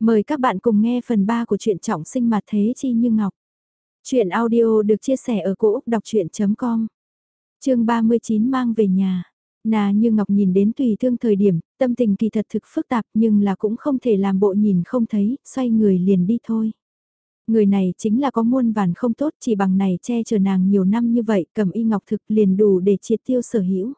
Mời các bạn cùng nghe phần 3 của truyện trọng sinh mặt thế chi như ngọc. Chuyện audio được chia sẻ ở cỗ đọc chuyện.com Trường 39 mang về nhà. Nà như Ngọc nhìn đến tùy thương thời điểm, tâm tình kỳ thật thực phức tạp nhưng là cũng không thể làm bộ nhìn không thấy, xoay người liền đi thôi. Người này chính là có muôn vàn không tốt chỉ bằng này che chở nàng nhiều năm như vậy cầm y ngọc thực liền đủ để triệt tiêu sở hữu.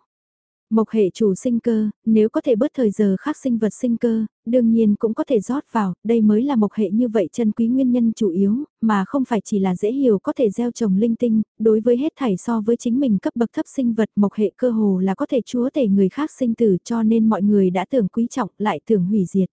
Mộc hệ chủ sinh cơ, nếu có thể bớt thời giờ khác sinh vật sinh cơ, đương nhiên cũng có thể rót vào, đây mới là mộc hệ như vậy chân quý nguyên nhân chủ yếu, mà không phải chỉ là dễ hiểu có thể gieo trồng linh tinh, đối với hết thảy so với chính mình cấp bậc thấp sinh vật mộc hệ cơ hồ là có thể chúa tể người khác sinh tử cho nên mọi người đã tưởng quý trọng lại tưởng hủy diệt.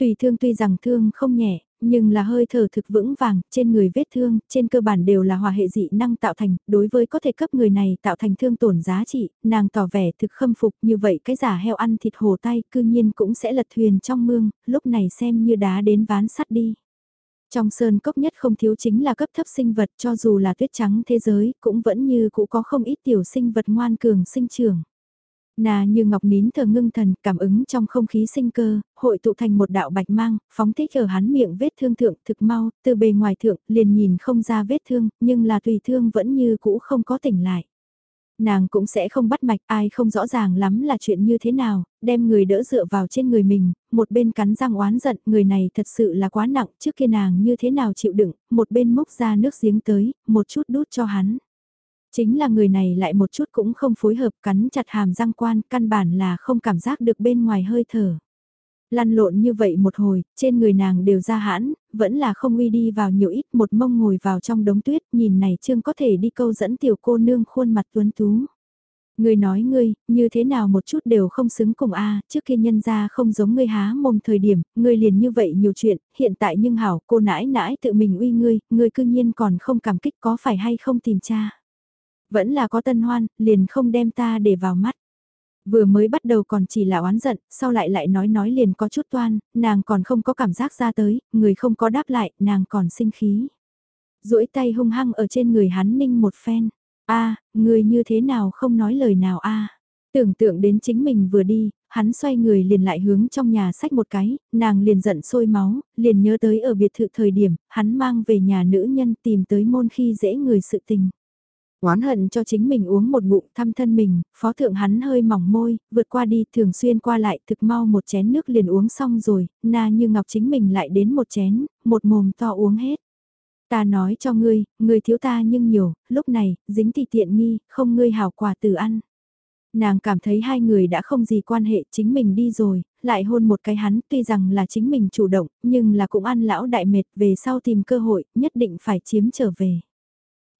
Tùy thương tuy rằng thương không nhẹ, nhưng là hơi thở thực vững vàng, trên người vết thương, trên cơ bản đều là hòa hệ dị năng tạo thành, đối với có thể cấp người này tạo thành thương tổn giá trị, nàng tỏ vẻ thực khâm phục như vậy cái giả heo ăn thịt hồ tay cư nhiên cũng sẽ lật thuyền trong mương, lúc này xem như đá đến ván sắt đi. Trong sơn cốc nhất không thiếu chính là cấp thấp sinh vật cho dù là tuyết trắng thế giới cũng vẫn như cũ có không ít tiểu sinh vật ngoan cường sinh trưởng. Nà như ngọc nín thờ ngưng thần, cảm ứng trong không khí sinh cơ, hội tụ thành một đạo bạch mang, phóng thích ở hắn miệng vết thương thượng thực mau, từ bề ngoài thượng, liền nhìn không ra vết thương, nhưng là tùy thương vẫn như cũ không có tỉnh lại. Nàng cũng sẽ không bắt mạch ai không rõ ràng lắm là chuyện như thế nào, đem người đỡ dựa vào trên người mình, một bên cắn răng oán giận, người này thật sự là quá nặng, trước kia nàng như thế nào chịu đựng, một bên mốc ra nước giếng tới, một chút đút cho hắn. Chính là người này lại một chút cũng không phối hợp cắn chặt hàm răng quan, căn bản là không cảm giác được bên ngoài hơi thở. Lăn lộn như vậy một hồi, trên người nàng đều ra hãn, vẫn là không uy đi vào nhiều ít một mông ngồi vào trong đống tuyết, nhìn này trương có thể đi câu dẫn tiểu cô nương khuôn mặt tuấn tú. Người nói ngươi, như thế nào một chút đều không xứng cùng a trước kia nhân ra không giống ngươi há mồm thời điểm, ngươi liền như vậy nhiều chuyện, hiện tại nhưng hảo, cô nãi nãi tự mình uy ngươi, ngươi cư nhiên còn không cảm kích có phải hay không tìm cha. Vẫn là có tân hoan, liền không đem ta để vào mắt. Vừa mới bắt đầu còn chỉ là oán giận, sau lại lại nói nói liền có chút toan, nàng còn không có cảm giác ra tới, người không có đáp lại, nàng còn sinh khí. duỗi tay hung hăng ở trên người hắn ninh một phen. a người như thế nào không nói lời nào a Tưởng tượng đến chính mình vừa đi, hắn xoay người liền lại hướng trong nhà sách một cái, nàng liền giận sôi máu, liền nhớ tới ở biệt thự thời điểm, hắn mang về nhà nữ nhân tìm tới môn khi dễ người sự tình. Oán hận cho chính mình uống một ngụm thăm thân mình, phó thượng hắn hơi mỏng môi, vượt qua đi thường xuyên qua lại thực mau một chén nước liền uống xong rồi, na như ngọc chính mình lại đến một chén, một mồm to uống hết. Ta nói cho ngươi, ngươi thiếu ta nhưng nhiều, lúc này, dính thì tiện nghi, không ngươi hảo quả từ ăn. Nàng cảm thấy hai người đã không gì quan hệ chính mình đi rồi, lại hôn một cái hắn tuy rằng là chính mình chủ động, nhưng là cũng ăn lão đại mệt về sau tìm cơ hội, nhất định phải chiếm trở về.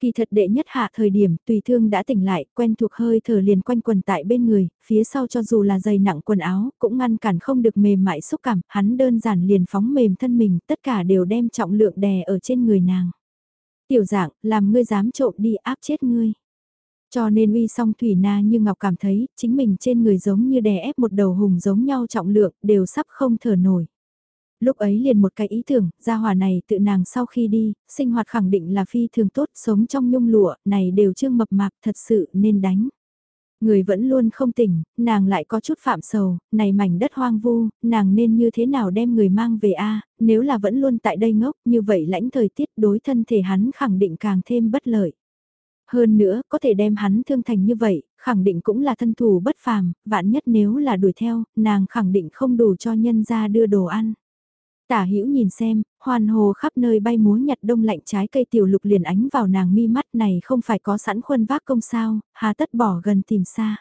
Kỳ thật đệ nhất hạ thời điểm tùy thương đã tỉnh lại, quen thuộc hơi thở liền quanh quần tại bên người, phía sau cho dù là dày nặng quần áo, cũng ngăn cản không được mềm mại xúc cảm, hắn đơn giản liền phóng mềm thân mình, tất cả đều đem trọng lượng đè ở trên người nàng. Tiểu dạng, làm ngươi dám trộm đi áp chết ngươi. Cho nên uy song Thủy Na như Ngọc cảm thấy, chính mình trên người giống như đè ép một đầu hùng giống nhau trọng lượng, đều sắp không thở nổi lúc ấy liền một cái ý tưởng, gia hỏa này tự nàng sau khi đi, sinh hoạt khẳng định là phi thường tốt, sống trong nhung lụa, này đều trương mập mạp thật sự nên đánh. Người vẫn luôn không tỉnh, nàng lại có chút phạm sầu, này mảnh đất hoang vu, nàng nên như thế nào đem người mang về a nếu là vẫn luôn tại đây ngốc, như vậy lãnh thời tiết đối thân thể hắn khẳng định càng thêm bất lợi. Hơn nữa, có thể đem hắn thương thành như vậy, khẳng định cũng là thân thủ bất phàm, vạn nhất nếu là đuổi theo, nàng khẳng định không đủ cho nhân ra đưa đồ ăn. Tả hữu nhìn xem, hoàn hồ khắp nơi bay múa nhặt đông lạnh trái cây tiểu lục liền ánh vào nàng mi mắt này không phải có sẵn khuôn vác công sao, hà tất bỏ gần tìm xa.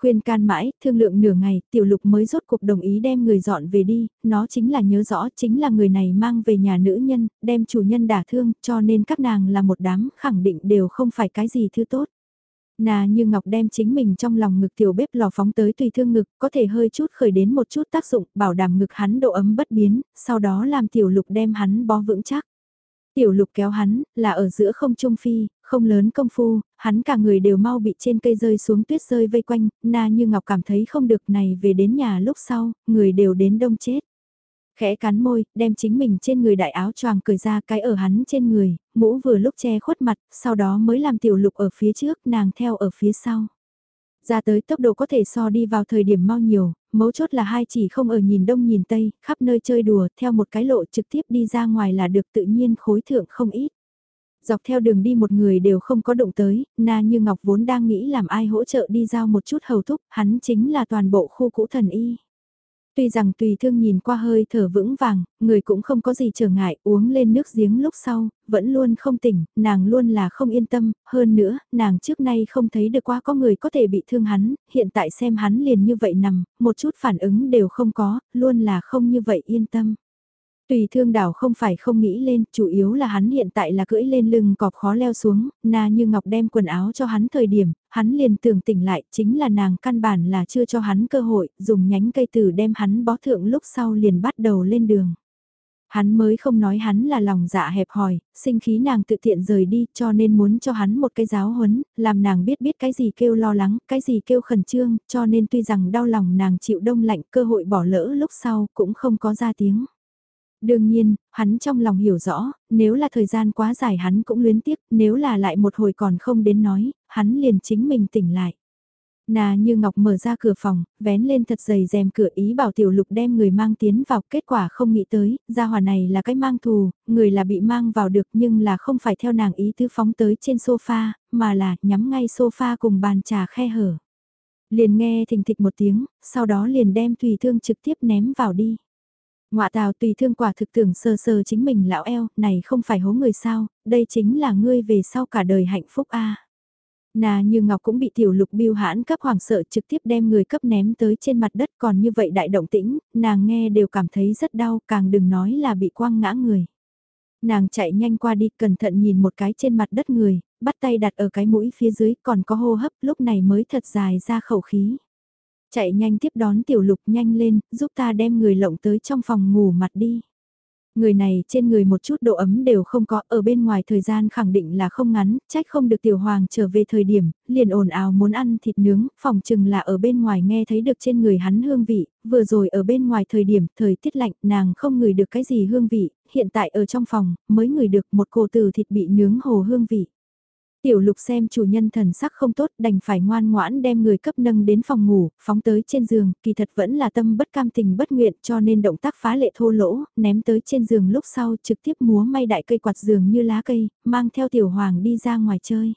Khuyên can mãi, thương lượng nửa ngày, tiểu lục mới rốt cuộc đồng ý đem người dọn về đi, nó chính là nhớ rõ chính là người này mang về nhà nữ nhân, đem chủ nhân đả thương, cho nên các nàng là một đám khẳng định đều không phải cái gì thứ tốt. Nà như Ngọc đem chính mình trong lòng ngực tiểu bếp lò phóng tới tùy thương ngực, có thể hơi chút khởi đến một chút tác dụng, bảo đảm ngực hắn độ ấm bất biến, sau đó làm tiểu lục đem hắn bó vững chắc. Tiểu lục kéo hắn, là ở giữa không trung phi, không lớn công phu, hắn cả người đều mau bị trên cây rơi xuống tuyết rơi vây quanh, na như ngọc cảm thấy không được này về đến nhà lúc sau, người đều đến đông chết. Khẽ cắn môi, đem chính mình trên người đại áo choàng cởi ra cái ở hắn trên người, mũ vừa lúc che khuất mặt, sau đó mới làm tiểu lục ở phía trước, nàng theo ở phía sau. Ra tới tốc độ có thể so đi vào thời điểm mau nhiều, mấu chốt là hai chỉ không ở nhìn đông nhìn tây, khắp nơi chơi đùa, theo một cái lộ trực tiếp đi ra ngoài là được tự nhiên khối thượng không ít. Dọc theo đường đi một người đều không có động tới, na như Ngọc vốn đang nghĩ làm ai hỗ trợ đi giao một chút hầu thúc, hắn chính là toàn bộ khu cũ thần y. Tuy rằng tùy thương nhìn qua hơi thở vững vàng, người cũng không có gì trở ngại, uống lên nước giếng lúc sau, vẫn luôn không tỉnh, nàng luôn là không yên tâm, hơn nữa, nàng trước nay không thấy được qua có người có thể bị thương hắn, hiện tại xem hắn liền như vậy nằm, một chút phản ứng đều không có, luôn là không như vậy yên tâm. Tùy thương đảo không phải không nghĩ lên, chủ yếu là hắn hiện tại là cưỡi lên lưng cọp khó leo xuống, na như ngọc đem quần áo cho hắn thời điểm, hắn liền tưởng tỉnh lại, chính là nàng căn bản là chưa cho hắn cơ hội, dùng nhánh cây tử đem hắn bó thượng lúc sau liền bắt đầu lên đường. Hắn mới không nói hắn là lòng dạ hẹp hòi, sinh khí nàng tự tiện rời đi cho nên muốn cho hắn một cái giáo huấn, làm nàng biết biết cái gì kêu lo lắng, cái gì kêu khẩn trương, cho nên tuy rằng đau lòng nàng chịu đông lạnh cơ hội bỏ lỡ lúc sau cũng không có ra tiếng. Đương nhiên, hắn trong lòng hiểu rõ, nếu là thời gian quá dài hắn cũng luyến tiếc, nếu là lại một hồi còn không đến nói, hắn liền chính mình tỉnh lại. Nà như Ngọc mở ra cửa phòng, vén lên thật dày rèm cửa ý bảo tiểu lục đem người mang tiến vào, kết quả không nghĩ tới, gia hòa này là cái mang thù, người là bị mang vào được nhưng là không phải theo nàng ý tứ phóng tới trên sofa, mà là nhắm ngay sofa cùng bàn trà khe hở. Liền nghe thình thịch một tiếng, sau đó liền đem tùy thương trực tiếp ném vào đi. Ngoạ tào tùy thương quả thực tưởng sơ sơ chính mình lão eo, này không phải hố người sao, đây chính là ngươi về sau cả đời hạnh phúc a. Nà như Ngọc cũng bị tiểu lục biêu hãn cấp hoàng sợ trực tiếp đem người cấp ném tới trên mặt đất còn như vậy đại động tĩnh, nàng nghe đều cảm thấy rất đau càng đừng nói là bị quăng ngã người. Nàng chạy nhanh qua đi cẩn thận nhìn một cái trên mặt đất người, bắt tay đặt ở cái mũi phía dưới còn có hô hấp lúc này mới thật dài ra khẩu khí. Chạy nhanh tiếp đón tiểu lục nhanh lên, giúp ta đem người lộng tới trong phòng ngủ mặt đi. Người này trên người một chút độ ấm đều không có, ở bên ngoài thời gian khẳng định là không ngắn, trách không được tiểu hoàng trở về thời điểm, liền ồn ào muốn ăn thịt nướng, phòng chừng là ở bên ngoài nghe thấy được trên người hắn hương vị, vừa rồi ở bên ngoài thời điểm, thời tiết lạnh, nàng không ngửi được cái gì hương vị, hiện tại ở trong phòng, mới ngửi được một cô từ thịt bị nướng hồ hương vị. Tiểu lục xem chủ nhân thần sắc không tốt đành phải ngoan ngoãn đem người cấp nâng đến phòng ngủ, phóng tới trên giường, kỳ thật vẫn là tâm bất cam tình bất nguyện cho nên động tác phá lệ thô lỗ, ném tới trên giường lúc sau trực tiếp múa may đại cây quạt giường như lá cây, mang theo tiểu hoàng đi ra ngoài chơi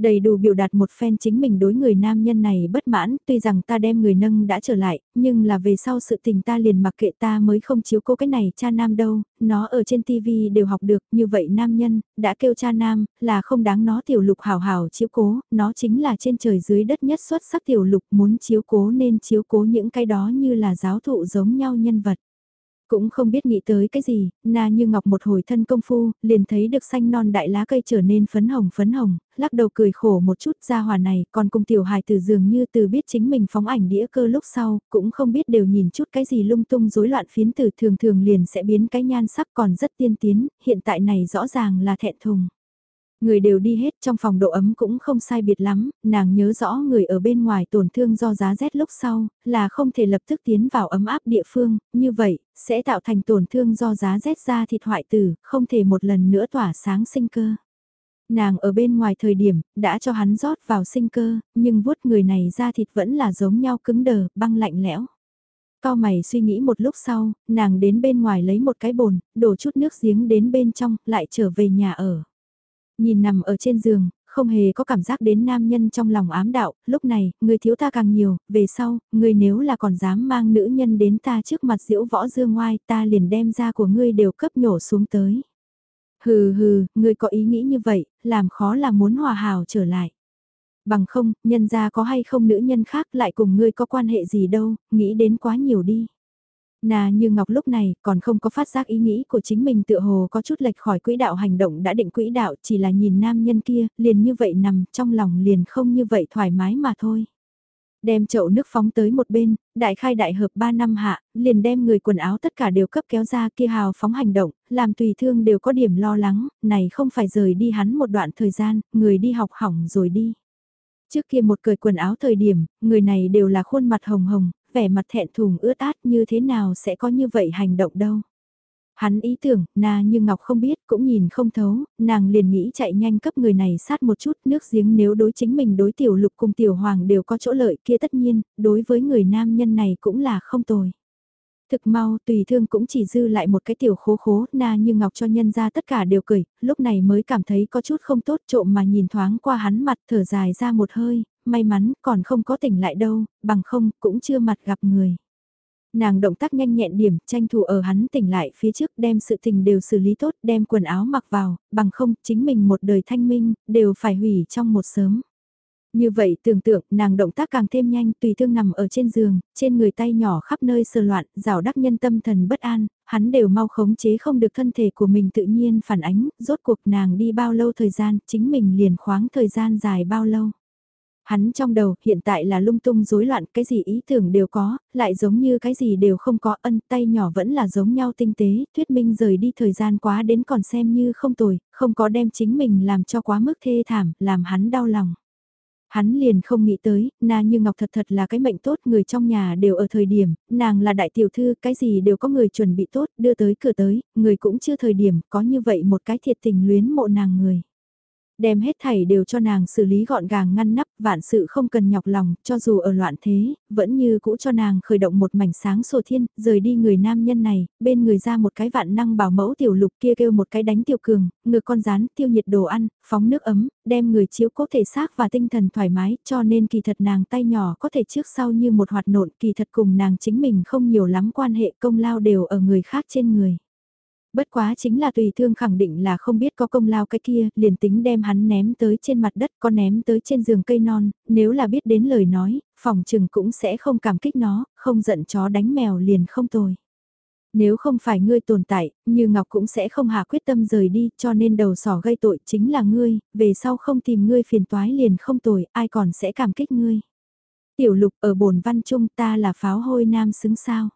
đầy đủ biểu đạt một phen chính mình đối người nam nhân này bất mãn, tuy rằng ta đem người nâng đã trở lại, nhưng là về sau sự tình ta liền mặc kệ ta mới không chiếu cố cái này cha nam đâu, nó ở trên tivi đều học được, như vậy nam nhân, đã kêu cha nam, là không đáng nó tiểu lục hào hào chiếu cố, nó chính là trên trời dưới đất nhất xuất sắc tiểu lục muốn chiếu cố nên chiếu cố những cái đó như là giáo thụ giống nhau nhân vật. Cũng không biết nghĩ tới cái gì, na như ngọc một hồi thân công phu, liền thấy được xanh non đại lá cây trở nên phấn hồng phấn hồng, lắc đầu cười khổ một chút ra hòa này, còn cùng tiểu hài từ dường như từ biết chính mình phóng ảnh đĩa cơ lúc sau, cũng không biết đều nhìn chút cái gì lung tung rối loạn phiến từ thường thường liền sẽ biến cái nhan sắc còn rất tiên tiến, hiện tại này rõ ràng là thẹn thùng. Người đều đi hết trong phòng độ ấm cũng không sai biệt lắm, nàng nhớ rõ người ở bên ngoài tổn thương do giá rét lúc sau, là không thể lập tức tiến vào ấm áp địa phương, như vậy, sẽ tạo thành tổn thương do giá rét ra thịt hoại tử, không thể một lần nữa tỏa sáng sinh cơ. Nàng ở bên ngoài thời điểm, đã cho hắn rót vào sinh cơ, nhưng vuốt người này ra thịt vẫn là giống nhau cứng đờ, băng lạnh lẽo. Cao mày suy nghĩ một lúc sau, nàng đến bên ngoài lấy một cái bồn, đổ chút nước giếng đến bên trong, lại trở về nhà ở. Nhìn nằm ở trên giường, không hề có cảm giác đến nam nhân trong lòng ám đạo, lúc này, người thiếu ta càng nhiều, về sau, người nếu là còn dám mang nữ nhân đến ta trước mặt diễu võ dương ngoai, ta liền đem ra của ngươi đều cấp nhổ xuống tới. Hừ hừ, ngươi có ý nghĩ như vậy, làm khó là muốn hòa hào trở lại. Bằng không, nhân ra có hay không nữ nhân khác lại cùng ngươi có quan hệ gì đâu, nghĩ đến quá nhiều đi. Nà như Ngọc lúc này còn không có phát giác ý nghĩ của chính mình tựa hồ có chút lệch khỏi quỹ đạo hành động đã định quỹ đạo chỉ là nhìn nam nhân kia liền như vậy nằm trong lòng liền không như vậy thoải mái mà thôi. Đem chậu nước phóng tới một bên, đại khai đại hợp 3 năm hạ, liền đem người quần áo tất cả đều cấp kéo ra kia hào phóng hành động, làm tùy thương đều có điểm lo lắng, này không phải rời đi hắn một đoạn thời gian, người đi học hỏng rồi đi. Trước kia một cởi quần áo thời điểm, người này đều là khuôn mặt hồng hồng, vẻ mặt thẹn thùng ướt át như thế nào sẽ có như vậy hành động đâu. Hắn ý tưởng, na như Ngọc không biết, cũng nhìn không thấu, nàng liền nghĩ chạy nhanh cấp người này sát một chút nước giếng nếu đối chính mình đối tiểu lục cùng tiểu hoàng đều có chỗ lợi kia tất nhiên, đối với người nam nhân này cũng là không tồi. Thực mau tùy thương cũng chỉ dư lại một cái tiểu khố khố, na như ngọc cho nhân ra tất cả đều cười, lúc này mới cảm thấy có chút không tốt trộm mà nhìn thoáng qua hắn mặt thở dài ra một hơi, may mắn còn không có tỉnh lại đâu, bằng không cũng chưa mặt gặp người. Nàng động tác nhanh nhẹn điểm, tranh thủ ở hắn tỉnh lại phía trước đem sự tình đều xử lý tốt, đem quần áo mặc vào, bằng không chính mình một đời thanh minh, đều phải hủy trong một sớm. Như vậy tưởng tượng nàng động tác càng thêm nhanh tùy thương nằm ở trên giường, trên người tay nhỏ khắp nơi sờ loạn, rào đắc nhân tâm thần bất an, hắn đều mau khống chế không được thân thể của mình tự nhiên phản ánh, rốt cuộc nàng đi bao lâu thời gian, chính mình liền khoáng thời gian dài bao lâu. Hắn trong đầu hiện tại là lung tung rối loạn, cái gì ý tưởng đều có, lại giống như cái gì đều không có ân tay nhỏ vẫn là giống nhau tinh tế, thuyết minh rời đi thời gian quá đến còn xem như không tồi, không có đem chính mình làm cho quá mức thê thảm, làm hắn đau lòng. Hắn liền không nghĩ tới, na như ngọc thật thật là cái mệnh tốt, người trong nhà đều ở thời điểm, nàng là đại tiểu thư, cái gì đều có người chuẩn bị tốt, đưa tới cửa tới, người cũng chưa thời điểm, có như vậy một cái thiệt tình luyến mộ nàng người đem hết thảy đều cho nàng xử lý gọn gàng ngăn nắp, vạn sự không cần nhọc lòng, cho dù ở loạn thế, vẫn như cũ cho nàng khởi động một mảnh sáng sổ thiên, rời đi người nam nhân này, bên người ra một cái vạn năng bảo mẫu tiểu lục kia kêu một cái đánh tiểu cường, ngược con rán, tiêu nhiệt đồ ăn, phóng nước ấm, đem người chiếu cố thể xác và tinh thần thoải mái, cho nên kỳ thật nàng tay nhỏ có thể trước sau như một hoạt nộn, kỳ thật cùng nàng chính mình không nhiều lắm quan hệ công lao đều ở người khác trên người. Bất quá chính là tùy thương khẳng định là không biết có công lao cái kia, liền tính đem hắn ném tới trên mặt đất, có ném tới trên giường cây non, nếu là biết đến lời nói, phòng trừng cũng sẽ không cảm kích nó, không giận chó đánh mèo liền không tồi. Nếu không phải ngươi tồn tại, như Ngọc cũng sẽ không hạ quyết tâm rời đi, cho nên đầu sỏ gây tội chính là ngươi, về sau không tìm ngươi phiền toái liền không tồi, ai còn sẽ cảm kích ngươi. Tiểu lục ở bổn văn trung ta là pháo hôi nam xứng sao.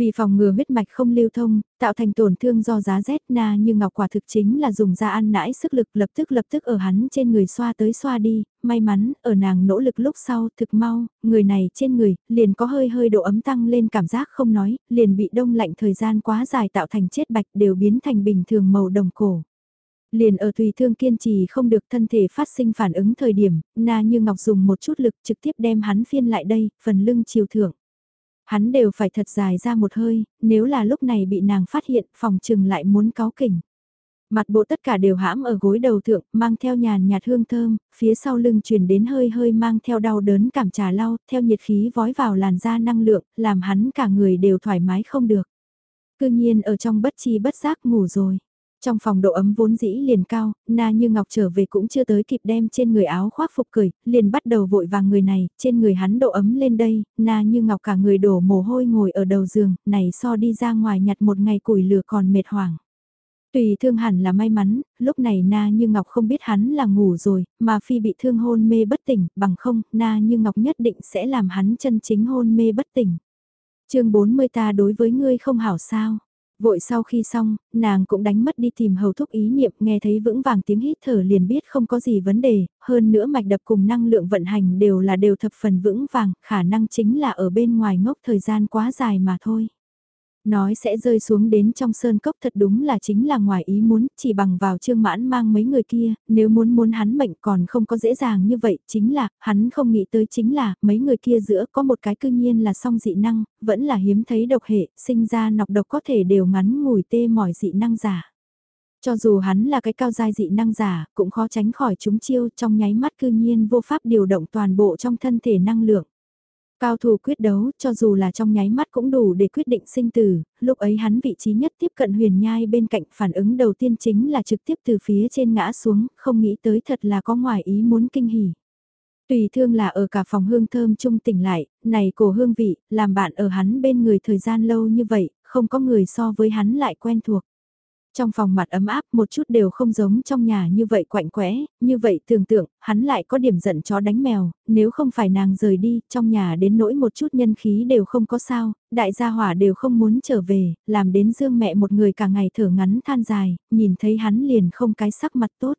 Vì phòng ngừa huyết mạch không lưu thông, tạo thành tổn thương do giá rét na như ngọc quả thực chính là dùng ra ăn nãi sức lực lập tức lập tức ở hắn trên người xoa tới xoa đi, may mắn, ở nàng nỗ lực lúc sau thực mau, người này trên người, liền có hơi hơi độ ấm tăng lên cảm giác không nói, liền bị đông lạnh thời gian quá dài tạo thành chết bạch đều biến thành bình thường màu đồng cổ liền ở tùy thương kiên trì không được thân thể phát sinh phản ứng thời điểm, na như ngọc dùng một chút lực trực tiếp đem hắn phiên lại đây, phần lưng chiều thượng. Hắn đều phải thật dài ra một hơi, nếu là lúc này bị nàng phát hiện phòng trừng lại muốn cáo kỉnh. Mặt bộ tất cả đều hãm ở gối đầu thượng, mang theo nhàn nhạt hương thơm, phía sau lưng truyền đến hơi hơi mang theo đau đớn cảm trà lau, theo nhiệt khí vói vào làn da năng lượng, làm hắn cả người đều thoải mái không được. Cư nhiên ở trong bất chi bất giác ngủ rồi. Trong phòng độ ấm vốn dĩ liền cao, Na Như Ngọc trở về cũng chưa tới kịp đem trên người áo khoác phục cởi, liền bắt đầu vội vàng người này, trên người hắn độ ấm lên đây, Na Như Ngọc cả người đổ mồ hôi ngồi ở đầu giường, này so đi ra ngoài nhặt một ngày củi lửa còn mệt hoảng. Tùy thương hẳn là may mắn, lúc này Na Như Ngọc không biết hắn là ngủ rồi, mà Phi bị thương hôn mê bất tỉnh, bằng không, Na Như Ngọc nhất định sẽ làm hắn chân chính hôn mê bất tỉnh. chương 40 ta đối với ngươi không hảo sao. Vội sau khi xong, nàng cũng đánh mất đi tìm hầu thúc ý niệm nghe thấy vững vàng tiếng hít thở liền biết không có gì vấn đề, hơn nữa mạch đập cùng năng lượng vận hành đều là đều thập phần vững vàng, khả năng chính là ở bên ngoài ngốc thời gian quá dài mà thôi. Nói sẽ rơi xuống đến trong sơn cốc thật đúng là chính là ngoài ý muốn, chỉ bằng vào trương mãn mang mấy người kia, nếu muốn muốn hắn mệnh còn không có dễ dàng như vậy, chính là, hắn không nghĩ tới chính là, mấy người kia giữa có một cái cư nhiên là song dị năng, vẫn là hiếm thấy độc hệ, sinh ra nọc độc có thể đều ngắn ngủi tê mỏi dị năng giả. Cho dù hắn là cái cao giai dị năng giả, cũng khó tránh khỏi chúng chiêu trong nháy mắt cư nhiên vô pháp điều động toàn bộ trong thân thể năng lượng. Cao thủ quyết đấu, cho dù là trong nháy mắt cũng đủ để quyết định sinh tử, lúc ấy hắn vị trí nhất tiếp cận huyền nhai bên cạnh phản ứng đầu tiên chính là trực tiếp từ phía trên ngã xuống, không nghĩ tới thật là có ngoài ý muốn kinh hỉ. Tùy thương là ở cả phòng hương thơm trung tỉnh lại, này cổ hương vị, làm bạn ở hắn bên người thời gian lâu như vậy, không có người so với hắn lại quen thuộc. Trong phòng mặt ấm áp một chút đều không giống trong nhà như vậy quạnh quẽ, như vậy tưởng tượng, hắn lại có điểm giận chó đánh mèo, nếu không phải nàng rời đi, trong nhà đến nỗi một chút nhân khí đều không có sao, đại gia hỏa đều không muốn trở về, làm đến dương mẹ một người cả ngày thở ngắn than dài, nhìn thấy hắn liền không cái sắc mặt tốt.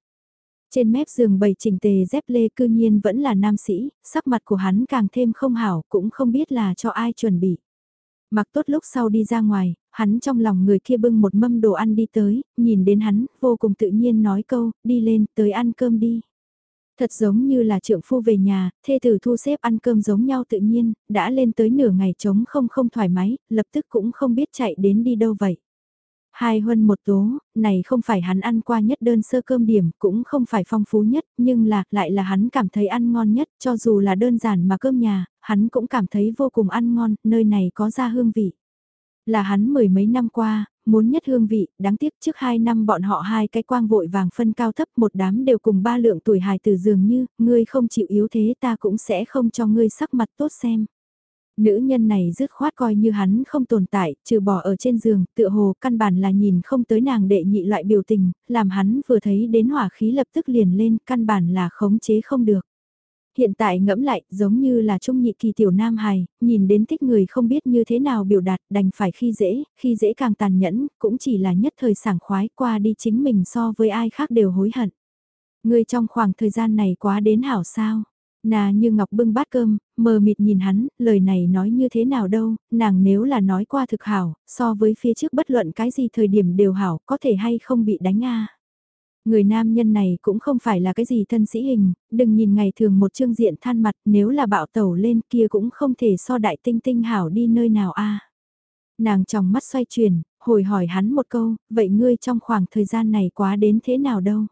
Trên mép giường bầy chỉnh tề dép lê cư nhiên vẫn là nam sĩ, sắc mặt của hắn càng thêm không hảo, cũng không biết là cho ai chuẩn bị. Mặc tốt lúc sau đi ra ngoài, hắn trong lòng người kia bưng một mâm đồ ăn đi tới, nhìn đến hắn, vô cùng tự nhiên nói câu, đi lên, tới ăn cơm đi. Thật giống như là trượng phu về nhà, thê tử thu xếp ăn cơm giống nhau tự nhiên, đã lên tới nửa ngày trống không không thoải mái, lập tức cũng không biết chạy đến đi đâu vậy. Hai huân một tố, này không phải hắn ăn qua nhất đơn sơ cơm điểm, cũng không phải phong phú nhất, nhưng là, lại là hắn cảm thấy ăn ngon nhất, cho dù là đơn giản mà cơm nhà, hắn cũng cảm thấy vô cùng ăn ngon, nơi này có ra hương vị. Là hắn mười mấy năm qua, muốn nhất hương vị, đáng tiếc trước hai năm bọn họ hai cái quang vội vàng phân cao thấp một đám đều cùng ba lượng tuổi hài từ dường như, ngươi không chịu yếu thế ta cũng sẽ không cho ngươi sắc mặt tốt xem. Nữ nhân này dứt khoát coi như hắn không tồn tại, trừ bỏ ở trên giường, tựa hồ căn bản là nhìn không tới nàng đệ nhị loại biểu tình, làm hắn vừa thấy đến hỏa khí lập tức liền lên, căn bản là khống chế không được. Hiện tại ngẫm lại, giống như là trung nhị kỳ tiểu nam hài, nhìn đến thích người không biết như thế nào biểu đạt, đành phải khi dễ, khi dễ càng tàn nhẫn, cũng chỉ là nhất thời sảng khoái qua đi chính mình so với ai khác đều hối hận. Người trong khoảng thời gian này quá đến hảo sao? Nà như ngọc bưng bát cơm, mờ mịt nhìn hắn, lời này nói như thế nào đâu, nàng nếu là nói qua thực hảo, so với phía trước bất luận cái gì thời điểm đều hảo, có thể hay không bị đánh a Người nam nhân này cũng không phải là cái gì thân sĩ hình, đừng nhìn ngày thường một chương diện than mặt nếu là bạo tẩu lên kia cũng không thể so đại tinh tinh hảo đi nơi nào a Nàng trong mắt xoay chuyển, hồi hỏi hắn một câu, vậy ngươi trong khoảng thời gian này quá đến thế nào đâu?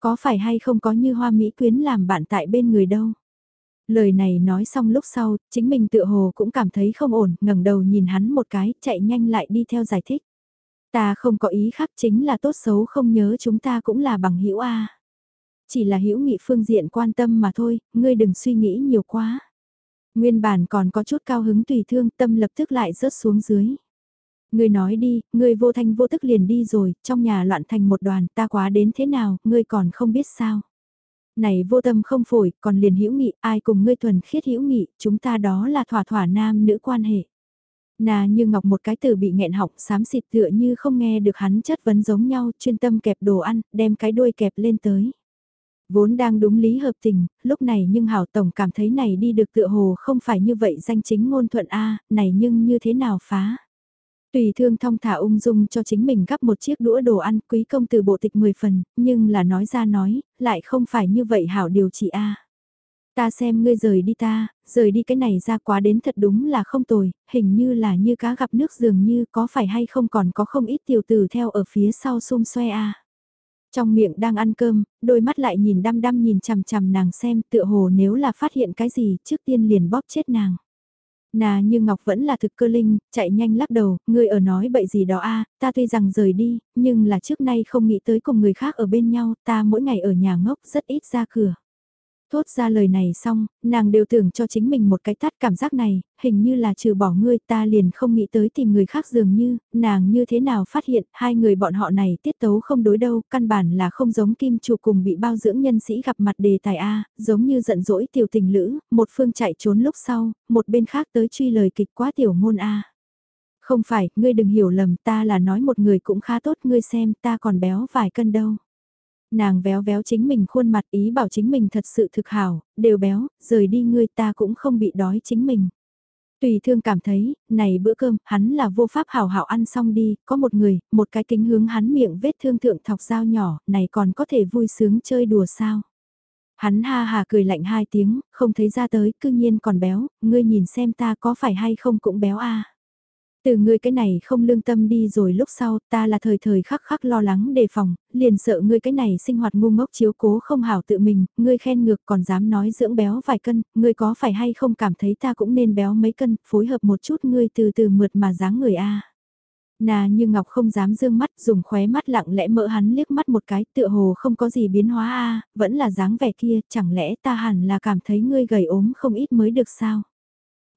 Có phải hay không có như hoa mỹ quyến làm bạn tại bên người đâu? Lời này nói xong lúc sau, chính mình tự hồ cũng cảm thấy không ổn, ngẩng đầu nhìn hắn một cái, chạy nhanh lại đi theo giải thích. Ta không có ý khác chính là tốt xấu không nhớ chúng ta cũng là bằng hữu a. Chỉ là hữu nghị phương diện quan tâm mà thôi, ngươi đừng suy nghĩ nhiều quá. Nguyên bản còn có chút cao hứng tùy thương tâm lập tức lại rớt xuống dưới. Ngươi nói đi, ngươi vô thanh vô tức liền đi rồi, trong nhà loạn thành một đoàn, ta quá đến thế nào, ngươi còn không biết sao. Này vô tâm không phổi, còn liền hữu nghị, ai cùng ngươi thuần khiết hữu nghị, chúng ta đó là thỏa thỏa nam nữ quan hệ. Nà như ngọc một cái từ bị nghẹn họng xám xịt tựa như không nghe được hắn chất vấn giống nhau, chuyên tâm kẹp đồ ăn, đem cái đuôi kẹp lên tới. Vốn đang đúng lý hợp tình, lúc này nhưng hảo tổng cảm thấy này đi được tựa hồ không phải như vậy danh chính ngôn thuận A, này nhưng như thế nào phá. Tùy thương thong thả ung dung cho chính mình gắp một chiếc đũa đồ ăn quý công từ bộ tịch 10 phần, nhưng là nói ra nói, lại không phải như vậy hảo điều trị A. Ta xem ngươi rời đi ta, rời đi cái này ra quá đến thật đúng là không tồi, hình như là như cá gặp nước dường như có phải hay không còn có không ít tiểu tử theo ở phía sau xung xoe a. Trong miệng đang ăn cơm, đôi mắt lại nhìn đăm đăm nhìn chằm chằm nàng xem tựa hồ nếu là phát hiện cái gì trước tiên liền bóp chết nàng. Nà như Ngọc vẫn là thực cơ linh, chạy nhanh lắc đầu, ngươi ở nói bậy gì đó a ta tuy rằng rời đi, nhưng là trước nay không nghĩ tới cùng người khác ở bên nhau, ta mỗi ngày ở nhà ngốc rất ít ra cửa. Thốt ra lời này xong, nàng đều tưởng cho chính mình một cái tắt cảm giác này, hình như là trừ bỏ ngươi ta liền không nghĩ tới tìm người khác dường như, nàng như thế nào phát hiện hai người bọn họ này tiết tấu không đối đâu, căn bản là không giống kim chủ cùng bị bao dưỡng nhân sĩ gặp mặt đề tài A, giống như giận dỗi tiểu tình lữ, một phương chạy trốn lúc sau, một bên khác tới truy lời kịch quá tiểu ngôn A. Không phải, ngươi đừng hiểu lầm ta là nói một người cũng khá tốt ngươi xem ta còn béo vài cân đâu. Nàng véo véo chính mình khuôn mặt ý bảo chính mình thật sự thực hảo, đều béo, rời đi ngươi ta cũng không bị đói chính mình. Tùy thương cảm thấy, này bữa cơm, hắn là vô pháp hảo hảo ăn xong đi, có một người, một cái kính hướng hắn miệng vết thương thượng thọc dao nhỏ, này còn có thể vui sướng chơi đùa sao. Hắn ha hà cười lạnh hai tiếng, không thấy ra tới, cư nhiên còn béo, ngươi nhìn xem ta có phải hay không cũng béo a từ ngươi cái này không lương tâm đi rồi lúc sau ta là thời thời khắc khắc lo lắng đề phòng, liền sợ ngươi cái này sinh hoạt ngu ngốc chiếu cố không hảo tự mình, ngươi khen ngược còn dám nói dưỡng béo vài cân, ngươi có phải hay không cảm thấy ta cũng nên béo mấy cân, phối hợp một chút ngươi từ từ mượt mà dáng người a. Nà như Ngọc không dám dương mắt dùng khóe mắt lặng lẽ mỡ hắn liếc mắt một cái tựa hồ không có gì biến hóa a vẫn là dáng vẻ kia, chẳng lẽ ta hẳn là cảm thấy ngươi gầy ốm không ít mới được sao?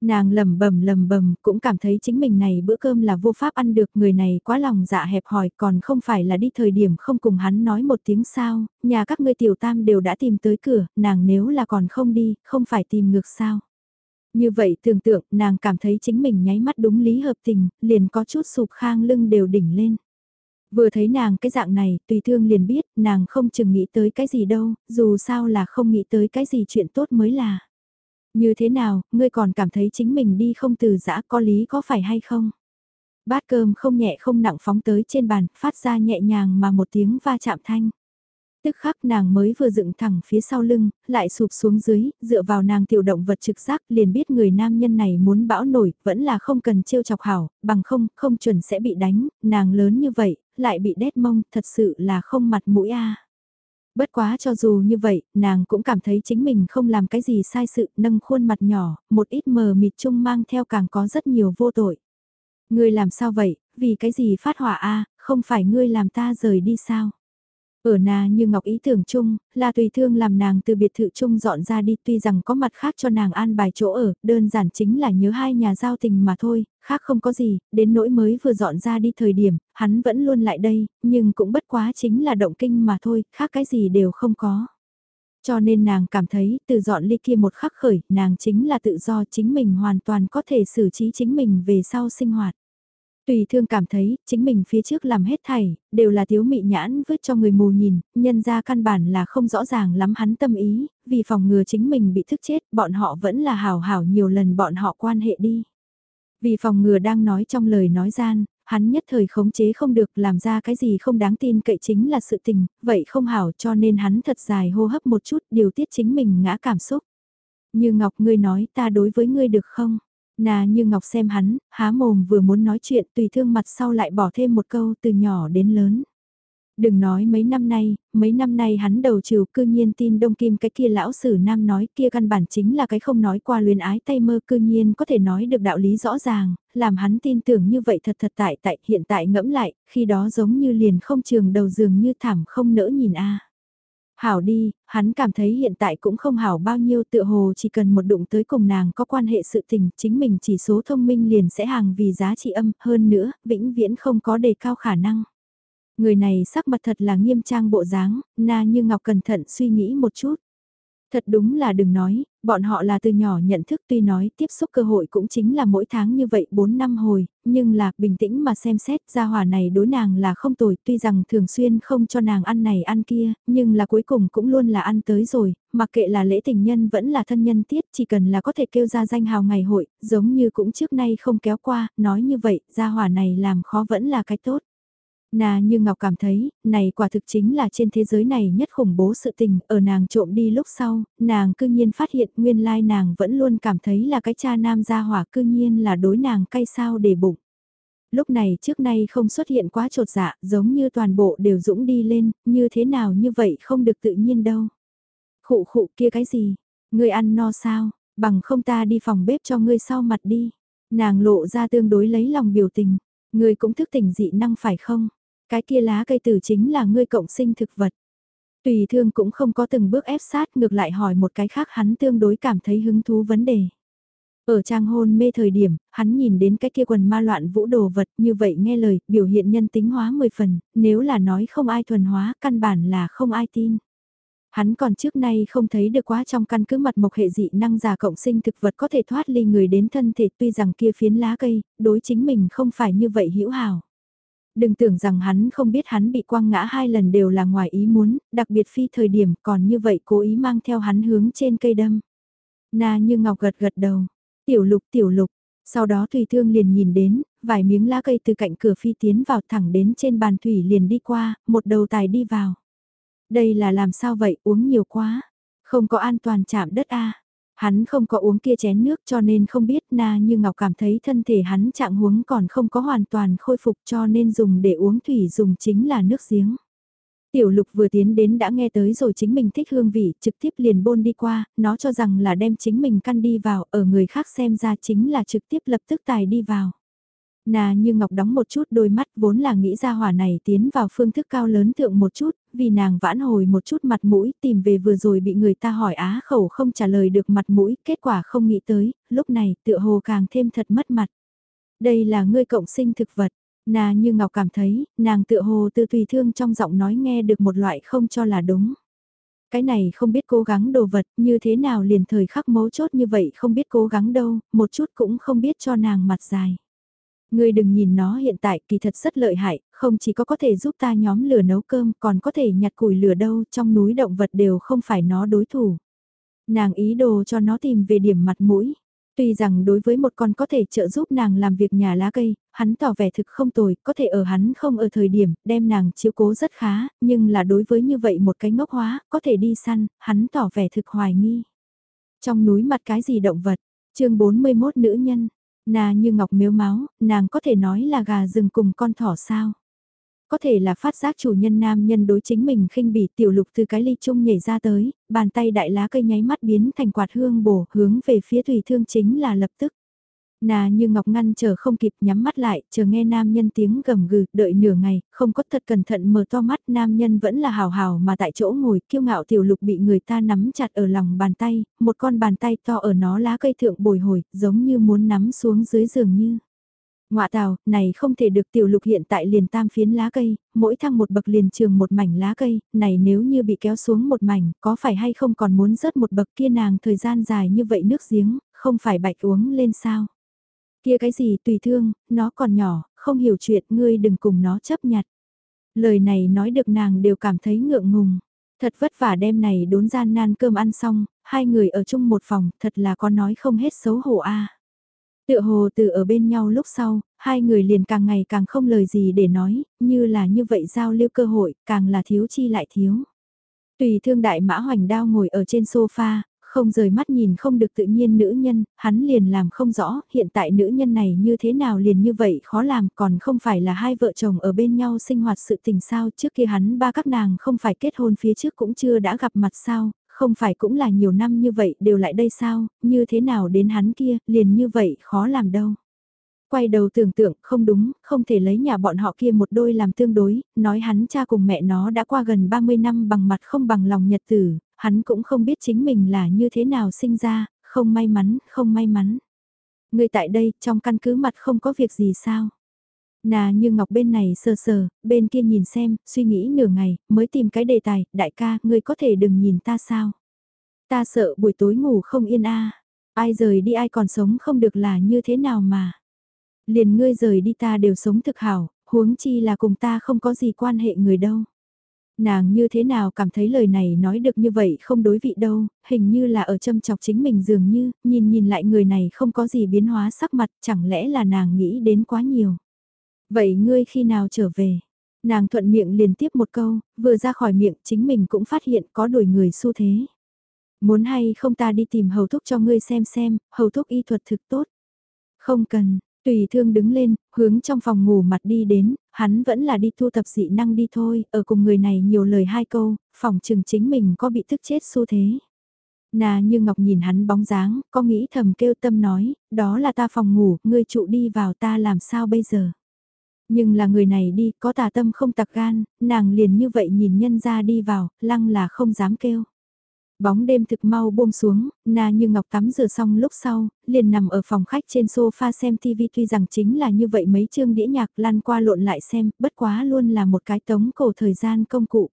Nàng lầm bầm lầm bầm cũng cảm thấy chính mình này bữa cơm là vô pháp ăn được người này quá lòng dạ hẹp hòi còn không phải là đi thời điểm không cùng hắn nói một tiếng sao, nhà các ngươi tiểu tam đều đã tìm tới cửa, nàng nếu là còn không đi, không phải tìm ngược sao. Như vậy tưởng tượng nàng cảm thấy chính mình nháy mắt đúng lý hợp tình, liền có chút sụp khang lưng đều đỉnh lên. Vừa thấy nàng cái dạng này, tùy thương liền biết, nàng không chừng nghĩ tới cái gì đâu, dù sao là không nghĩ tới cái gì chuyện tốt mới là. Như thế nào, ngươi còn cảm thấy chính mình đi không từ giã có lý có phải hay không? Bát cơm không nhẹ không nặng phóng tới trên bàn, phát ra nhẹ nhàng mà một tiếng va chạm thanh. Tức khắc nàng mới vừa dựng thẳng phía sau lưng, lại sụp xuống dưới, dựa vào nàng tiểu động vật trực giác liền biết người nam nhân này muốn bão nổi, vẫn là không cần trêu chọc hảo, bằng không, không chuẩn sẽ bị đánh, nàng lớn như vậy, lại bị đét mông, thật sự là không mặt mũi a. Bất quá cho dù như vậy, nàng cũng cảm thấy chính mình không làm cái gì sai sự, nâng khuôn mặt nhỏ, một ít mờ mịt chung mang theo càng có rất nhiều vô tội. Ngươi làm sao vậy, vì cái gì phát hỏa a không phải ngươi làm ta rời đi sao? Ở nà như Ngọc ý tưởng chung, là tùy thương làm nàng từ biệt thự chung dọn ra đi tuy rằng có mặt khác cho nàng an bài chỗ ở, đơn giản chính là nhớ hai nhà giao tình mà thôi, khác không có gì, đến nỗi mới vừa dọn ra đi thời điểm, hắn vẫn luôn lại đây, nhưng cũng bất quá chính là động kinh mà thôi, khác cái gì đều không có. Cho nên nàng cảm thấy từ dọn ly kia một khắc khởi, nàng chính là tự do chính mình hoàn toàn có thể xử trí chính mình về sau sinh hoạt. Tùy thương cảm thấy, chính mình phía trước làm hết thảy, đều là thiếu mị nhãn vứt cho người mù nhìn, nhân ra căn bản là không rõ ràng lắm hắn tâm ý, vì phòng ngừa chính mình bị thức chết, bọn họ vẫn là hào hảo nhiều lần bọn họ quan hệ đi. Vì phòng ngừa đang nói trong lời nói gian, hắn nhất thời khống chế không được làm ra cái gì không đáng tin cậy chính là sự tình, vậy không hảo cho nên hắn thật dài hô hấp một chút điều tiết chính mình ngã cảm xúc. Như Ngọc ngươi nói ta đối với ngươi được không? Nà như Ngọc xem hắn, há mồm vừa muốn nói chuyện tùy thương mặt sau lại bỏ thêm một câu từ nhỏ đến lớn. Đừng nói mấy năm nay, mấy năm nay hắn đầu trừ cư nhiên tin đông kim cái kia lão sử nam nói kia căn bản chính là cái không nói qua luyến ái tay mơ cư nhiên có thể nói được đạo lý rõ ràng, làm hắn tin tưởng như vậy thật thật tại tại hiện tại ngẫm lại, khi đó giống như liền không trường đầu giường như thảm không nỡ nhìn a Hảo đi, hắn cảm thấy hiện tại cũng không hảo bao nhiêu tựa hồ chỉ cần một đụng tới cùng nàng có quan hệ sự tình, chính mình chỉ số thông minh liền sẽ hàng vì giá trị âm, hơn nữa, vĩnh viễn không có đề cao khả năng. Người này sắc mặt thật là nghiêm trang bộ dáng, na như ngọc cẩn thận suy nghĩ một chút. Thật đúng là đừng nói, bọn họ là từ nhỏ nhận thức tuy nói tiếp xúc cơ hội cũng chính là mỗi tháng như vậy 4 năm hồi, nhưng là bình tĩnh mà xem xét ra hỏa này đối nàng là không tồi tuy rằng thường xuyên không cho nàng ăn này ăn kia, nhưng là cuối cùng cũng luôn là ăn tới rồi, mặc kệ là lễ tình nhân vẫn là thân nhân tiết chỉ cần là có thể kêu ra danh hào ngày hội, giống như cũng trước nay không kéo qua, nói như vậy, gia hỏa này làm khó vẫn là cái tốt. Nà như Ngọc cảm thấy, này quả thực chính là trên thế giới này nhất khủng bố sự tình, ở nàng trộm đi lúc sau, nàng cư nhiên phát hiện nguyên lai nàng vẫn luôn cảm thấy là cái cha nam gia hỏa cư nhiên là đối nàng cay sao để bụng. Lúc này trước nay không xuất hiện quá trột dạ, giống như toàn bộ đều dũng đi lên, như thế nào như vậy không được tự nhiên đâu. Khụ khụ kia cái gì, ngươi ăn no sao, bằng không ta đi phòng bếp cho ngươi sau mặt đi. Nàng lộ ra tương đối lấy lòng biểu tình, ngươi cũng thức tỉnh dị năng phải không? Cái kia lá cây tử chính là ngươi cộng sinh thực vật. Tùy thương cũng không có từng bước ép sát ngược lại hỏi một cái khác hắn tương đối cảm thấy hứng thú vấn đề. Ở trang hôn mê thời điểm, hắn nhìn đến cái kia quần ma loạn vũ đồ vật như vậy nghe lời, biểu hiện nhân tính hóa 10 phần, nếu là nói không ai thuần hóa, căn bản là không ai tin. Hắn còn trước nay không thấy được quá trong căn cứ mặt mộc hệ dị năng giả cộng sinh thực vật có thể thoát ly người đến thân thể tuy rằng kia phiến lá cây, đối chính mình không phải như vậy hữu hảo đừng tưởng rằng hắn không biết hắn bị quăng ngã hai lần đều là ngoài ý muốn, đặc biệt phi thời điểm còn như vậy cố ý mang theo hắn hướng trên cây đâm. Na như ngọc gật gật đầu, tiểu lục tiểu lục, sau đó Thùy thương liền nhìn đến, vài miếng lá cây từ cạnh cửa phi tiến vào thẳng đến trên bàn thủy liền đi qua, một đầu tài đi vào. Đây là làm sao vậy uống nhiều quá, không có an toàn chạm đất a Hắn không có uống kia chén nước cho nên không biết na như Ngọc cảm thấy thân thể hắn trạng huống còn không có hoàn toàn khôi phục cho nên dùng để uống thủy dùng chính là nước giếng. Tiểu lục vừa tiến đến đã nghe tới rồi chính mình thích hương vị, trực tiếp liền bôn đi qua, nó cho rằng là đem chính mình căn đi vào, ở người khác xem ra chính là trực tiếp lập tức tài đi vào. Nà như ngọc đóng một chút đôi mắt vốn là nghĩ ra hỏa này tiến vào phương thức cao lớn thượng một chút, vì nàng vãn hồi một chút mặt mũi tìm về vừa rồi bị người ta hỏi á khẩu không trả lời được mặt mũi, kết quả không nghĩ tới, lúc này tựa hồ càng thêm thật mất mặt. Đây là ngươi cộng sinh thực vật, nà như ngọc cảm thấy, nàng tựa hồ từ tùy thương trong giọng nói nghe được một loại không cho là đúng. Cái này không biết cố gắng đồ vật như thế nào liền thời khắc mấu chốt như vậy không biết cố gắng đâu, một chút cũng không biết cho nàng mặt dài. Ngươi đừng nhìn nó hiện tại kỳ thật rất lợi hại, không chỉ có có thể giúp ta nhóm lửa nấu cơm còn có thể nhặt củi lửa đâu trong núi động vật đều không phải nó đối thủ. Nàng ý đồ cho nó tìm về điểm mặt mũi. Tuy rằng đối với một con có thể trợ giúp nàng làm việc nhà lá cây, hắn tỏ vẻ thực không tồi, có thể ở hắn không ở thời điểm, đem nàng chiếu cố rất khá, nhưng là đối với như vậy một cái ngốc hóa, có thể đi săn, hắn tỏ vẻ thực hoài nghi. Trong núi mặt cái gì động vật, chương 41 nữ nhân, nà như ngọc miếu máu, nàng có thể nói là gà rừng cùng con thỏ sao. Có thể là phát giác chủ nhân nam nhân đối chính mình khinh bỉ tiểu lục từ cái ly chung nhảy ra tới, bàn tay đại lá cây nháy mắt biến thành quạt hương bổ hướng về phía tùy thương chính là lập tức. Nà như ngọc ngăn chờ không kịp nhắm mắt lại, chờ nghe nam nhân tiếng gầm gừ, đợi nửa ngày, không có thật cẩn thận mở to mắt, nam nhân vẫn là hào hào mà tại chỗ ngồi, kiêu ngạo tiểu lục bị người ta nắm chặt ở lòng bàn tay, một con bàn tay to ở nó lá cây thượng bồi hồi, giống như muốn nắm xuống dưới giường như. Ngoạ tào, này không thể được tiểu lục hiện tại liền tam phiến lá cây, mỗi thăng một bậc liền trường một mảnh lá cây, này nếu như bị kéo xuống một mảnh, có phải hay không còn muốn rớt một bậc kia nàng thời gian dài như vậy nước giếng, không phải bạch uống lên sao. Kia cái gì tùy thương, nó còn nhỏ, không hiểu chuyện, ngươi đừng cùng nó chấp nhặt. Lời này nói được nàng đều cảm thấy ngượng ngùng. Thật vất vả đêm này đốn gian nan cơm ăn xong, hai người ở chung một phòng, thật là có nói không hết xấu hổ a. Tựa hồ từ ở bên nhau lúc sau, hai người liền càng ngày càng không lời gì để nói, như là như vậy giao lưu cơ hội, càng là thiếu chi lại thiếu. Tùy thương đại mã hoành đao ngồi ở trên sofa, không rời mắt nhìn không được tự nhiên nữ nhân, hắn liền làm không rõ, hiện tại nữ nhân này như thế nào liền như vậy khó làm, còn không phải là hai vợ chồng ở bên nhau sinh hoạt sự tình sao, trước kia hắn ba các nàng không phải kết hôn phía trước cũng chưa đã gặp mặt sao, không phải cũng là nhiều năm như vậy đều lại đây sao, như thế nào đến hắn kia, liền như vậy khó làm đâu. Quay đầu tưởng tượng, không đúng, không thể lấy nhà bọn họ kia một đôi làm tương đối, nói hắn cha cùng mẹ nó đã qua gần 30 năm bằng mặt không bằng lòng nhật tử, hắn cũng không biết chính mình là như thế nào sinh ra, không may mắn, không may mắn. Người tại đây, trong căn cứ mặt không có việc gì sao? Nà như ngọc bên này sờ sờ, bên kia nhìn xem, suy nghĩ nửa ngày, mới tìm cái đề tài, đại ca, ngươi có thể đừng nhìn ta sao? Ta sợ buổi tối ngủ không yên a ai rời đi ai còn sống không được là như thế nào mà? Liền ngươi rời đi ta đều sống thực hảo, huống chi là cùng ta không có gì quan hệ người đâu. Nàng như thế nào cảm thấy lời này nói được như vậy không đối vị đâu, hình như là ở châm chọc chính mình dường như, nhìn nhìn lại người này không có gì biến hóa sắc mặt, chẳng lẽ là nàng nghĩ đến quá nhiều. Vậy ngươi khi nào trở về? Nàng thuận miệng liền tiếp một câu, vừa ra khỏi miệng chính mình cũng phát hiện có đuổi người xu thế. Muốn hay không ta đi tìm hầu thúc cho ngươi xem xem, hầu thúc y thuật thực tốt. Không cần, tùy thương đứng lên, hướng trong phòng ngủ mặt đi đến, hắn vẫn là đi thu tập dị năng đi thôi, ở cùng người này nhiều lời hai câu, phòng chừng chính mình có bị thức chết xu thế. Nà như Ngọc nhìn hắn bóng dáng, có nghĩ thầm kêu tâm nói, đó là ta phòng ngủ, ngươi trụ đi vào ta làm sao bây giờ. Nhưng là người này đi, có tà tâm không tặc gan, nàng liền như vậy nhìn nhân ra đi vào, lăng là không dám kêu. Bóng đêm thực mau buông xuống, na như ngọc tắm rửa xong lúc sau, liền nằm ở phòng khách trên sofa xem TV tuy rằng chính là như vậy mấy chương đĩa nhạc lan qua lộn lại xem, bất quá luôn là một cái tống cổ thời gian công cụ.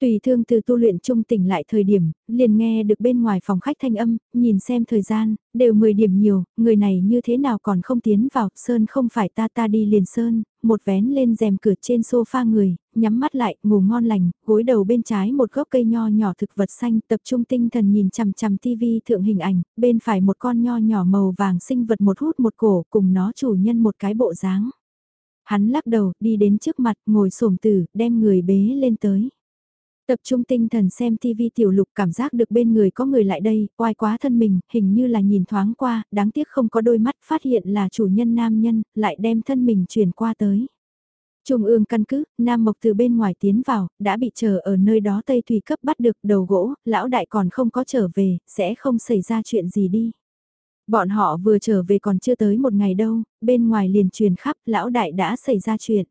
Tùy thương từ tu luyện trung tỉnh lại thời điểm, liền nghe được bên ngoài phòng khách thanh âm, nhìn xem thời gian, đều 10 điểm nhiều, người này như thế nào còn không tiến vào, Sơn không phải ta ta đi liền Sơn, một vén lên rèm cửa trên sofa người, nhắm mắt lại, ngủ ngon lành, gối đầu bên trái một gốc cây nho nhỏ thực vật xanh, tập trung tinh thần nhìn chằm chằm tivi thượng hình ảnh, bên phải một con nho nhỏ màu vàng sinh vật một hút một cổ, cùng nó chủ nhân một cái bộ dáng. Hắn lắc đầu, đi đến trước mặt, ngồi xổm tử, đem người bế lên tới. Tập trung tinh thần xem TV tiểu lục cảm giác được bên người có người lại đây, oai quá thân mình, hình như là nhìn thoáng qua, đáng tiếc không có đôi mắt phát hiện là chủ nhân nam nhân, lại đem thân mình chuyển qua tới. Trung ương căn cứ, Nam Mộc từ bên ngoài tiến vào, đã bị chờ ở nơi đó Tây Thủy cấp bắt được đầu gỗ, lão đại còn không có trở về, sẽ không xảy ra chuyện gì đi. Bọn họ vừa trở về còn chưa tới một ngày đâu, bên ngoài liền truyền khắp lão đại đã xảy ra chuyện.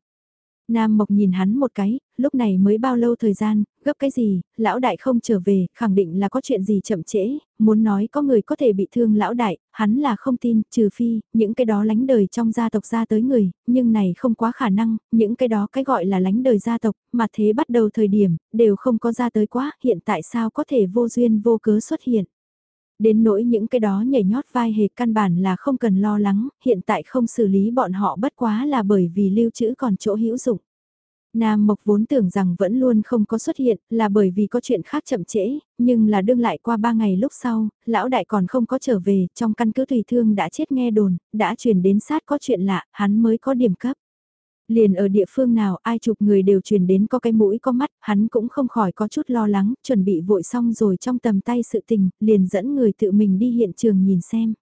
Nam Mộc nhìn hắn một cái, lúc này mới bao lâu thời gian, gấp cái gì, lão đại không trở về, khẳng định là có chuyện gì chậm trễ, muốn nói có người có thể bị thương lão đại, hắn là không tin, trừ phi, những cái đó lánh đời trong gia tộc ra tới người, nhưng này không quá khả năng, những cái đó cái gọi là lánh đời gia tộc, mà thế bắt đầu thời điểm, đều không có ra tới quá, hiện tại sao có thể vô duyên vô cớ xuất hiện. Đến nỗi những cái đó nhảy nhót vai hề căn bản là không cần lo lắng, hiện tại không xử lý bọn họ bất quá là bởi vì lưu trữ còn chỗ hữu dụng. Nam Mộc vốn tưởng rằng vẫn luôn không có xuất hiện là bởi vì có chuyện khác chậm trễ, nhưng là đương lại qua ba ngày lúc sau, lão đại còn không có trở về, trong căn cứ tùy thương đã chết nghe đồn, đã truyền đến sát có chuyện lạ, hắn mới có điểm cấp. Liền ở địa phương nào ai chụp người đều truyền đến có cái mũi có mắt, hắn cũng không khỏi có chút lo lắng, chuẩn bị vội xong rồi trong tầm tay sự tình, liền dẫn người tự mình đi hiện trường nhìn xem.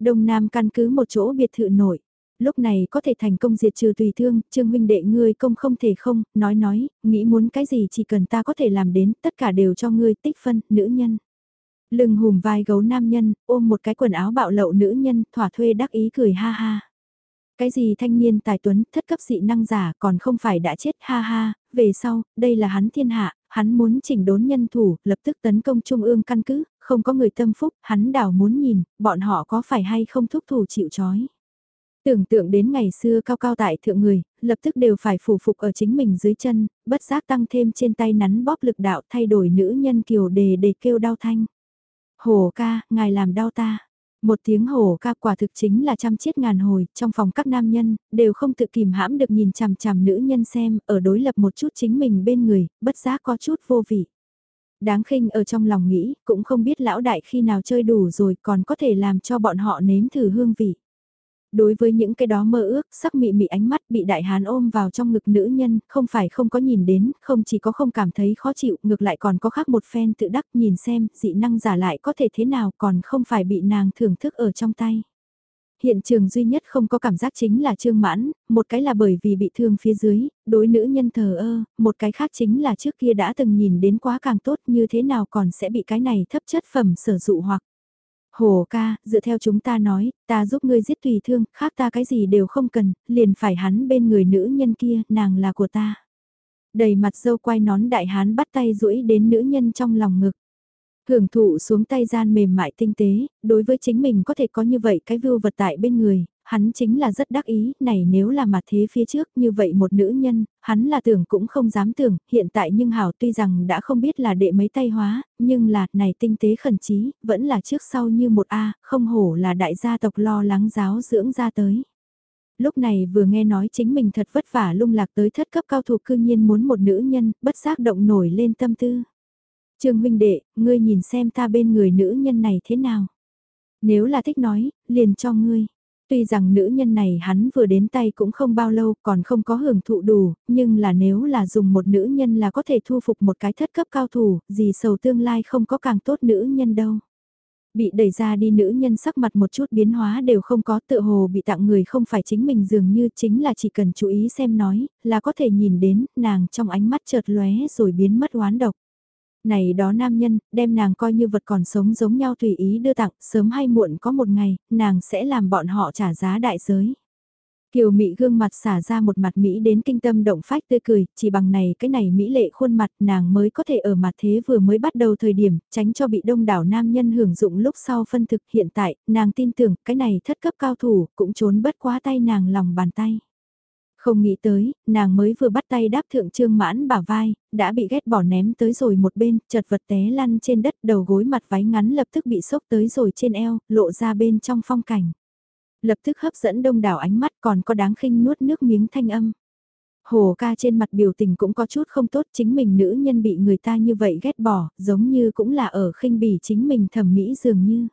Đông Nam căn cứ một chỗ biệt thự nổi. Lúc này có thể thành công diệt trừ tùy thương, trương huynh đệ ngươi công không thể không, nói nói, nghĩ muốn cái gì chỉ cần ta có thể làm đến, tất cả đều cho ngươi tích phân, nữ nhân. Lưng hùm vai gấu nam nhân, ôm một cái quần áo bạo lậu nữ nhân, thỏa thuê đắc ý cười ha ha. Cái gì thanh niên tài tuấn, thất cấp dị năng giả còn không phải đã chết ha ha, về sau, đây là hắn thiên hạ, hắn muốn chỉnh đốn nhân thủ, lập tức tấn công trung ương căn cứ, không có người tâm phúc, hắn đảo muốn nhìn, bọn họ có phải hay không thúc thủ chịu chói. Tưởng tượng đến ngày xưa cao cao tại thượng người, lập tức đều phải phủ phục ở chính mình dưới chân, bất giác tăng thêm trên tay nắn bóp lực đạo thay đổi nữ nhân kiều đề để kêu đau thanh. Hồ ca, ngài làm đau ta. Một tiếng hổ ca quả thực chính là trăm chiết ngàn hồi, trong phòng các nam nhân, đều không tự kìm hãm được nhìn chằm chằm nữ nhân xem, ở đối lập một chút chính mình bên người, bất giác có chút vô vị. Đáng khinh ở trong lòng nghĩ, cũng không biết lão đại khi nào chơi đủ rồi còn có thể làm cho bọn họ nếm thử hương vị. Đối với những cái đó mơ ước, sắc mị mị ánh mắt bị đại hán ôm vào trong ngực nữ nhân, không phải không có nhìn đến, không chỉ có không cảm thấy khó chịu, ngược lại còn có khác một phen tự đắc nhìn xem, dị năng giả lại có thể thế nào còn không phải bị nàng thưởng thức ở trong tay. Hiện trường duy nhất không có cảm giác chính là trương mãn, một cái là bởi vì bị thương phía dưới, đối nữ nhân thờ ơ, một cái khác chính là trước kia đã từng nhìn đến quá càng tốt như thế nào còn sẽ bị cái này thấp chất phẩm sở dụ hoặc. Hồ ca, dựa theo chúng ta nói, ta giúp ngươi giết tùy thương, khác ta cái gì đều không cần, liền phải hắn bên người nữ nhân kia, nàng là của ta. Đầy mặt dâu quay nón đại hán bắt tay duỗi đến nữ nhân trong lòng ngực. Hưởng thụ xuống tay gian mềm mại tinh tế, đối với chính mình có thể có như vậy cái vưu vật tại bên người, hắn chính là rất đắc ý, này nếu là mặt thế phía trước như vậy một nữ nhân, hắn là tưởng cũng không dám tưởng, hiện tại nhưng Hảo tuy rằng đã không biết là đệ mấy tay hóa, nhưng là, này tinh tế khẩn trí, vẫn là trước sau như một A, không hổ là đại gia tộc lo lắng giáo dưỡng ra tới. Lúc này vừa nghe nói chính mình thật vất vả lung lạc tới thất cấp cao thủ cư nhiên muốn một nữ nhân, bất giác động nổi lên tâm tư. Trương huynh đệ, ngươi nhìn xem ta bên người nữ nhân này thế nào? Nếu là thích nói, liền cho ngươi. Tuy rằng nữ nhân này hắn vừa đến tay cũng không bao lâu còn không có hưởng thụ đủ, nhưng là nếu là dùng một nữ nhân là có thể thu phục một cái thất cấp cao thủ, gì sầu tương lai không có càng tốt nữ nhân đâu. Bị đẩy ra đi nữ nhân sắc mặt một chút biến hóa đều không có tự hồ bị tặng người không phải chính mình dường như chính là chỉ cần chú ý xem nói, là có thể nhìn đến nàng trong ánh mắt chợt lóe rồi biến mất oán độc này đó nam nhân, đem nàng coi như vật còn sống giống nhau tùy ý đưa tặng, sớm hay muộn có một ngày, nàng sẽ làm bọn họ trả giá đại giới. Kiều Mỹ gương mặt xả ra một mặt Mỹ đến kinh tâm động phách tươi cười, chỉ bằng này cái này Mỹ lệ khuôn mặt nàng mới có thể ở mặt thế vừa mới bắt đầu thời điểm, tránh cho bị đông đảo nam nhân hưởng dụng lúc sau phân thực hiện tại, nàng tin tưởng cái này thất cấp cao thủ cũng trốn bất quá tay nàng lòng bàn tay. Không nghĩ tới, nàng mới vừa bắt tay đáp thượng trương mãn bả vai, đã bị ghét bỏ ném tới rồi một bên, chật vật té lăn trên đất đầu gối mặt váy ngắn lập tức bị sốc tới rồi trên eo, lộ ra bên trong phong cảnh. Lập tức hấp dẫn đông đảo ánh mắt còn có đáng khinh nuốt nước miếng thanh âm. Hồ ca trên mặt biểu tình cũng có chút không tốt chính mình nữ nhân bị người ta như vậy ghét bỏ, giống như cũng là ở khinh bỉ chính mình thẩm mỹ dường như.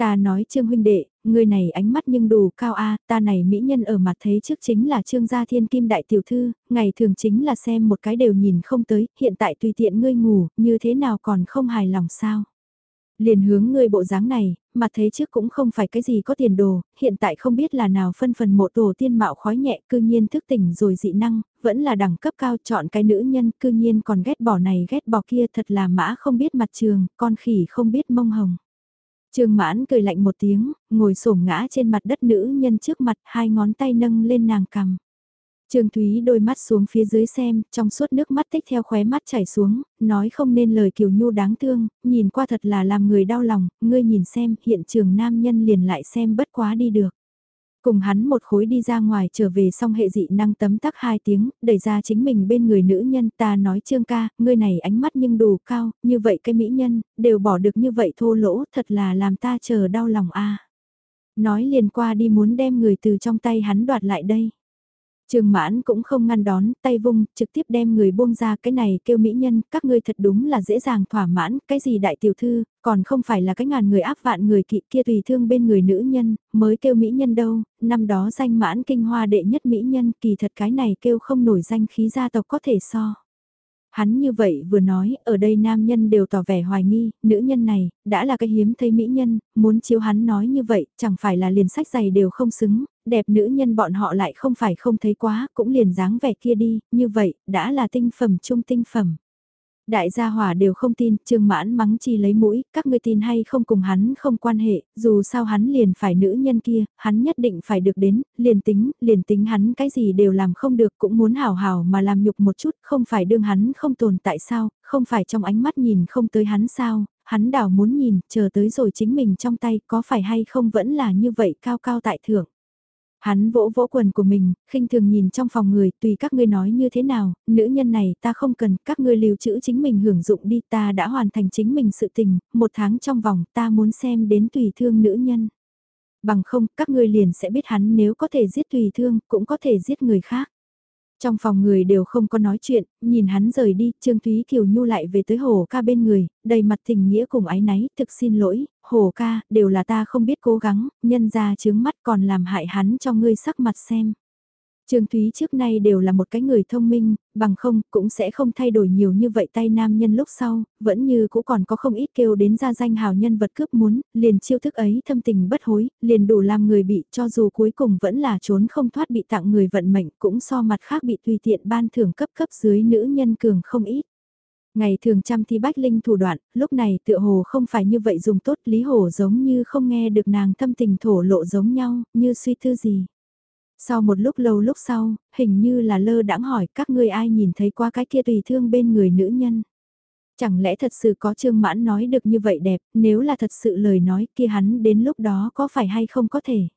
Ta nói Trương huynh đệ, người này ánh mắt nhưng đủ cao a, ta này mỹ nhân ở mặt thấy trước chính là Trương gia thiên kim đại tiểu thư, ngày thường chính là xem một cái đều nhìn không tới, hiện tại tùy tiện ngươi ngủ, như thế nào còn không hài lòng sao? Liền hướng ngươi bộ dáng này, mặt thấy trước cũng không phải cái gì có tiền đồ, hiện tại không biết là nào phân phần mộ tổ tiên mạo khói nhẹ cư nhiên thức tỉnh rồi dị năng, vẫn là đẳng cấp cao chọn cái nữ nhân cư nhiên còn ghét bỏ này ghét bỏ kia thật là mã không biết mặt trường, con khỉ không biết mông hồng. Trương mãn cười lạnh một tiếng, ngồi xổm ngã trên mặt đất nữ nhân trước mặt hai ngón tay nâng lên nàng cằm. Trương Thúy đôi mắt xuống phía dưới xem, trong suốt nước mắt tích theo khóe mắt chảy xuống, nói không nên lời kiều nhu đáng thương, nhìn qua thật là làm người đau lòng, ngươi nhìn xem, hiện trường nam nhân liền lại xem bất quá đi được. Cùng hắn một khối đi ra ngoài trở về xong hệ dị năng tấm tắc hai tiếng, đẩy ra chính mình bên người nữ nhân ta nói trương ca, ngươi này ánh mắt nhưng đủ cao, như vậy cái mỹ nhân, đều bỏ được như vậy thô lỗ, thật là làm ta chờ đau lòng a Nói liền qua đi muốn đem người từ trong tay hắn đoạt lại đây. Trường mãn cũng không ngăn đón, tay vung, trực tiếp đem người buông ra cái này kêu mỹ nhân, các ngươi thật đúng là dễ dàng thỏa mãn, cái gì đại tiểu thư, còn không phải là cái ngàn người áp vạn người kỵ kia tùy thương bên người nữ nhân, mới kêu mỹ nhân đâu, năm đó danh mãn kinh hoa đệ nhất mỹ nhân, kỳ thật cái này kêu không nổi danh khí gia tộc có thể so. Hắn như vậy vừa nói, ở đây nam nhân đều tỏ vẻ hoài nghi, nữ nhân này, đã là cái hiếm thấy mỹ nhân, muốn chiếu hắn nói như vậy, chẳng phải là liền sách giày đều không xứng, đẹp nữ nhân bọn họ lại không phải không thấy quá, cũng liền dáng vẻ kia đi, như vậy, đã là tinh phẩm trung tinh phẩm. Đại gia hỏa đều không tin, trương mãn mắng chi lấy mũi, các ngươi tin hay không cùng hắn không quan hệ, dù sao hắn liền phải nữ nhân kia, hắn nhất định phải được đến, liền tính, liền tính hắn cái gì đều làm không được cũng muốn hào hào mà làm nhục một chút, không phải đương hắn không tồn tại sao, không phải trong ánh mắt nhìn không tới hắn sao, hắn đảo muốn nhìn, chờ tới rồi chính mình trong tay có phải hay không vẫn là như vậy cao cao tại thượng. Hắn vỗ vỗ quần của mình, khinh thường nhìn trong phòng người, tùy các ngươi nói như thế nào, nữ nhân này ta không cần, các ngươi lưu trữ chính mình hưởng dụng đi, ta đã hoàn thành chính mình sự tình, một tháng trong vòng ta muốn xem đến tùy thương nữ nhân. Bằng không, các ngươi liền sẽ biết hắn nếu có thể giết tùy thương, cũng có thể giết người khác. Trong phòng người đều không có nói chuyện, nhìn hắn rời đi, Trương Thúy Kiều Nhu lại về tới hồ ca bên người, đầy mặt tình nghĩa cùng ái náy, thực xin lỗi, hồ ca, đều là ta không biết cố gắng, nhân ra chướng mắt còn làm hại hắn cho ngươi sắc mặt xem. Trương Thúy trước nay đều là một cái người thông minh, bằng không cũng sẽ không thay đổi nhiều như vậy tay nam nhân lúc sau, vẫn như cũng còn có không ít kêu đến ra danh hào nhân vật cướp muốn, liền chiêu thức ấy thâm tình bất hối, liền đủ làm người bị cho dù cuối cùng vẫn là trốn không thoát bị tặng người vận mệnh cũng so mặt khác bị tùy tiện ban thưởng cấp cấp dưới nữ nhân cường không ít. Ngày thường chăm thi bách linh thủ đoạn, lúc này tựa hồ không phải như vậy dùng tốt lý hồ giống như không nghe được nàng thâm tình thổ lộ giống nhau, như suy thư gì. Sau một lúc lâu lúc sau, hình như là lơ đãng hỏi các ngươi ai nhìn thấy qua cái kia tùy thương bên người nữ nhân. Chẳng lẽ thật sự có trương mãn nói được như vậy đẹp, nếu là thật sự lời nói kia hắn đến lúc đó có phải hay không có thể.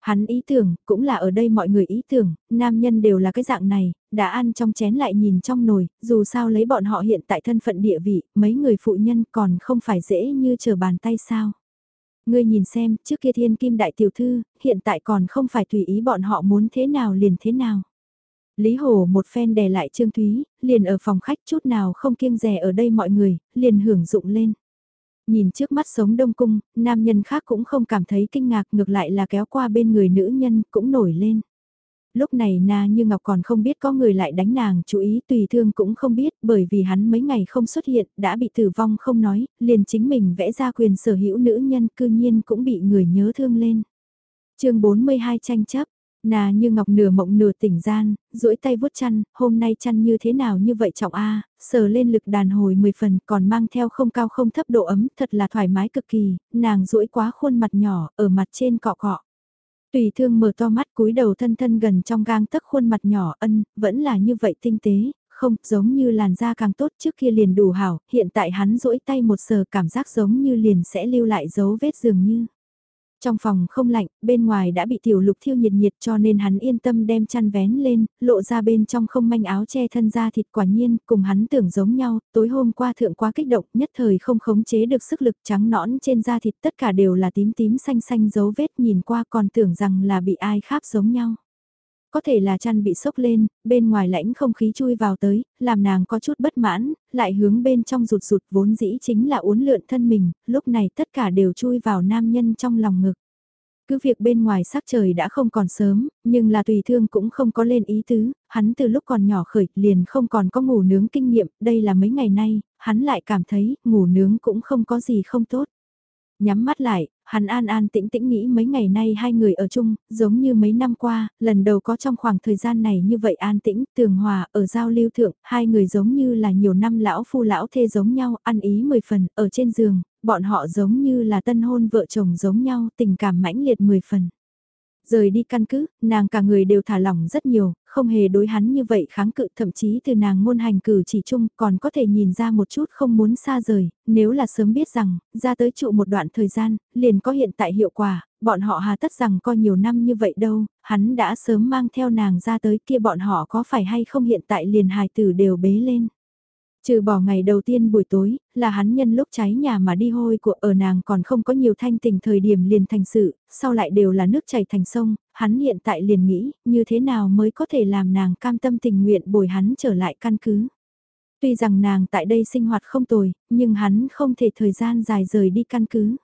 Hắn ý tưởng, cũng là ở đây mọi người ý tưởng, nam nhân đều là cái dạng này, đã ăn trong chén lại nhìn trong nồi, dù sao lấy bọn họ hiện tại thân phận địa vị, mấy người phụ nhân còn không phải dễ như chờ bàn tay sao. Ngươi nhìn xem, trước kia thiên kim đại tiểu thư, hiện tại còn không phải tùy ý bọn họ muốn thế nào liền thế nào. Lý Hồ một phen đè lại Trương Thúy, liền ở phòng khách chút nào không kiêng rẻ ở đây mọi người, liền hưởng dụng lên. Nhìn trước mắt sống đông cung, nam nhân khác cũng không cảm thấy kinh ngạc ngược lại là kéo qua bên người nữ nhân cũng nổi lên. Lúc này Na Như Ngọc còn không biết có người lại đánh nàng chú ý tùy thương cũng không biết bởi vì hắn mấy ngày không xuất hiện đã bị tử vong không nói, liền chính mình vẽ ra quyền sở hữu nữ nhân cư nhiên cũng bị người nhớ thương lên. chương 42 tranh chấp, Nà như ngọc nửa mộng nửa tỉnh gian, duỗi tay vuốt chăn, hôm nay chăn như thế nào như vậy trọng a sờ lên lực đàn hồi 10 phần còn mang theo không cao không thấp độ ấm thật là thoải mái cực kỳ, nàng duỗi quá khuôn mặt nhỏ, ở mặt trên cọ cọ. Tùy thương mở to mắt cúi đầu thân thân gần trong gang tấc khuôn mặt nhỏ ân, vẫn là như vậy tinh tế, không, giống như làn da càng tốt trước kia liền đủ hảo, hiện tại hắn duỗi tay một sờ cảm giác giống như liền sẽ lưu lại dấu vết dường như. Trong phòng không lạnh, bên ngoài đã bị tiểu lục thiêu nhiệt nhiệt cho nên hắn yên tâm đem chăn vén lên, lộ ra bên trong không manh áo che thân ra thịt quả nhiên, cùng hắn tưởng giống nhau, tối hôm qua thượng quá kích động, nhất thời không khống chế được sức lực trắng nõn trên da thịt tất cả đều là tím tím xanh xanh dấu vết nhìn qua còn tưởng rằng là bị ai khác giống nhau. Có thể là chăn bị sốc lên, bên ngoài lãnh không khí chui vào tới, làm nàng có chút bất mãn, lại hướng bên trong rụt rụt vốn dĩ chính là uốn lượn thân mình, lúc này tất cả đều chui vào nam nhân trong lòng ngực. Cứ việc bên ngoài sắc trời đã không còn sớm, nhưng là tùy thương cũng không có lên ý tứ, hắn từ lúc còn nhỏ khởi liền không còn có ngủ nướng kinh nghiệm, đây là mấy ngày nay, hắn lại cảm thấy ngủ nướng cũng không có gì không tốt. Nhắm mắt lại, hắn an an tĩnh tĩnh nghĩ mấy ngày nay hai người ở chung, giống như mấy năm qua, lần đầu có trong khoảng thời gian này như vậy an tĩnh, tường hòa, ở giao lưu thượng, hai người giống như là nhiều năm lão phu lão thê giống nhau, ăn ý mười phần, ở trên giường, bọn họ giống như là tân hôn vợ chồng giống nhau, tình cảm mãnh liệt mười phần. Rời đi căn cứ, nàng cả người đều thả lỏng rất nhiều, không hề đối hắn như vậy kháng cự thậm chí từ nàng ngôn hành cử chỉ chung còn có thể nhìn ra một chút không muốn xa rời, nếu là sớm biết rằng, ra tới trụ một đoạn thời gian, liền có hiện tại hiệu quả, bọn họ hà tất rằng coi nhiều năm như vậy đâu, hắn đã sớm mang theo nàng ra tới kia bọn họ có phải hay không hiện tại liền hài tử đều bế lên. Trừ bỏ ngày đầu tiên buổi tối, là hắn nhân lúc cháy nhà mà đi hôi của ở nàng còn không có nhiều thanh tình thời điểm liền thành sự, sau lại đều là nước chảy thành sông, hắn hiện tại liền nghĩ như thế nào mới có thể làm nàng cam tâm tình nguyện bồi hắn trở lại căn cứ. Tuy rằng nàng tại đây sinh hoạt không tồi, nhưng hắn không thể thời gian dài rời đi căn cứ.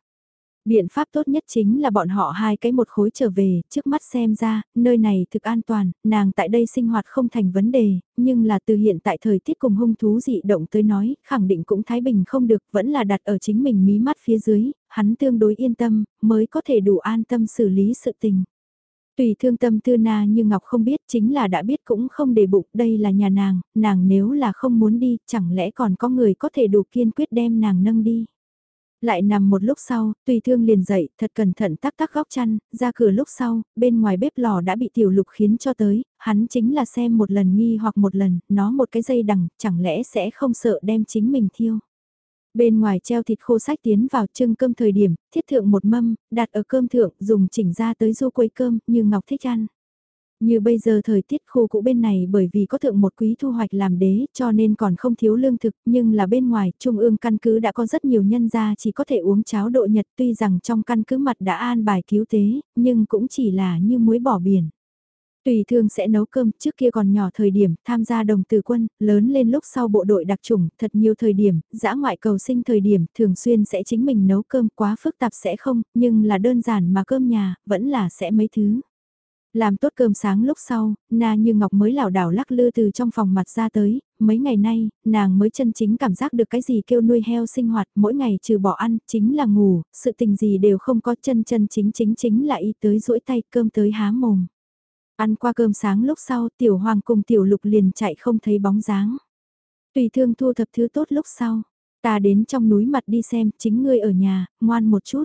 Biện pháp tốt nhất chính là bọn họ hai cái một khối trở về, trước mắt xem ra, nơi này thực an toàn, nàng tại đây sinh hoạt không thành vấn đề, nhưng là từ hiện tại thời tiết cùng hung thú dị động tới nói, khẳng định cũng thái bình không được, vẫn là đặt ở chính mình mí mắt phía dưới, hắn tương đối yên tâm, mới có thể đủ an tâm xử lý sự tình. Tùy thương tâm tư na như Ngọc không biết chính là đã biết cũng không để bụng đây là nhà nàng, nàng nếu là không muốn đi chẳng lẽ còn có người có thể đủ kiên quyết đem nàng nâng đi. Lại nằm một lúc sau, tùy thương liền dậy, thật cẩn thận tắc tắc góc chăn, ra cửa lúc sau, bên ngoài bếp lò đã bị tiểu lục khiến cho tới, hắn chính là xem một lần nghi hoặc một lần, nó một cái dây đằng, chẳng lẽ sẽ không sợ đem chính mình thiêu. Bên ngoài treo thịt khô sách tiến vào trưng cơm thời điểm, thiết thượng một mâm, đặt ở cơm thượng, dùng chỉnh ra tới du quấy cơm, như Ngọc thích ăn. Như bây giờ thời tiết khu cũ bên này bởi vì có thượng một quý thu hoạch làm đế cho nên còn không thiếu lương thực nhưng là bên ngoài trung ương căn cứ đã có rất nhiều nhân gia chỉ có thể uống cháo độ nhật tuy rằng trong căn cứ mặt đã an bài cứu tế nhưng cũng chỉ là như muối bỏ biển. Tùy thương sẽ nấu cơm trước kia còn nhỏ thời điểm tham gia đồng từ quân, lớn lên lúc sau bộ đội đặc trùng, thật nhiều thời điểm, dã ngoại cầu sinh thời điểm, thường xuyên sẽ chính mình nấu cơm quá phức tạp sẽ không, nhưng là đơn giản mà cơm nhà, vẫn là sẽ mấy thứ. Làm tốt cơm sáng lúc sau, Na Như Ngọc mới lảo đảo lắc lư từ trong phòng mặt ra tới, mấy ngày nay, nàng mới chân chính cảm giác được cái gì kêu nuôi heo sinh hoạt, mỗi ngày trừ bỏ ăn, chính là ngủ, sự tình gì đều không có chân chân chính chính chính là y tới duỗi tay cơm tới há mồm. Ăn qua cơm sáng lúc sau, tiểu hoàng cùng tiểu lục liền chạy không thấy bóng dáng. Tùy thương thu thập thứ tốt lúc sau, ta đến trong núi mặt đi xem, chính ngươi ở nhà, ngoan một chút.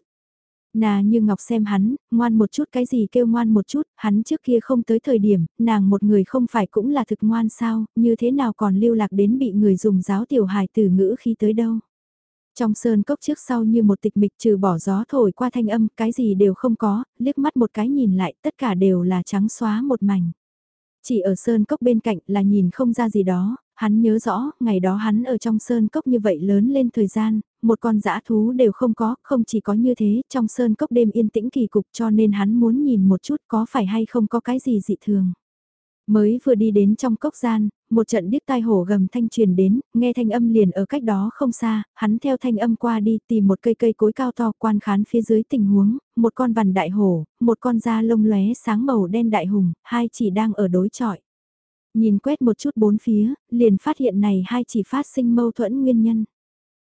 Nà như Ngọc xem hắn, ngoan một chút cái gì kêu ngoan một chút, hắn trước kia không tới thời điểm, nàng một người không phải cũng là thực ngoan sao, như thế nào còn lưu lạc đến bị người dùng giáo tiểu hài từ ngữ khi tới đâu. Trong sơn cốc trước sau như một tịch mịch trừ bỏ gió thổi qua thanh âm, cái gì đều không có, liếc mắt một cái nhìn lại, tất cả đều là trắng xóa một mảnh. Chỉ ở sơn cốc bên cạnh là nhìn không ra gì đó, hắn nhớ rõ, ngày đó hắn ở trong sơn cốc như vậy lớn lên thời gian, một con dã thú đều không có, không chỉ có như thế, trong sơn cốc đêm yên tĩnh kỳ cục cho nên hắn muốn nhìn một chút có phải hay không có cái gì dị thường. Mới vừa đi đến trong cốc gian, một trận điếc tai hổ gầm thanh truyền đến, nghe thanh âm liền ở cách đó không xa, hắn theo thanh âm qua đi tìm một cây cây cối cao to quan khán phía dưới tình huống, một con vằn đại hổ, một con da lông lóe sáng màu đen đại hùng, hai chỉ đang ở đối trọi. Nhìn quét một chút bốn phía, liền phát hiện này hai chỉ phát sinh mâu thuẫn nguyên nhân.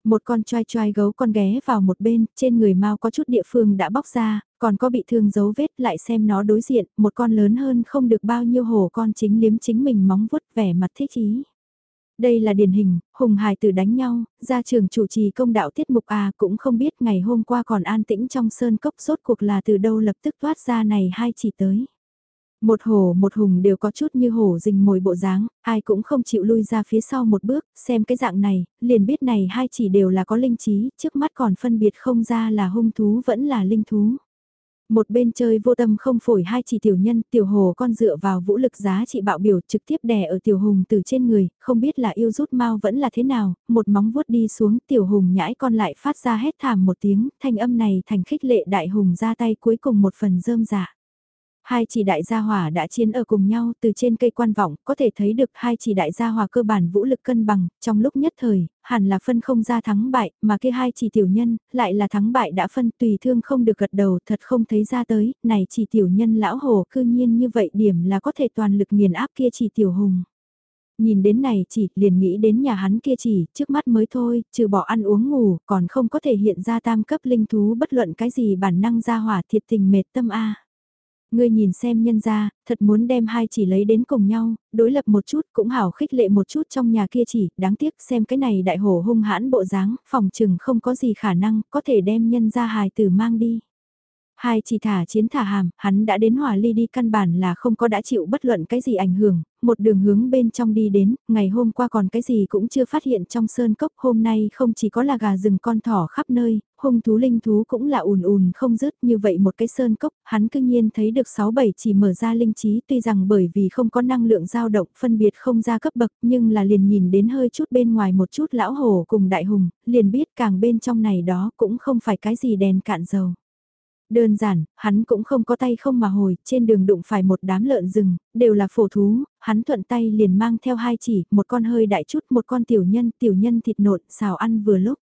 Một con choai choai gấu con ghé vào một bên, trên người mau có chút địa phương đã bóc ra, còn có bị thương dấu vết lại xem nó đối diện, một con lớn hơn không được bao nhiêu hổ con chính liếm chính mình móng vuốt vẻ mặt thích ý. Đây là điển hình, hùng hài tử đánh nhau, ra trường chủ trì công đạo tiết mục à cũng không biết ngày hôm qua còn an tĩnh trong sơn cốc sốt cuộc là từ đâu lập tức thoát ra này hai chỉ tới. Một hổ một hùng đều có chút như hổ rình mồi bộ dáng, ai cũng không chịu lui ra phía sau một bước, xem cái dạng này, liền biết này hai chỉ đều là có linh trí, trước mắt còn phân biệt không ra là hung thú vẫn là linh thú. Một bên chơi vô tâm không phổi hai chỉ tiểu nhân, tiểu hồ con dựa vào vũ lực giá trị bạo biểu trực tiếp đè ở tiểu hùng từ trên người, không biết là yêu rút mau vẫn là thế nào, một móng vuốt đi xuống tiểu hùng nhãi con lại phát ra hét thảm một tiếng, thanh âm này thành khích lệ đại hùng ra tay cuối cùng một phần rơm dạ. Hai chỉ đại gia hỏa đã chiến ở cùng nhau từ trên cây quan vọng, có thể thấy được hai chỉ đại gia hỏa cơ bản vũ lực cân bằng, trong lúc nhất thời, hẳn là phân không ra thắng bại, mà kia hai chỉ tiểu nhân, lại là thắng bại đã phân tùy thương không được gật đầu, thật không thấy ra tới, này chỉ tiểu nhân lão hồ cư nhiên như vậy điểm là có thể toàn lực nghiền áp kia chỉ tiểu hùng. Nhìn đến này chỉ, liền nghĩ đến nhà hắn kia chỉ, trước mắt mới thôi, trừ bỏ ăn uống ngủ, còn không có thể hiện ra tam cấp linh thú bất luận cái gì bản năng ra hỏa thiệt tình mệt tâm A. Ngươi nhìn xem nhân ra, thật muốn đem hai chỉ lấy đến cùng nhau, đối lập một chút cũng hảo khích lệ một chút trong nhà kia chỉ, đáng tiếc xem cái này đại hổ hung hãn bộ dáng, phòng chừng không có gì khả năng, có thể đem nhân ra hài tử mang đi. Hai chỉ thả chiến thả hàm, hắn đã đến hỏa ly đi căn bản là không có đã chịu bất luận cái gì ảnh hưởng, một đường hướng bên trong đi đến, ngày hôm qua còn cái gì cũng chưa phát hiện trong sơn cốc, hôm nay không chỉ có là gà rừng con thỏ khắp nơi, hung thú linh thú cũng là ùn ùn không dứt như vậy một cái sơn cốc, hắn cương nhiên thấy được 6-7 chỉ mở ra linh trí tuy rằng bởi vì không có năng lượng dao động phân biệt không ra cấp bậc nhưng là liền nhìn đến hơi chút bên ngoài một chút lão hổ cùng đại hùng, liền biết càng bên trong này đó cũng không phải cái gì đèn cạn dầu. Đơn giản, hắn cũng không có tay không mà hồi, trên đường đụng phải một đám lợn rừng, đều là phổ thú, hắn thuận tay liền mang theo hai chỉ, một con hơi đại chút, một con tiểu nhân, tiểu nhân thịt nộn, xào ăn vừa lúc.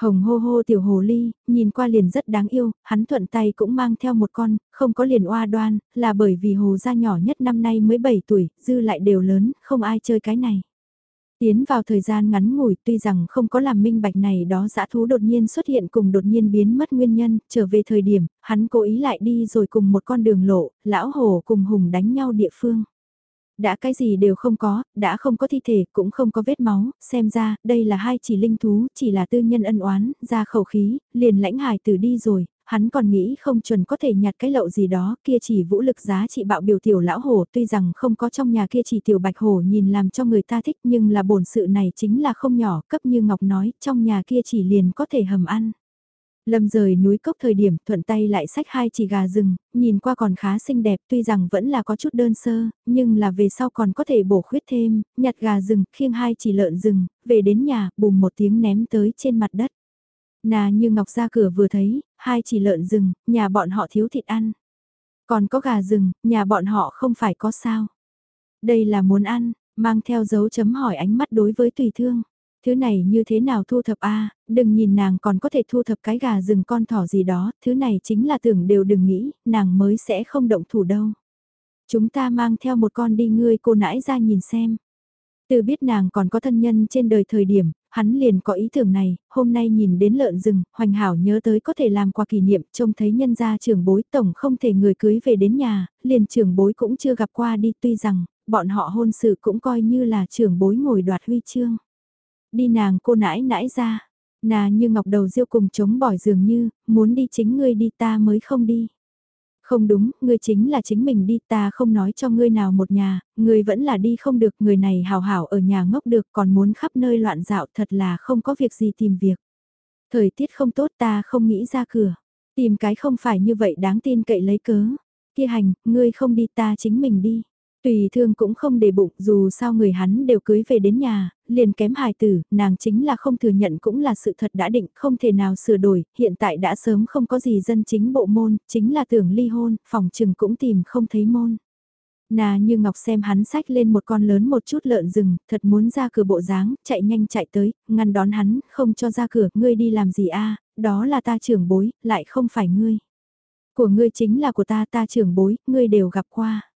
Hồng hô hô tiểu hồ ly, nhìn qua liền rất đáng yêu, hắn thuận tay cũng mang theo một con, không có liền oa đoan, là bởi vì hồ gia nhỏ nhất năm nay mới 7 tuổi, dư lại đều lớn, không ai chơi cái này. Tiến vào thời gian ngắn ngủi tuy rằng không có làm minh bạch này đó dã thú đột nhiên xuất hiện cùng đột nhiên biến mất nguyên nhân, trở về thời điểm, hắn cố ý lại đi rồi cùng một con đường lộ, lão hồ cùng hùng đánh nhau địa phương. Đã cái gì đều không có, đã không có thi thể, cũng không có vết máu, xem ra, đây là hai chỉ linh thú, chỉ là tư nhân ân oán, ra khẩu khí, liền lãnh hải tử đi rồi, hắn còn nghĩ không chuẩn có thể nhặt cái lậu gì đó, kia chỉ vũ lực giá trị bạo biểu tiểu lão hổ, tuy rằng không có trong nhà kia chỉ tiểu bạch hổ nhìn làm cho người ta thích nhưng là bổn sự này chính là không nhỏ, cấp như Ngọc nói, trong nhà kia chỉ liền có thể hầm ăn. Lâm rời núi cốc thời điểm thuận tay lại sách hai chỉ gà rừng, nhìn qua còn khá xinh đẹp tuy rằng vẫn là có chút đơn sơ, nhưng là về sau còn có thể bổ khuyết thêm, nhặt gà rừng, khiêng hai chỉ lợn rừng, về đến nhà, bùm một tiếng ném tới trên mặt đất. Nà như ngọc ra cửa vừa thấy, hai chỉ lợn rừng, nhà bọn họ thiếu thịt ăn. Còn có gà rừng, nhà bọn họ không phải có sao. Đây là muốn ăn, mang theo dấu chấm hỏi ánh mắt đối với tùy thương. Thứ này như thế nào thu thập a đừng nhìn nàng còn có thể thu thập cái gà rừng con thỏ gì đó, thứ này chính là tưởng đều đừng nghĩ, nàng mới sẽ không động thủ đâu. Chúng ta mang theo một con đi ngươi cô nãi ra nhìn xem. Từ biết nàng còn có thân nhân trên đời thời điểm, hắn liền có ý tưởng này, hôm nay nhìn đến lợn rừng, hoành hảo nhớ tới có thể làm quà kỷ niệm, trông thấy nhân gia trưởng bối tổng không thể người cưới về đến nhà, liền trưởng bối cũng chưa gặp qua đi tuy rằng, bọn họ hôn sự cũng coi như là trưởng bối ngồi đoạt huy chương. Đi nàng cô nãi nãi ra, nà như ngọc đầu diêu cùng chống bỏi dường như, muốn đi chính ngươi đi ta mới không đi. Không đúng, ngươi chính là chính mình đi ta không nói cho ngươi nào một nhà, ngươi vẫn là đi không được người này hào hảo ở nhà ngốc được còn muốn khắp nơi loạn dạo thật là không có việc gì tìm việc. Thời tiết không tốt ta không nghĩ ra cửa, tìm cái không phải như vậy đáng tin cậy lấy cớ. Kia hành, ngươi không đi ta chính mình đi. Tùy thương cũng không để bụng dù sao người hắn đều cưới về đến nhà, liền kém hài tử, nàng chính là không thừa nhận cũng là sự thật đã định, không thể nào sửa đổi, hiện tại đã sớm không có gì dân chính bộ môn, chính là tưởng ly hôn, phòng trừng cũng tìm không thấy môn. Nà như Ngọc xem hắn sách lên một con lớn một chút lợn rừng, thật muốn ra cửa bộ dáng, chạy nhanh chạy tới, ngăn đón hắn, không cho ra cửa, ngươi đi làm gì a đó là ta trưởng bối, lại không phải ngươi. Của ngươi chính là của ta ta trưởng bối, ngươi đều gặp qua.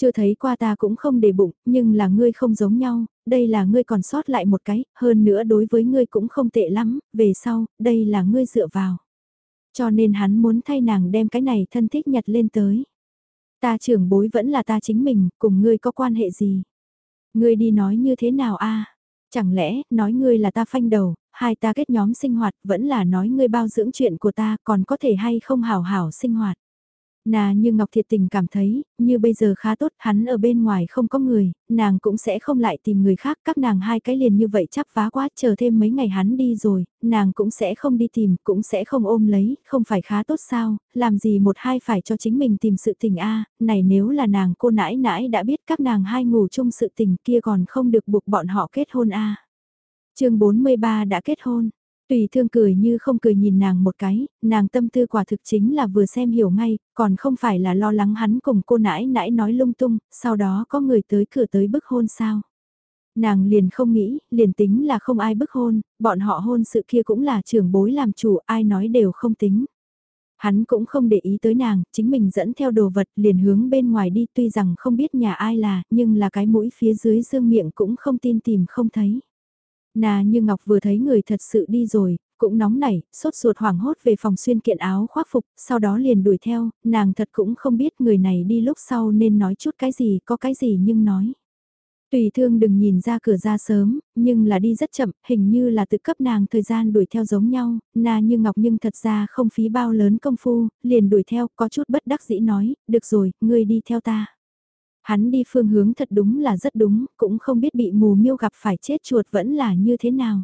Chưa thấy qua ta cũng không để bụng, nhưng là ngươi không giống nhau, đây là ngươi còn sót lại một cái, hơn nữa đối với ngươi cũng không tệ lắm, về sau, đây là ngươi dựa vào. Cho nên hắn muốn thay nàng đem cái này thân thích nhặt lên tới. Ta trưởng bối vẫn là ta chính mình, cùng ngươi có quan hệ gì? Ngươi đi nói như thế nào a? Chẳng lẽ, nói ngươi là ta phanh đầu, hai ta kết nhóm sinh hoạt, vẫn là nói ngươi bao dưỡng chuyện của ta, còn có thể hay không hảo hảo sinh hoạt? Nà như Ngọc Thiệt Tình cảm thấy, như bây giờ khá tốt, hắn ở bên ngoài không có người, nàng cũng sẽ không lại tìm người khác, các nàng hai cái liền như vậy chắp vá quá, chờ thêm mấy ngày hắn đi rồi, nàng cũng sẽ không đi tìm, cũng sẽ không ôm lấy, không phải khá tốt sao, làm gì một hai phải cho chính mình tìm sự tình a này nếu là nàng cô nãi nãi đã biết các nàng hai ngủ chung sự tình kia còn không được buộc bọn họ kết hôn a chương 43 đã kết hôn. Tùy thương cười như không cười nhìn nàng một cái, nàng tâm tư quả thực chính là vừa xem hiểu ngay, còn không phải là lo lắng hắn cùng cô nãi nãi nói lung tung, sau đó có người tới cửa tới bức hôn sao. Nàng liền không nghĩ, liền tính là không ai bức hôn, bọn họ hôn sự kia cũng là trưởng bối làm chủ, ai nói đều không tính. Hắn cũng không để ý tới nàng, chính mình dẫn theo đồ vật liền hướng bên ngoài đi tuy rằng không biết nhà ai là, nhưng là cái mũi phía dưới dương miệng cũng không tin tìm không thấy. Nà như Ngọc vừa thấy người thật sự đi rồi, cũng nóng nảy, sốt ruột hoảng hốt về phòng xuyên kiện áo khoác phục, sau đó liền đuổi theo, nàng thật cũng không biết người này đi lúc sau nên nói chút cái gì, có cái gì nhưng nói. Tùy thương đừng nhìn ra cửa ra sớm, nhưng là đi rất chậm, hình như là tự cấp nàng thời gian đuổi theo giống nhau, na như ngọc nhưng thật ra không phí bao lớn công phu, liền đuổi theo, có chút bất đắc dĩ nói, được rồi, ngươi đi theo ta. Hắn đi phương hướng thật đúng là rất đúng, cũng không biết bị mù miêu gặp phải chết chuột vẫn là như thế nào.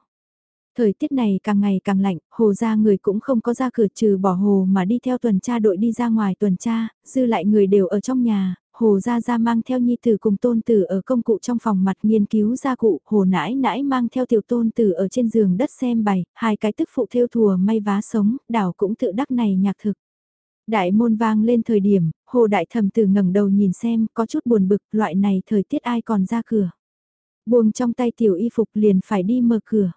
Thời tiết này càng ngày càng lạnh, hồ ra người cũng không có ra cửa trừ bỏ hồ mà đi theo tuần tra đội đi ra ngoài tuần tra, dư lại người đều ở trong nhà, hồ ra ra mang theo nhi tử cùng tôn tử ở công cụ trong phòng mặt nghiên cứu gia cụ, hồ nãi nãi mang theo tiểu tôn tử ở trên giường đất xem bày, hai cái tức phụ theo thùa may vá sống, đảo cũng tự đắc này nhạc thực. Đại môn vang lên thời điểm, hồ đại thầm từ ngẩng đầu nhìn xem, có chút buồn bực, loại này thời tiết ai còn ra cửa. Buông trong tay tiểu y phục liền phải đi mở cửa.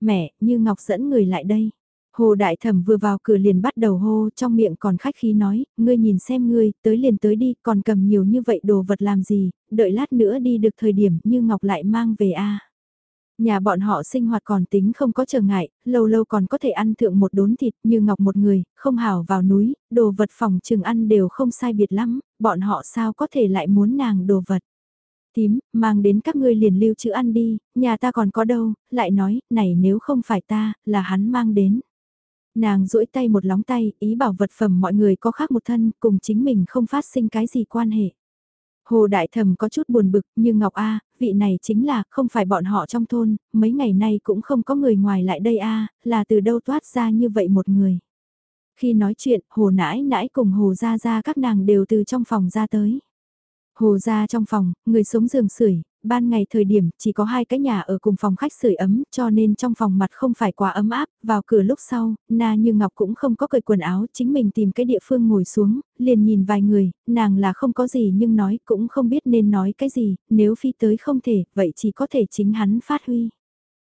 Mẹ, như Ngọc dẫn người lại đây. Hồ Đại Thẩm vừa vào cửa liền bắt đầu hô trong miệng còn khách khí nói, ngươi nhìn xem ngươi, tới liền tới đi, còn cầm nhiều như vậy đồ vật làm gì, đợi lát nữa đi được thời điểm như Ngọc lại mang về a Nhà bọn họ sinh hoạt còn tính không có trở ngại, lâu lâu còn có thể ăn thượng một đốn thịt như Ngọc một người, không hảo vào núi, đồ vật phòng trường ăn đều không sai biệt lắm, bọn họ sao có thể lại muốn nàng đồ vật tím, mang đến các ngươi liền lưu trữ ăn đi, nhà ta còn có đâu, lại nói, này nếu không phải ta, là hắn mang đến. Nàng duỗi tay một lóng tay, ý bảo vật phẩm mọi người có khác một thân, cùng chính mình không phát sinh cái gì quan hệ. Hồ Đại Thẩm có chút buồn bực, nhưng Ngọc A, vị này chính là, không phải bọn họ trong thôn, mấy ngày nay cũng không có người ngoài lại đây A, là từ đâu toát ra như vậy một người. Khi nói chuyện, Hồ Nãi Nãi cùng Hồ Gia Gia các nàng đều từ trong phòng ra tới. Hồ Gia trong phòng, người sống giường sưởi, ban ngày thời điểm chỉ có hai cái nhà ở cùng phòng khách sưởi ấm cho nên trong phòng mặt không phải quá ấm áp, vào cửa lúc sau, na như ngọc cũng không có cởi quần áo, chính mình tìm cái địa phương ngồi xuống, liền nhìn vài người, nàng là không có gì nhưng nói cũng không biết nên nói cái gì, nếu phi tới không thể, vậy chỉ có thể chính hắn phát huy.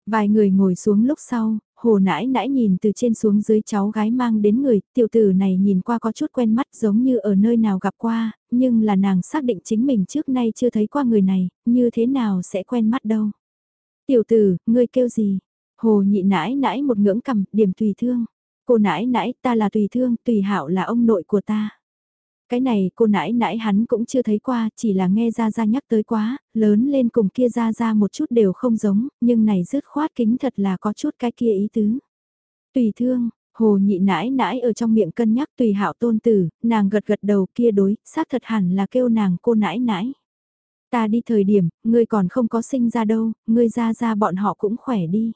Vài người ngồi xuống lúc sau, hồ nãi nãi nhìn từ trên xuống dưới cháu gái mang đến người, tiểu tử này nhìn qua có chút quen mắt giống như ở nơi nào gặp qua, nhưng là nàng xác định chính mình trước nay chưa thấy qua người này, như thế nào sẽ quen mắt đâu. Tiểu tử, ngươi kêu gì? Hồ nhị nãi nãi một ngưỡng cầm, điểm tùy thương. Cô nãi nãi, ta là tùy thương, tùy hảo là ông nội của ta. Cái này cô nãi nãi hắn cũng chưa thấy qua, chỉ là nghe ra ra nhắc tới quá, lớn lên cùng kia ra ra một chút đều không giống, nhưng này rứt khoát kính thật là có chút cái kia ý tứ. Tùy thương, hồ nhị nãi nãi ở trong miệng cân nhắc tùy hạo tôn tử, nàng gật gật đầu kia đối, xác thật hẳn là kêu nàng cô nãi nãi. Ta đi thời điểm, ngươi còn không có sinh ra đâu, ngươi ra ra bọn họ cũng khỏe đi.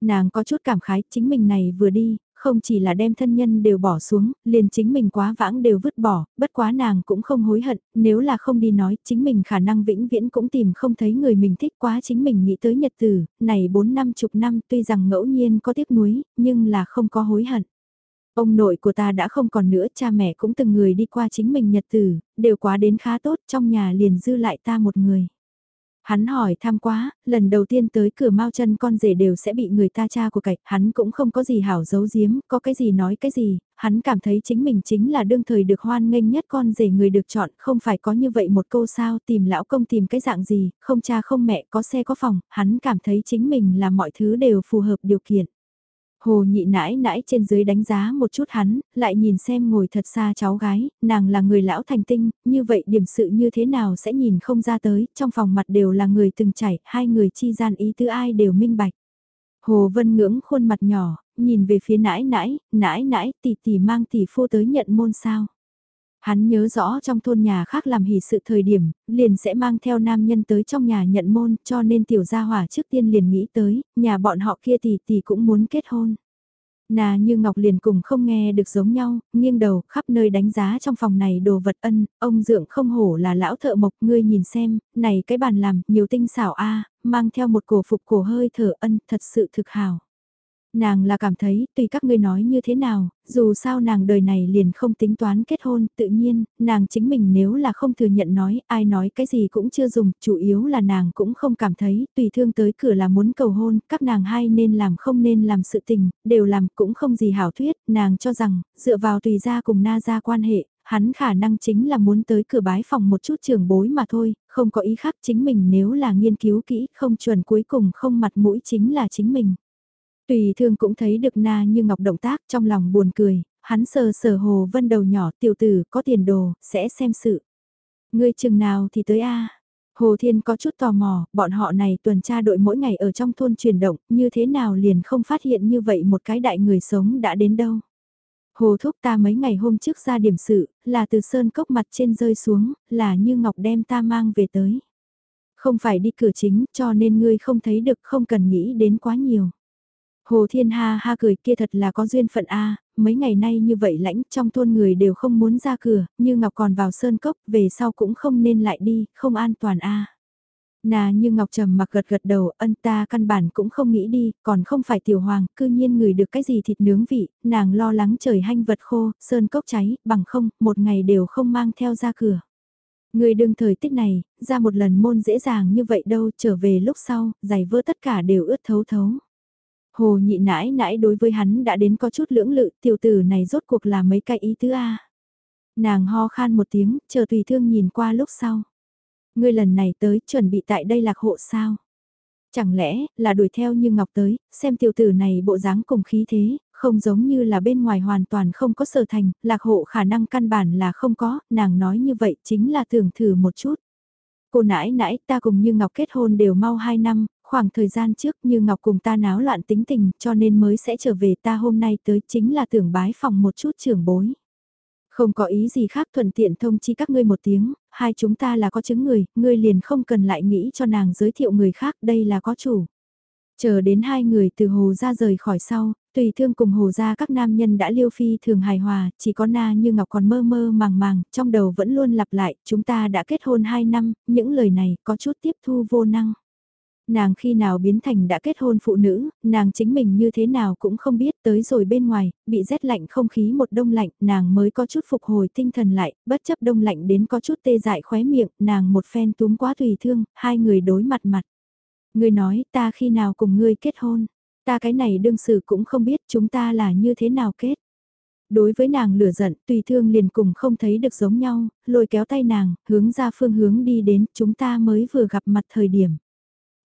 Nàng có chút cảm khái, chính mình này vừa đi, không chỉ là đem thân nhân đều bỏ xuống, liền chính mình quá vãng đều vứt bỏ, bất quá nàng cũng không hối hận, nếu là không đi nói, chính mình khả năng vĩnh viễn cũng tìm không thấy người mình thích quá chính mình nghĩ tới nhật tử, này 4 năm chục năm tuy rằng ngẫu nhiên có tiếc nuối, nhưng là không có hối hận. Ông nội của ta đã không còn nữa, cha mẹ cũng từng người đi qua chính mình nhật tử, đều quá đến khá tốt, trong nhà liền dư lại ta một người. Hắn hỏi tham quá, lần đầu tiên tới cửa mau chân con rể đều sẽ bị người ta cha của cạch, hắn cũng không có gì hảo giấu giếm, có cái gì nói cái gì, hắn cảm thấy chính mình chính là đương thời được hoan nghênh nhất con rể người được chọn, không phải có như vậy một câu sao tìm lão công tìm cái dạng gì, không cha không mẹ có xe có phòng, hắn cảm thấy chính mình là mọi thứ đều phù hợp điều kiện. Hồ nhị nãi nãi trên dưới đánh giá một chút hắn, lại nhìn xem ngồi thật xa cháu gái, nàng là người lão thành tinh, như vậy điểm sự như thế nào sẽ nhìn không ra tới, trong phòng mặt đều là người từng chảy, hai người chi gian ý tứ ai đều minh bạch. Hồ Vân ngưỡng khuôn mặt nhỏ, nhìn về phía nãi nãi, nãi nãi tỷ tỷ mang tỷ phu tới nhận môn sao. Hắn nhớ rõ trong thôn nhà khác làm hỷ sự thời điểm, liền sẽ mang theo nam nhân tới trong nhà nhận môn cho nên tiểu gia hỏa trước tiên liền nghĩ tới, nhà bọn họ kia tỷ tỷ cũng muốn kết hôn. Nà như Ngọc liền cùng không nghe được giống nhau, nghiêng đầu khắp nơi đánh giá trong phòng này đồ vật ân, ông dượng không hổ là lão thợ mộc ngươi nhìn xem, này cái bàn làm nhiều tinh xảo a mang theo một cổ phục cổ hơi thở ân thật sự thực hào. Nàng là cảm thấy, tùy các ngươi nói như thế nào, dù sao nàng đời này liền không tính toán kết hôn, tự nhiên, nàng chính mình nếu là không thừa nhận nói, ai nói cái gì cũng chưa dùng, chủ yếu là nàng cũng không cảm thấy, tùy thương tới cửa là muốn cầu hôn, các nàng hai nên làm không nên làm sự tình, đều làm cũng không gì hảo thuyết, nàng cho rằng, dựa vào tùy gia cùng na gia quan hệ, hắn khả năng chính là muốn tới cửa bái phòng một chút trường bối mà thôi, không có ý khác chính mình nếu là nghiên cứu kỹ, không chuẩn cuối cùng không mặt mũi chính là chính mình. Tùy thương cũng thấy được na như ngọc động tác trong lòng buồn cười, hắn sờ sờ hồ vân đầu nhỏ tiểu tử có tiền đồ, sẽ xem sự. Ngươi chừng nào thì tới a Hồ Thiên có chút tò mò, bọn họ này tuần tra đội mỗi ngày ở trong thôn chuyển động, như thế nào liền không phát hiện như vậy một cái đại người sống đã đến đâu. Hồ thúc ta mấy ngày hôm trước ra điểm sự, là từ sơn cốc mặt trên rơi xuống, là như ngọc đem ta mang về tới. Không phải đi cửa chính, cho nên ngươi không thấy được không cần nghĩ đến quá nhiều. Hồ Thiên Ha ha cười kia thật là có duyên phận a mấy ngày nay như vậy lãnh trong thôn người đều không muốn ra cửa, như Ngọc còn vào sơn cốc, về sau cũng không nên lại đi, không an toàn a Nà như Ngọc Trầm mặc gật gật đầu, ân ta căn bản cũng không nghĩ đi, còn không phải tiểu hoàng, cư nhiên người được cái gì thịt nướng vị, nàng lo lắng trời hanh vật khô, sơn cốc cháy, bằng không, một ngày đều không mang theo ra cửa. Người đương thời tiết này, ra một lần môn dễ dàng như vậy đâu, trở về lúc sau, giày vơ tất cả đều ướt thấu thấu. Hồ nhị nãi nãi đối với hắn đã đến có chút lưỡng lự, tiểu tử này rốt cuộc là mấy cái ý tứ A. Nàng ho khan một tiếng, chờ tùy thương nhìn qua lúc sau. Ngươi lần này tới chuẩn bị tại đây lạc hộ sao? Chẳng lẽ là đuổi theo như Ngọc tới, xem tiểu tử này bộ dáng cùng khí thế, không giống như là bên ngoài hoàn toàn không có sở thành, lạc hộ khả năng căn bản là không có, nàng nói như vậy chính là tưởng thử một chút. Cô nãi nãi ta cùng Như Ngọc kết hôn đều mau 2 năm, khoảng thời gian trước Như Ngọc cùng ta náo loạn tính tình cho nên mới sẽ trở về ta hôm nay tới chính là tưởng bái phòng một chút trưởng bối. Không có ý gì khác thuận tiện thông chi các ngươi một tiếng, hai chúng ta là có chứng người, ngươi liền không cần lại nghĩ cho nàng giới thiệu người khác, đây là có chủ. Chờ đến hai người từ hồ ra rời khỏi sau, tùy thương cùng hồ ra các nam nhân đã liêu phi thường hài hòa, chỉ có na như ngọc còn mơ mơ màng màng, trong đầu vẫn luôn lặp lại, chúng ta đã kết hôn hai năm, những lời này có chút tiếp thu vô năng. Nàng khi nào biến thành đã kết hôn phụ nữ, nàng chính mình như thế nào cũng không biết tới rồi bên ngoài, bị rét lạnh không khí một đông lạnh, nàng mới có chút phục hồi tinh thần lại, bất chấp đông lạnh đến có chút tê dại khóe miệng, nàng một phen túm quá tùy thương, hai người đối mặt mặt. Ngươi nói ta khi nào cùng ngươi kết hôn, ta cái này đương sự cũng không biết chúng ta là như thế nào kết. Đối với nàng lửa giận, tùy thương liền cùng không thấy được giống nhau, lôi kéo tay nàng, hướng ra phương hướng đi đến, chúng ta mới vừa gặp mặt thời điểm.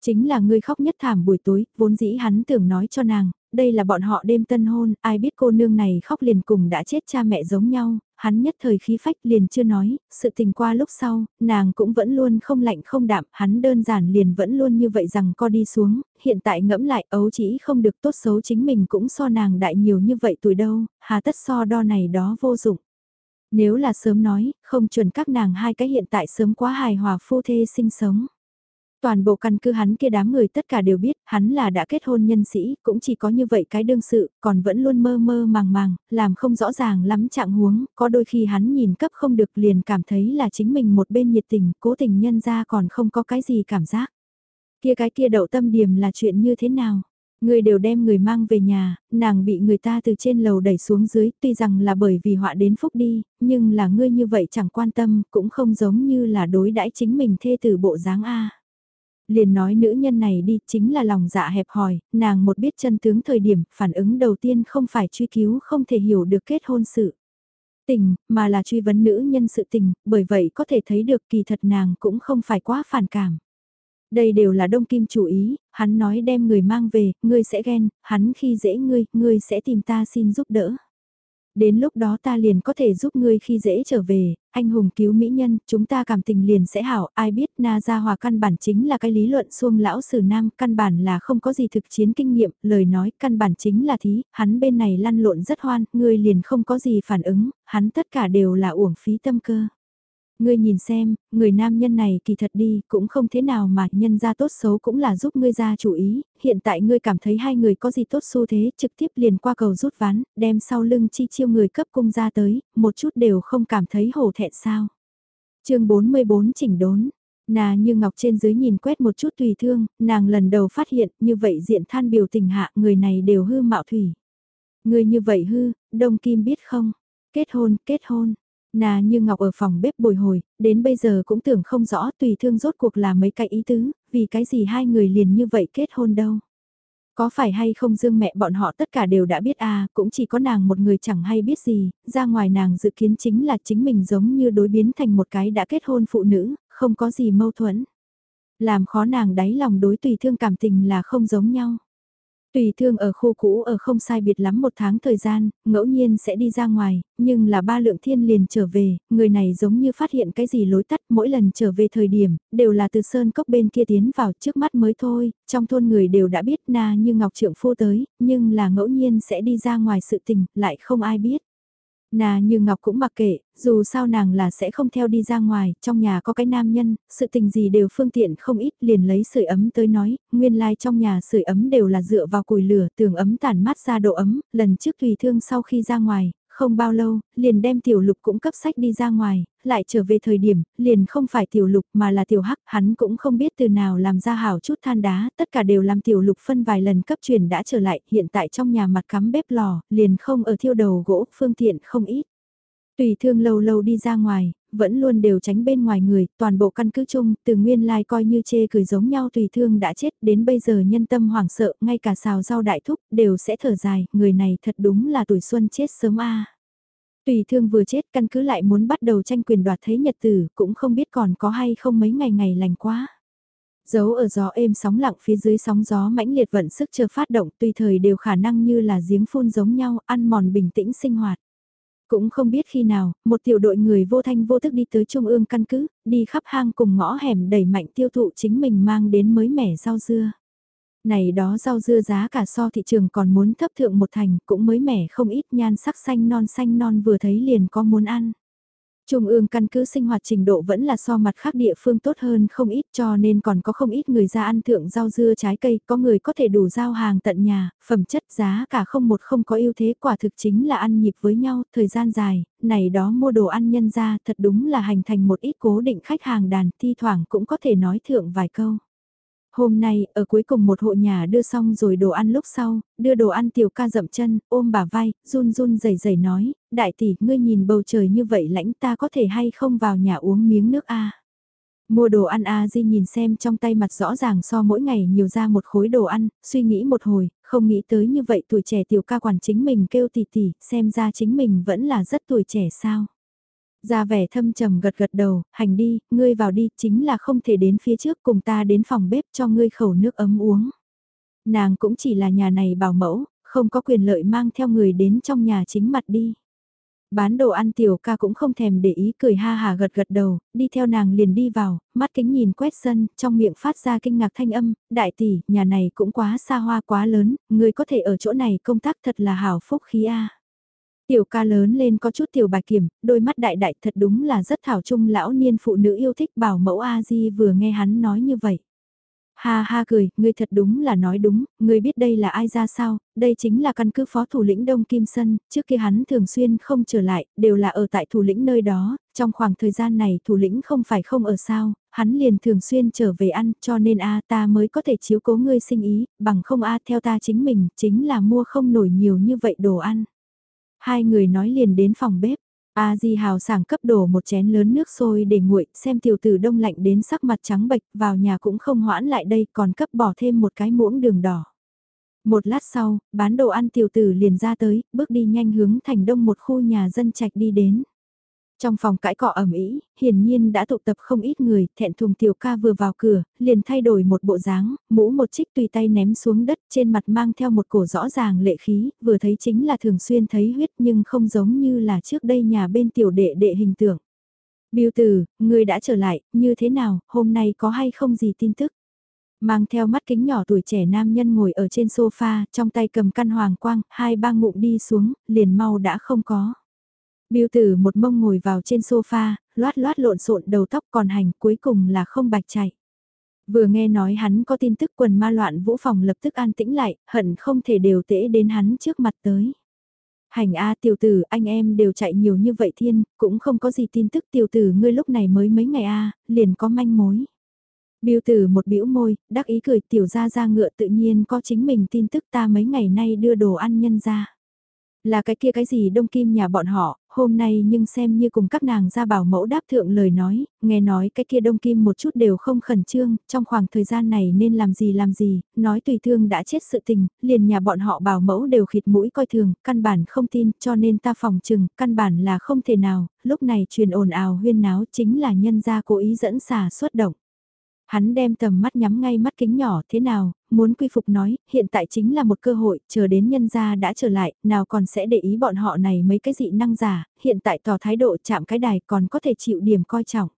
Chính là ngươi khóc nhất thảm buổi tối, vốn dĩ hắn tưởng nói cho nàng, đây là bọn họ đêm tân hôn, ai biết cô nương này khóc liền cùng đã chết cha mẹ giống nhau, hắn nhất thời khí phách liền chưa nói, sự tình qua lúc sau, nàng cũng vẫn luôn không lạnh không đạm, hắn đơn giản liền vẫn luôn như vậy rằng co đi xuống, hiện tại ngẫm lại ấu chỉ không được tốt xấu chính mình cũng so nàng đại nhiều như vậy tuổi đâu, hà tất so đo này đó vô dụng. Nếu là sớm nói, không chuẩn các nàng hai cái hiện tại sớm quá hài hòa phu thê sinh sống. Toàn bộ căn cứ hắn kia đám người tất cả đều biết, hắn là đã kết hôn nhân sĩ, cũng chỉ có như vậy cái đương sự, còn vẫn luôn mơ mơ màng màng, làm không rõ ràng lắm trạng huống, có đôi khi hắn nhìn cấp không được liền cảm thấy là chính mình một bên nhiệt tình, cố tình nhân ra còn không có cái gì cảm giác. Kia cái kia đậu tâm điểm là chuyện như thế nào? Người đều đem người mang về nhà, nàng bị người ta từ trên lầu đẩy xuống dưới, tuy rằng là bởi vì họa đến phúc đi, nhưng là ngươi như vậy chẳng quan tâm, cũng không giống như là đối đãi chính mình thê từ bộ dáng A liền nói nữ nhân này đi chính là lòng dạ hẹp hòi, nàng một biết chân tướng thời điểm, phản ứng đầu tiên không phải truy cứu không thể hiểu được kết hôn sự. Tình, mà là truy vấn nữ nhân sự tình, bởi vậy có thể thấy được kỳ thật nàng cũng không phải quá phản cảm. Đây đều là đông kim chủ ý, hắn nói đem người mang về, ngươi sẽ ghen, hắn khi dễ ngươi, ngươi sẽ tìm ta xin giúp đỡ. Đến lúc đó ta liền có thể giúp ngươi khi dễ trở về, anh hùng cứu mỹ nhân, chúng ta cảm tình liền sẽ hảo, ai biết na gia hòa căn bản chính là cái lý luận xuông lão sử nam, căn bản là không có gì thực chiến kinh nghiệm, lời nói căn bản chính là thí, hắn bên này lăn lộn rất hoan, ngươi liền không có gì phản ứng, hắn tất cả đều là uổng phí tâm cơ. Ngươi nhìn xem, người nam nhân này kỳ thật đi, cũng không thế nào mà nhân ra tốt xấu cũng là giúp ngươi ra chủ ý, hiện tại ngươi cảm thấy hai người có gì tốt xu thế, trực tiếp liền qua cầu rút ván, đem sau lưng chi chiêu người cấp cung ra tới, một chút đều không cảm thấy hổ thẹn sao. chương 44 chỉnh đốn. Nà như ngọc trên dưới nhìn quét một chút tùy thương, nàng lần đầu phát hiện như vậy diện than biểu tình hạ người này đều hư mạo thủy. Người như vậy hư, đông kim biết không? Kết hôn, kết hôn, Nà như Ngọc ở phòng bếp bồi hồi, đến bây giờ cũng tưởng không rõ tùy thương rốt cuộc là mấy cái ý tứ, vì cái gì hai người liền như vậy kết hôn đâu. Có phải hay không dương mẹ bọn họ tất cả đều đã biết à, cũng chỉ có nàng một người chẳng hay biết gì, ra ngoài nàng dự kiến chính là chính mình giống như đối biến thành một cái đã kết hôn phụ nữ, không có gì mâu thuẫn. Làm khó nàng đáy lòng đối tùy thương cảm tình là không giống nhau. Tùy thương ở khu cũ ở không sai biệt lắm một tháng thời gian, ngẫu nhiên sẽ đi ra ngoài, nhưng là ba lượng thiên liền trở về, người này giống như phát hiện cái gì lối tắt mỗi lần trở về thời điểm, đều là từ sơn cốc bên kia tiến vào trước mắt mới thôi, trong thôn người đều đã biết na như ngọc trượng phu tới, nhưng là ngẫu nhiên sẽ đi ra ngoài sự tình, lại không ai biết. Nà như Ngọc cũng mặc kệ, dù sao nàng là sẽ không theo đi ra ngoài, trong nhà có cái nam nhân, sự tình gì đều phương tiện không ít liền lấy sưởi ấm tới nói, nguyên lai like trong nhà sưởi ấm đều là dựa vào củi lửa, tường ấm tản mát ra độ ấm, lần trước tùy thương sau khi ra ngoài, không bao lâu, liền đem tiểu lục cũng cấp sách đi ra ngoài, lại trở về thời điểm, liền không phải tiểu lục mà là tiểu hắc, hắn cũng không biết từ nào làm ra hảo chút than đá, tất cả đều làm tiểu lục phân vài lần cấp truyền đã trở lại, hiện tại trong nhà mặt cắm bếp lò, liền không ở thiêu đầu gỗ, phương tiện không ít. Tùy thương lâu lâu đi ra ngoài, vẫn luôn đều tránh bên ngoài người, toàn bộ căn cứ chung, từ nguyên lai coi như chê cười giống nhau tùy thương đã chết, đến bây giờ nhân tâm hoảng sợ, ngay cả xào rau đại thúc, đều sẽ thở dài, người này thật đúng là tuổi xuân chết sớm a. Tùy thương vừa chết căn cứ lại muốn bắt đầu tranh quyền đoạt thế nhật tử, cũng không biết còn có hay không mấy ngày ngày lành quá. Giấu ở gió êm sóng lặng phía dưới sóng gió mãnh liệt vận sức chờ phát động tùy thời đều khả năng như là giếng phun giống nhau, ăn mòn bình tĩnh sinh hoạt. Cũng không biết khi nào, một tiểu đội người vô thanh vô thức đi tới trung ương căn cứ, đi khắp hang cùng ngõ hẻm đẩy mạnh tiêu thụ chính mình mang đến mới mẻ rau dưa. Này đó rau dưa giá cả so thị trường còn muốn thấp thượng một thành, cũng mới mẻ không ít nhan sắc xanh non xanh non vừa thấy liền có muốn ăn. Trung ương căn cứ sinh hoạt trình độ vẫn là so mặt khác địa phương tốt hơn không ít cho nên còn có không ít người ra ăn thượng rau dưa trái cây, có người có thể đủ giao hàng tận nhà, phẩm chất giá cả không một không có ưu thế quả thực chính là ăn nhịp với nhau, thời gian dài, này đó mua đồ ăn nhân ra thật đúng là hành thành một ít cố định khách hàng đàn, thi thoảng cũng có thể nói thượng vài câu. Hôm nay, ở cuối cùng một hộ nhà đưa xong rồi đồ ăn lúc sau, đưa đồ ăn tiểu ca dậm chân, ôm bà vai, run run rẩy rẩy nói, đại tỷ, ngươi nhìn bầu trời như vậy lãnh ta có thể hay không vào nhà uống miếng nước a Mua đồ ăn A Di nhìn xem trong tay mặt rõ ràng so mỗi ngày nhiều ra một khối đồ ăn, suy nghĩ một hồi, không nghĩ tới như vậy tuổi trẻ tiểu ca quản chính mình kêu tỷ tỷ, xem ra chính mình vẫn là rất tuổi trẻ sao. Ra vẻ thâm trầm gật gật đầu, hành đi, ngươi vào đi, chính là không thể đến phía trước cùng ta đến phòng bếp cho ngươi khẩu nước ấm uống. Nàng cũng chỉ là nhà này bảo mẫu, không có quyền lợi mang theo người đến trong nhà chính mặt đi. Bán đồ ăn tiểu ca cũng không thèm để ý cười ha hà gật gật đầu, đi theo nàng liền đi vào, mắt kính nhìn quét sân, trong miệng phát ra kinh ngạc thanh âm, đại tỷ, nhà này cũng quá xa hoa quá lớn, người có thể ở chỗ này công tác thật là hảo phúc khí a. Tiểu ca lớn lên có chút tiểu bài kiểm, đôi mắt đại đại thật đúng là rất thảo trung lão niên phụ nữ yêu thích bảo mẫu A-di vừa nghe hắn nói như vậy. Ha ha cười, ngươi thật đúng là nói đúng, ngươi biết đây là ai ra sao, đây chính là căn cứ phó thủ lĩnh Đông Kim Sân, trước kia hắn thường xuyên không trở lại, đều là ở tại thủ lĩnh nơi đó, trong khoảng thời gian này thủ lĩnh không phải không ở sao, hắn liền thường xuyên trở về ăn, cho nên a ta mới có thể chiếu cố ngươi sinh ý, bằng không a theo ta chính mình, chính là mua không nổi nhiều như vậy đồ ăn. Hai người nói liền đến phòng bếp. A Di hào sảng cấp đổ một chén lớn nước sôi để nguội, xem tiểu tử đông lạnh đến sắc mặt trắng bệch, vào nhà cũng không hoãn lại đây, còn cấp bỏ thêm một cái muỗng đường đỏ. Một lát sau, bán đồ ăn tiểu tử liền ra tới, bước đi nhanh hướng thành đông một khu nhà dân trạch đi đến. Trong phòng cãi cọ ẩm ý, hiển nhiên đã tụ tập không ít người, thẹn thùng tiểu ca vừa vào cửa, liền thay đổi một bộ dáng, mũ một chiếc tùy tay ném xuống đất trên mặt mang theo một cổ rõ ràng lệ khí, vừa thấy chính là thường xuyên thấy huyết nhưng không giống như là trước đây nhà bên tiểu đệ đệ hình tượng. Biêu tử, người đã trở lại, như thế nào, hôm nay có hay không gì tin tức? Mang theo mắt kính nhỏ tuổi trẻ nam nhân ngồi ở trên sofa, trong tay cầm căn hoàng quang, hai ba ngụm đi xuống, liền mau đã không có. Biêu tử một mông ngồi vào trên sofa, loát loát lộn xộn đầu tóc còn hành cuối cùng là không bạch chạy. Vừa nghe nói hắn có tin tức quần ma loạn vũ phòng lập tức an tĩnh lại, hận không thể đều tễ đến hắn trước mặt tới. Hành A tiểu tử anh em đều chạy nhiều như vậy thiên, cũng không có gì tin tức tiểu tử ngươi lúc này mới mấy ngày A, liền có manh mối. Biêu tử một bĩu môi, đắc ý cười tiểu ra ra ngựa tự nhiên có chính mình tin tức ta mấy ngày nay đưa đồ ăn nhân ra. Là cái kia cái gì đông kim nhà bọn họ, hôm nay nhưng xem như cùng các nàng ra bảo mẫu đáp thượng lời nói, nghe nói cái kia đông kim một chút đều không khẩn trương, trong khoảng thời gian này nên làm gì làm gì, nói tùy thương đã chết sự tình, liền nhà bọn họ bảo mẫu đều khịt mũi coi thường, căn bản không tin, cho nên ta phòng chừng, căn bản là không thể nào, lúc này truyền ồn ào huyên náo chính là nhân gia cố ý dẫn xà xuất động. Hắn đem tầm mắt nhắm ngay mắt kính nhỏ thế nào, muốn quy phục nói, hiện tại chính là một cơ hội, chờ đến nhân gia đã trở lại, nào còn sẽ để ý bọn họ này mấy cái dị năng giả, hiện tại tỏ thái độ chạm cái đài còn có thể chịu điểm coi trọng.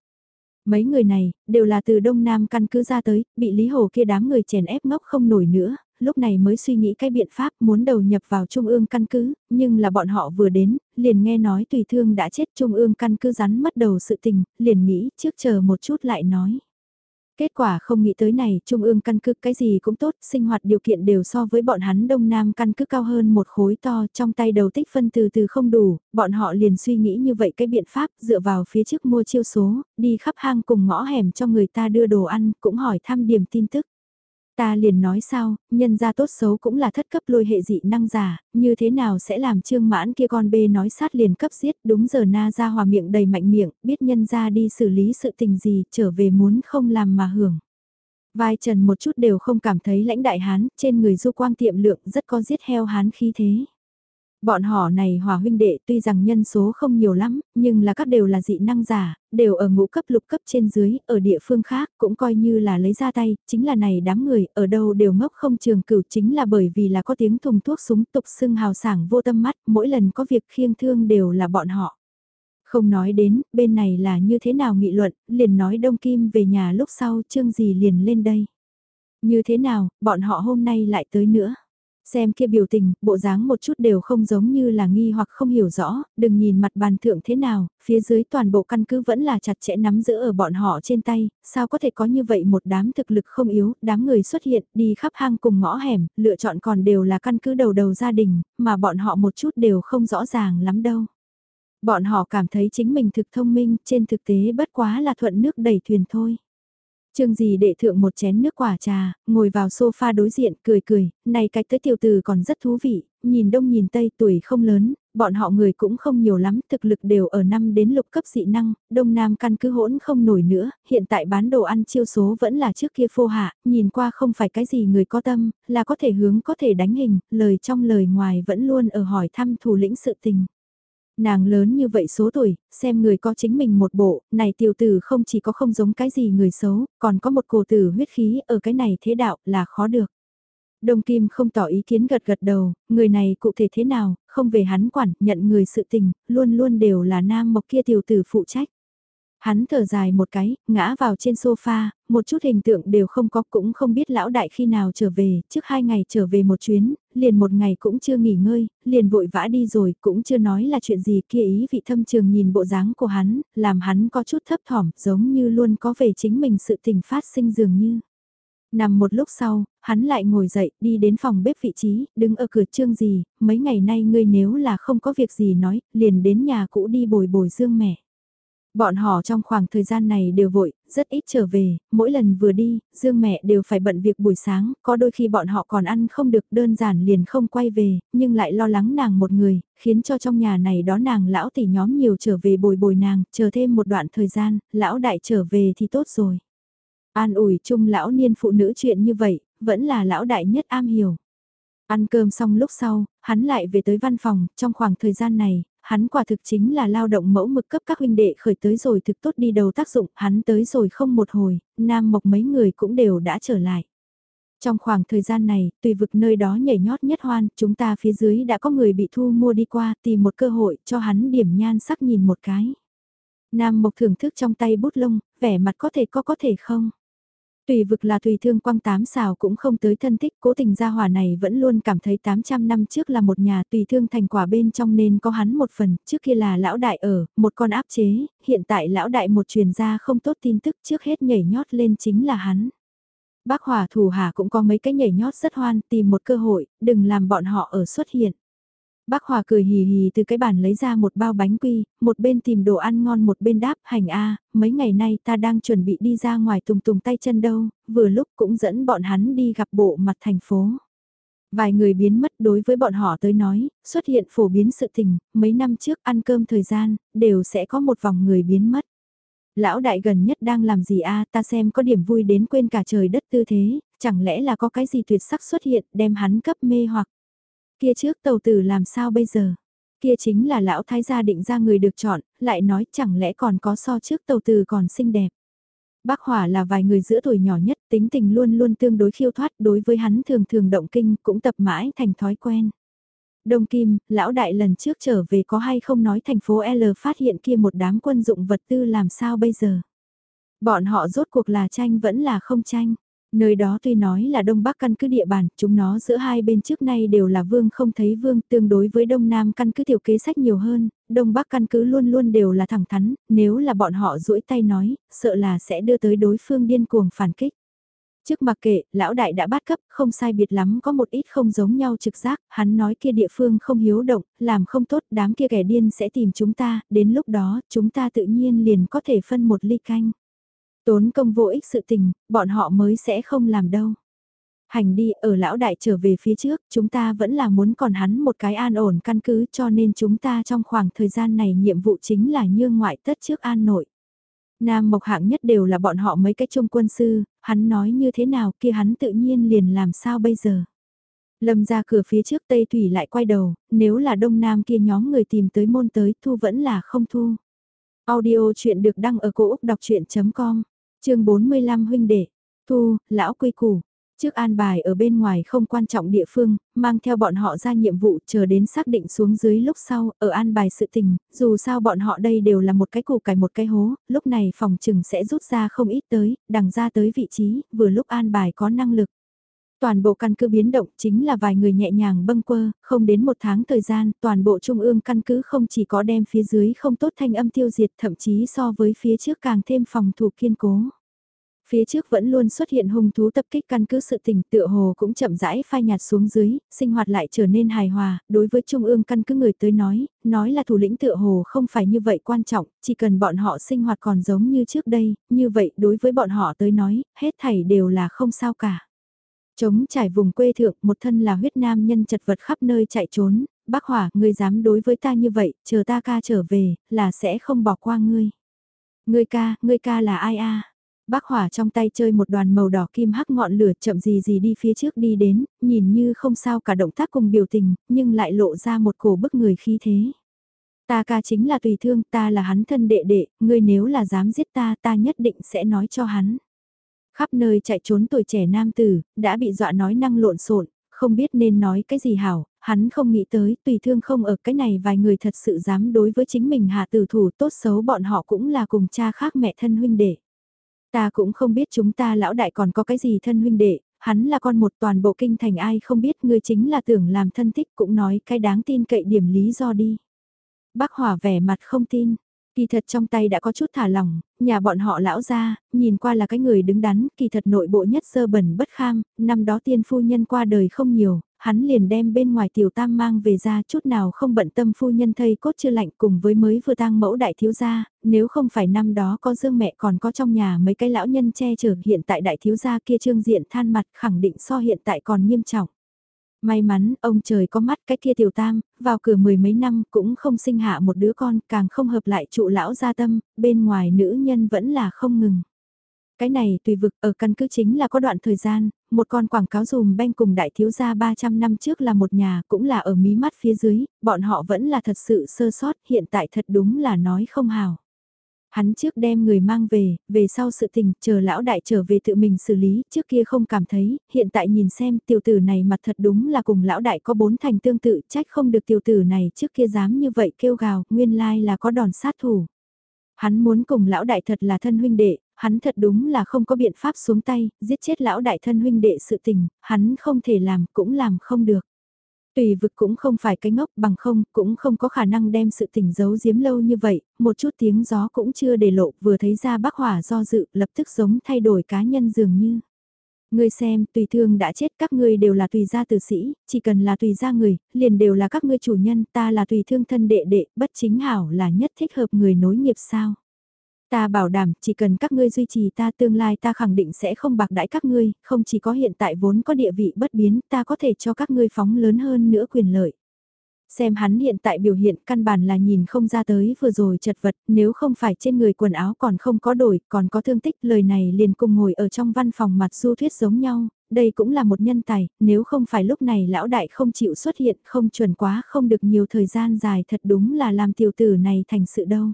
Mấy người này, đều là từ Đông Nam căn cứ ra tới, bị Lý Hồ kia đám người chèn ép ngốc không nổi nữa, lúc này mới suy nghĩ cái biện pháp muốn đầu nhập vào Trung ương căn cứ, nhưng là bọn họ vừa đến, liền nghe nói tùy thương đã chết Trung ương căn cứ rắn mất đầu sự tình, liền nghĩ trước chờ một chút lại nói. Kết quả không nghĩ tới này, trung ương căn cứ cái gì cũng tốt, sinh hoạt điều kiện đều so với bọn hắn đông nam căn cứ cao hơn một khối to, trong tay đầu tích phân từ từ không đủ, bọn họ liền suy nghĩ như vậy cái biện pháp dựa vào phía trước mua chiêu số, đi khắp hang cùng ngõ hẻm cho người ta đưa đồ ăn, cũng hỏi thăm điểm tin tức. Ta liền nói sao, nhân gia tốt xấu cũng là thất cấp lôi hệ dị năng giả, như thế nào sẽ làm trương mãn kia con bê nói sát liền cấp giết, đúng giờ na ra hòa miệng đầy mạnh miệng, biết nhân gia đi xử lý sự tình gì, trở về muốn không làm mà hưởng. Vai trần một chút đều không cảm thấy lãnh đại hán, trên người du quang tiệm lượng rất có giết heo hán khí thế. Bọn họ này hòa huynh đệ tuy rằng nhân số không nhiều lắm, nhưng là các đều là dị năng giả, đều ở ngũ cấp lục cấp trên dưới, ở địa phương khác cũng coi như là lấy ra tay, chính là này đám người ở đâu đều ngốc không trường cửu chính là bởi vì là có tiếng thùng thuốc súng tục xưng hào sảng vô tâm mắt, mỗi lần có việc khiêng thương đều là bọn họ. Không nói đến, bên này là như thế nào nghị luận, liền nói Đông Kim về nhà lúc sau chương gì liền lên đây. Như thế nào, bọn họ hôm nay lại tới nữa. Xem kia biểu tình, bộ dáng một chút đều không giống như là nghi hoặc không hiểu rõ, đừng nhìn mặt bàn thượng thế nào, phía dưới toàn bộ căn cứ vẫn là chặt chẽ nắm giữ ở bọn họ trên tay, sao có thể có như vậy một đám thực lực không yếu, đám người xuất hiện, đi khắp hang cùng ngõ hẻm, lựa chọn còn đều là căn cứ đầu đầu gia đình, mà bọn họ một chút đều không rõ ràng lắm đâu. Bọn họ cảm thấy chính mình thực thông minh, trên thực tế bất quá là thuận nước đẩy thuyền thôi. Trương gì đệ thượng một chén nước quả trà, ngồi vào sofa đối diện, cười cười, này cách tới tiểu tử còn rất thú vị, nhìn đông nhìn tây tuổi không lớn, bọn họ người cũng không nhiều lắm, thực lực đều ở năm đến lục cấp dị năng, đông nam căn cứ hỗn không nổi nữa, hiện tại bán đồ ăn chiêu số vẫn là trước kia phô hạ, nhìn qua không phải cái gì người có tâm, là có thể hướng có thể đánh hình, lời trong lời ngoài vẫn luôn ở hỏi thăm thủ lĩnh sự tình. Nàng lớn như vậy số tuổi, xem người có chính mình một bộ, này tiểu tử không chỉ có không giống cái gì người xấu, còn có một cổ tử huyết khí ở cái này thế đạo là khó được. Đông Kim không tỏ ý kiến gật gật đầu, người này cụ thể thế nào, không về hắn quản, nhận người sự tình, luôn luôn đều là nam mộc kia tiểu tử phụ trách. Hắn thở dài một cái, ngã vào trên sofa, một chút hình tượng đều không có cũng không biết lão đại khi nào trở về, trước hai ngày trở về một chuyến, liền một ngày cũng chưa nghỉ ngơi, liền vội vã đi rồi, cũng chưa nói là chuyện gì kia ý vị thâm trường nhìn bộ dáng của hắn, làm hắn có chút thấp thỏm, giống như luôn có về chính mình sự tình phát sinh dường như. Nằm một lúc sau, hắn lại ngồi dậy, đi đến phòng bếp vị trí, đứng ở cửa trương gì, mấy ngày nay ngươi nếu là không có việc gì nói, liền đến nhà cũ đi bồi bồi dương mẹ. Bọn họ trong khoảng thời gian này đều vội, rất ít trở về, mỗi lần vừa đi, Dương mẹ đều phải bận việc buổi sáng, có đôi khi bọn họ còn ăn không được đơn giản liền không quay về, nhưng lại lo lắng nàng một người, khiến cho trong nhà này đó nàng lão tỷ nhóm nhiều trở về bồi bồi nàng, chờ thêm một đoạn thời gian, lão đại trở về thì tốt rồi. An ủi chung lão niên phụ nữ chuyện như vậy, vẫn là lão đại nhất am hiểu. Ăn cơm xong lúc sau, hắn lại về tới văn phòng, trong khoảng thời gian này, hắn quả thực chính là lao động mẫu mực cấp các huynh đệ khởi tới rồi thực tốt đi đầu tác dụng, hắn tới rồi không một hồi, nam mộc mấy người cũng đều đã trở lại. Trong khoảng thời gian này, tùy vực nơi đó nhảy nhót nhất hoan, chúng ta phía dưới đã có người bị thu mua đi qua, tìm một cơ hội cho hắn điểm nhan sắc nhìn một cái. Nam Mộc thưởng thức trong tay bút lông, vẻ mặt có thể có có thể không. Tùy vực là tùy thương quang tám xào cũng không tới thân thích, cố tình gia hỏa này vẫn luôn cảm thấy 800 năm trước là một nhà tùy thương thành quả bên trong nên có hắn một phần, trước kia là lão đại ở, một con áp chế, hiện tại lão đại một truyền gia không tốt tin tức trước hết nhảy nhót lên chính là hắn. Bác hỏa thủ hà cũng có mấy cái nhảy nhót rất hoan, tìm một cơ hội, đừng làm bọn họ ở xuất hiện. Bác Hòa cười hì hì từ cái bàn lấy ra một bao bánh quy, một bên tìm đồ ăn ngon một bên đáp hành a mấy ngày nay ta đang chuẩn bị đi ra ngoài tùng tùng tay chân đâu, vừa lúc cũng dẫn bọn hắn đi gặp bộ mặt thành phố. Vài người biến mất đối với bọn họ tới nói, xuất hiện phổ biến sự tình, mấy năm trước ăn cơm thời gian, đều sẽ có một vòng người biến mất. Lão đại gần nhất đang làm gì a ta xem có điểm vui đến quên cả trời đất tư thế, chẳng lẽ là có cái gì tuyệt sắc xuất hiện đem hắn cấp mê hoặc. Kia trước tàu tử làm sao bây giờ? Kia chính là lão thái gia định ra người được chọn, lại nói chẳng lẽ còn có so trước tàu tử còn xinh đẹp. Bác Hỏa là vài người giữa tuổi nhỏ nhất, tính tình luôn luôn tương đối khiêu thoát, đối với hắn thường thường động kinh, cũng tập mãi thành thói quen. Đông Kim, lão đại lần trước trở về có hay không nói thành phố L phát hiện kia một đám quân dụng vật tư làm sao bây giờ? Bọn họ rốt cuộc là tranh vẫn là không tranh. Nơi đó tuy nói là Đông Bắc căn cứ địa bàn, chúng nó giữa hai bên trước nay đều là vương không thấy vương, tương đối với Đông Nam căn cứ tiểu kế sách nhiều hơn, Đông Bắc căn cứ luôn luôn đều là thẳng thắn, nếu là bọn họ duỗi tay nói, sợ là sẽ đưa tới đối phương điên cuồng phản kích. Trước mặc kệ, lão đại đã bắt cấp, không sai biệt lắm có một ít không giống nhau trực giác, hắn nói kia địa phương không hiếu động, làm không tốt, đám kia kẻ điên sẽ tìm chúng ta, đến lúc đó, chúng ta tự nhiên liền có thể phân một ly canh. Tốn công vô ích sự tình, bọn họ mới sẽ không làm đâu. Hành đi, ở lão đại trở về phía trước, chúng ta vẫn là muốn còn hắn một cái an ổn căn cứ cho nên chúng ta trong khoảng thời gian này nhiệm vụ chính là như ngoại tất trước an nội. Nam Mộc hạng nhất đều là bọn họ mấy cái trung quân sư, hắn nói như thế nào kia hắn tự nhiên liền làm sao bây giờ. Lâm ra cửa phía trước Tây Thủy lại quay đầu, nếu là Đông Nam kia nhóm người tìm tới môn tới thu vẫn là không thu. Audio chuyện được đăng ở cổ Úc đọc chuyện.com, chương 45 huynh đệ, thu, lão quy củ. Trước an bài ở bên ngoài không quan trọng địa phương, mang theo bọn họ ra nhiệm vụ chờ đến xác định xuống dưới lúc sau, ở an bài sự tình, dù sao bọn họ đây đều là một cái củ cải một cái hố, lúc này phòng trừng sẽ rút ra không ít tới, đằng ra tới vị trí, vừa lúc an bài có năng lực. Toàn bộ căn cứ biến động chính là vài người nhẹ nhàng bâng quơ, không đến một tháng thời gian, toàn bộ trung ương căn cứ không chỉ có đem phía dưới không tốt thanh âm tiêu diệt thậm chí so với phía trước càng thêm phòng thủ kiên cố. Phía trước vẫn luôn xuất hiện hung thú tập kích căn cứ sự tình tựa hồ cũng chậm rãi phai nhạt xuống dưới, sinh hoạt lại trở nên hài hòa, đối với trung ương căn cứ người tới nói, nói là thủ lĩnh tựa hồ không phải như vậy quan trọng, chỉ cần bọn họ sinh hoạt còn giống như trước đây, như vậy đối với bọn họ tới nói, hết thảy đều là không sao cả. Chống trải vùng quê thượng, một thân là huyết nam nhân chật vật khắp nơi chạy trốn, bác hỏa, ngươi dám đối với ta như vậy, chờ ta ca trở về, là sẽ không bỏ qua ngươi. Ngươi ca, ngươi ca là ai a? Bác hỏa trong tay chơi một đoàn màu đỏ kim hắc ngọn lửa chậm gì gì đi phía trước đi đến, nhìn như không sao cả động tác cùng biểu tình, nhưng lại lộ ra một cổ bức người khí thế. Ta ca chính là tùy thương, ta là hắn thân đệ đệ, ngươi nếu là dám giết ta, ta nhất định sẽ nói cho hắn. Khắp nơi chạy trốn tuổi trẻ nam tử, đã bị dọa nói năng lộn xộn, không biết nên nói cái gì hảo, hắn không nghĩ tới, tùy thương không ở cái này vài người thật sự dám đối với chính mình hạ tử thủ tốt xấu bọn họ cũng là cùng cha khác mẹ thân huynh đệ. Ta cũng không biết chúng ta lão đại còn có cái gì thân huynh đệ, hắn là con một toàn bộ kinh thành ai không biết ngươi chính là tưởng làm thân thích cũng nói cái đáng tin cậy điểm lý do đi. Bác Hỏa vẻ mặt không tin, kỳ thật trong tay đã có chút thả lỏng, nhà bọn họ lão ra, nhìn qua là cái người đứng đắn, kỳ thật nội bộ nhất sơ bẩn bất kham, năm đó tiên phu nhân qua đời không nhiều, hắn liền đem bên ngoài tiểu tam mang về ra chút nào không bận tâm phu nhân thây cốt chưa lạnh cùng với mới vừa tang mẫu đại thiếu gia, nếu không phải năm đó có dương mẹ còn có trong nhà mấy cái lão nhân che chở hiện tại đại thiếu gia kia trương diện than mặt khẳng định so hiện tại còn nghiêm trọng. May mắn, ông trời có mắt cái kia tiểu tam, vào cửa mười mấy năm cũng không sinh hạ một đứa con, càng không hợp lại trụ lão gia tâm, bên ngoài nữ nhân vẫn là không ngừng. Cái này tùy vực ở căn cứ chính là có đoạn thời gian, một con quảng cáo dùm banh cùng đại thiếu gia 300 năm trước là một nhà cũng là ở mí mắt phía dưới, bọn họ vẫn là thật sự sơ sót, hiện tại thật đúng là nói không hào. Hắn trước đem người mang về, về sau sự tình, chờ lão đại trở về tự mình xử lý, trước kia không cảm thấy, hiện tại nhìn xem tiểu tử này mặt thật đúng là cùng lão đại có bốn thành tương tự, trách không được tiểu tử này trước kia dám như vậy kêu gào, nguyên lai là có đòn sát thủ. Hắn muốn cùng lão đại thật là thân huynh đệ, hắn thật đúng là không có biện pháp xuống tay, giết chết lão đại thân huynh đệ sự tình, hắn không thể làm cũng làm không được. Tùy vực cũng không phải cái ngốc bằng không, cũng không có khả năng đem sự tình giấu giếm lâu như vậy, một chút tiếng gió cũng chưa để lộ, vừa thấy ra bác hỏa do dự, lập tức giống thay đổi cá nhân dường như. Ngươi xem, tùy thương đã chết các ngươi đều là tùy gia tử sĩ, chỉ cần là tùy gia người, liền đều là các ngươi chủ nhân, ta là tùy thương thân đệ đệ, bất chính hảo là nhất thích hợp người nối nghiệp sao. Ta bảo đảm, chỉ cần các ngươi duy trì ta tương lai ta khẳng định sẽ không bạc đãi các ngươi, không chỉ có hiện tại vốn có địa vị bất biến, ta có thể cho các ngươi phóng lớn hơn nữa quyền lợi. Xem hắn hiện tại biểu hiện căn bản là nhìn không ra tới vừa rồi chật vật, nếu không phải trên người quần áo còn không có đổi, còn có thương tích, lời này liền cùng ngồi ở trong văn phòng mặt du thuyết giống nhau, đây cũng là một nhân tài, nếu không phải lúc này lão đại không chịu xuất hiện, không chuẩn quá, không được nhiều thời gian dài thật đúng là làm tiểu tử này thành sự đâu.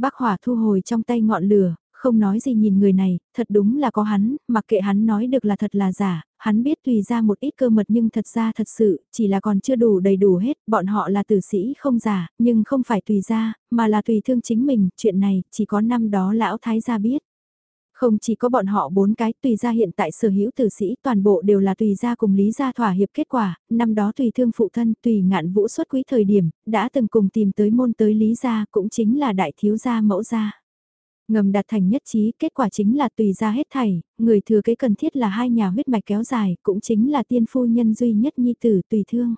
Bác Hỏa thu hồi trong tay ngọn lửa, không nói gì nhìn người này, thật đúng là có hắn, mặc kệ hắn nói được là thật là giả, hắn biết tùy ra một ít cơ mật nhưng thật ra thật sự, chỉ là còn chưa đủ đầy đủ hết, bọn họ là tử sĩ không giả, nhưng không phải tùy ra, mà là tùy thương chính mình, chuyện này chỉ có năm đó lão thái gia biết. Không chỉ có bọn họ bốn cái tùy gia hiện tại sở hữu tử sĩ toàn bộ đều là tùy gia cùng lý gia thỏa hiệp kết quả, năm đó tùy thương phụ thân tùy ngạn vũ xuất quý thời điểm, đã từng cùng tìm tới môn tới lý gia cũng chính là đại thiếu gia mẫu gia. Ngầm đạt thành nhất trí, kết quả chính là tùy ra hết thảy, người thừa kế cần thiết là hai nhà huyết mạch kéo dài, cũng chính là tiên phu nhân duy nhất nhi tử tùy thương.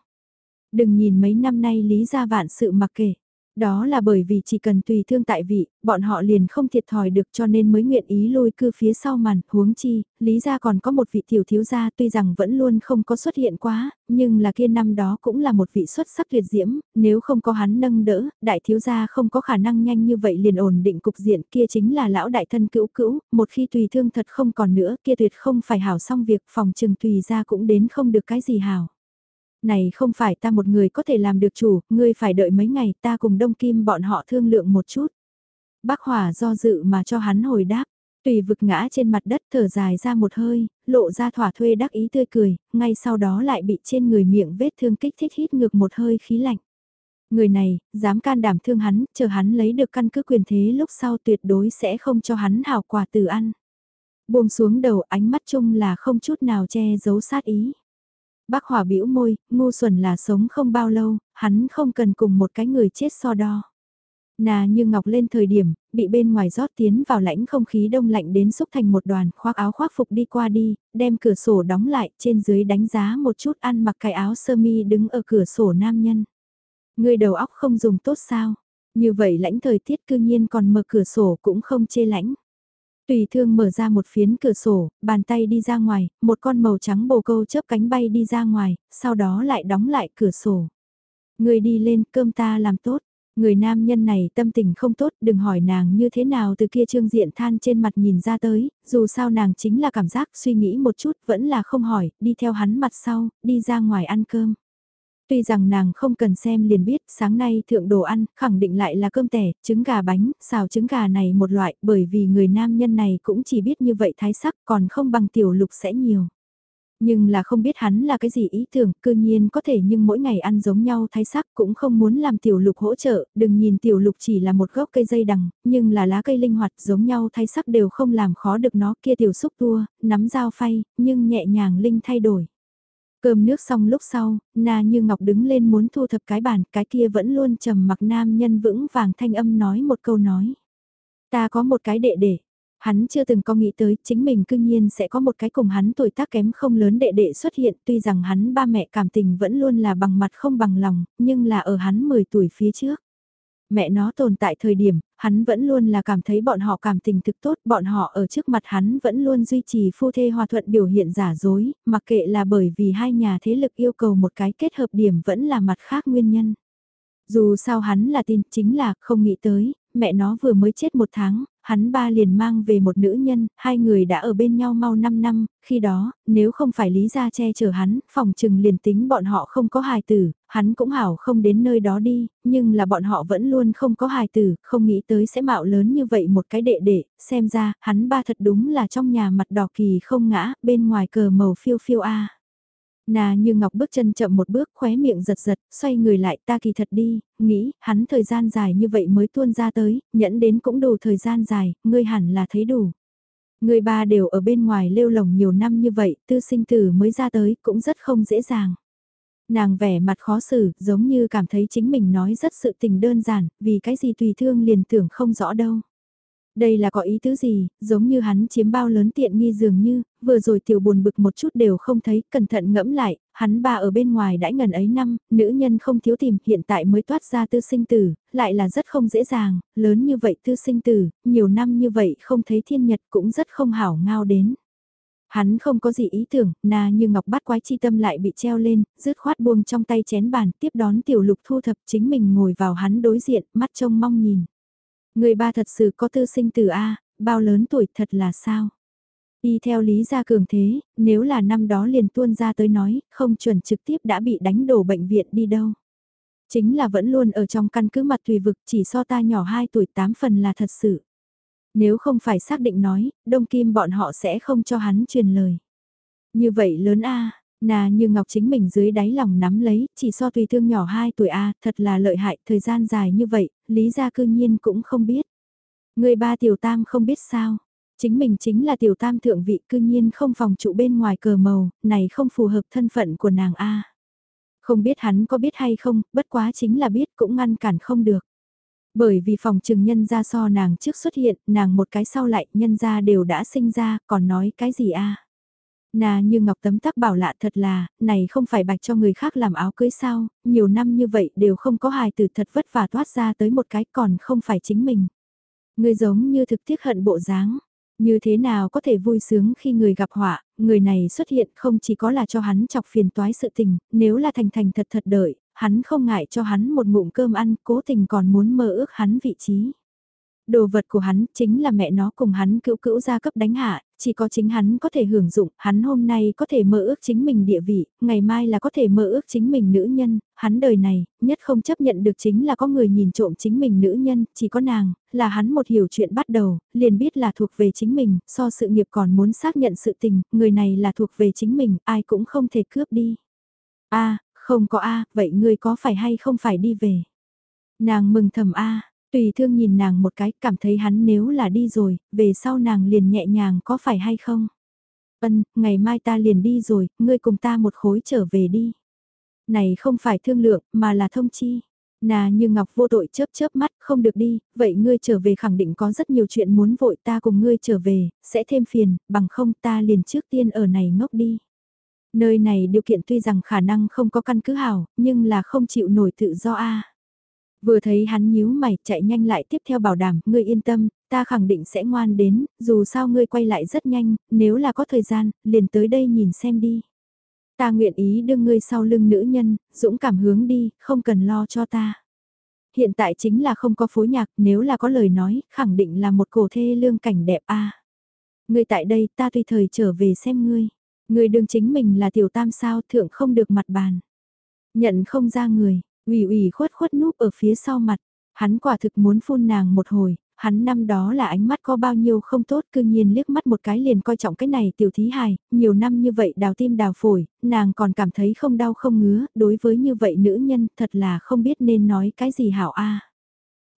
Đừng nhìn mấy năm nay lý gia vạn sự mặc kệ. Đó là bởi vì chỉ cần tùy thương tại vị, bọn họ liền không thiệt thòi được cho nên mới nguyện ý lôi cư phía sau màn, huống chi, lý gia còn có một vị tiểu thiếu gia tuy rằng vẫn luôn không có xuất hiện quá, nhưng là kia năm đó cũng là một vị xuất sắc liệt diễm, nếu không có hắn nâng đỡ, đại thiếu gia không có khả năng nhanh như vậy liền ổn định cục diện kia chính là lão đại thân cữu cữu, một khi tùy thương thật không còn nữa kia tuyệt không phải hảo xong việc phòng trừng tùy ra cũng đến không được cái gì hảo này không phải ta một người có thể làm được chủ, ngươi phải đợi mấy ngày ta cùng Đông Kim bọn họ thương lượng một chút. Bác Hỏa do dự mà cho hắn hồi đáp, tùy vực ngã trên mặt đất thở dài ra một hơi, lộ ra thỏa thuê đắc ý tươi cười, ngay sau đó lại bị trên người miệng vết thương kích thích hít ngược một hơi khí lạnh. Người này, dám can đảm thương hắn, chờ hắn lấy được căn cứ quyền thế lúc sau tuyệt đối sẽ không cho hắn hào quả từ ăn. Buông xuống đầu ánh mắt chung là không chút nào che giấu sát ý. Bác hòa bĩu môi, ngu xuẩn là sống không bao lâu, hắn không cần cùng một cái người chết so đo. Nà như ngọc lên thời điểm, bị bên ngoài rót tiến vào lãnh không khí đông lạnh đến xúc thành một đoàn, khoác áo khoác phục đi qua đi, đem cửa sổ đóng lại, trên dưới đánh giá một chút ăn mặc cái áo sơ mi đứng ở cửa sổ nam nhân. Người đầu óc không dùng tốt sao? Như vậy lãnh thời tiết cư nhiên còn mở cửa sổ cũng không chê lãnh. Tùy thương mở ra một phiến cửa sổ, bàn tay đi ra ngoài, một con màu trắng bồ câu chớp cánh bay đi ra ngoài, sau đó lại đóng lại cửa sổ. Người đi lên, cơm ta làm tốt. Người nam nhân này tâm tình không tốt, đừng hỏi nàng như thế nào từ kia trương diện than trên mặt nhìn ra tới, dù sao nàng chính là cảm giác suy nghĩ một chút vẫn là không hỏi, đi theo hắn mặt sau, đi ra ngoài ăn cơm. Tuy rằng nàng không cần xem liền biết sáng nay thượng đồ ăn khẳng định lại là cơm tẻ, trứng gà bánh, xào trứng gà này một loại bởi vì người nam nhân này cũng chỉ biết như vậy thái sắc còn không bằng tiểu lục sẽ nhiều. Nhưng là không biết hắn là cái gì ý tưởng, cư nhiên có thể nhưng mỗi ngày ăn giống nhau thái sắc cũng không muốn làm tiểu lục hỗ trợ, đừng nhìn tiểu lục chỉ là một gốc cây dây đằng, nhưng là lá cây linh hoạt giống nhau thái sắc đều không làm khó được nó kia tiểu xúc tua, nắm dao phay, nhưng nhẹ nhàng linh thay đổi. Cơm nước xong lúc sau, Na Như Ngọc đứng lên muốn thu thập cái bàn, cái kia vẫn luôn trầm mặc nam nhân vững vàng thanh âm nói một câu nói. Ta có một cái đệ đệ. Hắn chưa từng có nghĩ tới chính mình cương nhiên sẽ có một cái cùng hắn tuổi tác kém không lớn đệ đệ xuất hiện tuy rằng hắn ba mẹ cảm tình vẫn luôn là bằng mặt không bằng lòng, nhưng là ở hắn 10 tuổi phía trước mẹ nó tồn tại thời điểm, hắn vẫn luôn là cảm thấy bọn họ cảm tình thực tốt, bọn họ ở trước mặt hắn vẫn luôn duy trì phu thê hòa thuận biểu hiện giả dối, mặc kệ là bởi vì hai nhà thế lực yêu cầu một cái kết hợp điểm vẫn là mặt khác nguyên nhân. Dù sao hắn là tin chính là không nghĩ tới, mẹ nó vừa mới chết một tháng, hắn ba liền mang về một nữ nhân, hai người đã ở bên nhau mau 5 năm, khi đó, nếu không phải lý gia che chở hắn, phòng trừng liền tính bọn họ không có hài tử, hắn cũng hảo không đến nơi đó đi, nhưng là bọn họ vẫn luôn không có hài tử, không nghĩ tới sẽ mạo lớn như vậy một cái đệ đệ, xem ra, hắn ba thật đúng là trong nhà mặt đỏ kỳ không ngã, bên ngoài cờ màu phiêu phiêu a. Nà như ngọc bước chân chậm một bước khóe miệng giật giật, xoay người lại ta kỳ thật đi, nghĩ, hắn thời gian dài như vậy mới tuôn ra tới, nhẫn đến cũng đủ thời gian dài, ngươi hẳn là thấy đủ. Người ba đều ở bên ngoài lêu lồng nhiều năm như vậy, tư sinh tử mới ra tới, cũng rất không dễ dàng. Nàng vẻ mặt khó xử, giống như cảm thấy chính mình nói rất sự tình đơn giản, vì cái gì tùy thương liền tưởng không rõ đâu. Đây là có ý tứ gì, giống như hắn chiếm bao lớn tiện nghi dường như, vừa rồi tiểu buồn bực một chút đều không thấy, cẩn thận ngẫm lại, hắn ba ở bên ngoài đãi ngần ấy năm, nữ nhân không thiếu tìm, hiện tại mới toát ra tư sinh tử, lại là rất không dễ dàng, lớn như vậy tư sinh tử, nhiều năm như vậy không thấy thiên nhật cũng rất không hảo ngao đến. Hắn không có gì ý tưởng, na như ngọc bát quái chi tâm lại bị treo lên, rứt khoát buông trong tay chén bàn, tiếp đón tiểu lục thu thập chính mình ngồi vào hắn đối diện, mắt trông mong nhìn. Người ba thật sự có tư sinh từ A, bao lớn tuổi thật là sao? Y theo lý gia cường thế, nếu là năm đó liền tuôn ra tới nói, không chuẩn trực tiếp đã bị đánh đổ bệnh viện đi đâu. Chính là vẫn luôn ở trong căn cứ mặt tùy vực chỉ so ta nhỏ 2 tuổi 8 phần là thật sự. Nếu không phải xác định nói, đông kim bọn họ sẽ không cho hắn truyền lời. Như vậy lớn A, Nà như ngọc chính mình dưới đáy lòng nắm lấy, chỉ so tùy thương nhỏ 2 tuổi A, thật là lợi hại, thời gian dài như vậy, lý gia cư nhiên cũng không biết. Người ba tiểu tam không biết sao, Chính mình chính là tiểu tam thượng vị cư nhiên không phòng trụ bên ngoài cờ màu, này không phù hợp thân phận của nàng A. Không biết hắn có biết hay không, bất quá chính là biết cũng ngăn cản không được. Bởi vì phòng trừng nhân ra so nàng trước xuất hiện, nàng một cái sau lại, nhân ra đều đã sinh ra, còn nói cái gì a Nà như ngọc tấm tắc bảo lạ thật là, này không phải bạch cho người khác làm áo cưới sao, nhiều năm như vậy đều không có hài từ thật vất vả thoát ra tới một cái còn không phải chính mình. Người giống như thực tiếc hận bộ dáng, như thế nào có thể vui sướng khi người gặp họa, người này xuất hiện không chỉ có là cho hắn chọc phiền toái sự tình, nếu là thành thành thật thật đợi, hắn không ngại cho hắn một ngụm cơm ăn, cố tình còn muốn mơ ước hắn vị trí. Đồ vật của hắn chính là mẹ nó cùng hắn cữu cữu gia cấp đánh hạ, chỉ có chính hắn có thể hưởng dụng, hắn hôm nay có thể mơ ước chính mình địa vị, ngày mai là có thể mơ ước chính mình nữ nhân, hắn đời này, nhất không chấp nhận được chính là có người nhìn trộm chính mình nữ nhân, chỉ có nàng, là hắn một hiểu chuyện bắt đầu, liền biết là thuộc về chính mình, so sự nghiệp còn muốn xác nhận sự tình, người này là thuộc về chính mình, ai cũng không thể cướp đi. a không có a vậy ngươi có phải hay không phải đi về? Nàng mừng thầm a Tùy thương nhìn nàng một cái, cảm thấy hắn nếu là đi rồi, về sau nàng liền nhẹ nhàng có phải hay không? Ân, ngày mai ta liền đi rồi, ngươi cùng ta một khối trở về đi. Này không phải thương lượng, mà là thông chi. Nà như Ngọc vô tội chớp chớp mắt, không được đi, vậy ngươi trở về khẳng định có rất nhiều chuyện muốn vội ta cùng ngươi trở về, sẽ thêm phiền, bằng không ta liền trước tiên ở này ngốc đi. Nơi này điều kiện tuy rằng khả năng không có căn cứ hảo, nhưng là không chịu nổi tự do a. Vừa thấy hắn nhíu mày, chạy nhanh lại tiếp theo bảo đảm, ngươi yên tâm, ta khẳng định sẽ ngoan đến, dù sao ngươi quay lại rất nhanh, nếu là có thời gian, liền tới đây nhìn xem đi. Ta nguyện ý đưa ngươi sau lưng nữ nhân, dũng cảm hướng đi, không cần lo cho ta. Hiện tại chính là không có phối nhạc, nếu là có lời nói, khẳng định là một cổ thê lương cảnh đẹp a. Ngươi tại đây, ta tùy thời trở về xem ngươi. Ngươi đương chính mình là tiểu tam sao thượng không được mặt bàn. Nhận không ra người, ủy ủy khuất khuất núp ở phía sau mặt, hắn quả thực muốn phun nàng một hồi, hắn năm đó là ánh mắt có bao nhiêu không tốt cư nhiên liếc mắt một cái liền coi trọng cái này tiểu thí hài, nhiều năm như vậy đào tim đào phổi, nàng còn cảm thấy không đau không ngứa, đối với như vậy nữ nhân thật là không biết nên nói cái gì hảo a. À.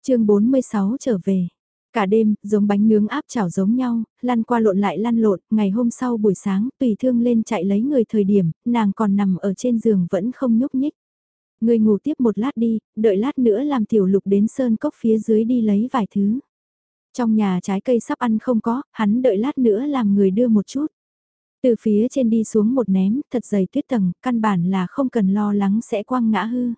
chương 46 trở về. Cả đêm, giống bánh nướng áp chảo giống nhau, lăn qua lộn lại lăn lộn, ngày hôm sau buổi sáng, tùy thương lên chạy lấy người thời điểm, nàng còn nằm ở trên giường vẫn không nhúc nhích. Người ngủ tiếp một lát đi, đợi lát nữa làm tiểu lục đến sơn cốc phía dưới đi lấy vài thứ. Trong nhà trái cây sắp ăn không có, hắn đợi lát nữa làm người đưa một chút. Từ phía trên đi xuống một ném, thật dày tuyết tầng, căn bản là không cần lo lắng sẽ quăng ngã hư.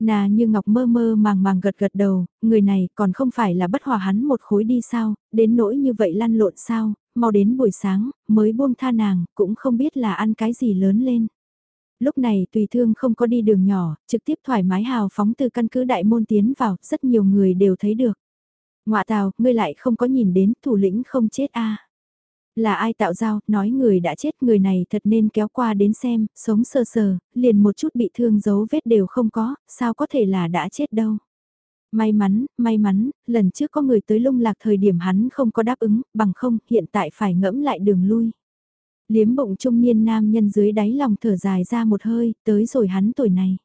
Nà như ngọc mơ mơ màng màng gật gật đầu, người này còn không phải là bất hòa hắn một khối đi sao, đến nỗi như vậy lăn lộn sao, mau đến buổi sáng, mới buông tha nàng, cũng không biết là ăn cái gì lớn lên. Lúc này tùy thương không có đi đường nhỏ, trực tiếp thoải mái hào phóng từ căn cứ đại môn tiến vào, rất nhiều người đều thấy được. Ngoạ tào, ngươi lại không có nhìn đến thủ lĩnh không chết a Là ai tạo giao, nói người đã chết người này thật nên kéo qua đến xem, sống sơ sờ, liền một chút bị thương dấu vết đều không có, sao có thể là đã chết đâu. May mắn, may mắn, lần trước có người tới lung lạc thời điểm hắn không có đáp ứng, bằng không, hiện tại phải ngẫm lại đường lui. Liếm bụng trung niên nam nhân dưới đáy lòng thở dài ra một hơi, tới rồi hắn tuổi này.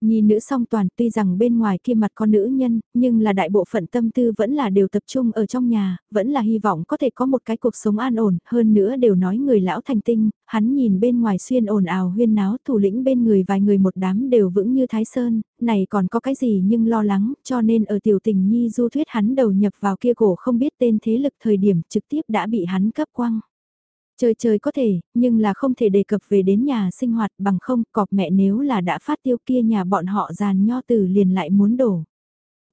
Nhi nữ song toàn tuy rằng bên ngoài kia mặt có nữ nhân, nhưng là đại bộ phận tâm tư vẫn là đều tập trung ở trong nhà, vẫn là hy vọng có thể có một cái cuộc sống an ổn, hơn nữa đều nói người lão thành tinh, hắn nhìn bên ngoài xuyên ồn ào huyên náo thủ lĩnh bên người vài người một đám đều vững như thái sơn, này còn có cái gì nhưng lo lắng, cho nên ở tiểu tình Nhi du thuyết hắn đầu nhập vào kia cổ không biết tên thế lực thời điểm trực tiếp đã bị hắn cấp quăng. Chơi chơi có thể, nhưng là không thể đề cập về đến nhà sinh hoạt bằng không cọp mẹ nếu là đã phát tiêu kia nhà bọn họ giàn nho từ liền lại muốn đổ.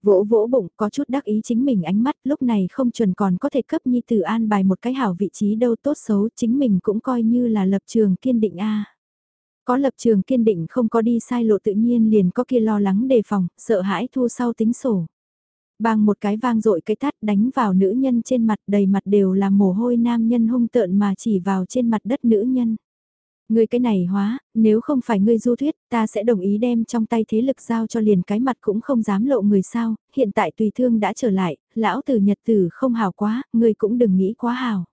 Vỗ vỗ bụng có chút đắc ý chính mình ánh mắt lúc này không chuẩn còn có thể cấp nhi tử an bài một cái hảo vị trí đâu tốt xấu chính mình cũng coi như là lập trường kiên định a Có lập trường kiên định không có đi sai lộ tự nhiên liền có kia lo lắng đề phòng, sợ hãi thu sau tính sổ. Bang một cái vang dội cái tát đánh vào nữ nhân trên mặt đầy mặt đều là mồ hôi nam nhân hung tợn mà chỉ vào trên mặt đất nữ nhân. Ngươi cái này hóa, nếu không phải ngươi du thuyết, ta sẽ đồng ý đem trong tay thế lực giao cho liền cái mặt cũng không dám lộ người sao, hiện tại tùy thương đã trở lại, lão tử nhật tử không hào quá, ngươi cũng đừng nghĩ quá hào.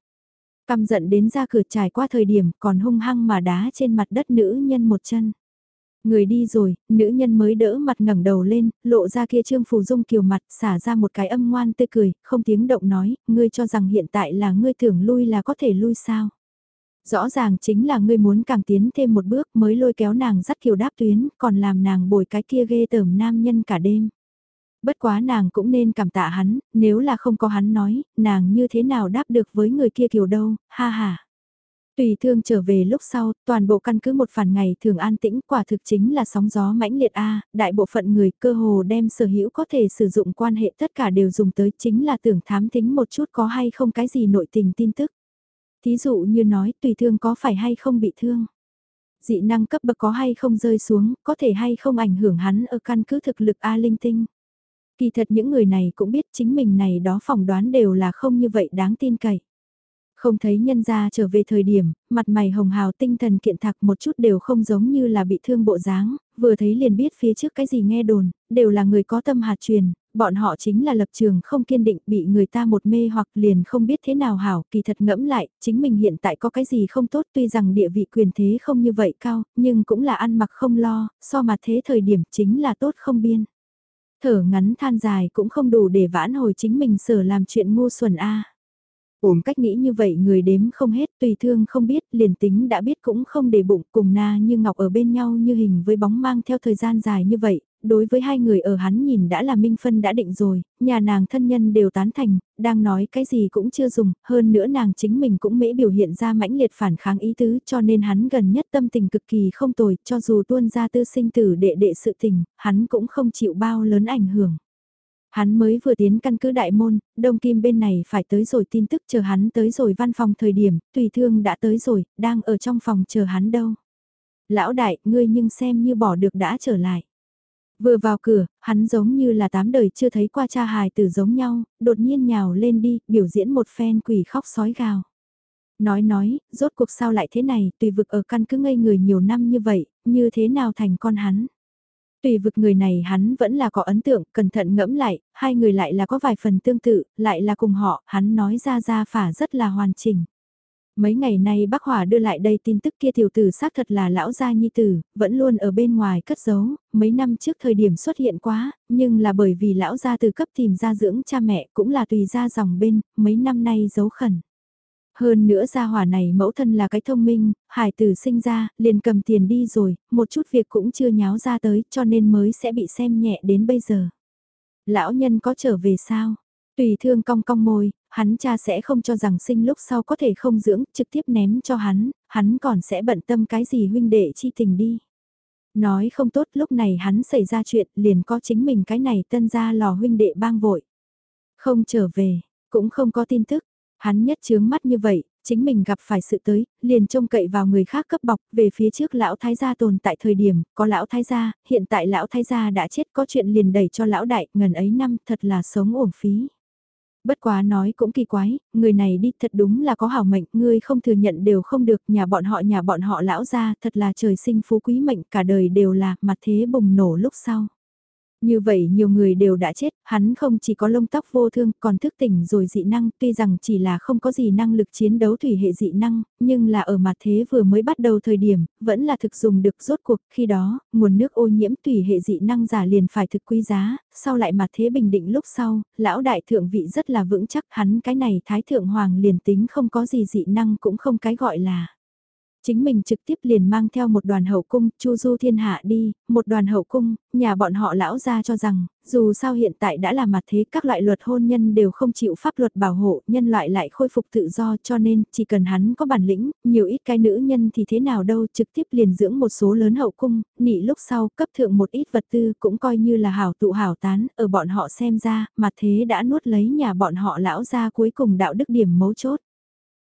Căm giận đến ra cửa trải qua thời điểm còn hung hăng mà đá trên mặt đất nữ nhân một chân. Người đi rồi, nữ nhân mới đỡ mặt ngẩng đầu lên, lộ ra kia trương phù dung kiều mặt, xả ra một cái âm ngoan tươi cười, không tiếng động nói, ngươi cho rằng hiện tại là ngươi tưởng lui là có thể lui sao. Rõ ràng chính là ngươi muốn càng tiến thêm một bước mới lôi kéo nàng dắt kiều đáp tuyến, còn làm nàng bồi cái kia ghê tởm nam nhân cả đêm. Bất quá nàng cũng nên cảm tạ hắn, nếu là không có hắn nói, nàng như thế nào đáp được với người kia kiều đâu, ha ha. Tùy thương trở về lúc sau, toàn bộ căn cứ một phản ngày thường an tĩnh quả thực chính là sóng gió mãnh liệt A, đại bộ phận người cơ hồ đem sở hữu có thể sử dụng quan hệ tất cả đều dùng tới chính là tưởng thám tính một chút có hay không cái gì nội tình tin tức. Thí dụ như nói tùy thương có phải hay không bị thương. Dị năng cấp bậc có hay không rơi xuống, có thể hay không ảnh hưởng hắn ở căn cứ thực lực A linh tinh. Kỳ thật những người này cũng biết chính mình này đó phỏng đoán đều là không như vậy đáng tin cậy. Không thấy nhân gia trở về thời điểm, mặt mày hồng hào tinh thần kiện thạc một chút đều không giống như là bị thương bộ dáng, vừa thấy liền biết phía trước cái gì nghe đồn, đều là người có tâm hạt truyền, bọn họ chính là lập trường không kiên định bị người ta một mê hoặc liền không biết thế nào hảo, kỳ thật ngẫm lại, chính mình hiện tại có cái gì không tốt tuy rằng địa vị quyền thế không như vậy cao, nhưng cũng là ăn mặc không lo, so mà thế thời điểm chính là tốt không biên. Thở ngắn than dài cũng không đủ để vãn hồi chính mình sở làm chuyện ngu xuẩn a. Ổm cách nghĩ như vậy người đếm không hết tùy thương không biết liền tính đã biết cũng không để bụng cùng na như ngọc ở bên nhau như hình với bóng mang theo thời gian dài như vậy, đối với hai người ở hắn nhìn đã là minh phân đã định rồi, nhà nàng thân nhân đều tán thành, đang nói cái gì cũng chưa dùng, hơn nữa nàng chính mình cũng mễ biểu hiện ra mãnh liệt phản kháng ý tứ cho nên hắn gần nhất tâm tình cực kỳ không tồi, cho dù tuôn ra tư sinh tử đệ đệ sự tình, hắn cũng không chịu bao lớn ảnh hưởng. Hắn mới vừa tiến căn cứ đại môn, đông kim bên này phải tới rồi tin tức chờ hắn tới rồi văn phòng thời điểm, tùy thương đã tới rồi, đang ở trong phòng chờ hắn đâu. Lão đại, ngươi nhưng xem như bỏ được đã trở lại. Vừa vào cửa, hắn giống như là tám đời chưa thấy qua cha hài tử giống nhau, đột nhiên nhào lên đi, biểu diễn một phen quỷ khóc sói gào. Nói nói, rốt cuộc sao lại thế này, tùy vực ở căn cứ ngây người nhiều năm như vậy, như thế nào thành con hắn. Tùy vực người này hắn vẫn là có ấn tượng, cẩn thận ngẫm lại, hai người lại là có vài phần tương tự, lại là cùng họ, hắn nói ra ra phả rất là hoàn chỉnh. Mấy ngày nay bác Hòa đưa lại đây tin tức kia tiểu tử xác thật là lão gia nhi tử, vẫn luôn ở bên ngoài cất giấu, mấy năm trước thời điểm xuất hiện quá, nhưng là bởi vì lão gia từ cấp tìm ra dưỡng cha mẹ cũng là tùy ra dòng bên, mấy năm nay giấu khẩn. Hơn nữa gia hỏa này mẫu thân là cái thông minh, hải tử sinh ra, liền cầm tiền đi rồi, một chút việc cũng chưa nháo ra tới cho nên mới sẽ bị xem nhẹ đến bây giờ. Lão nhân có trở về sao? Tùy thương cong cong môi, hắn cha sẽ không cho rằng sinh lúc sau có thể không dưỡng, trực tiếp ném cho hắn, hắn còn sẽ bận tâm cái gì huynh đệ chi tình đi. Nói không tốt lúc này hắn xảy ra chuyện liền có chính mình cái này tân ra lò huynh đệ bang vội. Không trở về, cũng không có tin tức, hắn nhất chướng mắt như vậy, chính mình gặp phải sự tới, liền trông cậy vào người khác cấp bọc, về phía trước lão thái gia tồn tại thời điểm, có lão thái gia, hiện tại lão thái gia đã chết có chuyện liền đẩy cho lão đại, ngần ấy năm thật là sống uổng phí. Bất quá nói cũng kỳ quái, người này đi thật đúng là có hảo mệnh, ngươi không thừa nhận đều không được, nhà bọn họ nhà bọn họ lão ra, thật là trời sinh phú quý mệnh, cả đời đều là mặt thế bùng nổ lúc sau. Như vậy nhiều người đều đã chết, hắn không chỉ có lông tóc vô thương còn thức tỉnh rồi dị năng, tuy rằng chỉ là không có gì năng lực chiến đấu thủy hệ dị năng, nhưng là ở mặt thế vừa mới bắt đầu thời điểm, vẫn là thực dùng được rốt cuộc, khi đó, nguồn nước ô nhiễm thủy hệ dị năng giả liền phải thực quý giá, sau lại mặt thế bình định lúc sau, lão đại thượng vị rất là vững chắc, hắn cái này thái thượng hoàng liền tính không có gì dị năng cũng không cái gọi là. Chính mình trực tiếp liền mang theo một đoàn hậu cung, chu du thiên hạ đi, một đoàn hậu cung, nhà bọn họ lão ra cho rằng, dù sao hiện tại đã là mặt thế các loại luật hôn nhân đều không chịu pháp luật bảo hộ, nhân loại lại khôi phục tự do cho nên chỉ cần hắn có bản lĩnh, nhiều ít cái nữ nhân thì thế nào đâu trực tiếp liền dưỡng một số lớn hậu cung, nị lúc sau cấp thượng một ít vật tư cũng coi như là hảo tụ hảo tán, ở bọn họ xem ra, mặt thế đã nuốt lấy nhà bọn họ lão ra cuối cùng đạo đức điểm mấu chốt.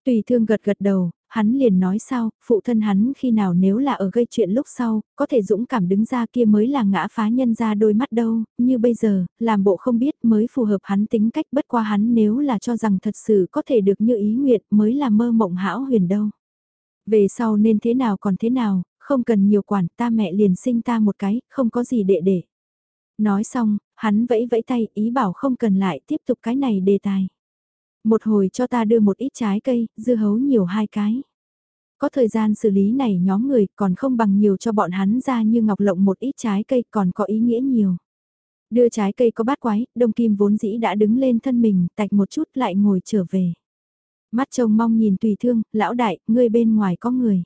Tùy thương gật gật đầu, hắn liền nói sao, phụ thân hắn khi nào nếu là ở gây chuyện lúc sau, có thể dũng cảm đứng ra kia mới là ngã phá nhân ra đôi mắt đâu, như bây giờ, làm bộ không biết mới phù hợp hắn tính cách bất qua hắn nếu là cho rằng thật sự có thể được như ý nguyện mới là mơ mộng hão huyền đâu. Về sau nên thế nào còn thế nào, không cần nhiều quản ta mẹ liền sinh ta một cái, không có gì đệ để. Nói xong, hắn vẫy vẫy tay ý bảo không cần lại tiếp tục cái này đề tài. Một hồi cho ta đưa một ít trái cây, dưa hấu nhiều hai cái. có thời gian xử lý này nhóm người còn không bằng nhiều cho bọn hắn ra như ngọc lộng một ít trái cây còn có ý nghĩa nhiều. Đưa trái cây có bát quái, đông kim vốn dĩ đã đứng lên thân mình, tạch một chút lại ngồi trở về. Mắt trông mong nhìn tùy thương, lão đại, ngươi bên ngoài có người.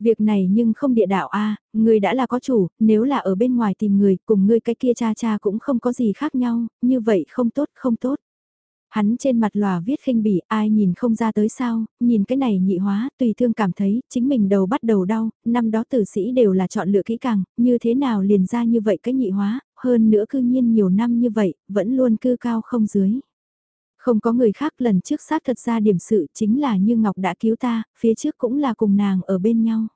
Việc này nhưng không địa đạo a người đã là có chủ, nếu là ở bên ngoài tìm người cùng ngươi cái kia cha cha cũng không có gì khác nhau, như vậy không tốt không tốt. Hắn trên mặt lòa viết khinh bỉ, ai nhìn không ra tới sao, nhìn cái này nhị hóa, tùy thương cảm thấy, chính mình đầu bắt đầu đau, năm đó tử sĩ đều là chọn lựa kỹ càng, như thế nào liền ra như vậy cái nhị hóa, hơn nữa cư nhiên nhiều năm như vậy, vẫn luôn cư cao không dưới. Không có người khác lần trước xác thật ra điểm sự chính là như Ngọc đã cứu ta, phía trước cũng là cùng nàng ở bên nhau.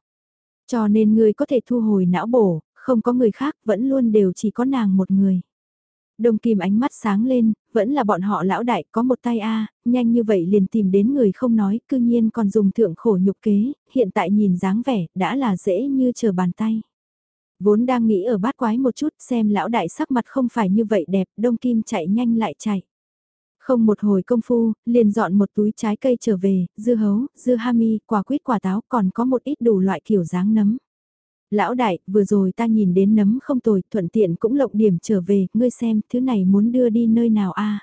Cho nên người có thể thu hồi não bổ, không có người khác, vẫn luôn đều chỉ có nàng một người. Đông Kim ánh mắt sáng lên, vẫn là bọn họ lão đại có một tay a nhanh như vậy liền tìm đến người không nói, cư nhiên còn dùng thượng khổ nhục kế, hiện tại nhìn dáng vẻ, đã là dễ như chờ bàn tay. Vốn đang nghĩ ở bát quái một chút xem lão đại sắc mặt không phải như vậy đẹp, Đông Kim chạy nhanh lại chạy. Không một hồi công phu, liền dọn một túi trái cây trở về, dưa hấu, dưa hami, quả quýt quả táo, còn có một ít đủ loại kiểu dáng nấm. Lão đại, vừa rồi ta nhìn đến nấm không tồi, thuận tiện cũng lộng điểm trở về, ngươi xem, thứ này muốn đưa đi nơi nào a?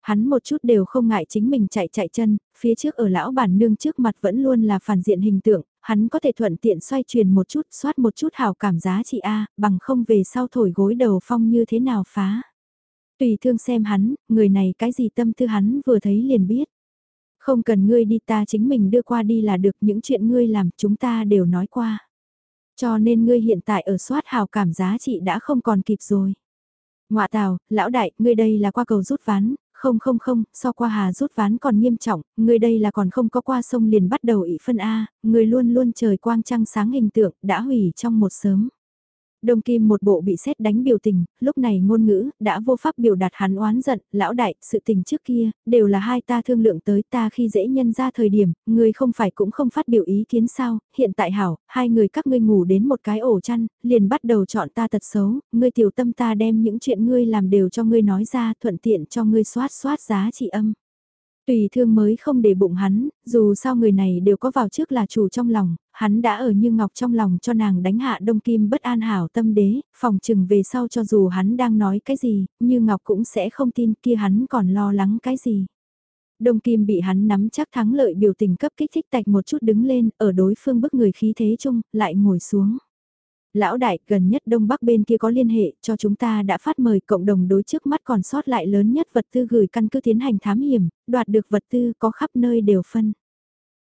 Hắn một chút đều không ngại chính mình chạy chạy chân, phía trước ở lão bản nương trước mặt vẫn luôn là phản diện hình tượng, hắn có thể thuận tiện xoay truyền một chút, soát một chút hào cảm giá trị A, bằng không về sau thổi gối đầu phong như thế nào phá. Tùy thương xem hắn, người này cái gì tâm tư hắn vừa thấy liền biết. Không cần ngươi đi ta chính mình đưa qua đi là được những chuyện ngươi làm chúng ta đều nói qua. Cho nên ngươi hiện tại ở soát hào cảm giá trị đã không còn kịp rồi. Ngoạ tào, lão đại, ngươi đây là qua cầu rút ván, không không không, so qua hà rút ván còn nghiêm trọng, ngươi đây là còn không có qua sông liền bắt đầu ị phân A, ngươi luôn luôn trời quang trăng sáng hình tượng, đã hủy trong một sớm. Đông Kim một bộ bị xét đánh biểu tình, lúc này ngôn ngữ, đã vô pháp biểu đạt hắn oán giận, lão đại, sự tình trước kia, đều là hai ta thương lượng tới ta khi dễ nhân ra thời điểm, người không phải cũng không phát biểu ý kiến sao, hiện tại hảo, hai người các ngươi ngủ đến một cái ổ chăn, liền bắt đầu chọn ta tật xấu, ngươi tiểu tâm ta đem những chuyện ngươi làm đều cho ngươi nói ra, thuận tiện cho ngươi soát soát giá trị âm. Tùy thương mới không để bụng hắn, dù sao người này đều có vào trước là chủ trong lòng, hắn đã ở như ngọc trong lòng cho nàng đánh hạ đông kim bất an hảo tâm đế, phòng trừng về sau cho dù hắn đang nói cái gì, như ngọc cũng sẽ không tin kia hắn còn lo lắng cái gì. Đông Kim bị hắn nắm chắc thắng lợi biểu tình cấp kích thích tạch một chút đứng lên, ở đối phương bức người khí thế chung, lại ngồi xuống. Lão đại, gần nhất Đông Bắc bên kia có liên hệ, cho chúng ta đã phát mời cộng đồng đối trước mắt còn sót lại lớn nhất vật tư gửi căn cứ tiến hành thám hiểm, đoạt được vật tư có khắp nơi đều phân.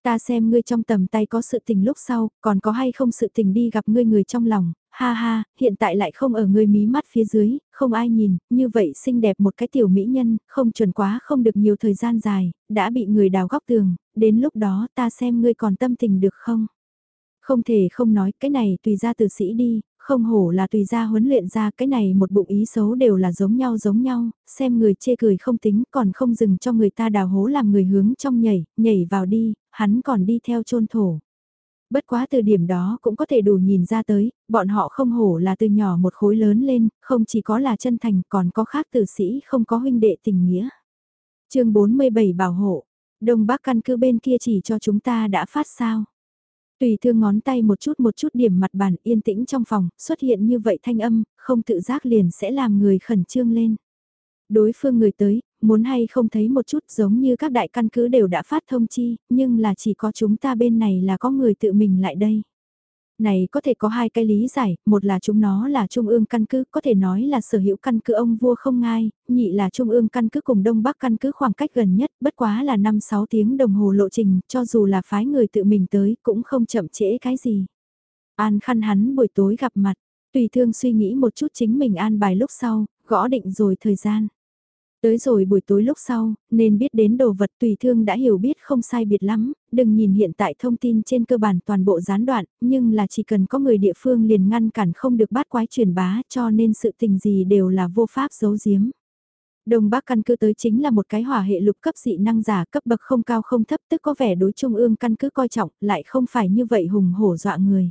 Ta xem ngươi trong tầm tay có sự tình lúc sau, còn có hay không sự tình đi gặp ngươi người trong lòng, ha ha, hiện tại lại không ở ngươi mí mắt phía dưới, không ai nhìn, như vậy xinh đẹp một cái tiểu mỹ nhân, không chuẩn quá không được nhiều thời gian dài, đã bị người đào góc tường, đến lúc đó ta xem ngươi còn tâm tình được không? Không thể không nói cái này tùy ra từ sĩ đi, không hổ là tùy ra huấn luyện ra cái này một bụng ý xấu đều là giống nhau giống nhau, xem người chê cười không tính còn không dừng cho người ta đào hố làm người hướng trong nhảy, nhảy vào đi, hắn còn đi theo chôn thổ. Bất quá từ điểm đó cũng có thể đủ nhìn ra tới, bọn họ không hổ là từ nhỏ một khối lớn lên, không chỉ có là chân thành còn có khác tử sĩ không có huynh đệ tình nghĩa. chương 47 bảo hộ, Đông Bắc căn cứ bên kia chỉ cho chúng ta đã phát sao. Tùy thương ngón tay một chút một chút điểm mặt bàn yên tĩnh trong phòng, xuất hiện như vậy thanh âm, không tự giác liền sẽ làm người khẩn trương lên. Đối phương người tới, muốn hay không thấy một chút giống như các đại căn cứ đều đã phát thông chi, nhưng là chỉ có chúng ta bên này là có người tự mình lại đây. Này có thể có hai cái lý giải, một là chúng nó là trung ương căn cứ, có thể nói là sở hữu căn cứ ông vua không ngai, nhị là trung ương căn cứ cùng đông bắc căn cứ khoảng cách gần nhất, bất quá là 5-6 tiếng đồng hồ lộ trình, cho dù là phái người tự mình tới cũng không chậm trễ cái gì. An khăn hắn buổi tối gặp mặt, tùy thương suy nghĩ một chút chính mình an bài lúc sau, gõ định rồi thời gian. Tới rồi buổi tối lúc sau, nên biết đến đồ vật tùy thương đã hiểu biết không sai biệt lắm, đừng nhìn hiện tại thông tin trên cơ bản toàn bộ gián đoạn, nhưng là chỉ cần có người địa phương liền ngăn cản không được bắt quái truyền bá cho nên sự tình gì đều là vô pháp giấu giếm. Đông Bắc căn cứ tới chính là một cái hỏa hệ lục cấp dị năng giả cấp bậc không cao không thấp tức có vẻ đối trung ương căn cứ coi trọng, lại không phải như vậy hùng hổ dọa người.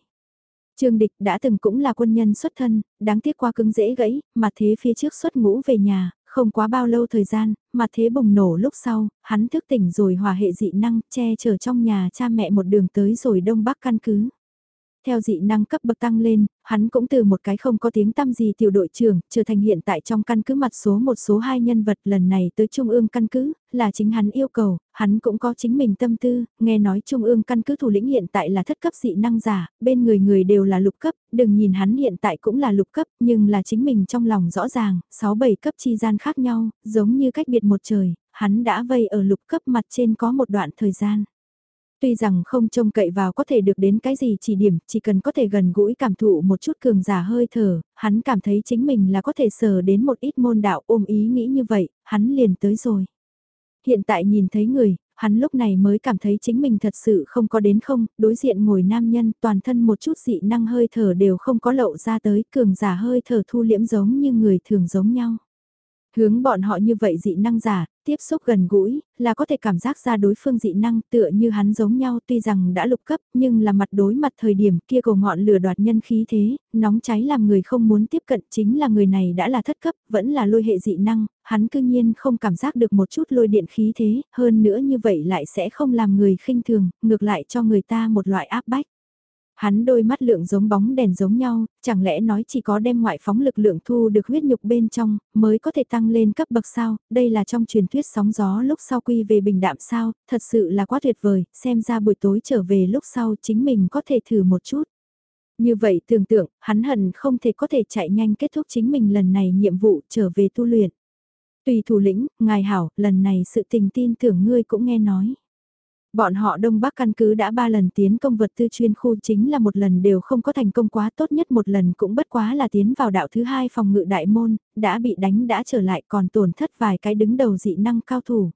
Trương Địch đã từng cũng là quân nhân xuất thân, đáng tiếc qua cứng dễ gãy, mà thế phía trước xuất ngũ về nhà, không quá bao lâu thời gian, mà thế bùng nổ lúc sau, hắn thức tỉnh rồi hòa hệ dị năng che chở trong nhà cha mẹ một đường tới rồi đông bắc căn cứ. Theo dị năng cấp bậc tăng lên, hắn cũng từ một cái không có tiếng tăm gì tiểu đội trưởng, trở thành hiện tại trong căn cứ mặt số một số hai nhân vật lần này tới Trung ương căn cứ, là chính hắn yêu cầu, hắn cũng có chính mình tâm tư, nghe nói Trung ương căn cứ thủ lĩnh hiện tại là thất cấp dị năng giả, bên người người đều là lục cấp, đừng nhìn hắn hiện tại cũng là lục cấp, nhưng là chính mình trong lòng rõ ràng, 6-7 cấp chi gian khác nhau, giống như cách biệt một trời, hắn đã vây ở lục cấp mặt trên có một đoạn thời gian. Tuy rằng không trông cậy vào có thể được đến cái gì chỉ điểm, chỉ cần có thể gần gũi cảm thụ một chút cường giả hơi thở, hắn cảm thấy chính mình là có thể sờ đến một ít môn đạo ôm ý nghĩ như vậy, hắn liền tới rồi. Hiện tại nhìn thấy người, hắn lúc này mới cảm thấy chính mình thật sự không có đến không, đối diện ngồi nam nhân toàn thân một chút dị năng hơi thở đều không có lậu ra tới, cường giả hơi thở thu liễm giống như người thường giống nhau. Hướng bọn họ như vậy dị năng giả, tiếp xúc gần gũi, là có thể cảm giác ra đối phương dị năng tựa như hắn giống nhau tuy rằng đã lục cấp nhưng là mặt đối mặt thời điểm kia cổ ngọn lửa đoạt nhân khí thế, nóng cháy làm người không muốn tiếp cận chính là người này đã là thất cấp, vẫn là lôi hệ dị năng, hắn cư nhiên không cảm giác được một chút lôi điện khí thế, hơn nữa như vậy lại sẽ không làm người khinh thường, ngược lại cho người ta một loại áp bách. Hắn đôi mắt lượng giống bóng đèn giống nhau, chẳng lẽ nói chỉ có đem ngoại phóng lực lượng thu được huyết nhục bên trong, mới có thể tăng lên cấp bậc sao, đây là trong truyền thuyết sóng gió lúc sau quy về bình đạm sao, thật sự là quá tuyệt vời, xem ra buổi tối trở về lúc sau chính mình có thể thử một chút. Như vậy tưởng tượng, hắn hận không thể có thể chạy nhanh kết thúc chính mình lần này nhiệm vụ trở về tu luyện. Tùy thủ lĩnh, ngài hảo, lần này sự tình tin tưởng ngươi cũng nghe nói. Bọn họ Đông Bắc căn cứ đã ba lần tiến công vật tư chuyên khu chính là một lần đều không có thành công quá tốt nhất một lần cũng bất quá là tiến vào đạo thứ hai phòng ngự đại môn, đã bị đánh đã trở lại còn tổn thất vài cái đứng đầu dị năng cao thủ.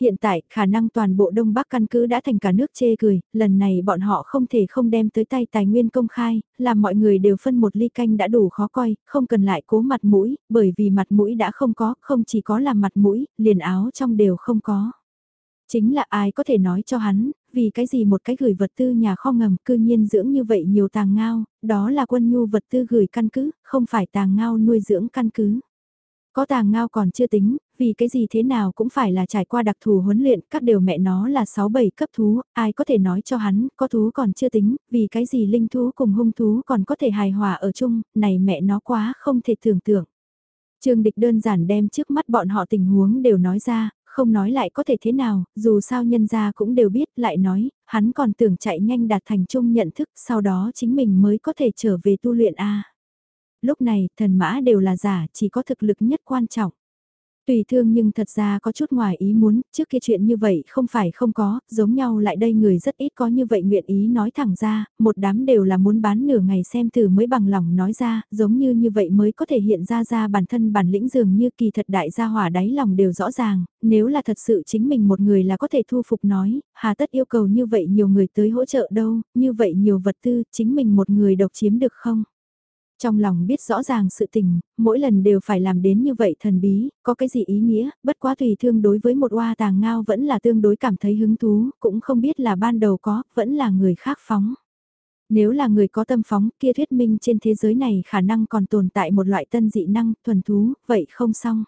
Hiện tại, khả năng toàn bộ Đông Bắc căn cứ đã thành cả nước chê cười, lần này bọn họ không thể không đem tới tay tài nguyên công khai, làm mọi người đều phân một ly canh đã đủ khó coi, không cần lại cố mặt mũi, bởi vì mặt mũi đã không có, không chỉ có là mặt mũi, liền áo trong đều không có. Chính là ai có thể nói cho hắn, vì cái gì một cái gửi vật tư nhà kho ngầm cư nhiên dưỡng như vậy nhiều tàng ngao, đó là quân nhu vật tư gửi căn cứ, không phải tàng ngao nuôi dưỡng căn cứ. Có tàng ngao còn chưa tính, vì cái gì thế nào cũng phải là trải qua đặc thù huấn luyện, các đều mẹ nó là 6-7 cấp thú, ai có thể nói cho hắn, có thú còn chưa tính, vì cái gì linh thú cùng hung thú còn có thể hài hòa ở chung, này mẹ nó quá không thể tưởng tượng. Trương Địch đơn giản đem trước mắt bọn họ tình huống đều nói ra, không nói lại có thể thế nào, dù sao nhân gia cũng đều biết, lại nói, hắn còn tưởng chạy nhanh đạt thành chung nhận thức, sau đó chính mình mới có thể trở về tu luyện A. Lúc này, thần mã đều là giả, chỉ có thực lực nhất quan trọng. Tùy thương nhưng thật ra có chút ngoài ý muốn, trước kia chuyện như vậy không phải không có, giống nhau lại đây người rất ít có như vậy nguyện ý nói thẳng ra, một đám đều là muốn bán nửa ngày xem thử mới bằng lòng nói ra, giống như như vậy mới có thể hiện ra ra bản thân bản lĩnh dường như kỳ thật đại gia hỏa đáy lòng đều rõ ràng, nếu là thật sự chính mình một người là có thể thu phục nói, hà tất yêu cầu như vậy nhiều người tới hỗ trợ đâu, như vậy nhiều vật tư, chính mình một người độc chiếm được không? Trong lòng biết rõ ràng sự tình, mỗi lần đều phải làm đến như vậy thần bí, có cái gì ý nghĩa, bất quá tùy thương đối với một oa tàng ngao vẫn là tương đối cảm thấy hứng thú, cũng không biết là ban đầu có, vẫn là người khác phóng. Nếu là người có tâm phóng kia thuyết minh trên thế giới này khả năng còn tồn tại một loại tân dị năng, thuần thú, vậy không xong.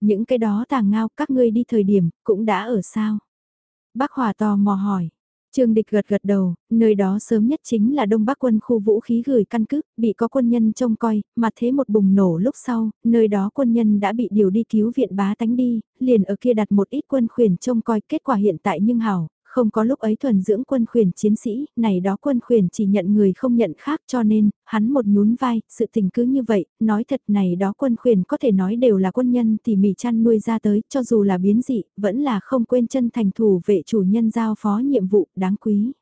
Những cái đó tàng ngao các ngươi đi thời điểm, cũng đã ở sao? Bác Hòa tò mò hỏi. Trương Địch gật gật đầu, nơi đó sớm nhất chính là Đông Bắc quân khu vũ khí gửi căn cứ, bị có quân nhân trông coi, mà thế một bùng nổ lúc sau, nơi đó quân nhân đã bị điều đi cứu viện bá tánh đi, liền ở kia đặt một ít quân khuyển trông coi kết quả hiện tại nhưng hảo, không có lúc ấy thuần dưỡng quân khuyển chiến sĩ, này đó quân khuyển chỉ nhận người không nhận khác cho nên, hắn một nhún vai, sự tình cứ như vậy, nói thật này đó quân khuyển có thể nói đều là quân nhân tỉ mỉ chăn nuôi ra tới, cho dù là biến dị, vẫn là không quên chân thành thủ vệ chủ nhân giao phó nhiệm vụ đáng quý.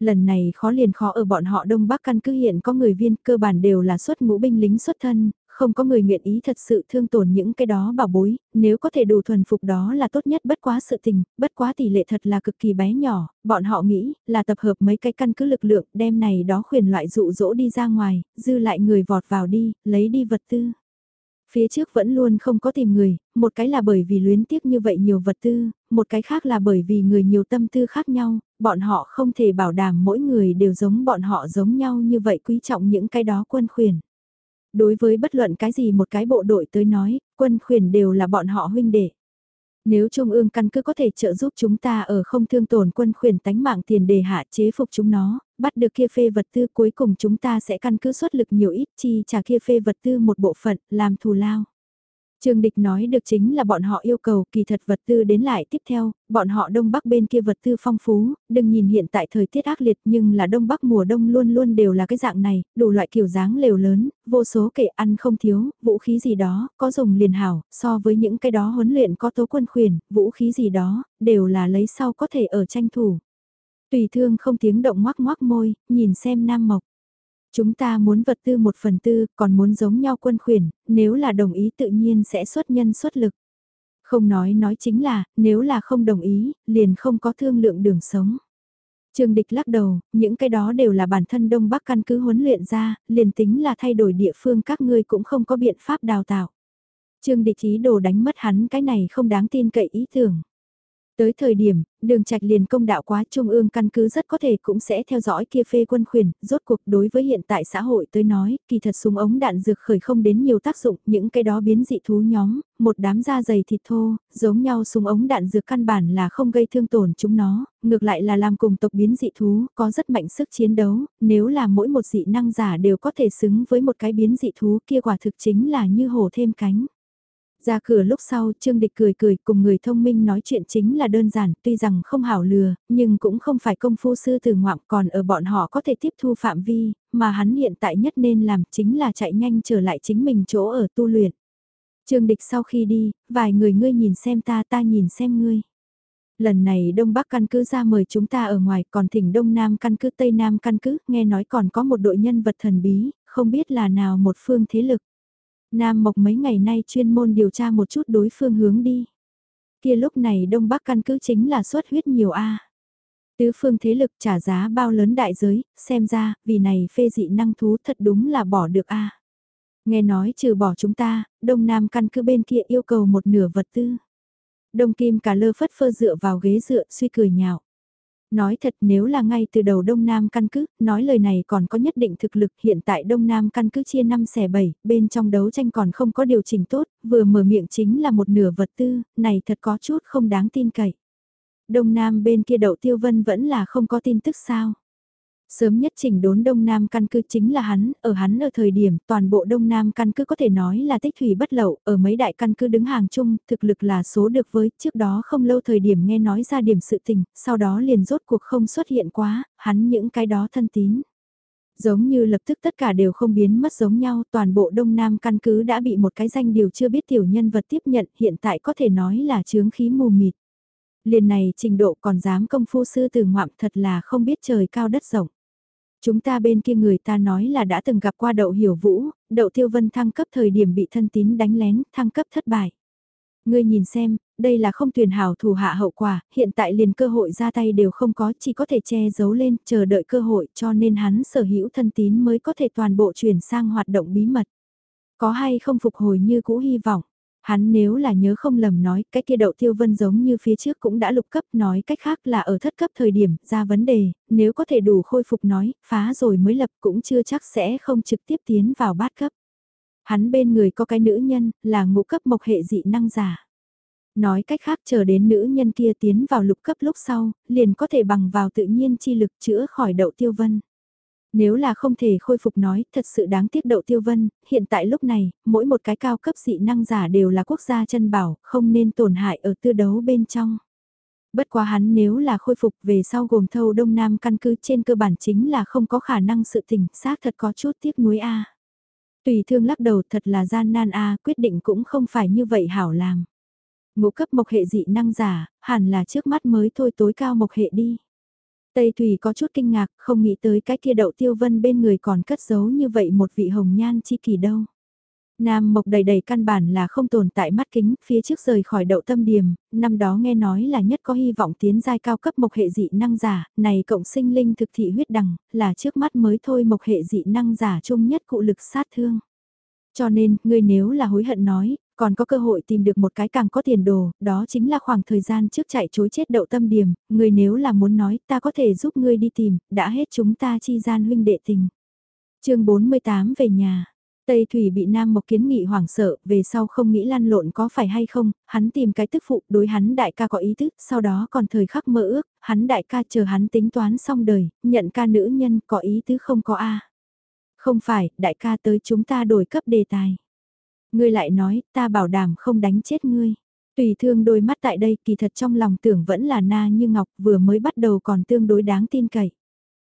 Lần này khó liền khó ở bọn họ Đông Bắc căn cứ hiện có người viên cơ bản đều là xuất ngũ binh lính xuất thân, không có người nguyện ý thật sự thương tổn những cái đó bảo bối, nếu có thể đủ thuần phục đó là tốt nhất bất quá sự tình, bất quá tỷ lệ thật là cực kỳ bé nhỏ, bọn họ nghĩ là tập hợp mấy cái căn cứ lực lượng đem này đó khuyền loại dụ dỗ đi ra ngoài, dư lại người vọt vào đi, lấy đi vật tư. Phía trước vẫn luôn không có tìm người, một cái là bởi vì luyến tiếc như vậy nhiều vật tư, một cái khác là bởi vì người nhiều tâm tư khác nhau, bọn họ không thể bảo đảm mỗi người đều giống bọn họ giống nhau như vậy quý trọng những cái đó quân khuyển. Đối với bất luận cái gì một cái bộ đội tới nói, quân khuyển đều là bọn họ huynh đệ. Nếu Trung ương căn cứ có thể trợ giúp chúng ta ở không thương tổn quân khuyển tánh mạng tiền đề hạ chế phục chúng nó, bắt được kia phê vật tư cuối cùng chúng ta sẽ căn cứ xuất lực nhiều ít chi trả kia phê vật tư một bộ phận làm thù lao. Trương Địch nói được chính là bọn họ yêu cầu kỳ thật vật tư đến lại tiếp theo, bọn họ đông bắc bên kia vật tư phong phú, đừng nhìn hiện tại thời tiết ác liệt nhưng là đông bắc mùa đông luôn luôn đều là cái dạng này, đủ loại kiểu dáng lều lớn, vô số kệ ăn không thiếu, vũ khí gì đó, có dùng liền hảo, so với những cái đó huấn luyện có tố quân khuyển, vũ khí gì đó, đều là lấy sau có thể ở tranh thủ. Tùy thương không tiếng động ngoác ngoác môi, nhìn xem Nam Mộc. Chúng ta muốn vật tư một phần tư, còn muốn giống nhau quân khuyển, nếu là đồng ý tự nhiên sẽ xuất nhân xuất lực. Không nói nói chính là, nếu là không đồng ý, liền không có thương lượng đường sống. Trương Địch lắc đầu, những cái đó đều là bản thân Đông Bắc căn cứ huấn luyện ra, liền tính là thay đổi địa phương các ngươi cũng không có biện pháp đào tạo. Trương Địch ý đồ đánh mất hắn cái này không đáng tin cậy ý tưởng. Tới thời điểm, đường trạch liền công đạo quá trung ương căn cứ rất có thể cũng sẽ theo dõi kia phê quân khuyển, rốt cuộc đối với hiện tại xã hội tới nói, kỳ thật súng ống đạn dược khởi không đến nhiều tác dụng, những cái đó biến dị thú nhóm, một đám da dày thịt thô, giống nhau súng ống đạn dược căn bản là không gây thương tổn chúng nó, ngược lại là làm cùng tộc biến dị thú, có rất mạnh sức chiến đấu, nếu là mỗi một dị năng giả đều có thể xứng với một cái biến dị thú kia quả thực chính là như hổ thêm cánh. Ra cửa lúc sau, Trương Địch cười cười cùng người thông minh nói chuyện chính là đơn giản, tuy rằng không hảo lừa, nhưng cũng không phải công phu sư từ ngoạm còn ở bọn họ có thể tiếp thu phạm vi, mà hắn hiện tại nhất nên làm chính là chạy nhanh trở lại chính mình chỗ ở tu luyện. Trương Địch sau khi đi, vài người ngươi nhìn xem ta ta nhìn xem ngươi. Lần này Đông Bắc căn cứ ra mời chúng ta ở ngoài còn thỉnh Đông Nam căn cứ Tây Nam căn cứ, nghe nói còn có một đội nhân vật thần bí, không biết là nào một phương thế lực. Nam Mộc mấy ngày nay chuyên môn điều tra một chút đối phương hướng đi. Kia lúc này Đông Bắc căn cứ chính là xuất huyết nhiều A. Tứ phương thế lực trả giá bao lớn đại giới, xem ra, vì này phê dị năng thú thật đúng là bỏ được A. Nghe nói trừ bỏ chúng ta, Đông Nam căn cứ bên kia yêu cầu một nửa vật tư. Đông Kim cả lơ phất phơ dựa vào ghế dựa suy cười nhạo. Nói thật nếu là ngay từ đầu Đông Nam căn cứ, nói lời này còn có nhất định thực lực hiện tại Đông Nam căn cứ chia 5 xẻ 7, bên trong đấu tranh còn không có điều chỉnh tốt, vừa mở miệng chính là một nửa vật tư, này thật có chút không đáng tin cậy. Đông Nam bên kia đậu tiêu vân vẫn là không có tin tức sao. Sớm nhất chỉnh đốn Đông Nam căn cứ chính là hắn, ở hắn ở thời điểm toàn bộ Đông Nam căn cứ có thể nói là tích thủy bất lậu, ở mấy đại căn cứ đứng hàng chung, thực lực là số được với, trước đó không lâu thời điểm nghe nói ra điểm sự tình, sau đó liền rốt cuộc không xuất hiện quá, hắn những cái đó thân tín. Giống như lập tức tất cả đều không biến mất giống nhau, toàn bộ Đông Nam căn cứ đã bị một cái danh điều chưa biết tiểu nhân vật tiếp nhận, hiện tại có thể nói là chướng khí mù mịt. Liền này trình độ còn dám công phu sư từ ngoạm thật là không biết trời cao đất rộng. Chúng ta bên kia người ta nói là đã từng gặp qua đậu hiểu vũ, đậu tiêu vân thăng cấp thời điểm bị thân tín đánh lén, thăng cấp thất bại. Ngươi nhìn xem, đây là không tuyển hảo thủ hạ hậu quả, hiện tại liền cơ hội ra tay đều không có, chỉ có thể che giấu lên, chờ đợi cơ hội cho nên hắn sở hữu thân tín mới có thể toàn bộ chuyển sang hoạt động bí mật. Có hay không phục hồi như cũ hy vọng. Hắn nếu là nhớ không lầm nói, cái kia đậu tiêu vân giống như phía trước cũng đã lục cấp nói cách khác là ở thất cấp thời điểm ra vấn đề, nếu có thể đủ khôi phục nói, phá rồi mới lập cũng chưa chắc sẽ không trực tiếp tiến vào bát cấp. Hắn bên người có cái nữ nhân, là ngũ cấp mộc hệ dị năng giả. Nói cách khác chờ đến nữ nhân kia tiến vào lục cấp lúc sau, liền có thể bằng vào tự nhiên chi lực chữa khỏi đậu tiêu vân. Nếu là không thể khôi phục nói, thật sự đáng tiếc đậu tiêu vân, hiện tại lúc này, mỗi một cái cao cấp dị năng giả đều là quốc gia chân bảo, không nên tổn hại ở tư đấu bên trong. Bất quá hắn nếu là khôi phục về sau gồm thâu đông nam căn cứ trên cơ bản chính là không có khả năng sự tỉnh xác thật có chút tiếc nuối a. Tùy thương lắc đầu thật là gian nan a, quyết định cũng không phải như vậy hảo làm. Ngũ cấp mộc hệ dị năng giả, hẳn là trước mắt mới thôi tối cao mộc hệ đi. Tây Thủy có chút kinh ngạc, không nghĩ tới cái kia đậu tiêu vân bên người còn cất giấu như vậy một vị hồng nhan chi kỳ đâu. Nam Mộc đầy đầy căn bản là không tồn tại mắt kính, phía trước rời khỏi đậu tâm điểm, năm đó nghe nói là nhất có hy vọng tiến giai cao cấp mộc hệ dị năng giả, này cộng sinh linh thực thị huyết đằng, là trước mắt mới thôi mộc hệ dị năng giả chung nhất cụ lực sát thương. Cho nên, ngươi nếu là hối hận nói, còn có cơ hội tìm được một cái càng có tiền đồ, đó chính là khoảng thời gian trước chạy chối chết đậu tâm điểm, ngươi nếu là muốn nói ta có thể giúp ngươi đi tìm, đã hết chúng ta chi gian huynh đệ tình. chương 48 về nhà, Tây Thủy bị Nam Mộc Kiến Nghị hoảng sợ, về sau không nghĩ lăn lộn có phải hay không, hắn tìm cái tức phụ đối hắn đại ca có ý thức, sau đó còn thời khắc mơ ước, hắn đại ca chờ hắn tính toán xong đời, nhận ca nữ nhân có ý tứ không có A. Không phải, đại ca tới chúng ta đổi cấp đề tài. Ngươi lại nói, ta bảo đảm không đánh chết ngươi. Tùy thương đôi mắt tại đây kỳ thật trong lòng tưởng vẫn là na như ngọc vừa mới bắt đầu còn tương đối đáng tin cậy.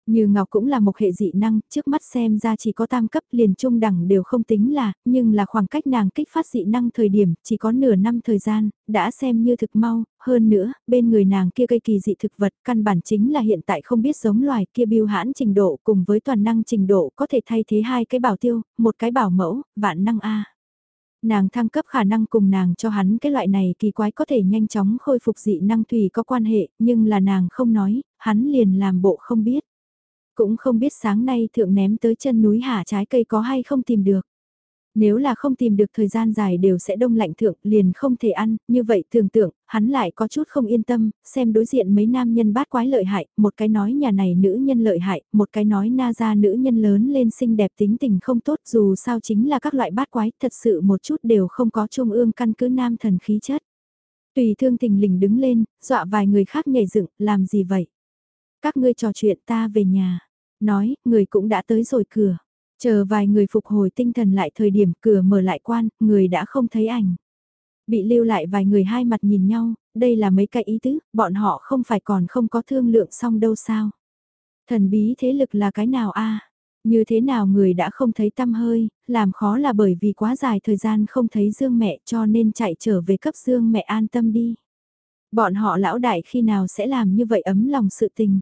Như Ngọc cũng là một hệ dị năng, trước mắt xem ra chỉ có tam cấp liền trung đẳng đều không tính là, nhưng là khoảng cách nàng kích phát dị năng thời điểm, chỉ có nửa năm thời gian, đã xem như thực mau, hơn nữa, bên người nàng kia cây kỳ dị thực vật, căn bản chính là hiện tại không biết giống loài kia biêu hãn trình độ cùng với toàn năng trình độ có thể thay thế hai cái bảo tiêu, một cái bảo mẫu, vạn năng A. Nàng thăng cấp khả năng cùng nàng cho hắn cái loại này kỳ quái có thể nhanh chóng khôi phục dị năng tùy có quan hệ, nhưng là nàng không nói, hắn liền làm bộ không biết. Cũng không biết sáng nay thượng ném tới chân núi hạ trái cây có hay không tìm được. Nếu là không tìm được thời gian dài đều sẽ đông lạnh thượng liền không thể ăn, như vậy tưởng tượng, hắn lại có chút không yên tâm, xem đối diện mấy nam nhân bát quái lợi hại, một cái nói nhà này nữ nhân lợi hại, một cái nói na ra nữ nhân lớn lên xinh đẹp tính tình không tốt dù sao chính là các loại bát quái, thật sự một chút đều không có trung ương căn cứ nam thần khí chất. Tùy thương tình lình đứng lên, dọa vài người khác nhảy dựng, làm gì vậy? Các ngươi trò chuyện ta về nhà. Nói, người cũng đã tới rồi cửa. Chờ vài người phục hồi tinh thần lại thời điểm cửa mở lại quan, người đã không thấy ảnh. Bị lưu lại vài người hai mặt nhìn nhau, đây là mấy cái ý tứ, bọn họ không phải còn không có thương lượng xong đâu sao. Thần bí thế lực là cái nào a Như thế nào người đã không thấy tâm hơi, làm khó là bởi vì quá dài thời gian không thấy Dương mẹ cho nên chạy trở về cấp Dương mẹ an tâm đi. Bọn họ lão đại khi nào sẽ làm như vậy ấm lòng sự tình.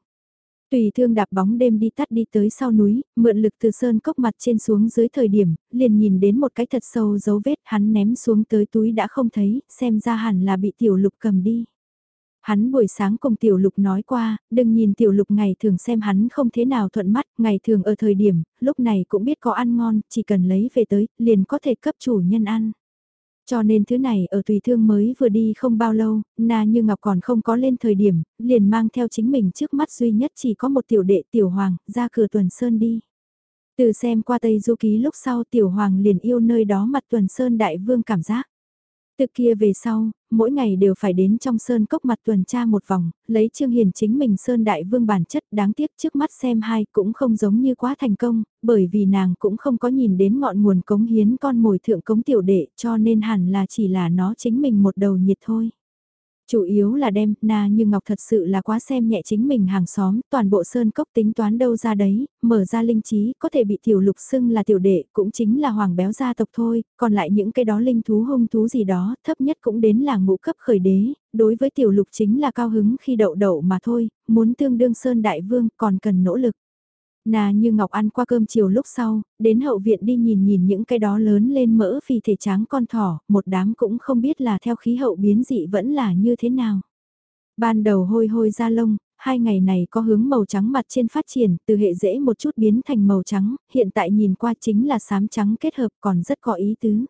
Tùy thương đạp bóng đêm đi tắt đi tới sau núi, mượn lực từ sơn cốc mặt trên xuống dưới thời điểm, liền nhìn đến một cái thật sâu dấu vết hắn ném xuống tới túi đã không thấy, xem ra hẳn là bị tiểu lục cầm đi. Hắn buổi sáng cùng tiểu lục nói qua, đừng nhìn tiểu lục ngày thường xem hắn không thế nào thuận mắt, ngày thường ở thời điểm, lúc này cũng biết có ăn ngon, chỉ cần lấy về tới, liền có thể cấp chủ nhân ăn. Cho nên thứ này ở tùy thương mới vừa đi không bao lâu, na như ngọc còn không có lên thời điểm, liền mang theo chính mình trước mắt duy nhất chỉ có một tiểu đệ tiểu hoàng, ra cửa tuần sơn đi. Từ xem qua Tây Du Ký lúc sau tiểu hoàng liền yêu nơi đó mặt tuần sơn đại vương cảm giác. Từ kia về sau, mỗi ngày đều phải đến trong sơn cốc mặt tuần tra một vòng, lấy Trương Hiền chính mình sơn đại vương bản chất đáng tiếc trước mắt xem hai cũng không giống như quá thành công, bởi vì nàng cũng không có nhìn đến ngọn nguồn cống hiến con mồi thượng cống tiểu đệ cho nên hẳn là chỉ là nó chính mình một đầu nhiệt thôi. Chủ yếu là đem, na như Ngọc thật sự là quá xem nhẹ chính mình hàng xóm, toàn bộ sơn cốc tính toán đâu ra đấy, mở ra linh trí, có thể bị tiểu lục xưng là tiểu đệ, cũng chính là hoàng béo gia tộc thôi, còn lại những cái đó linh thú hung thú gì đó, thấp nhất cũng đến là ngũ cấp khởi đế, đối với tiểu lục chính là cao hứng khi đậu đậu mà thôi, muốn tương đương sơn đại vương còn cần nỗ lực. Nà như Ngọc ăn qua cơm chiều lúc sau, đến hậu viện đi nhìn nhìn những cái đó lớn lên mỡ phì thể tráng con thỏ, một đám cũng không biết là theo khí hậu biến dị vẫn là như thế nào. Ban đầu hôi hôi da lông, hai ngày này có hướng màu trắng mặt trên phát triển, từ hệ dễ một chút biến thành màu trắng, hiện tại nhìn qua chính là xám trắng kết hợp còn rất có ý tứ.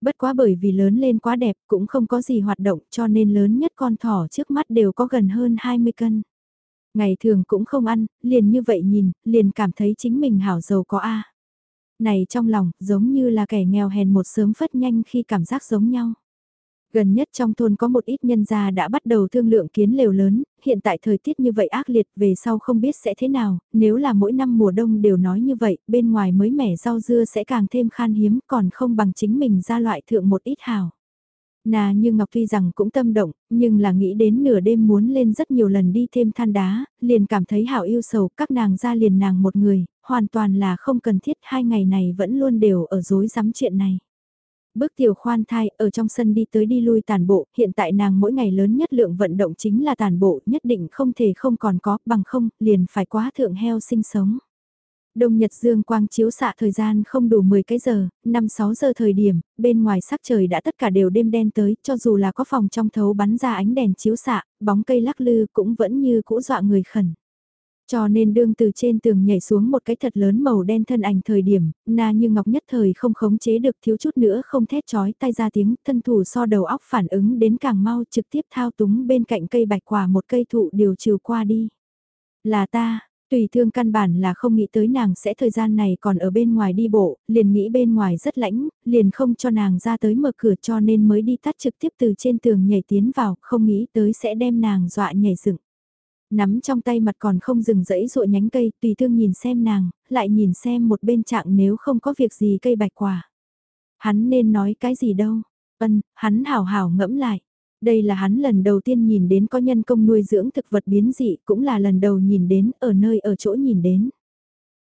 Bất quá bởi vì lớn lên quá đẹp cũng không có gì hoạt động cho nên lớn nhất con thỏ trước mắt đều có gần hơn 20 cân. Ngày thường cũng không ăn, liền như vậy nhìn, liền cảm thấy chính mình hảo giàu có A. Này trong lòng, giống như là kẻ nghèo hèn một sớm phất nhanh khi cảm giác giống nhau. Gần nhất trong thôn có một ít nhân gia đã bắt đầu thương lượng kiến lều lớn, hiện tại thời tiết như vậy ác liệt về sau không biết sẽ thế nào, nếu là mỗi năm mùa đông đều nói như vậy, bên ngoài mới mẻ rau dưa sẽ càng thêm khan hiếm còn không bằng chính mình ra loại thượng một ít hào. Nà như Ngọc tuy rằng cũng tâm động, nhưng là nghĩ đến nửa đêm muốn lên rất nhiều lần đi thêm than đá, liền cảm thấy hảo yêu sầu các nàng ra liền nàng một người, hoàn toàn là không cần thiết hai ngày này vẫn luôn đều ở dối rắm chuyện này. Bước tiểu khoan thai ở trong sân đi tới đi lui tàn bộ, hiện tại nàng mỗi ngày lớn nhất lượng vận động chính là tàn bộ, nhất định không thể không còn có, bằng không, liền phải quá thượng heo sinh sống. Đông Nhật Dương quang chiếu xạ thời gian không đủ 10 cái giờ, 5-6 giờ thời điểm, bên ngoài sắc trời đã tất cả đều đêm đen tới, cho dù là có phòng trong thấu bắn ra ánh đèn chiếu xạ, bóng cây lắc lư cũng vẫn như cũ dọa người khẩn. Cho nên đương từ trên tường nhảy xuống một cái thật lớn màu đen thân ảnh thời điểm, na như ngọc nhất thời không khống chế được thiếu chút nữa không thét chói tay ra tiếng, thân thủ so đầu óc phản ứng đến càng mau trực tiếp thao túng bên cạnh cây bạch quả một cây thụ điều chiều qua đi. Là ta, Tùy thương căn bản là không nghĩ tới nàng sẽ thời gian này còn ở bên ngoài đi bộ, liền nghĩ bên ngoài rất lãnh, liền không cho nàng ra tới mở cửa cho nên mới đi tắt trực tiếp từ trên tường nhảy tiến vào, không nghĩ tới sẽ đem nàng dọa nhảy dựng. Nắm trong tay mặt còn không dừng dẫy rụa nhánh cây, tùy thương nhìn xem nàng, lại nhìn xem một bên trạng nếu không có việc gì cây bạch quả. Hắn nên nói cái gì đâu, ân, hắn hảo hảo ngẫm lại. Đây là hắn lần đầu tiên nhìn đến có nhân công nuôi dưỡng thực vật biến dị, cũng là lần đầu nhìn đến ở nơi ở chỗ nhìn đến.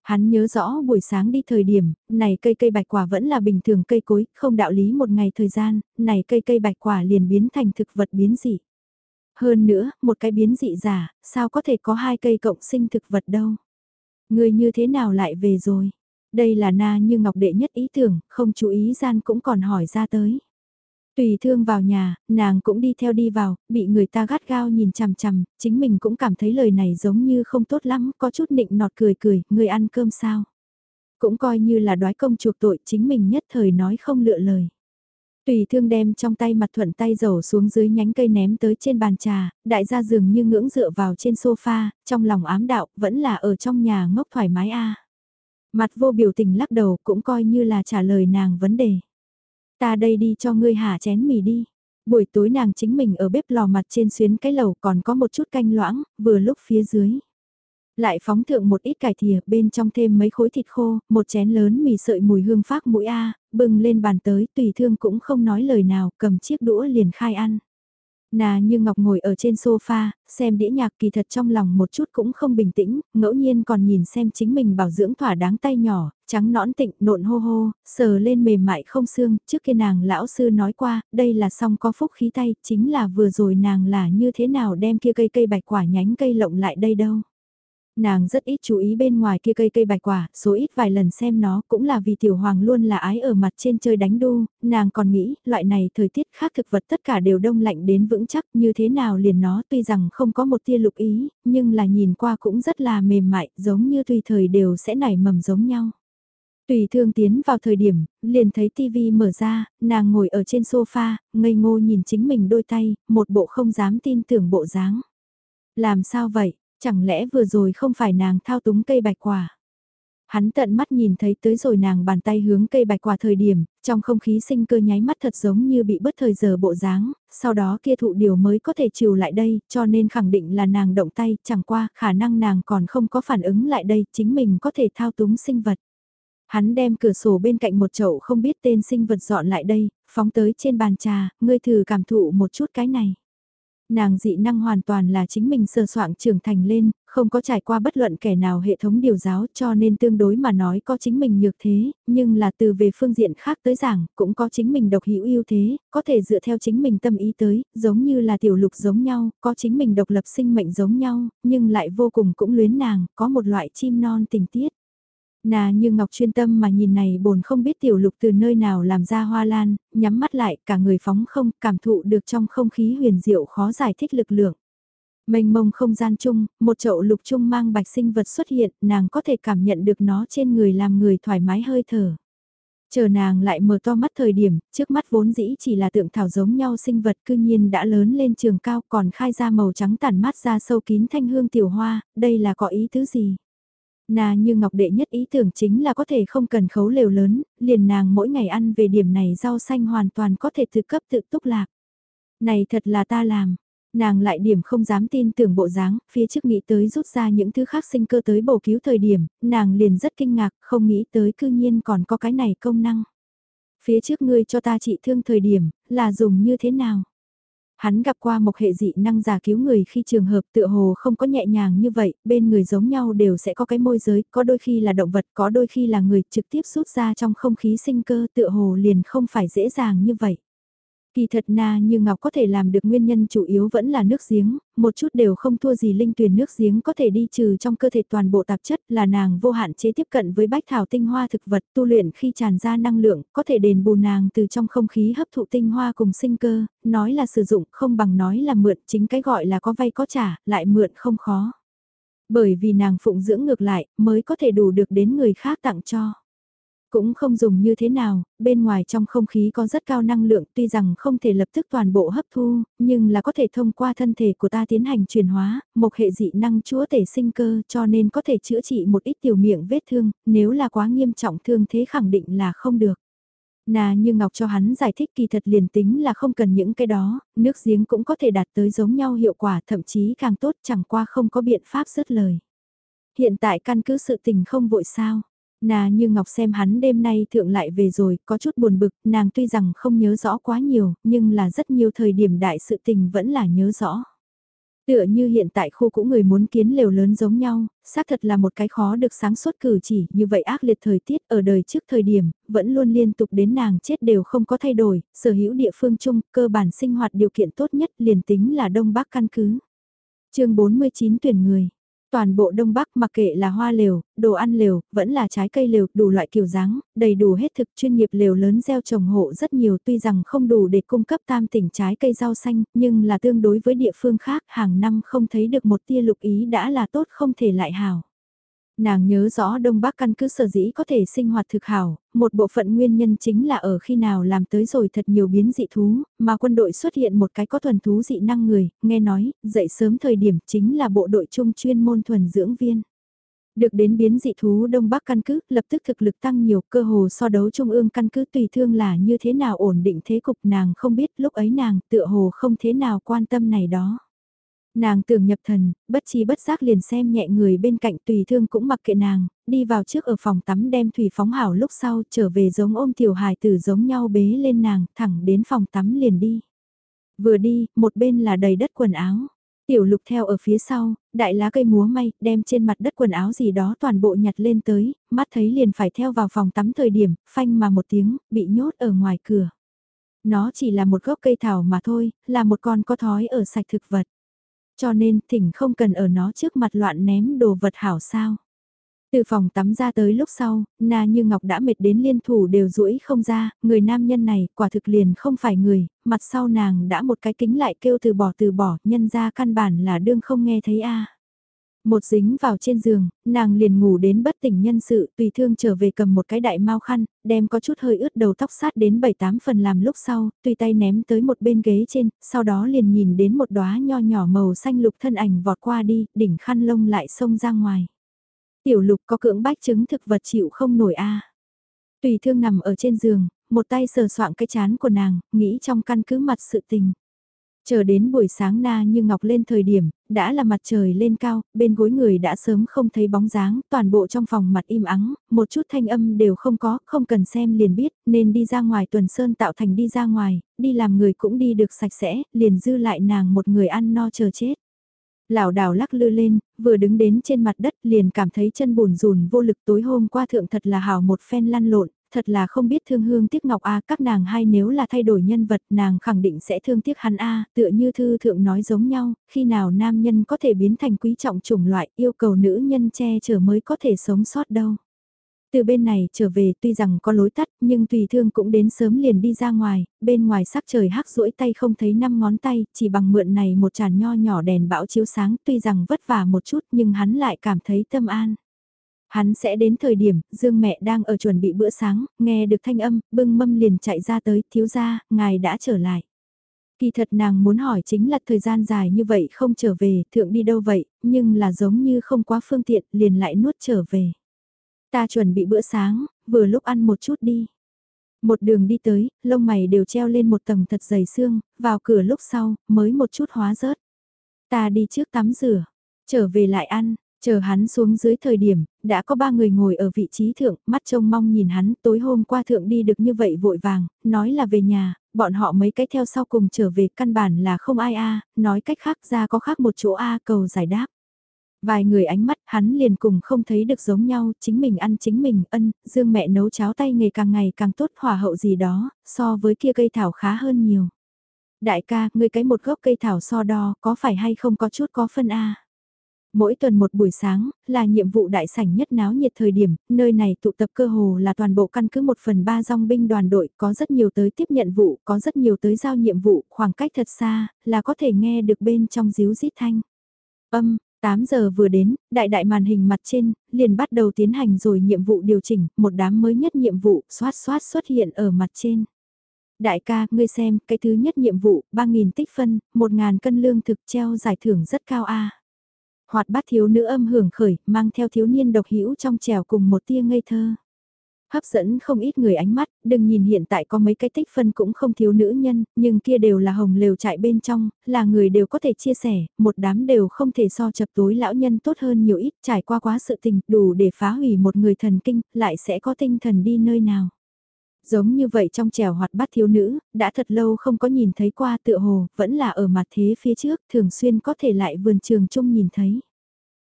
Hắn nhớ rõ buổi sáng đi thời điểm, này cây cây bạch quả vẫn là bình thường cây cối, không đạo lý một ngày thời gian, này cây cây bạch quả liền biến thành thực vật biến dị. Hơn nữa, một cái biến dị giả, sao có thể có hai cây cộng sinh thực vật đâu. Người như thế nào lại về rồi? Đây là na như ngọc đệ nhất ý tưởng, không chú ý gian cũng còn hỏi ra tới. Tùy thương vào nhà, nàng cũng đi theo đi vào, bị người ta gắt gao nhìn chằm chằm, chính mình cũng cảm thấy lời này giống như không tốt lắm, có chút nịnh nọt cười cười, người ăn cơm sao. Cũng coi như là đoái công chuộc tội, chính mình nhất thời nói không lựa lời. Tùy thương đem trong tay mặt thuận tay dầu xuống dưới nhánh cây ném tới trên bàn trà, đại gia dường như ngưỡng dựa vào trên sofa, trong lòng ám đạo, vẫn là ở trong nhà ngốc thoải mái a Mặt vô biểu tình lắc đầu cũng coi như là trả lời nàng vấn đề. Ta đây đi cho ngươi hả chén mì đi. Buổi tối nàng chính mình ở bếp lò mặt trên xuyến cái lầu còn có một chút canh loãng, vừa lúc phía dưới. Lại phóng thượng một ít cải thìa, bên trong thêm mấy khối thịt khô, một chén lớn mì sợi mùi hương phác mũi A, bưng lên bàn tới, tùy thương cũng không nói lời nào, cầm chiếc đũa liền khai ăn. Nà như Ngọc ngồi ở trên sofa, xem đĩa nhạc kỳ thật trong lòng một chút cũng không bình tĩnh, ngẫu nhiên còn nhìn xem chính mình bảo dưỡng thỏa đáng tay nhỏ, trắng nõn tịnh, nộn hô hô, sờ lên mềm mại không xương, trước kia nàng lão sư nói qua, đây là song có phúc khí tay, chính là vừa rồi nàng là như thế nào đem kia cây cây bạch quả nhánh cây lộng lại đây đâu. Nàng rất ít chú ý bên ngoài kia cây cây bạch quả, số ít vài lần xem nó cũng là vì tiểu hoàng luôn là ái ở mặt trên chơi đánh đu, nàng còn nghĩ, loại này thời tiết khác thực vật tất cả đều đông lạnh đến vững chắc như thế nào liền nó tuy rằng không có một tia lục ý, nhưng là nhìn qua cũng rất là mềm mại, giống như tùy thời đều sẽ nảy mầm giống nhau. Tùy thương tiến vào thời điểm, liền thấy tivi mở ra, nàng ngồi ở trên sofa, ngây ngô nhìn chính mình đôi tay, một bộ không dám tin tưởng bộ dáng. Làm sao vậy, Chẳng lẽ vừa rồi không phải nàng thao túng cây bạch quả? Hắn tận mắt nhìn thấy tới rồi nàng bàn tay hướng cây bạch quả thời điểm, trong không khí sinh cơ nháy mắt thật giống như bị bất thời giờ bộ dáng, sau đó kia thụ điều mới có thể chiều lại đây, cho nên khẳng định là nàng động tay, chẳng qua khả năng nàng còn không có phản ứng lại đây, chính mình có thể thao túng sinh vật. Hắn đem cửa sổ bên cạnh một chậu không biết tên sinh vật dọn lại đây, phóng tới trên bàn trà, ngươi thử cảm thụ một chút cái này. Nàng dị năng hoàn toàn là chính mình sơ soạn trưởng thành lên, không có trải qua bất luận kẻ nào hệ thống điều giáo cho nên tương đối mà nói có chính mình nhược thế, nhưng là từ về phương diện khác tới giảng, cũng có chính mình độc hữu ưu thế, có thể dựa theo chính mình tâm ý tới, giống như là tiểu lục giống nhau, có chính mình độc lập sinh mệnh giống nhau, nhưng lại vô cùng cũng luyến nàng, có một loại chim non tình tiết. Nà như ngọc chuyên tâm mà nhìn này bồn không biết tiểu lục từ nơi nào làm ra hoa lan, nhắm mắt lại cả người phóng không cảm thụ được trong không khí huyền diệu khó giải thích lực lượng. Mênh mông không gian chung, một chậu lục chung mang bạch sinh vật xuất hiện, nàng có thể cảm nhận được nó trên người làm người thoải mái hơi thở. Chờ nàng lại mở to mắt thời điểm, trước mắt vốn dĩ chỉ là tượng thảo giống nhau sinh vật cư nhiên đã lớn lên trường cao còn khai ra màu trắng tản mát ra sâu kín thanh hương tiểu hoa, đây là có ý tứ gì? Nà như ngọc đệ nhất ý tưởng chính là có thể không cần khấu lều lớn, liền nàng mỗi ngày ăn về điểm này rau xanh hoàn toàn có thể tự cấp tự túc lạc. Này thật là ta làm, nàng lại điểm không dám tin tưởng bộ dáng, phía trước nghĩ tới rút ra những thứ khác sinh cơ tới bổ cứu thời điểm, nàng liền rất kinh ngạc, không nghĩ tới cư nhiên còn có cái này công năng. Phía trước ngươi cho ta trị thương thời điểm, là dùng như thế nào? Hắn gặp qua một hệ dị năng giả cứu người khi trường hợp tựa hồ không có nhẹ nhàng như vậy, bên người giống nhau đều sẽ có cái môi giới, có đôi khi là động vật, có đôi khi là người trực tiếp rút ra trong không khí sinh cơ tựa hồ liền không phải dễ dàng như vậy. Kỳ thật na như ngọc có thể làm được nguyên nhân chủ yếu vẫn là nước giếng, một chút đều không thua gì linh tuyển nước giếng có thể đi trừ trong cơ thể toàn bộ tạp chất là nàng vô hạn chế tiếp cận với bách thảo tinh hoa thực vật tu luyện khi tràn ra năng lượng có thể đền bù nàng từ trong không khí hấp thụ tinh hoa cùng sinh cơ, nói là sử dụng không bằng nói là mượn chính cái gọi là có vay có trả, lại mượn không khó. Bởi vì nàng phụng dưỡng ngược lại mới có thể đủ được đến người khác tặng cho. Cũng không dùng như thế nào, bên ngoài trong không khí có rất cao năng lượng tuy rằng không thể lập tức toàn bộ hấp thu, nhưng là có thể thông qua thân thể của ta tiến hành chuyển hóa, một hệ dị năng chúa tể sinh cơ cho nên có thể chữa trị một ít tiểu miệng vết thương, nếu là quá nghiêm trọng thương thế khẳng định là không được. Nà như Ngọc cho hắn giải thích kỳ thật liền tính là không cần những cái đó, nước giếng cũng có thể đạt tới giống nhau hiệu quả thậm chí càng tốt chẳng qua không có biện pháp dứt lời. Hiện tại căn cứ sự tình không vội sao. Nà như Ngọc xem hắn đêm nay thượng lại về rồi, có chút buồn bực, nàng tuy rằng không nhớ rõ quá nhiều, nhưng là rất nhiều thời điểm đại sự tình vẫn là nhớ rõ. Tựa như hiện tại khu cũ người muốn kiến lều lớn giống nhau, xác thật là một cái khó được sáng suốt cử chỉ, như vậy ác liệt thời tiết ở đời trước thời điểm, vẫn luôn liên tục đến nàng chết đều không có thay đổi, sở hữu địa phương chung, cơ bản sinh hoạt điều kiện tốt nhất liền tính là Đông Bắc căn cứ. chương 49 tuyển người, Toàn bộ Đông Bắc mặc kệ là hoa lều, đồ ăn lều, vẫn là trái cây lều, đủ loại kiểu dáng, đầy đủ hết thực chuyên nghiệp lều lớn gieo trồng hộ rất nhiều tuy rằng không đủ để cung cấp tam tỉnh trái cây rau xanh, nhưng là tương đối với địa phương khác hàng năm không thấy được một tia lục ý đã là tốt không thể lại hào. Nàng nhớ rõ Đông Bắc căn cứ sở dĩ có thể sinh hoạt thực hảo, một bộ phận nguyên nhân chính là ở khi nào làm tới rồi thật nhiều biến dị thú, mà quân đội xuất hiện một cái có thuần thú dị năng người, nghe nói, dậy sớm thời điểm chính là bộ đội trung chuyên môn thuần dưỡng viên. Được đến biến dị thú Đông Bắc căn cứ, lập tức thực lực tăng nhiều cơ hồ so đấu trung ương căn cứ tùy thương là như thế nào ổn định thế cục nàng không biết lúc ấy nàng tựa hồ không thế nào quan tâm này đó. Nàng tưởng nhập thần, bất chi bất giác liền xem nhẹ người bên cạnh tùy thương cũng mặc kệ nàng, đi vào trước ở phòng tắm đem thủy phóng hảo lúc sau trở về giống ôm tiểu hài tử giống nhau bế lên nàng, thẳng đến phòng tắm liền đi. Vừa đi, một bên là đầy đất quần áo. Tiểu lục theo ở phía sau, đại lá cây múa may, đem trên mặt đất quần áo gì đó toàn bộ nhặt lên tới, mắt thấy liền phải theo vào phòng tắm thời điểm, phanh mà một tiếng, bị nhốt ở ngoài cửa. Nó chỉ là một gốc cây thảo mà thôi, là một con có thói ở sạch thực vật. Cho nên thỉnh không cần ở nó trước mặt loạn ném đồ vật hảo sao. Từ phòng tắm ra tới lúc sau, Na Như Ngọc đã mệt đến liên thủ đều rũi không ra, người nam nhân này quả thực liền không phải người, mặt sau nàng đã một cái kính lại kêu từ bỏ từ bỏ, nhân ra căn bản là đương không nghe thấy a một dính vào trên giường, nàng liền ngủ đến bất tỉnh nhân sự, tùy thương trở về cầm một cái đại mau khăn, đem có chút hơi ướt đầu tóc sát đến 7-8 phần làm lúc sau, tùy tay ném tới một bên ghế trên, sau đó liền nhìn đến một đóa nho nhỏ màu xanh lục thân ảnh vọt qua đi, đỉnh khăn lông lại xông ra ngoài. Tiểu lục có cưỡng bách chứng thực vật chịu không nổi a Tùy thương nằm ở trên giường, một tay sờ soạn cái chán của nàng, nghĩ trong căn cứ mặt sự tình. Chờ đến buổi sáng na như ngọc lên thời điểm, đã là mặt trời lên cao, bên gối người đã sớm không thấy bóng dáng, toàn bộ trong phòng mặt im ắng, một chút thanh âm đều không có, không cần xem liền biết, nên đi ra ngoài tuần sơn tạo thành đi ra ngoài, đi làm người cũng đi được sạch sẽ, liền dư lại nàng một người ăn no chờ chết. Lảo đảo lắc lư lên, vừa đứng đến trên mặt đất liền cảm thấy chân bùn rùn vô lực tối hôm qua thượng thật là hào một phen lăn lộn, thật là không biết thương hương tiếc ngọc a các nàng hay nếu là thay đổi nhân vật nàng khẳng định sẽ thương tiếc hắn a tựa như thư thượng nói giống nhau, khi nào nam nhân có thể biến thành quý trọng chủng loại yêu cầu nữ nhân che chở mới có thể sống sót đâu. Từ bên này trở về tuy rằng có lối tắt nhưng tùy thương cũng đến sớm liền đi ra ngoài, bên ngoài sắc trời hắc rũi tay không thấy năm ngón tay, chỉ bằng mượn này một tràn nho nhỏ đèn bão chiếu sáng tuy rằng vất vả một chút nhưng hắn lại cảm thấy tâm an. Hắn sẽ đến thời điểm, Dương mẹ đang ở chuẩn bị bữa sáng, nghe được thanh âm, bưng mâm liền chạy ra tới, thiếu gia, ngài đã trở lại. Kỳ thật nàng muốn hỏi chính là thời gian dài như vậy không trở về, thượng đi đâu vậy, nhưng là giống như không quá phương tiện, liền lại nuốt trở về. Ta chuẩn bị bữa sáng, vừa lúc ăn một chút đi. Một đường đi tới, lông mày đều treo lên một tầng thật dày xương, vào cửa lúc sau, mới một chút hóa rớt. Ta đi trước tắm rửa, trở về lại ăn, Chờ hắn xuống dưới thời điểm, đã có ba người ngồi ở vị trí thượng, mắt trông mong nhìn hắn, tối hôm qua thượng đi được như vậy vội vàng, nói là về nhà, bọn họ mấy cái theo sau cùng trở về căn bản là không ai a nói cách khác ra có khác một chỗ a cầu giải đáp. Vài người ánh mắt hắn liền cùng không thấy được giống nhau, chính mình ăn chính mình ân, dương mẹ nấu cháo tay ngày càng ngày càng tốt hòa hậu gì đó, so với kia cây thảo khá hơn nhiều. Đại ca, người cái một gốc cây thảo so đo, có phải hay không có chút có phân A? Mỗi tuần một buổi sáng, là nhiệm vụ đại sảnh nhất náo nhiệt thời điểm, nơi này tụ tập cơ hồ là toàn bộ căn cứ một phần ba dòng binh đoàn đội, có rất nhiều tới tiếp nhận vụ, có rất nhiều tới giao nhiệm vụ, khoảng cách thật xa, là có thể nghe được bên trong díu rít thanh. Âm, 8 giờ vừa đến, đại đại màn hình mặt trên, liền bắt đầu tiến hành rồi nhiệm vụ điều chỉnh, một đám mới nhất nhiệm vụ, xoát xoát xuất hiện ở mặt trên. Đại ca, ngươi xem, cái thứ nhất nhiệm vụ, 3.000 tích phân, 1.000 cân lương thực treo giải thưởng rất cao a. Hoạt bát thiếu nữ âm hưởng khởi, mang theo thiếu niên độc hữu trong trèo cùng một tia ngây thơ hấp dẫn không ít người ánh mắt, đừng nhìn hiện tại có mấy cái tích phân cũng không thiếu nữ nhân, nhưng kia đều là hồng lều trại bên trong, là người đều có thể chia sẻ, một đám đều không thể so chập tối lão nhân tốt hơn nhiều ít, trải qua quá sự tình, đủ để phá hủy một người thần kinh, lại sẽ có tinh thần đi nơi nào. Giống như vậy trong trèo hoạt bát thiếu nữ, đã thật lâu không có nhìn thấy qua tựa hồ, vẫn là ở mặt thế phía trước, thường xuyên có thể lại vườn trường chung nhìn thấy.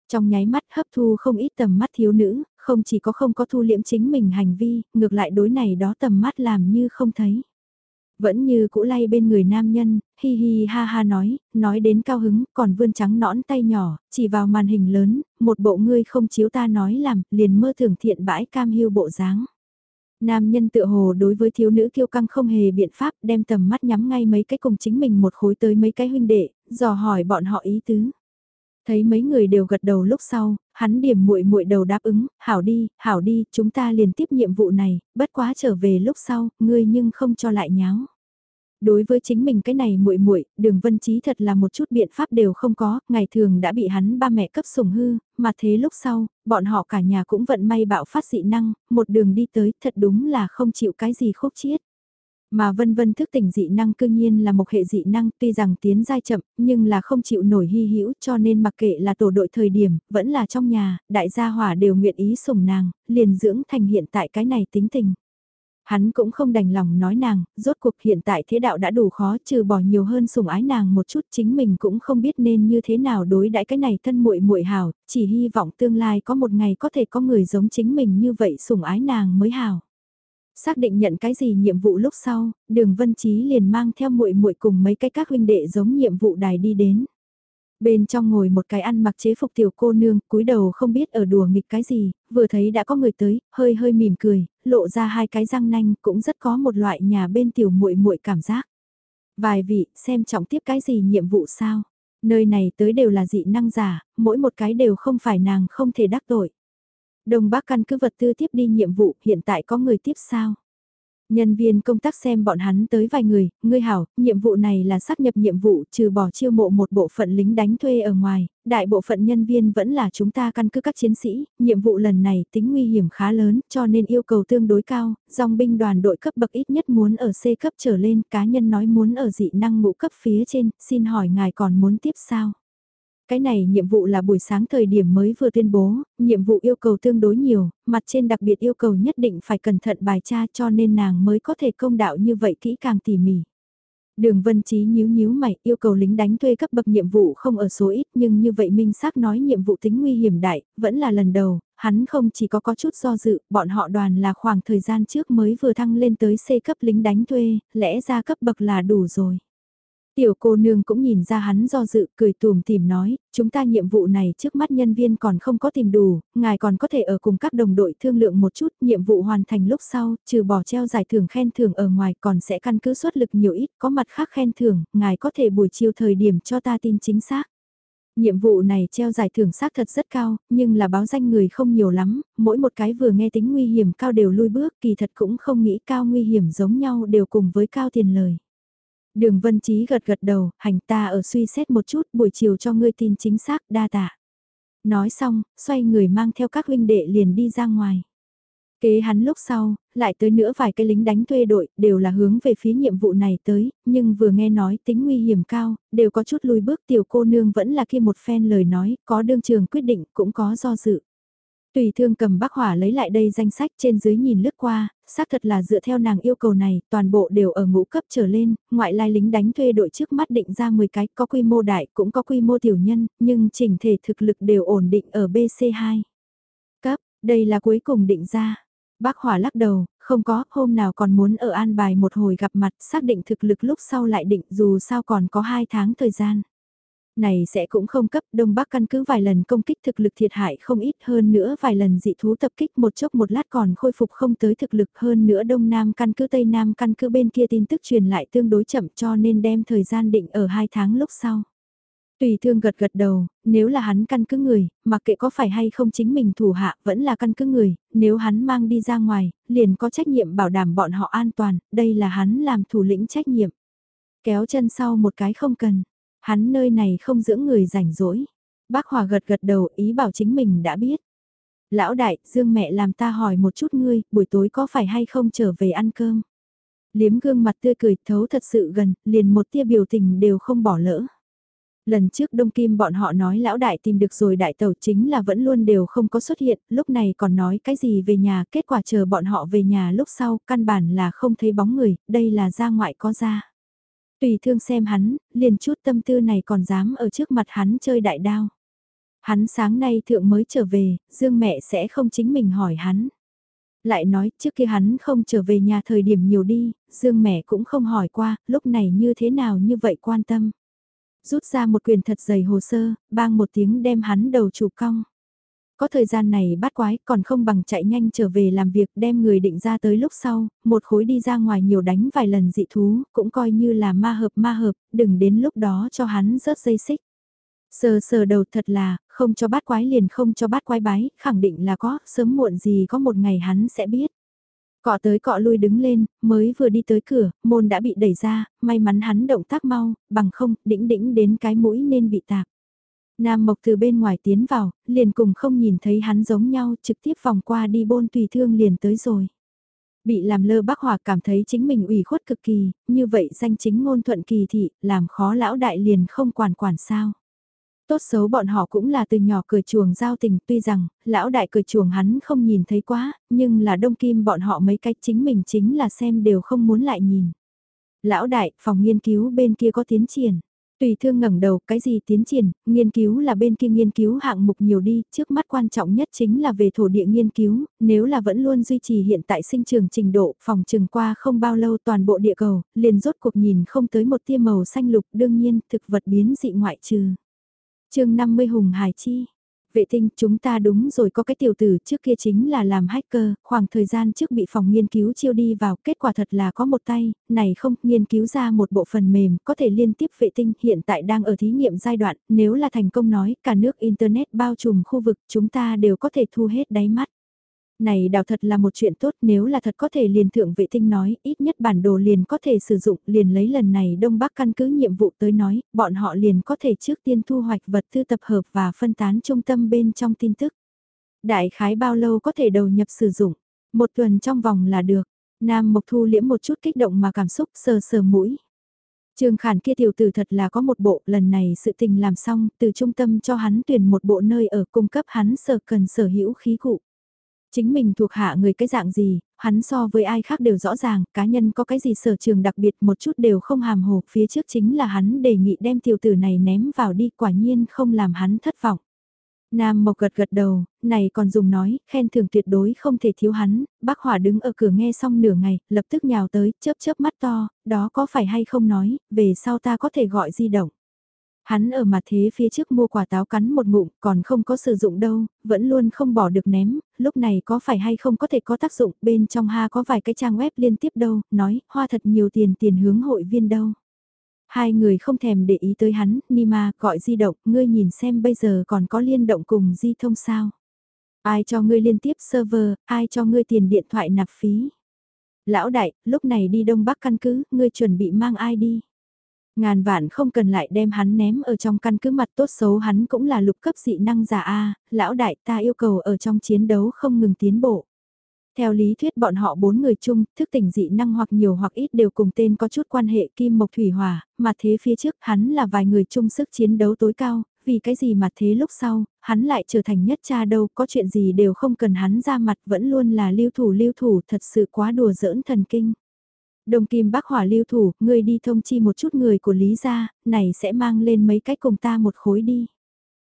Trong nháy mắt hấp thu không ít tầm mắt thiếu nữ, không chỉ có không có thu liễm chính mình hành vi, ngược lại đối này đó tầm mắt làm như không thấy. Vẫn như cũ lay bên người nam nhân, hi hi ha ha nói, nói đến cao hứng, còn vươn trắng nõn tay nhỏ, chỉ vào màn hình lớn, một bộ ngươi không chiếu ta nói làm, liền mơ thường thiện bãi cam hiu bộ dáng. Nam nhân tựa hồ đối với thiếu nữ kiêu căng không hề biện pháp đem tầm mắt nhắm ngay mấy cái cùng chính mình một khối tới mấy cái huynh đệ, dò hỏi bọn họ ý tứ. Thấy mấy người đều gật đầu lúc sau, hắn điểm muội muội đầu đáp ứng, hảo đi, hảo đi, chúng ta liền tiếp nhiệm vụ này, bất quá trở về lúc sau, ngươi nhưng không cho lại nháo. Đối với chính mình cái này muội muội, Đường Vân Chí thật là một chút biện pháp đều không có, ngày thường đã bị hắn ba mẹ cấp sủng hư, mà thế lúc sau, bọn họ cả nhà cũng vận may bạo phát dị năng, một đường đi tới, thật đúng là không chịu cái gì khúc chiết. Mà vân vân thức tỉnh dị năng cương nhiên là một hệ dị năng tuy rằng tiến giai chậm nhưng là không chịu nổi hy hữu cho nên mặc kệ là tổ đội thời điểm, vẫn là trong nhà, đại gia hỏa đều nguyện ý sủng nàng, liền dưỡng thành hiện tại cái này tính tình. Hắn cũng không đành lòng nói nàng, rốt cuộc hiện tại thế đạo đã đủ khó trừ bỏ nhiều hơn sủng ái nàng một chút chính mình cũng không biết nên như thế nào đối đãi cái này thân muội muội hảo, chỉ hy vọng tương lai có một ngày có thể có người giống chính mình như vậy sủng ái nàng mới hảo. Xác định nhận cái gì nhiệm vụ lúc sau, đường vân trí liền mang theo muội muội cùng mấy cái các huynh đệ giống nhiệm vụ đài đi đến. Bên trong ngồi một cái ăn mặc chế phục tiểu cô nương, cúi đầu không biết ở đùa nghịch cái gì, vừa thấy đã có người tới, hơi hơi mỉm cười, lộ ra hai cái răng nanh cũng rất có một loại nhà bên tiểu muội muội cảm giác. Vài vị, xem trọng tiếp cái gì nhiệm vụ sao? Nơi này tới đều là dị năng giả, mỗi một cái đều không phải nàng không thể đắc tội. Đông Bắc căn cứ vật tư tiếp đi nhiệm vụ, hiện tại có người tiếp sao? Nhân viên công tác xem bọn hắn tới vài người, ngươi hảo, nhiệm vụ này là xác nhập nhiệm vụ trừ bỏ chiêu mộ một bộ phận lính đánh thuê ở ngoài, đại bộ phận nhân viên vẫn là chúng ta căn cứ các chiến sĩ, nhiệm vụ lần này tính nguy hiểm khá lớn cho nên yêu cầu tương đối cao, dòng binh đoàn đội cấp bậc ít nhất muốn ở C cấp trở lên, cá nhân nói muốn ở dị năng ngũ cấp phía trên, xin hỏi ngài còn muốn tiếp sao? Cái này nhiệm vụ là buổi sáng thời điểm mới vừa tuyên bố, nhiệm vụ yêu cầu tương đối nhiều, mặt trên đặc biệt yêu cầu nhất định phải cẩn thận bài tra cho nên nàng mới có thể công đạo như vậy kỹ càng tỉ mỉ. Đường Vân Chí nhíu nhíu mày, yêu cầu lính đánh thuê cấp bậc nhiệm vụ không ở số ít nhưng như vậy Minh xác nói nhiệm vụ tính nguy hiểm đại, vẫn là lần đầu, hắn không chỉ có có chút do dự, bọn họ đoàn là khoảng thời gian trước mới vừa thăng lên tới C cấp lính đánh thuê, lẽ ra cấp bậc là đủ rồi. Tiểu cô nương cũng nhìn ra hắn do dự, cười tùm tìm nói, chúng ta nhiệm vụ này trước mắt nhân viên còn không có tìm đủ, ngài còn có thể ở cùng các đồng đội thương lượng một chút, nhiệm vụ hoàn thành lúc sau, trừ bỏ treo giải thưởng khen thưởng ở ngoài còn sẽ căn cứ xuất lực nhiều ít, có mặt khác khen thưởng, ngài có thể buổi chiều thời điểm cho ta tin chính xác. Nhiệm vụ này treo giải thưởng xác thật rất cao, nhưng là báo danh người không nhiều lắm, mỗi một cái vừa nghe tính nguy hiểm cao đều lui bước, kỳ thật cũng không nghĩ cao nguy hiểm giống nhau đều cùng với cao tiền lời. Đường Vân Chí gật gật đầu, hành ta ở suy xét một chút buổi chiều cho ngươi tin chính xác đa tạ. Nói xong, xoay người mang theo các huynh đệ liền đi ra ngoài. Kế hắn lúc sau, lại tới nữa vài cái lính đánh thuê đội, đều là hướng về phía nhiệm vụ này tới, nhưng vừa nghe nói tính nguy hiểm cao, đều có chút lùi bước tiểu cô nương vẫn là kia một phen lời nói, có đương trường quyết định cũng có do dự. Tùy thương cầm bác hỏa lấy lại đây danh sách trên dưới nhìn lướt qua, xác thật là dựa theo nàng yêu cầu này, toàn bộ đều ở ngũ cấp trở lên, ngoại lai lính đánh thuê đội trước mắt định ra 10 cái, có quy mô đại cũng có quy mô tiểu nhân, nhưng chỉnh thể thực lực đều ổn định ở BC2. Cấp, đây là cuối cùng định ra. Bác hỏa lắc đầu, không có, hôm nào còn muốn ở an bài một hồi gặp mặt, xác định thực lực lúc sau lại định dù sao còn có 2 tháng thời gian này sẽ cũng không cấp Đông Bắc căn cứ vài lần công kích thực lực thiệt hại không ít hơn nữa vài lần dị thú tập kích một chốc một lát còn khôi phục không tới thực lực hơn nữa Đông Nam căn cứ Tây Nam căn cứ bên kia tin tức truyền lại tương đối chậm cho nên đem thời gian định ở hai tháng lúc sau. Tùy thương gật gật đầu, nếu là hắn căn cứ người, mặc kệ có phải hay không chính mình thủ hạ vẫn là căn cứ người, nếu hắn mang đi ra ngoài, liền có trách nhiệm bảo đảm bọn họ an toàn, đây là hắn làm thủ lĩnh trách nhiệm. Kéo chân sau một cái không cần, hắn nơi này không dưỡng người rảnh rỗi. Bác Hòa gật gật đầu ý bảo chính mình đã biết. Lão đại, Dương mẹ làm ta hỏi một chút ngươi, buổi tối có phải hay không trở về ăn cơm? Liếm gương mặt tươi cười thấu thật sự gần, liền một tia biểu tình đều không bỏ lỡ. Lần trước Đông Kim bọn họ nói lão đại tìm được rồi đại tàu chính là vẫn luôn đều không có xuất hiện, lúc này còn nói cái gì về nhà, kết quả chờ bọn họ về nhà lúc sau, căn bản là không thấy bóng người, đây là ra ngoại có ra. Tùy thương xem hắn, liền chút tâm tư này còn dám ở trước mặt hắn chơi đại đao. Hắn sáng nay thượng mới trở về, Dương mẹ sẽ không chính mình hỏi hắn. Lại nói, trước kia hắn không trở về nhà thời điểm nhiều đi, Dương mẹ cũng không hỏi qua, lúc này như thế nào như vậy quan tâm. Rút ra một quyền thật dày hồ sơ, bang một tiếng đem hắn đầu chụp cong. Có thời gian này bắt quái còn không bằng chạy nhanh trở về làm việc đem người định ra tới lúc sau, một khối đi ra ngoài nhiều đánh vài lần dị thú, cũng coi như là ma hợp ma hợp, đừng đến lúc đó cho hắn rớt dây xích. Sờ sờ đầu thật là, không cho bát quái liền không cho bát quái bái, khẳng định là có, sớm muộn gì có một ngày hắn sẽ biết. Cọ tới cọ lui đứng lên, mới vừa đi tới cửa, môn đã bị đẩy ra, may mắn hắn động tác mau, bằng không, đĩnh đĩnh đến cái mũi nên bị tạp. Nam Mộc từ bên ngoài tiến vào, liền cùng không nhìn thấy hắn giống nhau, trực tiếp vòng qua đi bôn tùy thương liền tới rồi. Bị làm lơ bác hòa cảm thấy chính mình ủy khuất cực kỳ, như vậy danh chính ngôn thuận kỳ thị, làm khó lão đại liền không quản quản sao. Tốt xấu bọn họ cũng là từ nhỏ cười chuồng giao tình tuy rằng, lão đại cười chuồng hắn không nhìn thấy quá, nhưng là đông kim bọn họ mấy cách chính mình chính là xem đều không muốn lại nhìn. Lão đại, phòng nghiên cứu bên kia có tiến triển. Tùy thương ngẩng đầu, cái gì tiến triển, nghiên cứu là bên kia nghiên cứu hạng mục nhiều đi, trước mắt quan trọng nhất chính là về thổ địa nghiên cứu, nếu là vẫn luôn duy trì hiện tại sinh trường trình độ, phòng trường qua không bao lâu toàn bộ địa cầu, liền rốt cuộc nhìn không tới một tia màu xanh lục, đương nhiên, thực vật biến dị ngoại trừ chương 50 Hùng Hải Chi. Vệ tinh chúng ta đúng rồi có cái tiểu tử trước kia chính là làm hacker, khoảng thời gian trước bị phòng nghiên cứu chiêu đi vào, kết quả thật là có một tay, này không, nghiên cứu ra một bộ phần mềm, có thể liên tiếp vệ tinh, hiện tại đang ở thí nghiệm giai đoạn, nếu là thành công nói, cả nước Internet bao trùm khu vực, chúng ta đều có thể thu hết đáy mắt. Này đào thật là một chuyện tốt nếu là thật có thể liền thượng vệ tinh nói, ít nhất bản đồ liền có thể sử dụng, liền lấy lần này Đông Bắc căn cứ nhiệm vụ tới nói, bọn họ liền có thể trước tiên thu hoạch vật tư tập hợp và phân tán trung tâm bên trong tin tức. Đại khái bao lâu có thể đầu nhập sử dụng, một tuần trong vòng là được. Nam Mộc Thu liễm một chút kích động mà cảm xúc sờ sờ mũi. Trương Khản kia tiểu tử thật là có một bộ, lần này sự tình làm xong, từ trung tâm cho hắn tuyển một bộ nơi ở cung cấp hắn sở cần sở hữu khí cụ. Chính mình thuộc hạ người cái dạng gì, hắn so với ai khác đều rõ ràng, cá nhân có cái gì sở trường đặc biệt một chút đều không hàm hồ, phía trước chính là hắn đề nghị đem tiểu tử này ném vào đi, quả nhiên không làm hắn thất vọng. Nam Mộc gật gật đầu, này còn dùng nói, khen thưởng tuyệt đối không thể thiếu hắn, bác hỏa đứng ở cửa nghe xong nửa ngày, lập tức nhào tới, chớp chớp mắt to, đó có phải hay không nói, về sau ta có thể gọi di động. Hắn ở mặt thế phía trước mua quả táo cắn một ngụm còn không có sử dụng đâu, vẫn luôn không bỏ được ném, lúc này có phải hay không có thể có tác dụng, bên trong ha có vài cái trang web liên tiếp đâu, nói, hoa thật nhiều tiền tiền hướng hội viên đâu. Hai người không thèm để ý tới hắn, Nima gọi di động, ngươi nhìn xem bây giờ còn có liên động cùng di thông sao. Ai cho ngươi liên tiếp server, ai cho ngươi tiền điện thoại nạp phí. Lão đại, lúc này đi Đông Bắc căn cứ, ngươi chuẩn bị mang ai đi. Ngàn vạn không cần lại đem hắn ném ở trong căn cứ mặt tốt xấu hắn cũng là lục cấp dị năng giả A, lão đại ta yêu cầu ở trong chiến đấu không ngừng tiến bộ. Theo lý thuyết bọn họ bốn người chung, thức tỉnh dị năng hoặc nhiều hoặc ít đều cùng tên có chút quan hệ kim mộc thủy hỏa, mà thế phía trước hắn là vài người chung sức chiến đấu tối cao, vì cái gì mà thế lúc sau, hắn lại trở thành nhất cha đâu, có chuyện gì đều không cần hắn ra mặt vẫn luôn là lưu thủ lưu thủ thật sự quá đùa giỡn thần kinh. Đồng Kim Bắc Hỏa lưu thủ, ngươi đi thông chi một chút người của Lý gia, này sẽ mang lên mấy cách cùng ta một khối đi.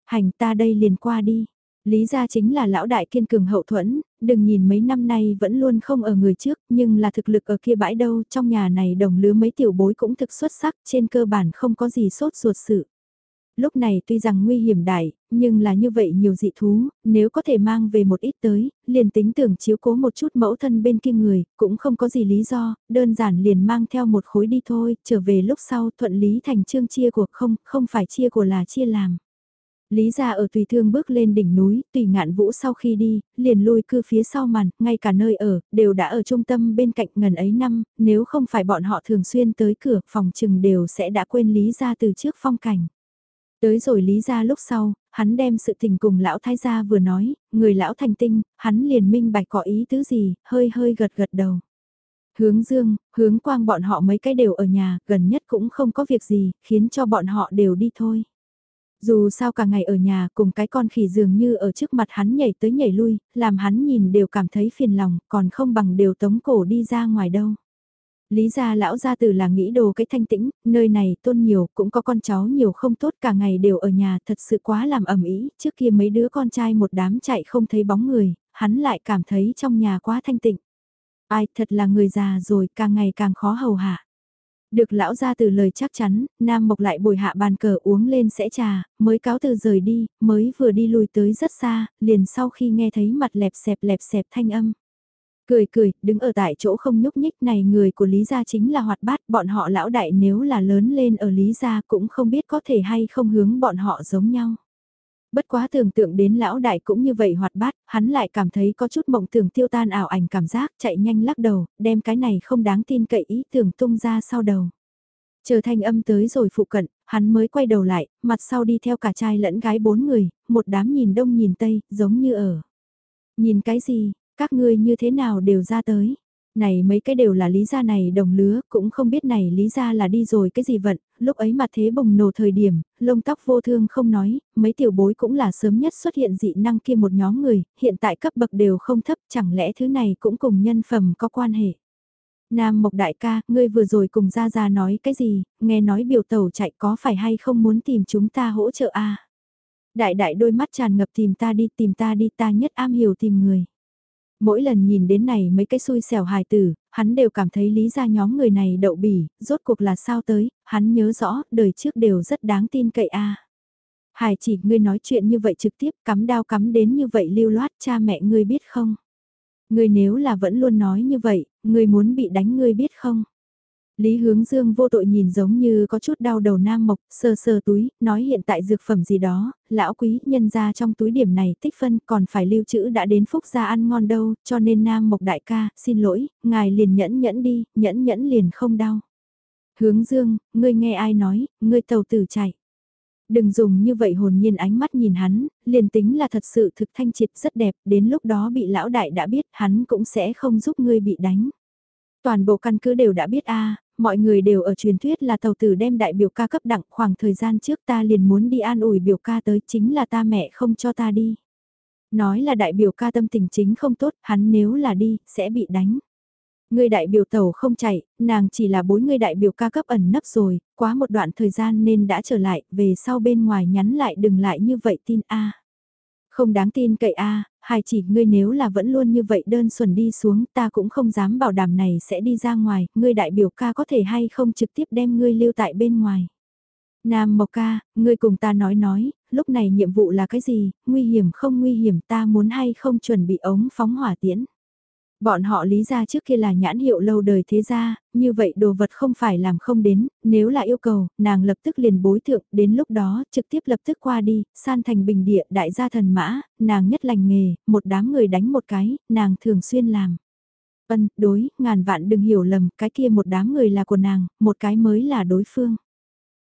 Hành ta đây liền qua đi. Lý gia chính là lão đại kiên cường hậu thuẫn, đừng nhìn mấy năm nay vẫn luôn không ở người trước, nhưng là thực lực ở kia bãi đâu, trong nhà này đồng lứa mấy tiểu bối cũng thực xuất sắc, trên cơ bản không có gì sốt ruột sự. Lúc này tuy rằng nguy hiểm đại, nhưng là như vậy nhiều dị thú, nếu có thể mang về một ít tới, liền tính tưởng chiếu cố một chút mẫu thân bên kia người, cũng không có gì lý do, đơn giản liền mang theo một khối đi thôi, trở về lúc sau thuận lý thành trương chia của không, không phải chia của là chia làm. Lý ra ở tùy thương bước lên đỉnh núi, tùy ngạn vũ sau khi đi, liền lui cư phía sau màn, ngay cả nơi ở, đều đã ở trung tâm bên cạnh ngần ấy năm, nếu không phải bọn họ thường xuyên tới cửa, phòng trừng đều sẽ đã quên Lý ra từ trước phong cảnh. Tới rồi Lý ra lúc sau, hắn đem sự tình cùng lão thái gia vừa nói, người lão thành tinh, hắn liền minh bạch có ý tứ gì, hơi hơi gật gật đầu. Hướng dương, hướng quang bọn họ mấy cái đều ở nhà, gần nhất cũng không có việc gì, khiến cho bọn họ đều đi thôi. Dù sao cả ngày ở nhà cùng cái con khỉ dường như ở trước mặt hắn nhảy tới nhảy lui, làm hắn nhìn đều cảm thấy phiền lòng, còn không bằng đều tống cổ đi ra ngoài đâu. Lý gia lão gia tử là nghĩ đồ cái thanh tĩnh, nơi này tôn nhiều, cũng có con cháu nhiều không tốt cả ngày đều ở nhà thật sự quá làm ẩm ý, trước kia mấy đứa con trai một đám chạy không thấy bóng người, hắn lại cảm thấy trong nhà quá thanh tịnh. Ai thật là người già rồi càng ngày càng khó hầu hạ. Được lão gia từ lời chắc chắn, Nam Mộc lại bồi hạ bàn cờ uống lên sẽ trà, mới cáo từ rời đi, mới vừa đi lùi tới rất xa, liền sau khi nghe thấy mặt lẹp xẹp lẹp xẹp thanh âm. Cười cười, đứng ở tại chỗ không nhúc nhích này người của Lý Gia chính là hoạt bát, bọn họ lão đại nếu là lớn lên ở Lý Gia cũng không biết có thể hay không hướng bọn họ giống nhau. Bất quá tưởng tượng đến lão đại cũng như vậy hoạt bát, hắn lại cảm thấy có chút mộng tưởng tiêu tan ảo ảnh cảm giác chạy nhanh lắc đầu, đem cái này không đáng tin cậy ý tưởng tung ra sau đầu. Chờ thanh âm tới rồi phụ cận, hắn mới quay đầu lại, mặt sau đi theo cả trai lẫn gái bốn người, một đám nhìn đông nhìn tây, giống như ở. Nhìn cái gì, các ngươi như thế nào đều ra tới. Này mấy cái đều là lý gia này đồng lứa, cũng không biết này lý gia là đi rồi cái gì vận, lúc ấy mà thế bùng nổ thời điểm, lông tóc vô thương không nói, mấy tiểu bối cũng là sớm nhất xuất hiện dị năng kia một nhóm người, hiện tại cấp bậc đều không thấp, chẳng lẽ thứ này cũng cùng nhân phẩm có quan hệ. Nam Mộc Đại ca, ngươi vừa rồi cùng Gia Gia nói cái gì, nghe nói biểu tàu chạy có phải hay không muốn tìm chúng ta hỗ trợ a Đại đại đôi mắt tràn ngập tìm ta đi tìm ta đi ta nhất am hiểu tìm người mỗi lần nhìn đến này mấy cái xui xẻo hài tử, hắn đều cảm thấy lý ra nhóm người này đậu bỉ, rốt cuộc là sao tới, hắn nhớ rõ, đời trước đều rất đáng tin cậy a. À. Hải chỉ ngươi nói chuyện như vậy trực tiếp cắm đao cắm đến như vậy lưu loát cha mẹ ngươi biết không? Ngươi nếu là vẫn luôn nói như vậy, ngươi muốn bị đánh ngươi biết không? Lý hướng dương vô tội nhìn giống như có chút đau đầu nam mộc, sơ sơ túi, nói hiện tại dược phẩm gì đó, lão quý nhân ra trong túi điểm này tích phân còn phải lưu trữ đã đến phúc gia ăn ngon đâu, cho nên nam mộc đại ca, xin lỗi, ngài liền nhẫn nhẫn đi, nhẫn nhẫn liền không đau. Hướng dương, ngươi nghe ai nói, ngươi tàu tử chạy. Đừng dùng như vậy hồn nhiên ánh mắt nhìn hắn, liền tính là thật sự thực thanh triệt rất đẹp, đến lúc đó bị lão đại đã biết hắn cũng sẽ không giúp ngươi bị đánh. Toàn bộ căn cứ đều đã biết a mọi người đều ở truyền thuyết là tàu tử đem đại biểu ca cấp đặng khoảng thời gian trước ta liền muốn đi an ủi biểu ca tới chính là ta mẹ không cho ta đi. Nói là đại biểu ca tâm tình chính không tốt, hắn nếu là đi, sẽ bị đánh. Người đại biểu tàu không chạy, nàng chỉ là bối người đại biểu ca cấp ẩn nấp rồi, quá một đoạn thời gian nên đã trở lại, về sau bên ngoài nhắn lại đừng lại như vậy tin a Không đáng tin cậy a hai chỉ ngươi nếu là vẫn luôn như vậy đơn thuần đi xuống ta cũng không dám bảo đảm này sẽ đi ra ngoài, ngươi đại biểu ca có thể hay không trực tiếp đem ngươi lưu tại bên ngoài. Nam Mộc ca, ngươi cùng ta nói nói, lúc này nhiệm vụ là cái gì, nguy hiểm không nguy hiểm ta muốn hay không chuẩn bị ống phóng hỏa tiễn. Bọn họ lý ra trước kia là nhãn hiệu lâu đời thế gia, như vậy đồ vật không phải làm không đến, nếu là yêu cầu, nàng lập tức liền bối thượng, đến lúc đó, trực tiếp lập tức qua đi, san thành bình địa, đại gia thần mã, nàng nhất lành nghề, một đám người đánh một cái, nàng thường xuyên làm. Vân, đối, ngàn vạn đừng hiểu lầm, cái kia một đám người là của nàng, một cái mới là đối phương.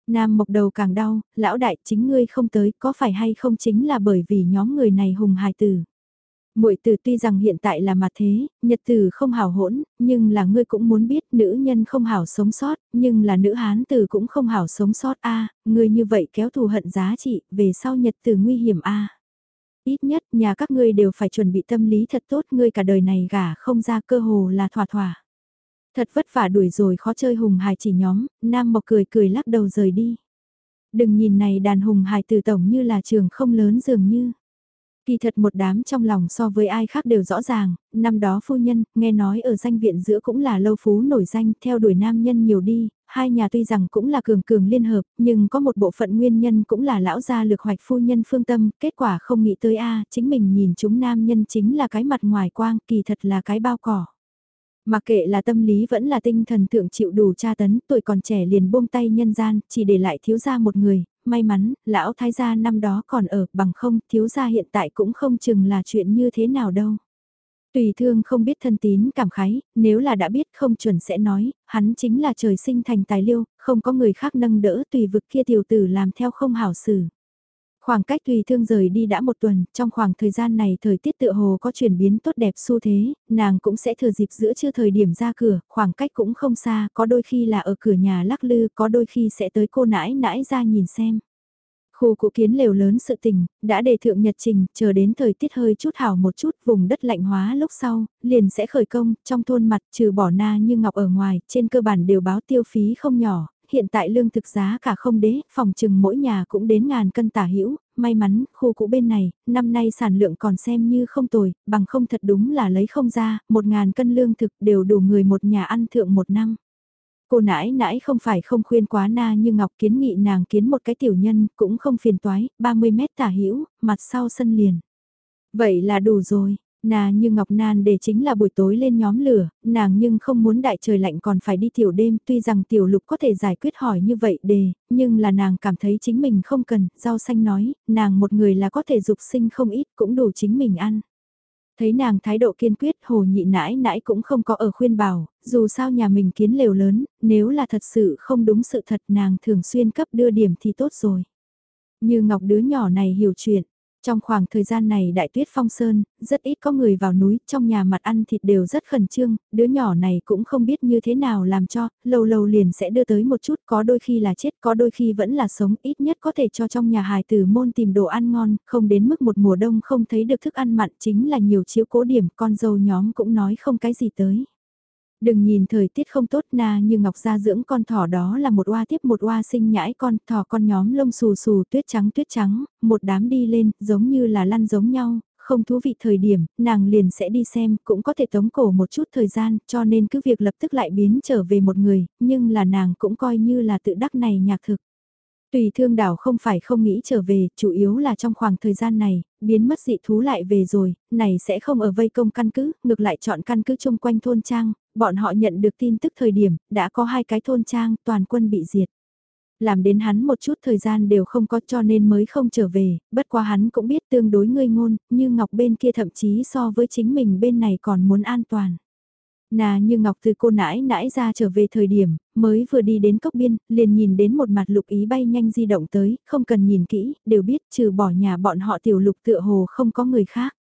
Nam mộc đầu càng đau, lão đại chính ngươi không tới, có phải hay không chính là bởi vì nhóm người này hùng hài tử muội tử tuy rằng hiện tại là mặt thế, nhật tử không hảo hỗn, nhưng là ngươi cũng muốn biết nữ nhân không hảo sống sót, nhưng là nữ hán tử cũng không hảo sống sót a ngươi như vậy kéo thù hận giá trị, về sau nhật tử nguy hiểm a Ít nhất nhà các ngươi đều phải chuẩn bị tâm lý thật tốt, ngươi cả đời này gả không ra cơ hồ là thỏa thỏa. Thật vất vả đuổi rồi khó chơi hùng hài chỉ nhóm, Nam Mộc cười cười lắc đầu rời đi. Đừng nhìn này đàn hùng hài từ tổng như là trường không lớn dường như. Kỳ thật một đám trong lòng so với ai khác đều rõ ràng, năm đó phu nhân, nghe nói ở danh viện giữa cũng là lâu phú nổi danh, theo đuổi nam nhân nhiều đi, hai nhà tuy rằng cũng là cường cường liên hợp, nhưng có một bộ phận nguyên nhân cũng là lão gia lực hoạch phu nhân phương tâm, kết quả không nghĩ tới a chính mình nhìn chúng nam nhân chính là cái mặt ngoài quang, kỳ thật là cái bao cỏ. Mà kệ là tâm lý vẫn là tinh thần thượng chịu đủ tra tấn, tuổi còn trẻ liền buông tay nhân gian, chỉ để lại thiếu gia một người, may mắn, lão thái gia năm đó còn ở, bằng không, thiếu gia hiện tại cũng không chừng là chuyện như thế nào đâu. Tùy thương không biết thân tín cảm khái, nếu là đã biết không chuẩn sẽ nói, hắn chính là trời sinh thành tài liêu, không có người khác nâng đỡ tùy vực kia tiểu tử làm theo không hảo xử. Khoảng cách tùy thương rời đi đã một tuần, trong khoảng thời gian này thời tiết tựa hồ có chuyển biến tốt đẹp xu thế, nàng cũng sẽ thừa dịp giữa chưa thời điểm ra cửa, khoảng cách cũng không xa, có đôi khi là ở cửa nhà lắc lư, có đôi khi sẽ tới cô nãi nãi ra nhìn xem. Khu cụ kiến lều lớn sự tình, đã đề thượng nhật trình, chờ đến thời tiết hơi chút hảo một chút, vùng đất lạnh hóa lúc sau, liền sẽ khởi công, trong thôn mặt trừ bỏ na như ngọc ở ngoài, trên cơ bản đều báo tiêu phí không nhỏ, hiện tại lương thực giá cả không đế, phòng trừng mỗi nhà cũng đến ngàn cân tả hữu may mắn, khu cũ bên này, năm nay sản lượng còn xem như không tồi, bằng không thật đúng là lấy không ra, một ngàn cân lương thực đều đủ người một nhà ăn thượng một năm. Cô nãi nãi không phải không khuyên quá na như Ngọc kiến nghị nàng kiến một cái tiểu nhân, cũng không phiền toái, 30 mét tả hữu mặt sau sân liền. Vậy là đủ rồi, Nà như Ngọc Nan để chính là buổi tối lên nhóm lửa, nàng nhưng không muốn đại trời lạnh còn phải đi tiểu đêm, tuy rằng tiểu lục có thể giải quyết hỏi như vậy đề, nhưng là nàng cảm thấy chính mình không cần, rau xanh nói, nàng một người là có thể dục sinh không ít cũng đủ chính mình ăn. Thấy nàng thái độ kiên quyết hồ nhị nãi nãi cũng không có ở khuyên bảo, dù sao nhà mình kiến lều lớn, nếu là thật sự không đúng sự thật nàng thường xuyên cấp đưa điểm thì tốt rồi. Như Ngọc đứa nhỏ này hiểu chuyện, trong khoảng thời gian này đại tuyết phong sơn, rất ít có người vào núi, trong nhà mặt ăn thịt đều rất khẩn trương, đứa nhỏ này cũng không biết như thế nào làm cho, lâu lâu liền sẽ đưa tới một chút, có đôi khi là chết, có đôi khi vẫn là sống, ít nhất có thể cho trong nhà hài tử môn tìm đồ ăn ngon, không đến mức một mùa đông không thấy được thức ăn mặn chính là nhiều chiếu cố điểm, con dâu nhóm cũng nói không cái gì tới. Đừng nhìn thời tiết không tốt na như ngọc gia dưỡng con thỏ đó là một oa tiếp một oa sinh nhãi con thỏ con nhóm lông xù xù tuyết trắng tuyết trắng, một đám đi lên giống như là lăn giống nhau, không thú vị thời điểm, nàng liền sẽ đi xem, cũng có thể tống cổ một chút thời gian, cho nên cứ việc lập tức lại biến trở về một người, nhưng là nàng cũng coi như là tự đắc này nhạc thực. Tùy thương đảo không phải không nghĩ trở về, chủ yếu là trong khoảng thời gian này, biến mất dị thú lại về rồi, này sẽ không ở vây công căn cứ, ngược lại chọn căn cứ chung quanh thôn trang, bọn họ nhận được tin tức thời điểm, đã có hai cái thôn trang, toàn quân bị diệt. Làm đến hắn một chút thời gian đều không có cho nên mới không trở về, bất quá hắn cũng biết tương đối ngươi ngôn, như Ngọc bên kia thậm chí so với chính mình bên này còn muốn an toàn. Nà như Ngọc từ cô nãi nãi ra trở về thời điểm, mới vừa đi đến cốc biên, liền nhìn đến một mặt lục ý bay nhanh di động tới, không cần nhìn kỹ, đều biết trừ bỏ nhà bọn họ tiểu lục tựa hồ không có người khác.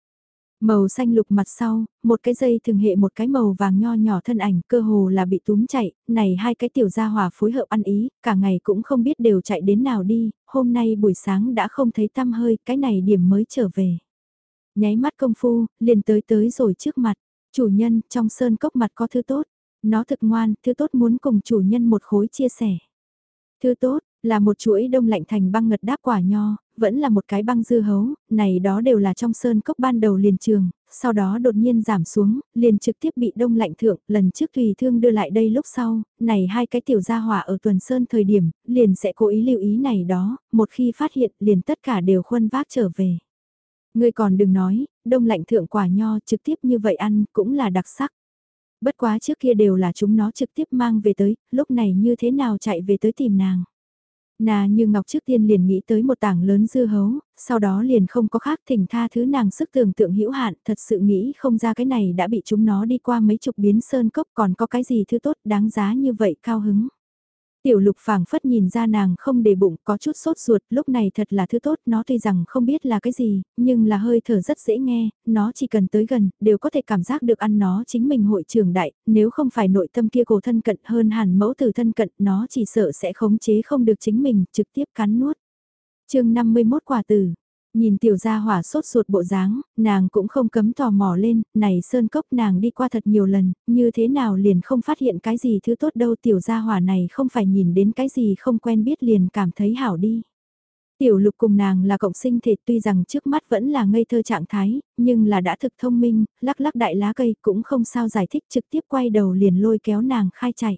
Màu xanh lục mặt sau, một cái dây thường hệ một cái màu vàng nho nhỏ thân ảnh cơ hồ là bị túm chạy, này hai cái tiểu gia hỏa phối hợp ăn ý, cả ngày cũng không biết đều chạy đến nào đi, hôm nay buổi sáng đã không thấy tăm hơi, cái này điểm mới trở về. Nháy mắt công phu, liền tới tới rồi trước mặt, chủ nhân trong sơn cốc mặt có thứ tốt, nó thực ngoan, thứ tốt muốn cùng chủ nhân một khối chia sẻ. Thứ tốt, là một chuỗi đông lạnh thành băng ngật đáp quả nho, vẫn là một cái băng dư hấu, này đó đều là trong sơn cốc ban đầu liền trường, sau đó đột nhiên giảm xuống, liền trực tiếp bị đông lạnh thượng, lần trước tùy thương đưa lại đây lúc sau, này hai cái tiểu gia hỏa ở tuần sơn thời điểm, liền sẽ cố ý lưu ý này đó, một khi phát hiện liền tất cả đều khuân vác trở về. người còn đừng nói, đông lạnh thượng quả nho trực tiếp như vậy ăn cũng là đặc sắc. Bất quá trước kia đều là chúng nó trực tiếp mang về tới, lúc này như thế nào chạy về tới tìm nàng. Nà như Ngọc trước tiên liền nghĩ tới một tảng lớn dưa hấu, sau đó liền không có khác thỉnh tha thứ nàng sức tưởng tượng hữu hạn, thật sự nghĩ không ra cái này đã bị chúng nó đi qua mấy chục biến sơn cốc còn có cái gì thứ tốt đáng giá như vậy cao hứng. Tiểu lục phảng phất nhìn ra nàng không để bụng có chút sốt ruột, lúc này thật là thứ tốt, nó tuy rằng không biết là cái gì, nhưng là hơi thở rất dễ nghe, nó chỉ cần tới gần, đều có thể cảm giác được ăn nó chính mình hội trưởng đại, nếu không phải nội tâm kia cổ thân cận hơn hẳn mẫu tử thân cận, nó chỉ sợ sẽ khống chế không được chính mình, trực tiếp cắn nuốt. chương 51 quả tử, Nhìn tiểu gia hỏa sốt ruột bộ dáng, nàng cũng không cấm tò mò lên, này sơn cốc nàng đi qua thật nhiều lần, như thế nào liền không phát hiện cái gì thứ tốt đâu tiểu gia hỏa này không phải nhìn đến cái gì không quen biết liền cảm thấy hảo đi. Tiểu lục cùng nàng là cộng sinh thể tuy rằng trước mắt vẫn là ngây thơ trạng thái, nhưng là đã thực thông minh, lắc lắc đại lá cây cũng không sao giải thích trực tiếp quay đầu liền lôi kéo nàng khai chạy.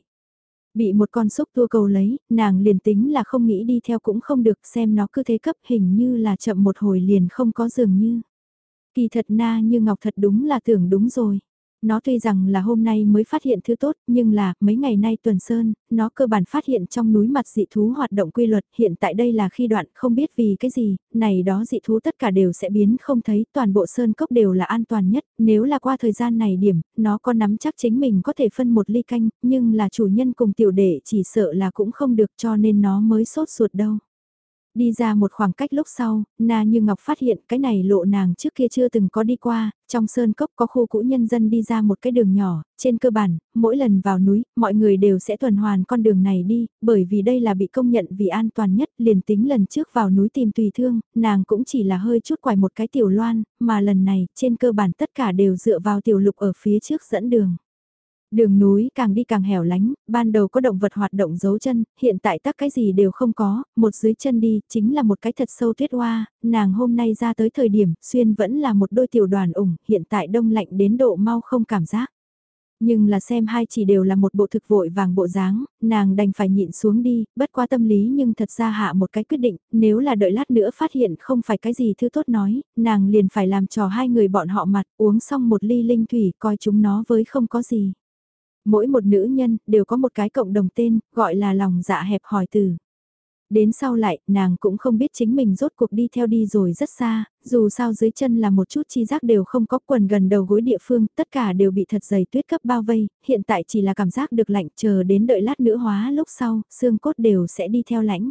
Bị một con xúc tua cầu lấy, nàng liền tính là không nghĩ đi theo cũng không được xem nó cứ thế cấp hình như là chậm một hồi liền không có dường như. Kỳ thật na như ngọc thật đúng là tưởng đúng rồi. Nó tuy rằng là hôm nay mới phát hiện thứ tốt, nhưng là, mấy ngày nay tuần sơn, nó cơ bản phát hiện trong núi mặt dị thú hoạt động quy luật, hiện tại đây là khi đoạn không biết vì cái gì, này đó dị thú tất cả đều sẽ biến không thấy, toàn bộ sơn cốc đều là an toàn nhất, nếu là qua thời gian này điểm, nó có nắm chắc chính mình có thể phân một ly canh, nhưng là chủ nhân cùng tiểu đệ chỉ sợ là cũng không được cho nên nó mới sốt ruột đâu. Đi ra một khoảng cách lúc sau, Na Như Ngọc phát hiện cái này lộ nàng trước kia chưa từng có đi qua, trong sơn cốc có khu cũ nhân dân đi ra một cái đường nhỏ, trên cơ bản, mỗi lần vào núi, mọi người đều sẽ tuần hoàn con đường này đi, bởi vì đây là bị công nhận vì an toàn nhất, liền tính lần trước vào núi tìm tùy thương, nàng cũng chỉ là hơi chút quài một cái tiểu loan, mà lần này, trên cơ bản tất cả đều dựa vào tiểu lục ở phía trước dẫn đường. Đường núi càng đi càng hẻo lánh, ban đầu có động vật hoạt động dấu chân, hiện tại tất cái gì đều không có, một dưới chân đi, chính là một cái thật sâu tuyết hoa, nàng hôm nay ra tới thời điểm, xuyên vẫn là một đôi tiểu đoàn ủng, hiện tại đông lạnh đến độ mau không cảm giác. Nhưng là xem hai chỉ đều là một bộ thực vội vàng bộ dáng, nàng đành phải nhịn xuống đi, bất qua tâm lý nhưng thật ra hạ một cái quyết định, nếu là đợi lát nữa phát hiện không phải cái gì thứ tốt nói, nàng liền phải làm trò hai người bọn họ mặt uống xong một ly linh thủy coi chúng nó với không có gì. Mỗi một nữ nhân đều có một cái cộng đồng tên, gọi là lòng dạ hẹp hỏi từ. Đến sau lại, nàng cũng không biết chính mình rốt cuộc đi theo đi rồi rất xa, dù sao dưới chân là một chút chi giác đều không có quần gần đầu gối địa phương, tất cả đều bị thật dày tuyết cấp bao vây, hiện tại chỉ là cảm giác được lạnh chờ đến đợi lát nữa hóa lúc sau, xương cốt đều sẽ đi theo lãnh.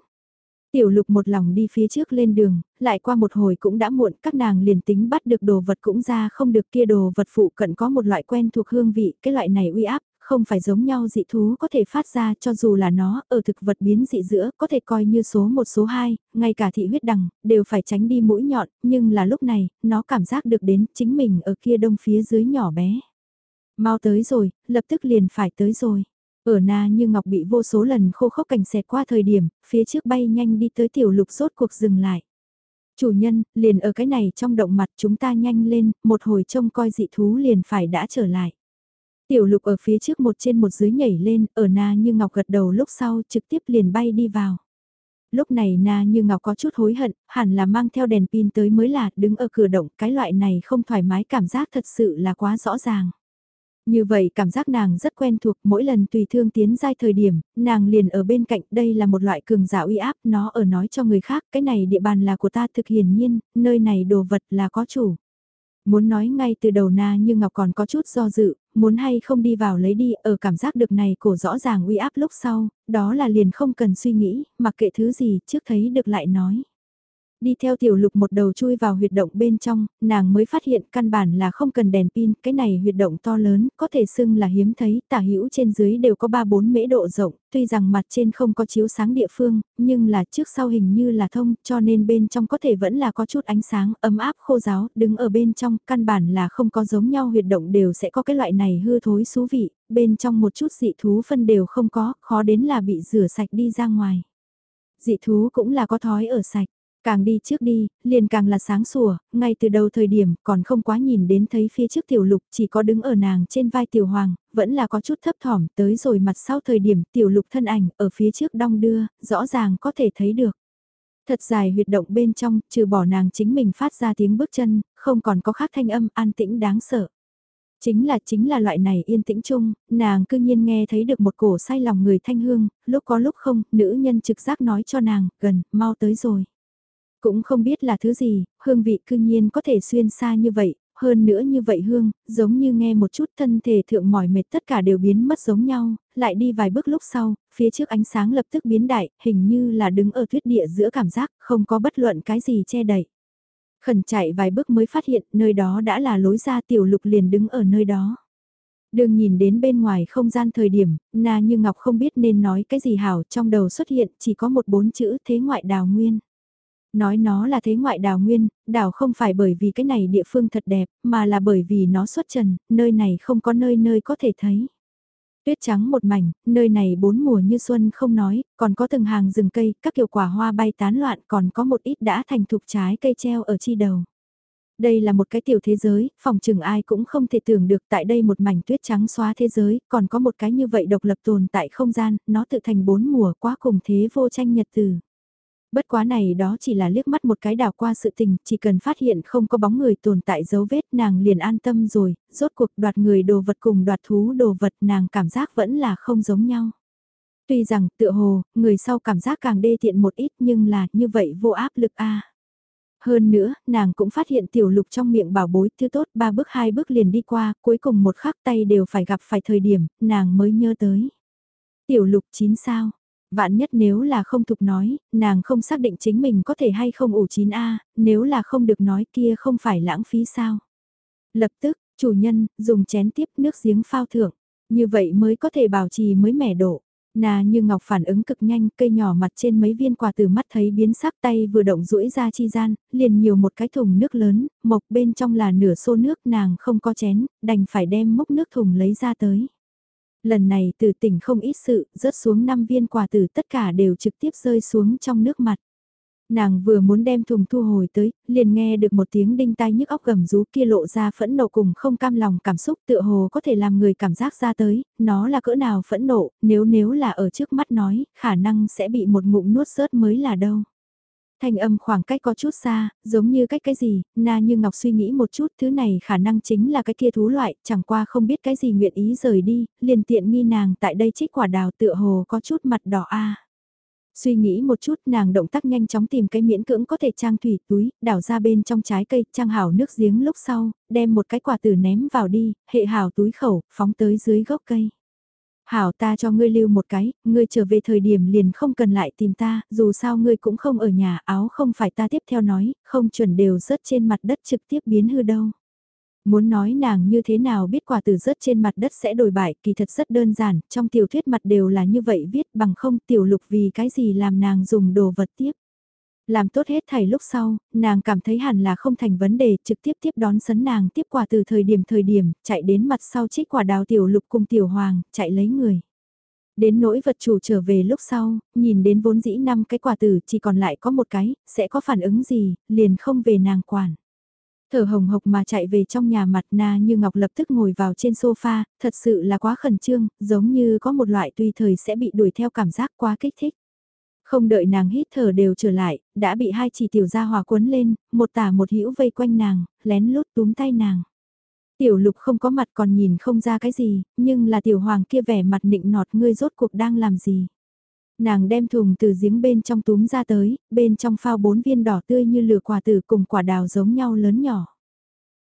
Tiểu lục một lòng đi phía trước lên đường, lại qua một hồi cũng đã muộn, các nàng liền tính bắt được đồ vật cũng ra không được kia đồ vật phụ cận có một loại quen thuộc hương vị, cái loại này uy áp, không phải giống nhau dị thú có thể phát ra cho dù là nó ở thực vật biến dị giữa có thể coi như số một số hai, ngay cả thị huyết đằng, đều phải tránh đi mũi nhọn, nhưng là lúc này, nó cảm giác được đến chính mình ở kia đông phía dưới nhỏ bé. Mau tới rồi, lập tức liền phải tới rồi. Ở na như ngọc bị vô số lần khô khốc cảnh xẹt qua thời điểm, phía trước bay nhanh đi tới tiểu lục rốt cuộc dừng lại. Chủ nhân, liền ở cái này trong động mặt chúng ta nhanh lên, một hồi trông coi dị thú liền phải đã trở lại. Tiểu lục ở phía trước một trên một dưới nhảy lên, ở na như ngọc gật đầu lúc sau trực tiếp liền bay đi vào. Lúc này na như ngọc có chút hối hận, hẳn là mang theo đèn pin tới mới là đứng ở cửa động, cái loại này không thoải mái cảm giác thật sự là quá rõ ràng. Như vậy cảm giác nàng rất quen thuộc mỗi lần tùy thương tiến giai thời điểm, nàng liền ở bên cạnh đây là một loại cường giả uy áp nó ở nói cho người khác cái này địa bàn là của ta thực hiển nhiên, nơi này đồ vật là có chủ. Muốn nói ngay từ đầu na như ngọc còn có chút do dự, muốn hay không đi vào lấy đi, ở cảm giác được này cổ rõ ràng uy áp lúc sau, đó là liền không cần suy nghĩ, mặc kệ thứ gì, trước thấy được lại nói. Đi theo tiểu lục một đầu chui vào huyệt động bên trong, nàng mới phát hiện căn bản là không cần đèn pin, cái này huyệt động to lớn, có thể xưng là hiếm thấy, tả hữu trên dưới đều có 3-4 mễ độ rộng, tuy rằng mặt trên không có chiếu sáng địa phương, nhưng là trước sau hình như là thông, cho nên bên trong có thể vẫn là có chút ánh sáng, ấm áp khô giáo, đứng ở bên trong, căn bản là không có giống nhau huyệt động đều sẽ có cái loại này hư thối xú vị, bên trong một chút dị thú phân đều không có, khó đến là bị rửa sạch đi ra ngoài. Dị thú cũng là có thói ở sạch. Càng đi trước đi, liền càng là sáng sủa, ngay từ đầu thời điểm còn không quá nhìn đến thấy phía trước tiểu lục chỉ có đứng ở nàng trên vai tiểu hoàng, vẫn là có chút thấp thỏm tới rồi mặt sau thời điểm tiểu lục thân ảnh ở phía trước đong đưa, rõ ràng có thể thấy được. Thật dài huyệt động bên trong, trừ bỏ nàng chính mình phát ra tiếng bước chân, không còn có khác thanh âm an tĩnh đáng sợ. Chính là chính là loại này yên tĩnh chung, nàng cư nhiên nghe thấy được một cổ say lòng người thanh hương, lúc có lúc không, nữ nhân trực giác nói cho nàng, gần, mau tới rồi. Cũng không biết là thứ gì, hương vị cư nhiên có thể xuyên xa như vậy, hơn nữa như vậy hương, giống như nghe một chút thân thể thượng mỏi mệt tất cả đều biến mất giống nhau, lại đi vài bước lúc sau, phía trước ánh sáng lập tức biến đại, hình như là đứng ở tuyết địa giữa cảm giác, không có bất luận cái gì che đậy. Khẩn chạy vài bước mới phát hiện nơi đó đã là lối ra tiểu lục liền đứng ở nơi đó. Đường nhìn đến bên ngoài không gian thời điểm, na như ngọc không biết nên nói cái gì hảo trong đầu xuất hiện chỉ có một bốn chữ thế ngoại đào nguyên. Nói nó là thế ngoại đào nguyên, đảo không phải bởi vì cái này địa phương thật đẹp, mà là bởi vì nó xuất trần, nơi này không có nơi nơi có thể thấy. Tuyết trắng một mảnh, nơi này bốn mùa như xuân không nói, còn có từng hàng rừng cây, các kiểu quả hoa bay tán loạn còn có một ít đã thành thục trái cây treo ở chi đầu. Đây là một cái tiểu thế giới, phòng trừng ai cũng không thể tưởng được tại đây một mảnh tuyết trắng xóa thế giới, còn có một cái như vậy độc lập tồn tại không gian, nó tự thành bốn mùa quá cùng thế vô tranh nhật từ. Bất quá này đó chỉ là liếc mắt một cái đảo qua sự tình, chỉ cần phát hiện không có bóng người tồn tại dấu vết nàng liền an tâm rồi, rốt cuộc đoạt người đồ vật cùng đoạt thú đồ vật nàng cảm giác vẫn là không giống nhau. Tuy rằng tựa hồ, người sau cảm giác càng đê tiện một ít nhưng là như vậy vô áp lực a Hơn nữa, nàng cũng phát hiện tiểu lục trong miệng bảo bối thứ tốt ba bước hai bước liền đi qua, cuối cùng một khắc tay đều phải gặp phải thời điểm, nàng mới nhớ tới. Tiểu lục chín sao, Vạn nhất nếu là không thục nói, nàng không xác định chính mình có thể hay không ủ chín a nếu là không được nói kia không phải lãng phí sao. Lập tức, chủ nhân, dùng chén tiếp nước giếng phao thưởng, như vậy mới có thể bảo trì mới mẻ độ. Nà như ngọc phản ứng cực nhanh, cây nhỏ mặt trên mấy viên quả từ mắt thấy biến sắc tay vừa động rũi ra chi gian, liền nhiều một cái thùng nước lớn, mộc bên trong là nửa xô nước nàng không có chén, đành phải đem múc nước thùng lấy ra tới. Lần này từ tỉnh không ít sự, rớt xuống 5 viên quà tử tất cả đều trực tiếp rơi xuống trong nước mặt. Nàng vừa muốn đem thùng thu hồi tới, liền nghe được một tiếng đinh tai nhức óc gầm rú kia lộ ra phẫn nộ cùng không cam lòng cảm xúc tựa hồ có thể làm người cảm giác ra tới, nó là cỡ nào phẫn nộ, nếu nếu là ở trước mắt nói, khả năng sẽ bị một ngụm nuốt rớt mới là đâu. Thanh âm khoảng cách có chút xa, giống như cách cái gì, na như Ngọc suy nghĩ một chút thứ này khả năng chính là cái kia thú loại, chẳng qua không biết cái gì nguyện ý rời đi, liền tiện nghi nàng tại đây trích quả đào tựa hồ có chút mặt đỏ a. Suy nghĩ một chút nàng động tác nhanh chóng tìm cái miễn cưỡng có thể trang thủy túi, đảo ra bên trong trái cây, trang hảo nước giếng lúc sau, đem một cái quả tử ném vào đi, hệ hảo túi khẩu, phóng tới dưới gốc cây. Hảo ta cho ngươi lưu một cái, ngươi trở về thời điểm liền không cần lại tìm ta, dù sao ngươi cũng không ở nhà, áo không phải ta tiếp theo nói, không chuẩn đều rớt trên mặt đất trực tiếp biến hư đâu. Muốn nói nàng như thế nào biết quả từ rớt trên mặt đất sẽ đổi bại, kỳ thật rất đơn giản, trong tiểu thuyết mặt đều là như vậy viết bằng không tiểu lục vì cái gì làm nàng dùng đồ vật tiếp. Làm tốt hết thầy lúc sau, nàng cảm thấy hẳn là không thành vấn đề trực tiếp tiếp đón sấn nàng tiếp quả từ thời điểm thời điểm, chạy đến mặt sau trích quả đào tiểu lục cùng tiểu hoàng, chạy lấy người. Đến nỗi vật chủ trở về lúc sau, nhìn đến vốn dĩ năm cái quả tử chỉ còn lại có một cái, sẽ có phản ứng gì, liền không về nàng quản. Thở hồng hộc mà chạy về trong nhà mặt na như ngọc lập tức ngồi vào trên sofa, thật sự là quá khẩn trương, giống như có một loại tùy thời sẽ bị đuổi theo cảm giác quá kích thích. Không đợi nàng hít thở đều trở lại, đã bị hai chỉ tiểu gia hòa quấn lên, một tả một hữu vây quanh nàng, lén lút túm tay nàng. Tiểu lục không có mặt còn nhìn không ra cái gì, nhưng là tiểu hoàng kia vẻ mặt nịnh nọt ngươi rốt cuộc đang làm gì. Nàng đem thùng từ giếng bên trong túm ra tới, bên trong phao bốn viên đỏ tươi như lửa quả tử cùng quả đào giống nhau lớn nhỏ.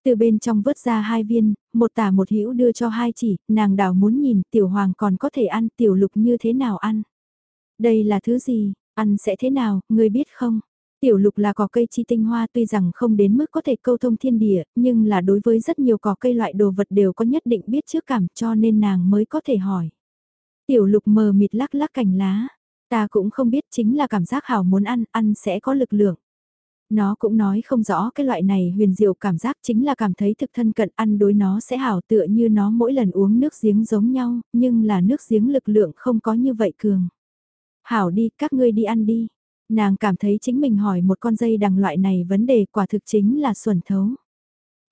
Từ bên trong vớt ra hai viên, một tả một hữu đưa cho hai chỉ, nàng đào muốn nhìn tiểu hoàng còn có thể ăn tiểu lục như thế nào ăn. Đây là thứ gì, ăn sẽ thế nào, ngươi biết không? Tiểu lục là cỏ cây chi tinh hoa tuy rằng không đến mức có thể câu thông thiên địa, nhưng là đối với rất nhiều cỏ cây loại đồ vật đều có nhất định biết trước cảm cho nên nàng mới có thể hỏi. Tiểu lục mờ mịt lắc lắc cành lá, ta cũng không biết chính là cảm giác hảo muốn ăn, ăn sẽ có lực lượng. Nó cũng nói không rõ cái loại này huyền diệu cảm giác chính là cảm thấy thực thân cận ăn đối nó sẽ hảo tựa như nó mỗi lần uống nước giếng giống nhau, nhưng là nước giếng lực lượng không có như vậy cường. Hảo đi, các ngươi đi ăn đi. Nàng cảm thấy chính mình hỏi một con dây đằng loại này vấn đề quả thực chính là xuẩn thấu.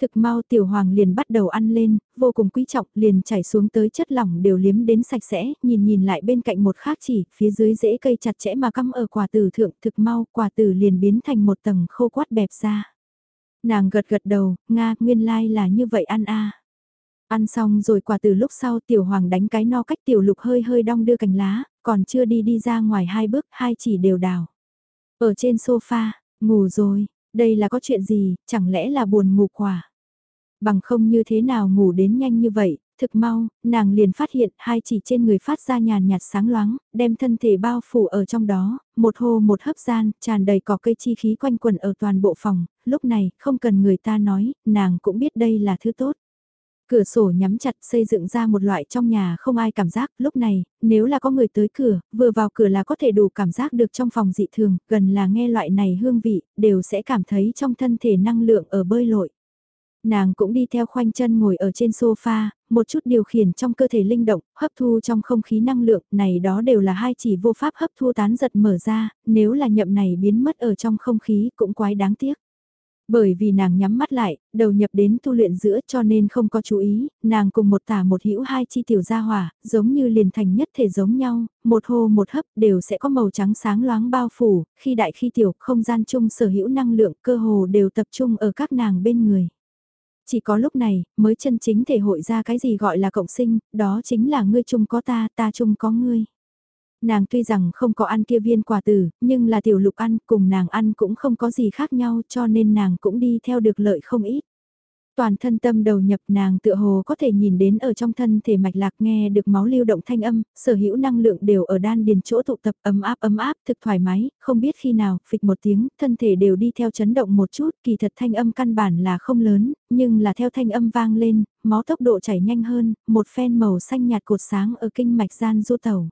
Thực mau tiểu hoàng liền bắt đầu ăn lên, vô cùng quý trọng, liền chảy xuống tới chất lỏng đều liếm đến sạch sẽ, nhìn nhìn lại bên cạnh một khác chỉ, phía dưới rễ cây chặt chẽ mà cắm ở quả tử thượng, thực mau, quả tử liền biến thành một tầng khô quát bẹp ra. Nàng gật gật đầu, Nga, nguyên lai là như vậy ăn a Ăn xong rồi quả từ lúc sau tiểu hoàng đánh cái no cách tiểu lục hơi hơi đong đưa cành lá, còn chưa đi đi ra ngoài hai bước, hai chỉ đều đào. Ở trên sofa, ngủ rồi, đây là có chuyện gì, chẳng lẽ là buồn ngủ quả. Bằng không như thế nào ngủ đến nhanh như vậy, thực mau, nàng liền phát hiện hai chỉ trên người phát ra nhàn nhạt sáng loáng, đem thân thể bao phủ ở trong đó, một hồ một hấp gian, tràn đầy cỏ cây chi khí quanh quần ở toàn bộ phòng, lúc này, không cần người ta nói, nàng cũng biết đây là thứ tốt. Cửa sổ nhắm chặt xây dựng ra một loại trong nhà không ai cảm giác, lúc này, nếu là có người tới cửa, vừa vào cửa là có thể đủ cảm giác được trong phòng dị thường, gần là nghe loại này hương vị, đều sẽ cảm thấy trong thân thể năng lượng ở bơi lội. Nàng cũng đi theo khoanh chân ngồi ở trên sofa, một chút điều khiển trong cơ thể linh động, hấp thu trong không khí năng lượng, này đó đều là hai chỉ vô pháp hấp thu tán giật mở ra, nếu là nhậm này biến mất ở trong không khí cũng quái đáng tiếc. Bởi vì nàng nhắm mắt lại, đầu nhập đến tu luyện giữa cho nên không có chú ý, nàng cùng một tả một hữu hai chi tiểu gia hỏa, giống như liền thành nhất thể giống nhau, một hô một hấp đều sẽ có màu trắng sáng loáng bao phủ, khi đại khi tiểu, không gian chung sở hữu năng lượng cơ hồ đều tập trung ở các nàng bên người. Chỉ có lúc này, mới chân chính thể hội ra cái gì gọi là cộng sinh, đó chính là ngươi chung có ta, ta chung có ngươi. Nàng tuy rằng không có ăn kia viên quả tử, nhưng là tiểu lục ăn, cùng nàng ăn cũng không có gì khác nhau cho nên nàng cũng đi theo được lợi không ít. Toàn thân tâm đầu nhập nàng tựa hồ có thể nhìn đến ở trong thân thể mạch lạc nghe được máu lưu động thanh âm, sở hữu năng lượng đều ở đan điền chỗ tụ tập ấm áp ấm áp thực thoải mái, không biết khi nào, phịch một tiếng, thân thể đều đi theo chấn động một chút, kỳ thật thanh âm căn bản là không lớn, nhưng là theo thanh âm vang lên, máu tốc độ chảy nhanh hơn, một phen màu xanh nhạt cột sáng ở kinh mạch gian du tẩu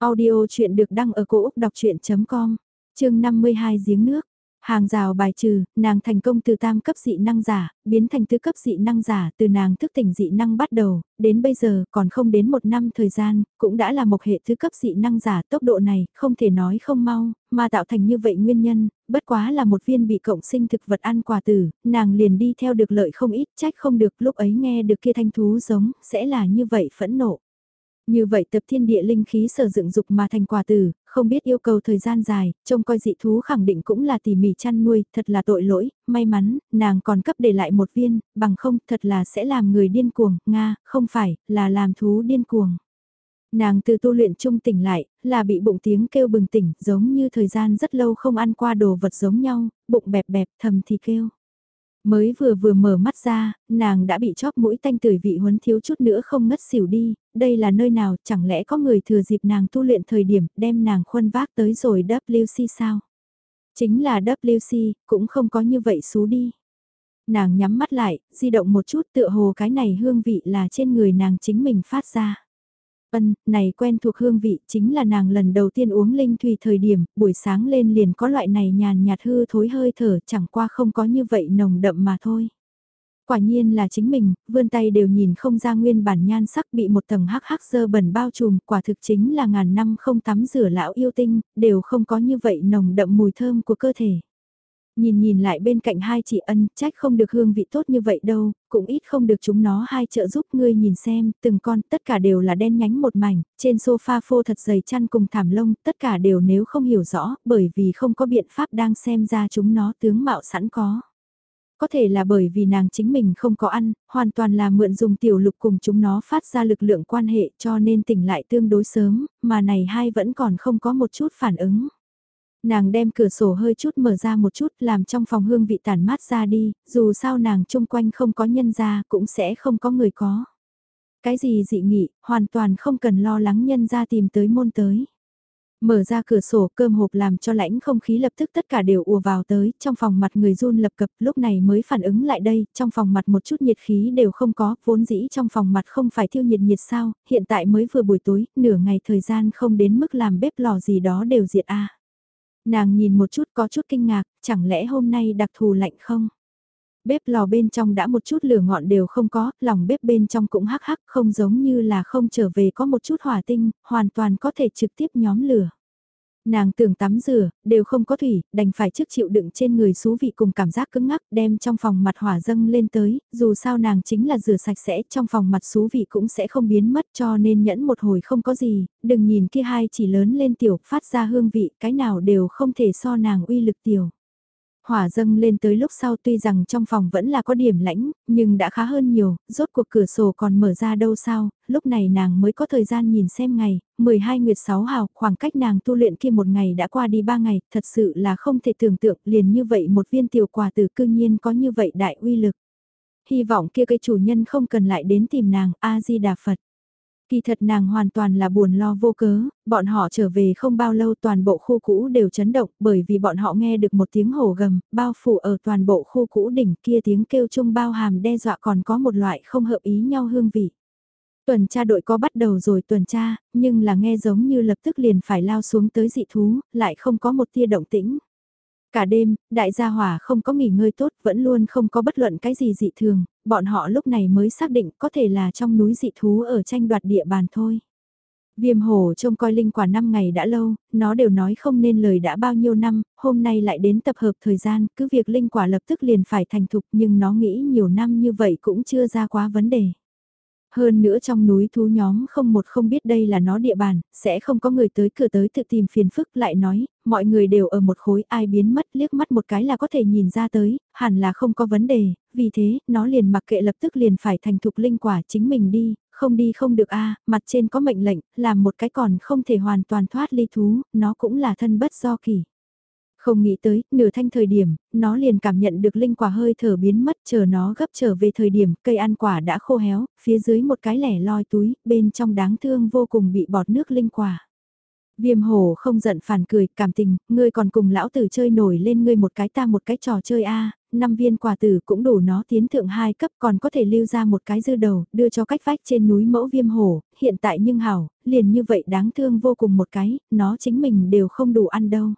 Audio chuyện được đăng ở cổ Úc đọc chuyện.com, chương 52 giếng nước. Hàng rào bài trừ, nàng thành công từ tam cấp dị năng giả, biến thành tứ cấp dị năng giả, từ nàng thức tỉnh dị năng bắt đầu, đến bây giờ còn không đến một năm thời gian, cũng đã là một hệ tứ cấp dị năng giả tốc độ này, không thể nói không mau, mà tạo thành như vậy nguyên nhân, bất quá là một viên bị cộng sinh thực vật ăn quà tử, nàng liền đi theo được lợi không ít, trách không được lúc ấy nghe được kia thanh thú giống, sẽ là như vậy phẫn nộ. Như vậy tập thiên địa linh khí sở dựng dục mà thành quả tử, không biết yêu cầu thời gian dài, trông coi dị thú khẳng định cũng là tỉ mỉ chăn nuôi, thật là tội lỗi, may mắn, nàng còn cấp để lại một viên, bằng không thật là sẽ làm người điên cuồng, Nga, không phải, là làm thú điên cuồng. Nàng từ tu luyện trung tỉnh lại, là bị bụng tiếng kêu bừng tỉnh, giống như thời gian rất lâu không ăn qua đồ vật giống nhau, bụng bẹp bẹp thầm thì kêu. Mới vừa vừa mở mắt ra, nàng đã bị chóp mũi tanh tưởi vị huấn thiếu chút nữa không ngất xỉu đi, đây là nơi nào, chẳng lẽ có người thừa dịp nàng tu luyện thời điểm đem nàng khuân vác tới rồi WC sao? Chính là WC, cũng không có như vậy xú đi. Nàng nhắm mắt lại, di động một chút tựa hồ cái này hương vị là trên người nàng chính mình phát ra. Ân, này quen thuộc hương vị chính là nàng lần đầu tiên uống linh thủy thời điểm, buổi sáng lên liền có loại này nhàn nhạt hư thối hơi thở chẳng qua không có như vậy nồng đậm mà thôi. Quả nhiên là chính mình, vươn tay đều nhìn không ra nguyên bản nhan sắc bị một tầng hắc hắc dơ bẩn bao trùm, quả thực chính là ngàn năm không tắm rửa lão yêu tinh, đều không có như vậy nồng đậm mùi thơm của cơ thể. Nhìn nhìn lại bên cạnh hai chị ân, trách không được hương vị tốt như vậy đâu, cũng ít không được chúng nó hai trợ giúp ngươi nhìn xem, từng con, tất cả đều là đen nhánh một mảnh, trên sofa phô thật dày chăn cùng thảm lông, tất cả đều nếu không hiểu rõ, bởi vì không có biện pháp đang xem ra chúng nó tướng mạo sẵn có. Có thể là bởi vì nàng chính mình không có ăn, hoàn toàn là mượn dùng tiểu lục cùng chúng nó phát ra lực lượng quan hệ cho nên tỉnh lại tương đối sớm, mà này hai vẫn còn không có một chút phản ứng. Nàng đem cửa sổ hơi chút mở ra một chút làm trong phòng hương vị tản mát ra đi, dù sao nàng chung quanh không có nhân ra cũng sẽ không có người có. Cái gì dị nghị, hoàn toàn không cần lo lắng nhân ra tìm tới môn tới. Mở ra cửa sổ cơm hộp làm cho lãnh không khí lập tức tất cả đều ùa vào tới, trong phòng mặt người run lập cập lúc này mới phản ứng lại đây, trong phòng mặt một chút nhiệt khí đều không có, vốn dĩ trong phòng mặt không phải thiêu nhiệt nhiệt sao, hiện tại mới vừa buổi tối, nửa ngày thời gian không đến mức làm bếp lò gì đó đều diệt a Nàng nhìn một chút có chút kinh ngạc, chẳng lẽ hôm nay đặc thù lạnh không? Bếp lò bên trong đã một chút lửa ngọn đều không có, lòng bếp bên trong cũng hắc hắc không giống như là không trở về có một chút hỏa tinh, hoàn toàn có thể trực tiếp nhóm lửa. Nàng tưởng tắm rửa, đều không có thủy, đành phải trước chịu đựng trên người xú vị cùng cảm giác cứng ngắc đem trong phòng mặt hỏa dâng lên tới, dù sao nàng chính là rửa sạch sẽ trong phòng mặt xú vị cũng sẽ không biến mất cho nên nhẫn một hồi không có gì, đừng nhìn kia hai chỉ lớn lên tiểu phát ra hương vị, cái nào đều không thể so nàng uy lực tiểu. Hỏa dâng lên tới lúc sau tuy rằng trong phòng vẫn là có điểm lãnh, nhưng đã khá hơn nhiều, rốt cuộc cửa sổ còn mở ra đâu sao, lúc này nàng mới có thời gian nhìn xem ngày, 12 nguyệt 6 hào, khoảng cách nàng tu luyện kia một ngày đã qua đi 3 ngày, thật sự là không thể tưởng tượng liền như vậy một viên tiểu quả tử cương nhiên có như vậy đại uy lực. Hy vọng kia cây chủ nhân không cần lại đến tìm nàng, A-di-đà Phật. Kỳ thật nàng hoàn toàn là buồn lo vô cớ, bọn họ trở về không bao lâu toàn bộ khu cũ đều chấn động bởi vì bọn họ nghe được một tiếng hổ gầm, bao phủ ở toàn bộ khu cũ đỉnh kia tiếng kêu chung bao hàm đe dọa còn có một loại không hợp ý nhau hương vị. Tuần tra đội có bắt đầu rồi tuần tra, nhưng là nghe giống như lập tức liền phải lao xuống tới dị thú, lại không có một tia động tĩnh. Cả đêm, đại gia hỏa không có nghỉ ngơi tốt, vẫn luôn không có bất luận cái gì dị thường, bọn họ lúc này mới xác định có thể là trong núi dị thú ở tranh đoạt địa bàn thôi. Viêm hổ trông coi linh quả 5 ngày đã lâu, nó đều nói không nên lời đã bao nhiêu năm, hôm nay lại đến tập hợp thời gian, cứ việc linh quả lập tức liền phải thành thục nhưng nó nghĩ nhiều năm như vậy cũng chưa ra quá vấn đề. Hơn nữa trong núi thú nhóm không một không biết đây là nó địa bàn, sẽ không có người tới cửa tới tự tìm phiền phức lại nói, mọi người đều ở một khối ai biến mất liếc mắt một cái là có thể nhìn ra tới, hẳn là không có vấn đề, vì thế, nó liền mặc kệ lập tức liền phải thành thục linh quả chính mình đi, không đi không được a à, mặt trên có mệnh lệnh, làm một cái còn không thể hoàn toàn thoát ly thú, nó cũng là thân bất do kỳ. Không nghĩ tới, nửa thanh thời điểm, nó liền cảm nhận được linh quả hơi thở biến mất chờ nó gấp trở về thời điểm cây ăn quả đã khô héo, phía dưới một cái lẻ loi túi, bên trong đáng thương vô cùng bị bọt nước linh quả. Viêm hổ không giận phản cười, cảm tình, ngươi còn cùng lão tử chơi nổi lên ngươi một cái ta một cái trò chơi a năm viên quả tử cũng đủ nó tiến thượng hai cấp còn có thể lưu ra một cái dư đầu, đưa cho cách vách trên núi mẫu viêm hổ, hiện tại nhưng hảo, liền như vậy đáng thương vô cùng một cái, nó chính mình đều không đủ ăn đâu.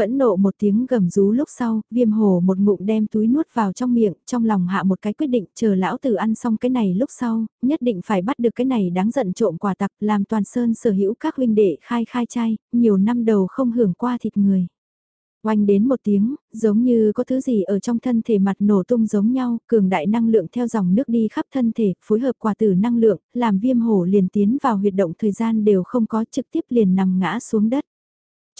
Phẫn nộ một tiếng gầm rú lúc sau, viêm hồ một ngụm đem túi nuốt vào trong miệng, trong lòng hạ một cái quyết định chờ lão tử ăn xong cái này lúc sau, nhất định phải bắt được cái này đáng giận trộm quà tặc làm toàn sơn sở hữu các huynh đệ khai khai trai, nhiều năm đầu không hưởng qua thịt người. Oanh đến một tiếng, giống như có thứ gì ở trong thân thể mặt nổ tung giống nhau, cường đại năng lượng theo dòng nước đi khắp thân thể, phối hợp quả tử năng lượng, làm viêm hổ liền tiến vào huyệt động thời gian đều không có trực tiếp liền nằm ngã xuống đất.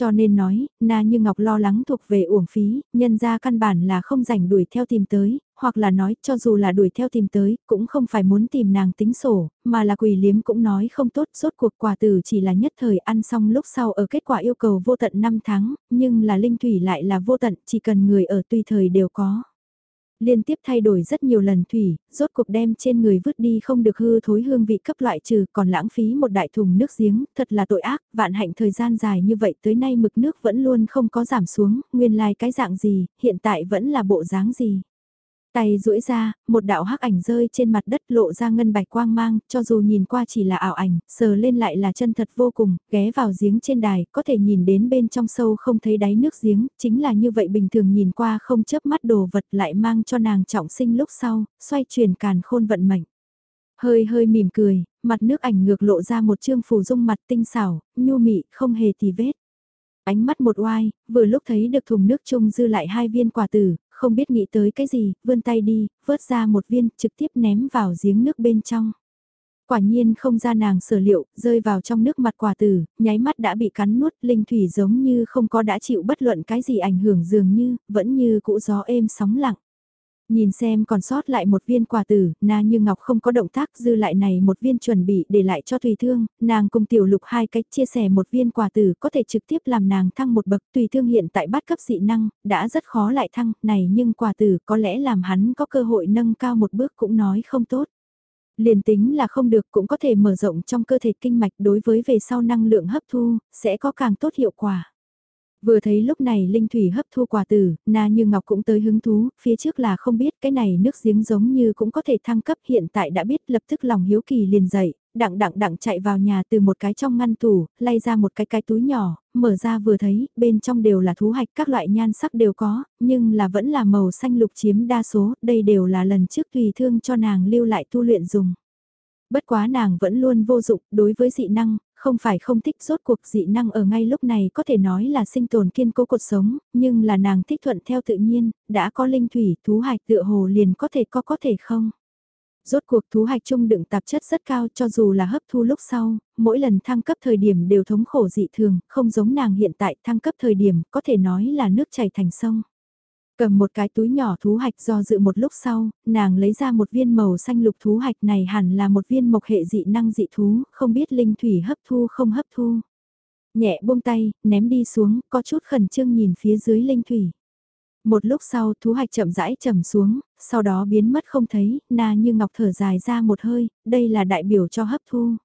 Cho nên nói, Na Như Ngọc lo lắng thuộc về uổng phí, nhân ra căn bản là không rảnh đuổi theo tìm tới, hoặc là nói cho dù là đuổi theo tìm tới, cũng không phải muốn tìm nàng tính sổ, mà là quỳ liếm cũng nói không tốt, rốt cuộc quả tử chỉ là nhất thời ăn xong lúc sau ở kết quả yêu cầu vô tận 5 tháng, nhưng là linh thủy lại là vô tận, chỉ cần người ở tùy thời đều có liên tiếp thay đổi rất nhiều lần thủy, rốt cuộc đem trên người vứt đi không được hư thối hương vị cấp loại trừ còn lãng phí một đại thùng nước giếng, thật là tội ác, vạn hạnh thời gian dài như vậy tới nay mực nước vẫn luôn không có giảm xuống, nguyên lai like cái dạng gì, hiện tại vẫn là bộ dáng gì. Tay duỗi ra, một đạo hắc ảnh rơi trên mặt đất lộ ra ngân bạch quang mang, cho dù nhìn qua chỉ là ảo ảnh, sờ lên lại là chân thật vô cùng, ghé vào giếng trên đài, có thể nhìn đến bên trong sâu không thấy đáy nước giếng, chính là như vậy bình thường nhìn qua không chớp mắt đồ vật lại mang cho nàng trọng sinh lúc sau, xoay chuyển càn khôn vận mệnh. Hơi hơi mỉm cười, mặt nước ảnh ngược lộ ra một chương phù dung mặt tinh xảo, nhu mị, không hề tì vết ánh mắt một oai, vừa lúc thấy được thùng nước chung dư lại hai viên quả tử, không biết nghĩ tới cái gì, vươn tay đi, vớt ra một viên, trực tiếp ném vào giếng nước bên trong. Quả nhiên không ra nàng sở liệu, rơi vào trong nước mặt quả tử, nháy mắt đã bị cắn nuốt, linh thủy giống như không có đã chịu bất luận cái gì ảnh hưởng dường như, vẫn như cũ gió êm sóng lặng. Nhìn xem còn sót lại một viên quả tử, na như ngọc không có động tác dư lại này một viên chuẩn bị để lại cho tùy thương, nàng cùng tiểu lục hai cách chia sẻ một viên quả tử có thể trực tiếp làm nàng thăng một bậc tùy thương hiện tại bát cấp dị năng, đã rất khó lại thăng, này nhưng quả tử có lẽ làm hắn có cơ hội nâng cao một bước cũng nói không tốt. Liền tính là không được cũng có thể mở rộng trong cơ thể kinh mạch đối với về sau năng lượng hấp thu, sẽ có càng tốt hiệu quả. Vừa thấy lúc này Linh Thủy hấp thu quả tử, Na Như Ngọc cũng tới hứng thú, phía trước là không biết cái này nước giếng giống như cũng có thể thăng cấp hiện tại đã biết lập tức lòng hiếu kỳ liền dậy, đặng đặng đặng chạy vào nhà từ một cái trong ngăn tủ, lay ra một cái cái túi nhỏ, mở ra vừa thấy, bên trong đều là thú hạch các loại nhan sắc đều có, nhưng là vẫn là màu xanh lục chiếm đa số, đây đều là lần trước tùy thương cho nàng lưu lại tu luyện dùng. Bất quá nàng vẫn luôn vô dụng đối với dị năng, không phải không thích rốt cuộc dị năng ở ngay lúc này có thể nói là sinh tồn kiên cố cuộc sống, nhưng là nàng thích thuận theo tự nhiên, đã có linh thủy, thú hạch tựa hồ liền có thể có có thể không. Rốt cuộc thú hạch chung đựng tạp chất rất cao cho dù là hấp thu lúc sau, mỗi lần thăng cấp thời điểm đều thống khổ dị thường, không giống nàng hiện tại thăng cấp thời điểm có thể nói là nước chảy thành sông. Cầm một cái túi nhỏ thú hạch do dự một lúc sau, nàng lấy ra một viên màu xanh lục thú hạch này hẳn là một viên mộc hệ dị năng dị thú, không biết linh thủy hấp thu không hấp thu. Nhẹ buông tay, ném đi xuống, có chút khẩn trương nhìn phía dưới linh thủy. Một lúc sau thú hạch chậm rãi chậm xuống, sau đó biến mất không thấy, na như ngọc thở dài ra một hơi, đây là đại biểu cho hấp thu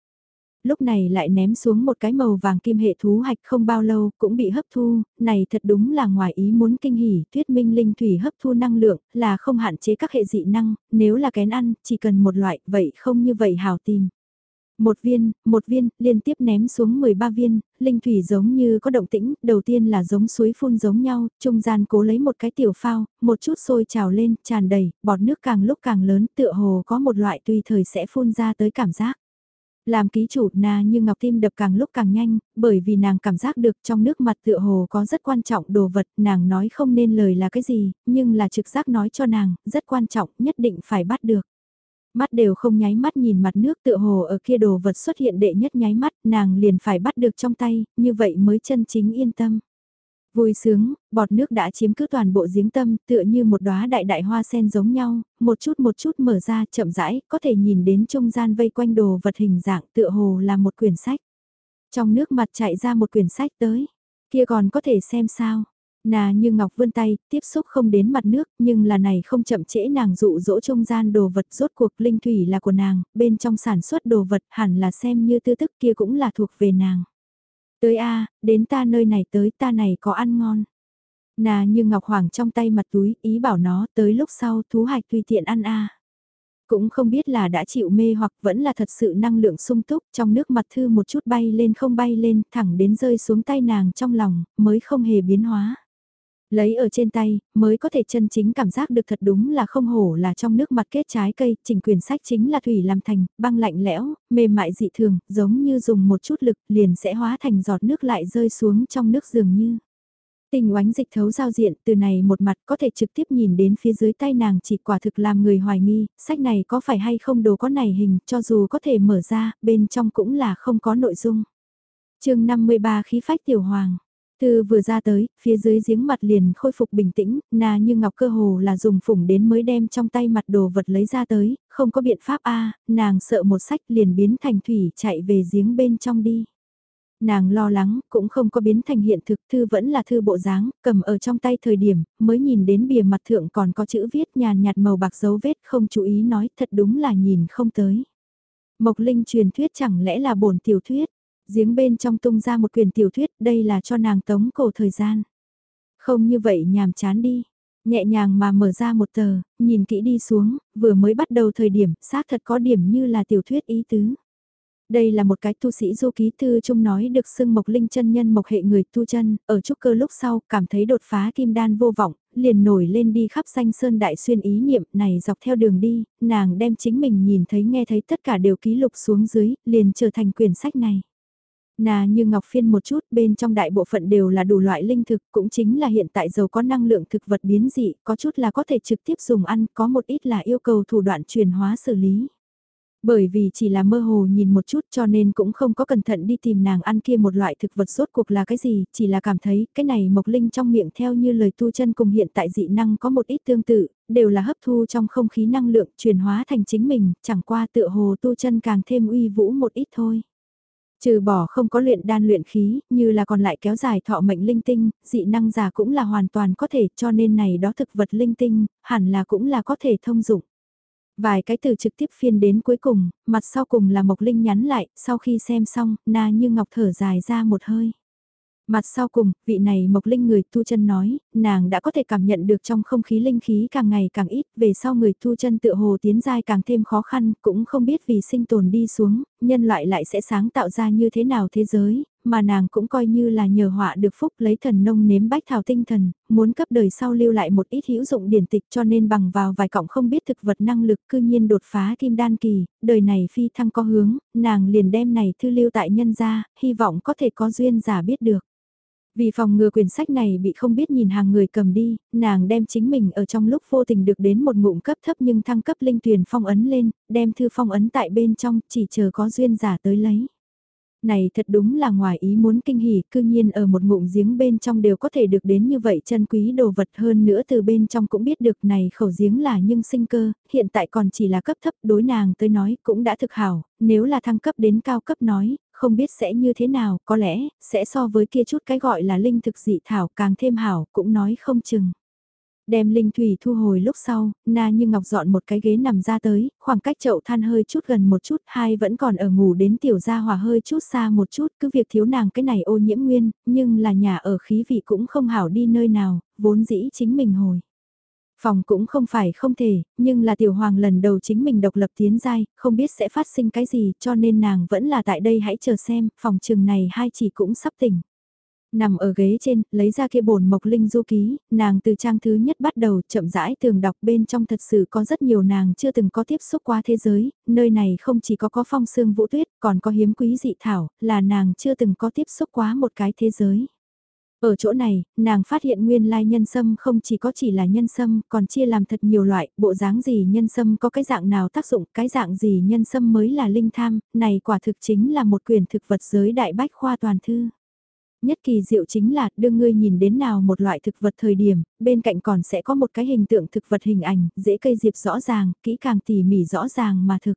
lúc này lại ném xuống một cái màu vàng kim hệ thú hạch không bao lâu cũng bị hấp thu, này thật đúng là ngoài ý muốn kinh hỉ, thuyết minh linh thủy hấp thu năng lượng, là không hạn chế các hệ dị năng, nếu là kén ăn, chỉ cần một loại, vậy không như vậy hào tìm. Một viên, một viên, liên tiếp ném xuống 13 viên, linh thủy giống như có động tĩnh, đầu tiên là giống suối phun giống nhau, trung gian cố lấy một cái tiểu phao, một chút sôi trào lên, tràn đầy, bọt nước càng lúc càng lớn, tựa hồ có một loại tùy thời sẽ phun ra tới cảm giác. Làm ký chủ na như ngọc tim đập càng lúc càng nhanh, bởi vì nàng cảm giác được trong nước mặt tựa hồ có rất quan trọng đồ vật, nàng nói không nên lời là cái gì, nhưng là trực giác nói cho nàng, rất quan trọng, nhất định phải bắt được. Mắt đều không nháy mắt nhìn mặt nước tựa hồ ở kia đồ vật xuất hiện đệ nhất nháy mắt, nàng liền phải bắt được trong tay, như vậy mới chân chính yên tâm. Vui sướng, bọt nước đã chiếm cứ toàn bộ giếng tâm, tựa như một đóa đại đại hoa sen giống nhau, một chút một chút mở ra chậm rãi, có thể nhìn đến trung gian vây quanh đồ vật hình dạng tựa hồ là một quyển sách. Trong nước mặt chạy ra một quyển sách tới, kia còn có thể xem sao. Nà như ngọc vươn tay, tiếp xúc không đến mặt nước, nhưng là này không chậm trễ nàng dụ dỗ trung gian đồ vật rốt cuộc linh thủy là của nàng, bên trong sản xuất đồ vật hẳn là xem như tư tức kia cũng là thuộc về nàng. Tới a đến ta nơi này tới ta này có ăn ngon. Nà như ngọc hoàng trong tay mặt túi, ý bảo nó tới lúc sau thú hạch tùy tiện ăn a Cũng không biết là đã chịu mê hoặc vẫn là thật sự năng lượng sung túc trong nước mặt thư một chút bay lên không bay lên thẳng đến rơi xuống tay nàng trong lòng, mới không hề biến hóa. Lấy ở trên tay, mới có thể chân chính cảm giác được thật đúng là không hổ là trong nước mặt kết trái cây, chỉnh quyền sách chính là thủy làm thành, băng lạnh lẽo, mềm mại dị thường, giống như dùng một chút lực liền sẽ hóa thành giọt nước lại rơi xuống trong nước dường như. Tình oánh dịch thấu giao diện từ này một mặt có thể trực tiếp nhìn đến phía dưới tay nàng chỉ quả thực làm người hoài nghi, sách này có phải hay không đồ có này hình cho dù có thể mở ra, bên trong cũng là không có nội dung. chương 53 khí phách tiểu hoàng Thư vừa ra tới, phía dưới giếng mặt liền khôi phục bình tĩnh, nà như ngọc cơ hồ là dùng phủng đến mới đem trong tay mặt đồ vật lấy ra tới, không có biện pháp a nàng sợ một sách liền biến thành thủy chạy về giếng bên trong đi. Nàng lo lắng, cũng không có biến thành hiện thực, thư vẫn là thư bộ dáng, cầm ở trong tay thời điểm, mới nhìn đến bìa mặt thượng còn có chữ viết nhàn nhạt màu bạc dấu vết không chú ý nói thật đúng là nhìn không tới. Mộc Linh truyền thuyết chẳng lẽ là bổn tiểu thuyết, giếng bên trong tung ra một quyển tiểu thuyết đây là cho nàng tống cổ thời gian. Không như vậy nhàm chán đi. Nhẹ nhàng mà mở ra một tờ, nhìn kỹ đi xuống, vừa mới bắt đầu thời điểm, xác thật có điểm như là tiểu thuyết ý tứ. Đây là một cái tu sĩ du ký thư chung nói được xưng mộc linh chân nhân mộc hệ người tu chân, ở trúc cơ lúc sau cảm thấy đột phá kim đan vô vọng, liền nổi lên đi khắp xanh sơn đại xuyên ý niệm này dọc theo đường đi, nàng đem chính mình nhìn thấy nghe thấy tất cả đều ký lục xuống dưới, liền trở thành quyển sách này. Nà như ngọc phiên một chút bên trong đại bộ phận đều là đủ loại linh thực cũng chính là hiện tại dầu có năng lượng thực vật biến dị, có chút là có thể trực tiếp dùng ăn, có một ít là yêu cầu thủ đoạn truyền hóa xử lý. Bởi vì chỉ là mơ hồ nhìn một chút cho nên cũng không có cẩn thận đi tìm nàng ăn kia một loại thực vật rốt cuộc là cái gì, chỉ là cảm thấy cái này mộc linh trong miệng theo như lời tu chân cùng hiện tại dị năng có một ít tương tự, đều là hấp thu trong không khí năng lượng chuyển hóa thành chính mình, chẳng qua tựa hồ tu chân càng thêm uy vũ một ít thôi. Trừ bỏ không có luyện đan luyện khí, như là còn lại kéo dài thọ mệnh linh tinh, dị năng giả cũng là hoàn toàn có thể cho nên này đó thực vật linh tinh, hẳn là cũng là có thể thông dụng. Vài cái từ trực tiếp phiên đến cuối cùng, mặt sau cùng là Mộc Linh nhắn lại, sau khi xem xong, na như ngọc thở dài ra một hơi. Mặt sau cùng, vị này Mộc Linh người tu chân nói, nàng đã có thể cảm nhận được trong không khí linh khí càng ngày càng ít, về sau người tu chân tự hồ tiến giai càng thêm khó khăn, cũng không biết vì sinh tồn đi xuống, nhân loại lại sẽ sáng tạo ra như thế nào thế giới, mà nàng cũng coi như là nhờ họa được phúc lấy thần nông nếm bách thảo tinh thần, muốn cấp đời sau lưu lại một ít hữu dụng điển tịch cho nên bằng vào vài cọng không biết thực vật năng lực cư nhiên đột phá kim đan kỳ, đời này phi thăng có hướng, nàng liền đem này thư lưu tại nhân gia, hy vọng có thể có duyên giả biết được. Vì phòng ngừa quyển sách này bị không biết nhìn hàng người cầm đi, nàng đem chính mình ở trong lúc vô tình được đến một ngụm cấp thấp nhưng thăng cấp linh tuyển phong ấn lên, đem thư phong ấn tại bên trong, chỉ chờ có duyên giả tới lấy. Này thật đúng là ngoài ý muốn kinh hỉ, cư nhiên ở một ngụm giếng bên trong đều có thể được đến như vậy chân quý đồ vật hơn nữa từ bên trong cũng biết được này khẩu giếng là nhưng sinh cơ, hiện tại còn chỉ là cấp thấp đối nàng tới nói cũng đã thực hảo, nếu là thăng cấp đến cao cấp nói, không biết sẽ như thế nào, có lẽ, sẽ so với kia chút cái gọi là linh thực dị thảo càng thêm hảo, cũng nói không chừng. Đem linh thủy thu hồi lúc sau, na như ngọc dọn một cái ghế nằm ra tới, khoảng cách chậu than hơi chút gần một chút, hai vẫn còn ở ngủ đến tiểu gia hòa hơi chút xa một chút, cứ việc thiếu nàng cái này ô nhiễm nguyên, nhưng là nhà ở khí vị cũng không hảo đi nơi nào, vốn dĩ chính mình hồi. Phòng cũng không phải không thể, nhưng là tiểu hoàng lần đầu chính mình độc lập tiến giai, không biết sẽ phát sinh cái gì cho nên nàng vẫn là tại đây hãy chờ xem, phòng trường này hai chị cũng sắp tỉnh. Nằm ở ghế trên, lấy ra kia bổn mộc linh du ký, nàng từ trang thứ nhất bắt đầu chậm rãi tường đọc bên trong thật sự có rất nhiều nàng chưa từng có tiếp xúc qua thế giới, nơi này không chỉ có có phong sương vũ tuyết, còn có hiếm quý dị thảo, là nàng chưa từng có tiếp xúc quá một cái thế giới. Ở chỗ này, nàng phát hiện nguyên lai nhân sâm không chỉ có chỉ là nhân sâm, còn chia làm thật nhiều loại, bộ dáng gì nhân sâm có cái dạng nào tác dụng, cái dạng gì nhân sâm mới là linh tham, này quả thực chính là một quyển thực vật giới đại bách khoa toàn thư. Nhất kỳ diệu chính là, đương ngươi nhìn đến nào một loại thực vật thời điểm, bên cạnh còn sẽ có một cái hình tượng thực vật hình ảnh, dễ cây diệp rõ ràng, kỹ càng tỉ mỉ rõ ràng mà thực.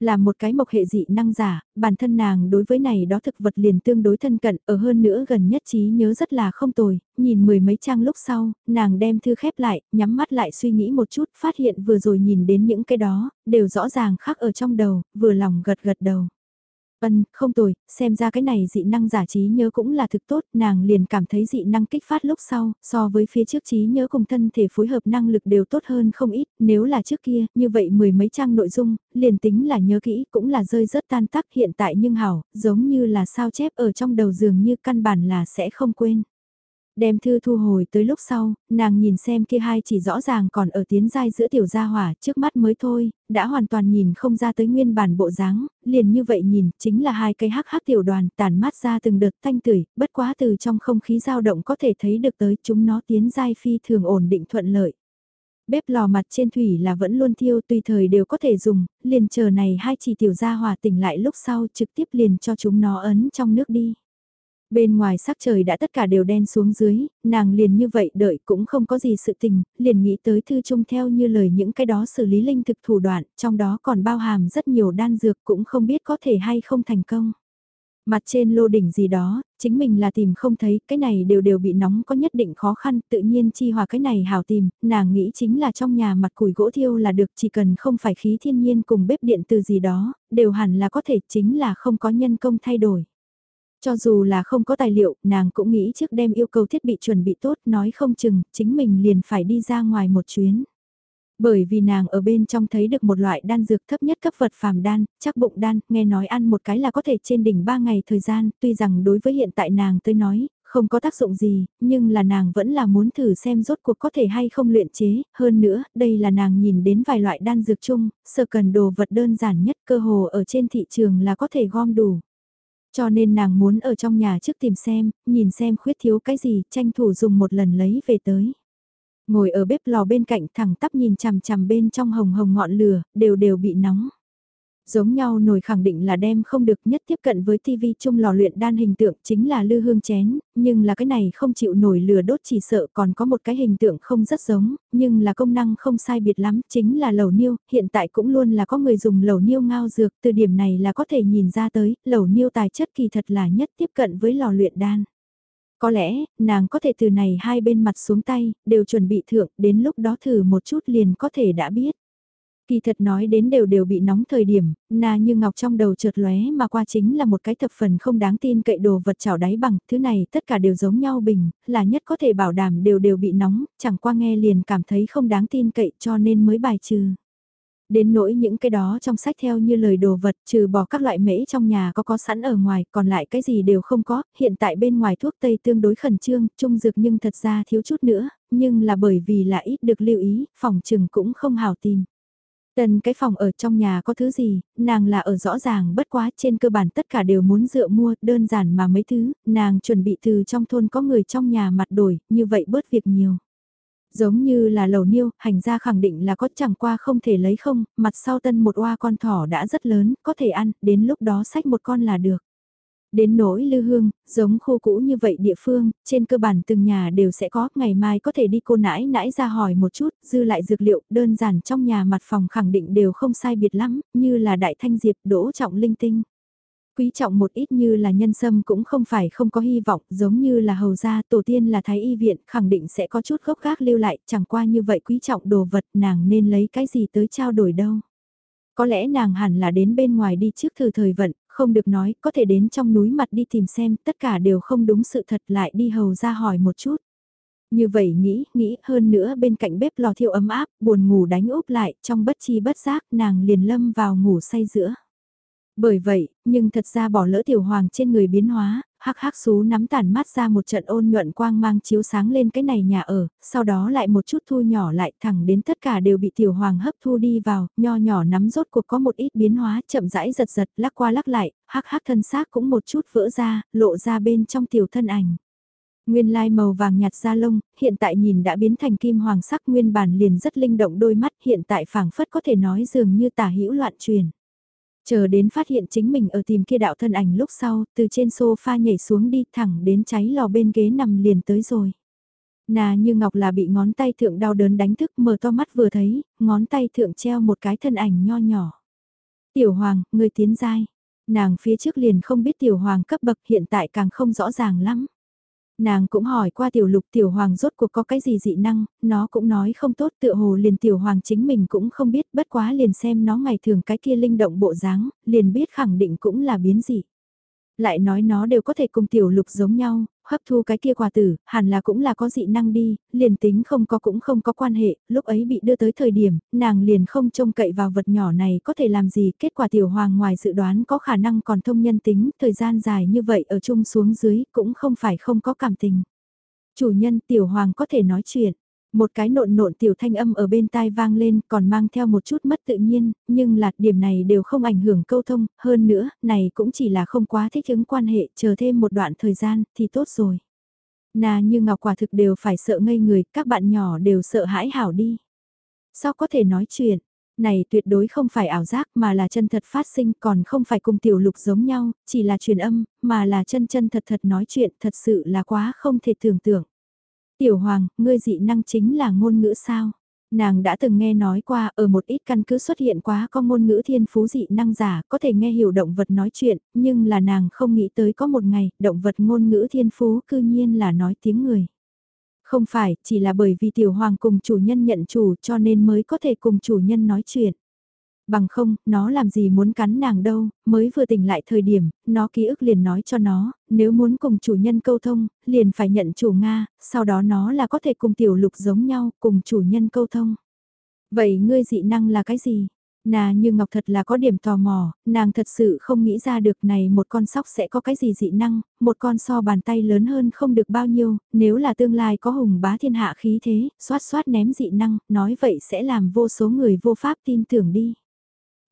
Là một cái mộc hệ dị năng giả, bản thân nàng đối với này đó thực vật liền tương đối thân cận, ở hơn nữa gần nhất trí nhớ rất là không tồi, nhìn mười mấy trang lúc sau, nàng đem thư khép lại, nhắm mắt lại suy nghĩ một chút, phát hiện vừa rồi nhìn đến những cái đó, đều rõ ràng khác ở trong đầu, vừa lòng gật gật đầu. Ân, không tồi, xem ra cái này dị năng giả trí nhớ cũng là thực tốt, nàng liền cảm thấy dị năng kích phát lúc sau, so với phía trước trí nhớ cùng thân thể phối hợp năng lực đều tốt hơn không ít, nếu là trước kia, như vậy mười mấy trang nội dung, liền tính là nhớ kỹ cũng là rơi rất tan tác hiện tại nhưng hảo, giống như là sao chép ở trong đầu giường như căn bản là sẽ không quên. Đem thư thu hồi tới lúc sau, nàng nhìn xem kia hai chỉ rõ ràng còn ở tiến giai giữa tiểu gia hỏa trước mắt mới thôi, đã hoàn toàn nhìn không ra tới nguyên bản bộ dáng, liền như vậy nhìn, chính là hai cây hắc hắc tiểu đoàn tàn mát ra từng đợt thanh tử bất quá từ trong không khí dao động có thể thấy được tới chúng nó tiến giai phi thường ổn định thuận lợi. Bếp lò mặt trên thủy là vẫn luôn thiêu tùy thời đều có thể dùng, liền chờ này hai chỉ tiểu gia hỏa tỉnh lại lúc sau trực tiếp liền cho chúng nó ấn trong nước đi. Bên ngoài sắc trời đã tất cả đều đen xuống dưới, nàng liền như vậy đợi cũng không có gì sự tình, liền nghĩ tới thư chung theo như lời những cái đó xử lý linh thực thủ đoạn, trong đó còn bao hàm rất nhiều đan dược cũng không biết có thể hay không thành công. Mặt trên lô đỉnh gì đó, chính mình là tìm không thấy, cái này đều đều bị nóng có nhất định khó khăn, tự nhiên chi hòa cái này hào tìm, nàng nghĩ chính là trong nhà mặt củi gỗ thiêu là được chỉ cần không phải khí thiên nhiên cùng bếp điện từ gì đó, đều hẳn là có thể chính là không có nhân công thay đổi. Cho dù là không có tài liệu, nàng cũng nghĩ trước đem yêu cầu thiết bị chuẩn bị tốt, nói không chừng, chính mình liền phải đi ra ngoài một chuyến. Bởi vì nàng ở bên trong thấy được một loại đan dược thấp nhất cấp vật phàm đan, chắc bụng đan, nghe nói ăn một cái là có thể trên đỉnh 3 ngày thời gian, tuy rằng đối với hiện tại nàng tới nói, không có tác dụng gì, nhưng là nàng vẫn là muốn thử xem rốt cuộc có thể hay không luyện chế, hơn nữa, đây là nàng nhìn đến vài loại đan dược chung, sơ cần đồ vật đơn giản nhất cơ hồ ở trên thị trường là có thể gom đủ. Cho nên nàng muốn ở trong nhà trước tìm xem, nhìn xem khuyết thiếu cái gì, tranh thủ dùng một lần lấy về tới. Ngồi ở bếp lò bên cạnh thẳng tắp nhìn chằm chằm bên trong hồng hồng ngọn lửa, đều đều bị nóng. Giống nhau nồi khẳng định là đem không được nhất tiếp cận với TV chung lò luyện đan hình tượng chính là lư hương chén, nhưng là cái này không chịu nổi lửa đốt chỉ sợ còn có một cái hình tượng không rất giống, nhưng là công năng không sai biệt lắm, chính là lẩu niêu, hiện tại cũng luôn là có người dùng lẩu niêu ngao dược, từ điểm này là có thể nhìn ra tới, lẩu niêu tài chất kỳ thật là nhất tiếp cận với lò luyện đan. Có lẽ, nàng có thể từ này hai bên mặt xuống tay, đều chuẩn bị thượng, đến lúc đó thử một chút liền có thể đã biết. Kỳ thật nói đến đều đều bị nóng thời điểm, na như ngọc trong đầu chợt lóe mà qua chính là một cái thập phần không đáng tin cậy đồ vật chảo đáy bằng, thứ này tất cả đều giống nhau bình, là nhất có thể bảo đảm đều đều bị nóng, chẳng qua nghe liền cảm thấy không đáng tin cậy cho nên mới bài trừ. Đến nỗi những cái đó trong sách theo như lời đồ vật trừ bỏ các loại mễ trong nhà có có sẵn ở ngoài còn lại cái gì đều không có, hiện tại bên ngoài thuốc tây tương đối khẩn trương, trung dược nhưng thật ra thiếu chút nữa, nhưng là bởi vì là ít được lưu ý, phòng trừng cũng không hào tìm. Tần cái phòng ở trong nhà có thứ gì, nàng là ở rõ ràng bất quá trên cơ bản tất cả đều muốn dựa mua, đơn giản mà mấy thứ, nàng chuẩn bị từ trong thôn có người trong nhà mặt đổi, như vậy bớt việc nhiều. Giống như là lầu niêu, hành gia khẳng định là có chẳng qua không thể lấy không, mặt sau tân một oa con thỏ đã rất lớn, có thể ăn, đến lúc đó sách một con là được. Đến nỗi lư hương, giống khu cũ như vậy địa phương, trên cơ bản từng nhà đều sẽ có, ngày mai có thể đi cô nãi nãi ra hỏi một chút, dư lại dược liệu, đơn giản trong nhà mặt phòng khẳng định đều không sai biệt lắm, như là đại thanh diệp, đỗ trọng linh tinh. Quý trọng một ít như là nhân sâm cũng không phải không có hy vọng, giống như là hầu gia tổ tiên là thái y viện, khẳng định sẽ có chút gốc gác lưu lại, chẳng qua như vậy quý trọng đồ vật nàng nên lấy cái gì tới trao đổi đâu. Có lẽ nàng hẳn là đến bên ngoài đi trước thử thời vận, không được nói, có thể đến trong núi mặt đi tìm xem, tất cả đều không đúng sự thật lại đi hầu ra hỏi một chút. Như vậy nghĩ, nghĩ hơn nữa bên cạnh bếp lò thiêu ấm áp, buồn ngủ đánh úp lại, trong bất chi bất giác nàng liền lâm vào ngủ say giữa. Bởi vậy, nhưng thật ra bỏ lỡ tiểu hoàng trên người biến hóa, hắc hắc xú nắm tàn mát ra một trận ôn nhuận quang mang chiếu sáng lên cái này nhà ở, sau đó lại một chút thu nhỏ lại thẳng đến tất cả đều bị tiểu hoàng hấp thu đi vào, nho nhỏ nắm rốt cuộc có một ít biến hóa chậm rãi giật giật lắc qua lắc lại, hắc hắc thân xác cũng một chút vỡ ra, lộ ra bên trong tiểu thân ảnh. Nguyên lai màu vàng nhạt da lông, hiện tại nhìn đã biến thành kim hoàng sắc nguyên bản liền rất linh động đôi mắt hiện tại phảng phất có thể nói dường như tả hữu loạn truyền. Chờ đến phát hiện chính mình ở tìm kia đạo thân ảnh lúc sau, từ trên sofa nhảy xuống đi thẳng đến cháy lò bên ghế nằm liền tới rồi. Nà như ngọc là bị ngón tay thượng đau đớn đánh thức mở to mắt vừa thấy, ngón tay thượng treo một cái thân ảnh nho nhỏ. Tiểu hoàng, người tiến giai. Nàng phía trước liền không biết tiểu hoàng cấp bậc hiện tại càng không rõ ràng lắm. Nàng cũng hỏi qua tiểu lục tiểu hoàng rốt cuộc có cái gì dị năng, nó cũng nói không tốt tựa hồ liền tiểu hoàng chính mình cũng không biết bất quá liền xem nó ngày thường cái kia linh động bộ dáng, liền biết khẳng định cũng là biến dị. Lại nói nó đều có thể cùng tiểu lục giống nhau, hấp thu cái kia quả tử, hẳn là cũng là có dị năng đi, liền tính không có cũng không có quan hệ, lúc ấy bị đưa tới thời điểm, nàng liền không trông cậy vào vật nhỏ này có thể làm gì, kết quả tiểu hoàng ngoài dự đoán có khả năng còn thông nhân tính, thời gian dài như vậy ở chung xuống dưới cũng không phải không có cảm tình. Chủ nhân tiểu hoàng có thể nói chuyện. Một cái nộn nộn tiểu thanh âm ở bên tai vang lên còn mang theo một chút mất tự nhiên, nhưng là điểm này đều không ảnh hưởng câu thông, hơn nữa, này cũng chỉ là không quá thích ứng quan hệ, chờ thêm một đoạn thời gian thì tốt rồi. Nà như ngọc quả thực đều phải sợ ngây người, các bạn nhỏ đều sợ hãi hảo đi. Sao có thể nói chuyện? Này tuyệt đối không phải ảo giác mà là chân thật phát sinh còn không phải cùng tiểu lục giống nhau, chỉ là truyền âm, mà là chân chân thật thật nói chuyện thật sự là quá không thể tưởng tượng. Tiểu Hoàng, ngươi dị năng chính là ngôn ngữ sao? Nàng đã từng nghe nói qua ở một ít căn cứ xuất hiện quá có ngôn ngữ thiên phú dị năng giả có thể nghe hiểu động vật nói chuyện, nhưng là nàng không nghĩ tới có một ngày động vật ngôn ngữ thiên phú cư nhiên là nói tiếng người. Không phải, chỉ là bởi vì tiểu hoàng cùng chủ nhân nhận chủ cho nên mới có thể cùng chủ nhân nói chuyện bằng không, nó làm gì muốn cắn nàng đâu, mới vừa tỉnh lại thời điểm, nó ký ức liền nói cho nó, nếu muốn cùng chủ nhân câu thông, liền phải nhận chủ Nga, sau đó nó là có thể cùng tiểu lục giống nhau, cùng chủ nhân câu thông. Vậy ngươi dị năng là cái gì? Nà như Ngọc thật là có điểm tò mò, nàng thật sự không nghĩ ra được này một con sóc sẽ có cái gì dị năng, một con so bàn tay lớn hơn không được bao nhiêu, nếu là tương lai có hùng bá thiên hạ khí thế, xoát xoát ném dị năng, nói vậy sẽ làm vô số người vô pháp tin tưởng đi.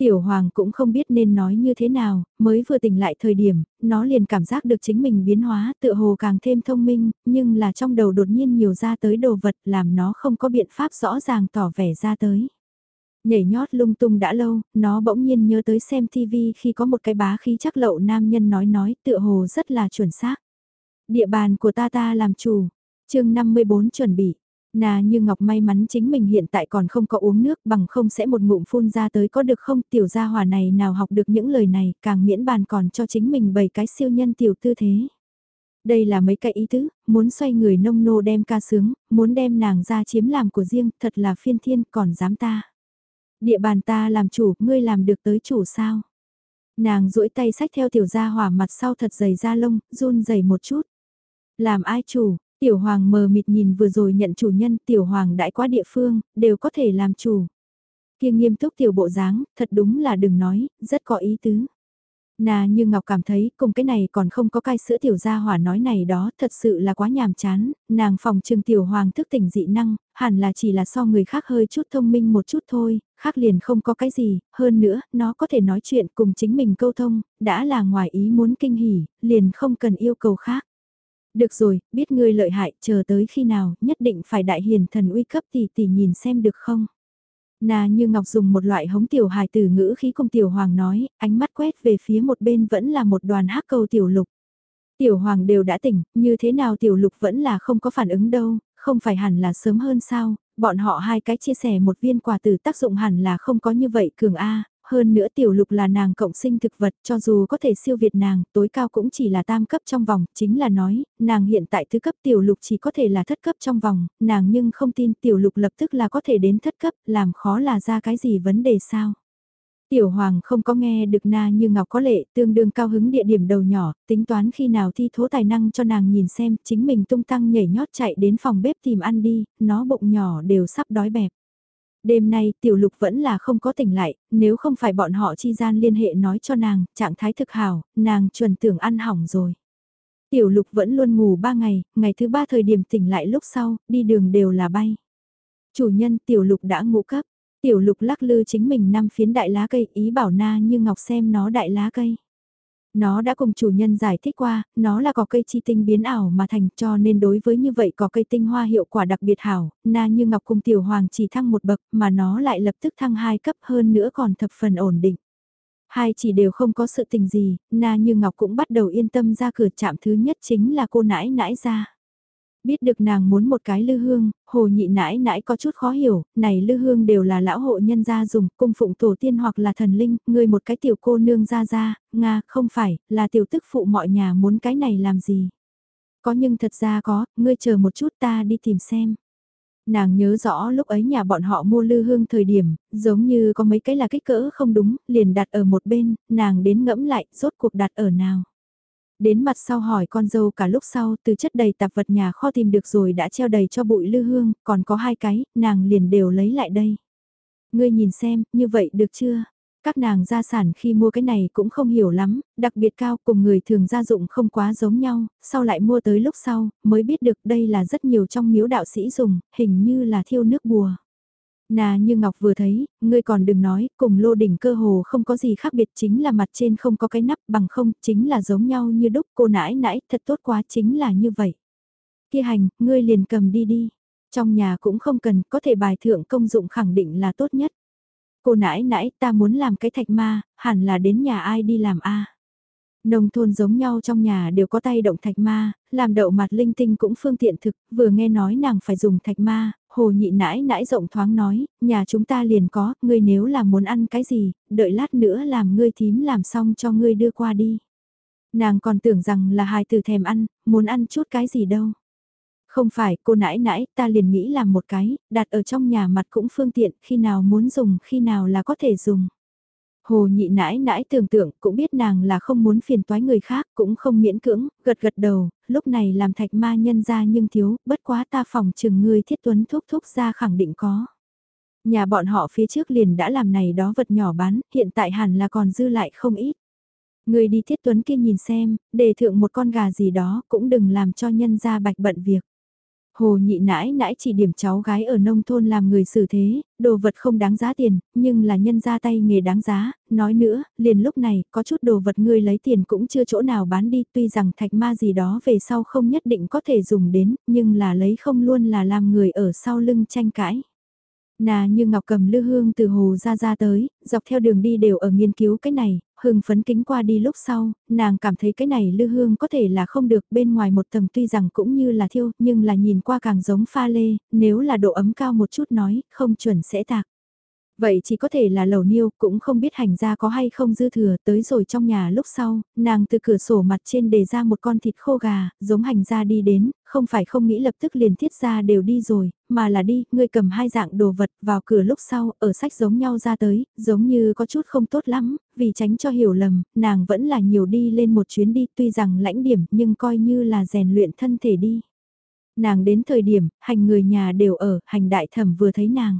Tiểu Hoàng cũng không biết nên nói như thế nào, mới vừa tỉnh lại thời điểm, nó liền cảm giác được chính mình biến hóa tựa hồ càng thêm thông minh, nhưng là trong đầu đột nhiên nhiều ra tới đồ vật làm nó không có biện pháp rõ ràng tỏ vẻ ra tới. Nhảy nhót lung tung đã lâu, nó bỗng nhiên nhớ tới xem TV khi có một cái bá khí chắc lậu nam nhân nói nói tựa hồ rất là chuẩn xác. Địa bàn của ta ta làm chủ, chương 54 chuẩn bị. Nà như Ngọc may mắn chính mình hiện tại còn không có uống nước bằng không sẽ một ngụm phun ra tới có được không tiểu gia hòa này nào học được những lời này càng miễn bàn còn cho chính mình bảy cái siêu nhân tiểu tư thế. Đây là mấy cái ý tứ, muốn xoay người nông nô đem ca sướng, muốn đem nàng ra chiếm làm của riêng, thật là phiên thiên còn dám ta. Địa bàn ta làm chủ, ngươi làm được tới chủ sao? Nàng duỗi tay sách theo tiểu gia hỏa mặt sau thật dày da lông, run dày một chút. Làm ai chủ, Tiểu hoàng mờ mịt nhìn vừa rồi nhận chủ nhân tiểu hoàng đãi quá địa phương, đều có thể làm chủ. Kia nghiêm túc tiểu bộ dáng, thật đúng là đừng nói, rất có ý tứ. Nà như Ngọc cảm thấy cùng cái này còn không có cai sữa tiểu gia hỏa nói này đó thật sự là quá nhàm chán, nàng phòng trừng tiểu hoàng thức tỉnh dị năng, hẳn là chỉ là so người khác hơi chút thông minh một chút thôi, khác liền không có cái gì, hơn nữa, nó có thể nói chuyện cùng chính mình câu thông, đã là ngoài ý muốn kinh hỉ, liền không cần yêu cầu khác. Được rồi, biết ngươi lợi hại, chờ tới khi nào, nhất định phải đại hiền thần uy cấp tỷ tỷ nhìn xem được không? Nà như Ngọc dùng một loại hống tiểu hài tử ngữ khí cùng tiểu hoàng nói, ánh mắt quét về phía một bên vẫn là một đoàn hắc cầu tiểu lục. Tiểu hoàng đều đã tỉnh, như thế nào tiểu lục vẫn là không có phản ứng đâu, không phải hẳn là sớm hơn sao, bọn họ hai cái chia sẻ một viên quả tử tác dụng hẳn là không có như vậy cường A, hơn nữa tiểu lục là nàng cộng sinh thực vật cho dù có thể siêu việt nàng, tối cao cũng chỉ là tam cấp trong vòng, chính là nói, nàng hiện tại thứ cấp tiểu lục chỉ có thể là thất cấp trong vòng, nàng nhưng không tin tiểu lục lập tức là có thể đến thất cấp, làm khó là ra cái gì vấn đề sao. Tiểu Hoàng không có nghe được na như ngọc có lệ, tương đương cao hứng địa điểm đầu nhỏ, tính toán khi nào thi thố tài năng cho nàng nhìn xem, chính mình tung tăng nhảy nhót chạy đến phòng bếp tìm ăn đi, nó bụng nhỏ đều sắp đói bẹp. Đêm nay tiểu lục vẫn là không có tỉnh lại, nếu không phải bọn họ chi gian liên hệ nói cho nàng, trạng thái thực hảo, nàng chuẩn tưởng ăn hỏng rồi. Tiểu lục vẫn luôn ngủ ba ngày, ngày thứ ba thời điểm tỉnh lại lúc sau, đi đường đều là bay. Chủ nhân tiểu lục đã ngủ cấp, tiểu lục lắc lư chính mình năm phiến đại lá cây ý bảo na như ngọc xem nó đại lá cây. Nó đã cùng chủ nhân giải thích qua, nó là có cây chi tinh biến ảo mà thành cho nên đối với như vậy có cây tinh hoa hiệu quả đặc biệt hảo, na như ngọc cùng tiểu hoàng chỉ thăng một bậc mà nó lại lập tức thăng hai cấp hơn nữa còn thập phần ổn định. Hai chỉ đều không có sự tình gì, na như ngọc cũng bắt đầu yên tâm ra cửa chạm thứ nhất chính là cô nãi nãi ra. Biết được nàng muốn một cái lư hương, hồ nhị nãi nãi có chút khó hiểu, này lư hương đều là lão hộ nhân gia dùng, cung phụng tổ tiên hoặc là thần linh, người một cái tiểu cô nương ra ra, Nga, không phải, là tiểu tức phụ mọi nhà muốn cái này làm gì. Có nhưng thật ra có, ngươi chờ một chút ta đi tìm xem. Nàng nhớ rõ lúc ấy nhà bọn họ mua lư hương thời điểm, giống như có mấy cái là kích cỡ không đúng, liền đặt ở một bên, nàng đến ngẫm lại, rốt cuộc đặt ở nào. Đến mặt sau hỏi con dâu cả lúc sau từ chất đầy tạp vật nhà kho tìm được rồi đã treo đầy cho bụi lư hương, còn có hai cái, nàng liền đều lấy lại đây. Ngươi nhìn xem, như vậy được chưa? Các nàng gia sản khi mua cái này cũng không hiểu lắm, đặc biệt cao cùng người thường gia dụng không quá giống nhau, sau lại mua tới lúc sau, mới biết được đây là rất nhiều trong miếu đạo sĩ dùng, hình như là thiêu nước bùa. Nà như Ngọc vừa thấy, ngươi còn đừng nói, cùng lô đỉnh cơ hồ không có gì khác biệt chính là mặt trên không có cái nắp bằng không, chính là giống nhau như đúc cô nãi nãi, thật tốt quá chính là như vậy. Kia hành, ngươi liền cầm đi đi. Trong nhà cũng không cần, có thể bài thượng công dụng khẳng định là tốt nhất. Cô nãi nãi ta muốn làm cái thạch ma, hẳn là đến nhà ai đi làm a Nông thôn giống nhau trong nhà đều có tay động thạch ma, làm đậu mặt linh tinh cũng phương tiện thực, vừa nghe nói nàng phải dùng thạch ma, hồ nhị nãi nãi rộng thoáng nói, nhà chúng ta liền có, ngươi nếu là muốn ăn cái gì, đợi lát nữa làm ngươi thím làm xong cho ngươi đưa qua đi. Nàng còn tưởng rằng là hài từ thèm ăn, muốn ăn chút cái gì đâu. Không phải, cô nãi nãi, ta liền nghĩ làm một cái, đặt ở trong nhà mặt cũng phương tiện, khi nào muốn dùng, khi nào là có thể dùng. Hồ nhị nãi nãi tưởng tượng cũng biết nàng là không muốn phiền toái người khác cũng không miễn cưỡng, gật gật đầu, lúc này làm thạch ma nhân ra nhưng thiếu, bất quá ta phòng chừng ngươi thiết tuấn thúc thúc ra khẳng định có. Nhà bọn họ phía trước liền đã làm này đó vật nhỏ bán, hiện tại hẳn là còn dư lại không ít. Người đi thiết tuấn kia nhìn xem, đề thượng một con gà gì đó cũng đừng làm cho nhân ra bạch bận việc. Hồ nhị nãi nãi chỉ điểm cháu gái ở nông thôn làm người xử thế, đồ vật không đáng giá tiền, nhưng là nhân ra tay nghề đáng giá, nói nữa, liền lúc này, có chút đồ vật ngươi lấy tiền cũng chưa chỗ nào bán đi, tuy rằng thạch ma gì đó về sau không nhất định có thể dùng đến, nhưng là lấy không luôn là làm người ở sau lưng tranh cãi. Nà như Ngọc cầm lư hương từ hồ ra ra tới, dọc theo đường đi đều ở nghiên cứu cái này, hưng phấn kính qua đi lúc sau, nàng cảm thấy cái này lư hương có thể là không được bên ngoài một tầng tuy rằng cũng như là thiêu, nhưng là nhìn qua càng giống pha lê, nếu là độ ấm cao một chút nói, không chuẩn sẽ tạc. Vậy chỉ có thể là lầu niêu, cũng không biết hành ra có hay không dư thừa, tới rồi trong nhà lúc sau, nàng từ cửa sổ mặt trên đề ra một con thịt khô gà, giống hành ra đi đến, không phải không nghĩ lập tức liền thiết ra đều đi rồi, mà là đi, ngươi cầm hai dạng đồ vật vào cửa lúc sau, ở sách giống nhau ra tới, giống như có chút không tốt lắm, vì tránh cho hiểu lầm, nàng vẫn là nhiều đi lên một chuyến đi, tuy rằng lãnh điểm nhưng coi như là rèn luyện thân thể đi. Nàng đến thời điểm, hành người nhà đều ở, hành đại thẩm vừa thấy nàng.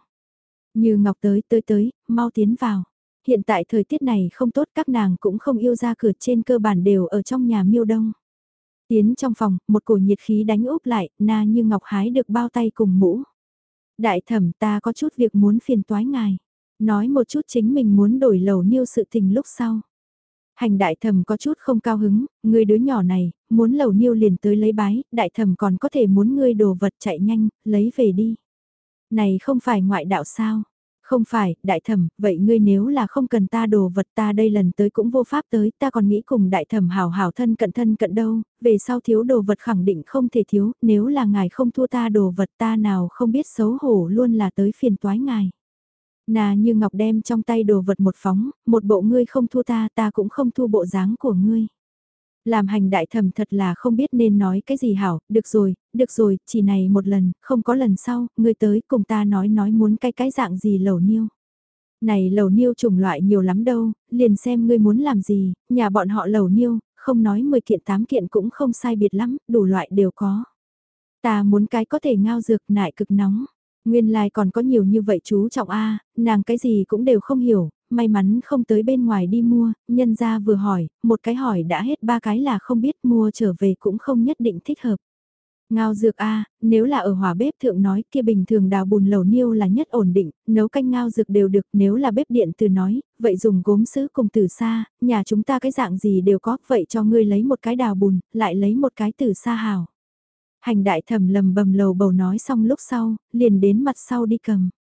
Như Ngọc tới tới tới, mau tiến vào. Hiện tại thời tiết này không tốt các nàng cũng không yêu ra cửa trên cơ bản đều ở trong nhà miêu đông. Tiến trong phòng, một cổ nhiệt khí đánh úp lại, na như Ngọc hái được bao tay cùng mũ. Đại thẩm ta có chút việc muốn phiền toái ngài. Nói một chút chính mình muốn đổi lầu niêu sự tình lúc sau. Hành đại thẩm có chút không cao hứng, người đứa nhỏ này, muốn lầu niêu liền tới lấy bái, đại thẩm còn có thể muốn ngươi đồ vật chạy nhanh, lấy về đi. Này không phải ngoại đạo sao? Không phải, đại thẩm, vậy ngươi nếu là không cần ta đồ vật ta đây lần tới cũng vô pháp tới, ta còn nghĩ cùng đại thẩm hào hào thân cận thân cận đâu, về sau thiếu đồ vật khẳng định không thể thiếu, nếu là ngài không thua ta đồ vật ta nào không biết xấu hổ luôn là tới phiền toái ngài. Nà như ngọc đem trong tay đồ vật một phóng, một bộ ngươi không thua ta ta cũng không thua bộ dáng của ngươi. Làm hành đại thẩm thật là không biết nên nói cái gì hảo, được rồi, được rồi, chỉ này một lần, không có lần sau, ngươi tới cùng ta nói nói muốn cái cái dạng gì lẩu niêu. Này lẩu niêu chủng loại nhiều lắm đâu, liền xem ngươi muốn làm gì, nhà bọn họ lẩu niêu, không nói 10 kiện 8 kiện cũng không sai biệt lắm, đủ loại đều có. Ta muốn cái có thể ngao dược nại cực nóng. Nguyên lai like còn có nhiều như vậy chú trọng a nàng cái gì cũng đều không hiểu, may mắn không tới bên ngoài đi mua, nhân ra vừa hỏi, một cái hỏi đã hết ba cái là không biết mua trở về cũng không nhất định thích hợp. Ngao dược A, nếu là ở hỏa bếp thượng nói kia bình thường đào bùn lẩu niêu là nhất ổn định, nấu canh ngao dược đều được, nếu là bếp điện từ nói, vậy dùng gốm sứ cùng từ xa, nhà chúng ta cái dạng gì đều có, vậy cho ngươi lấy một cái đào bùn, lại lấy một cái từ xa hào. Hành đại thẩm lầm bầm lầu bầu nói xong lúc sau, liền đến mặt sau đi cầm.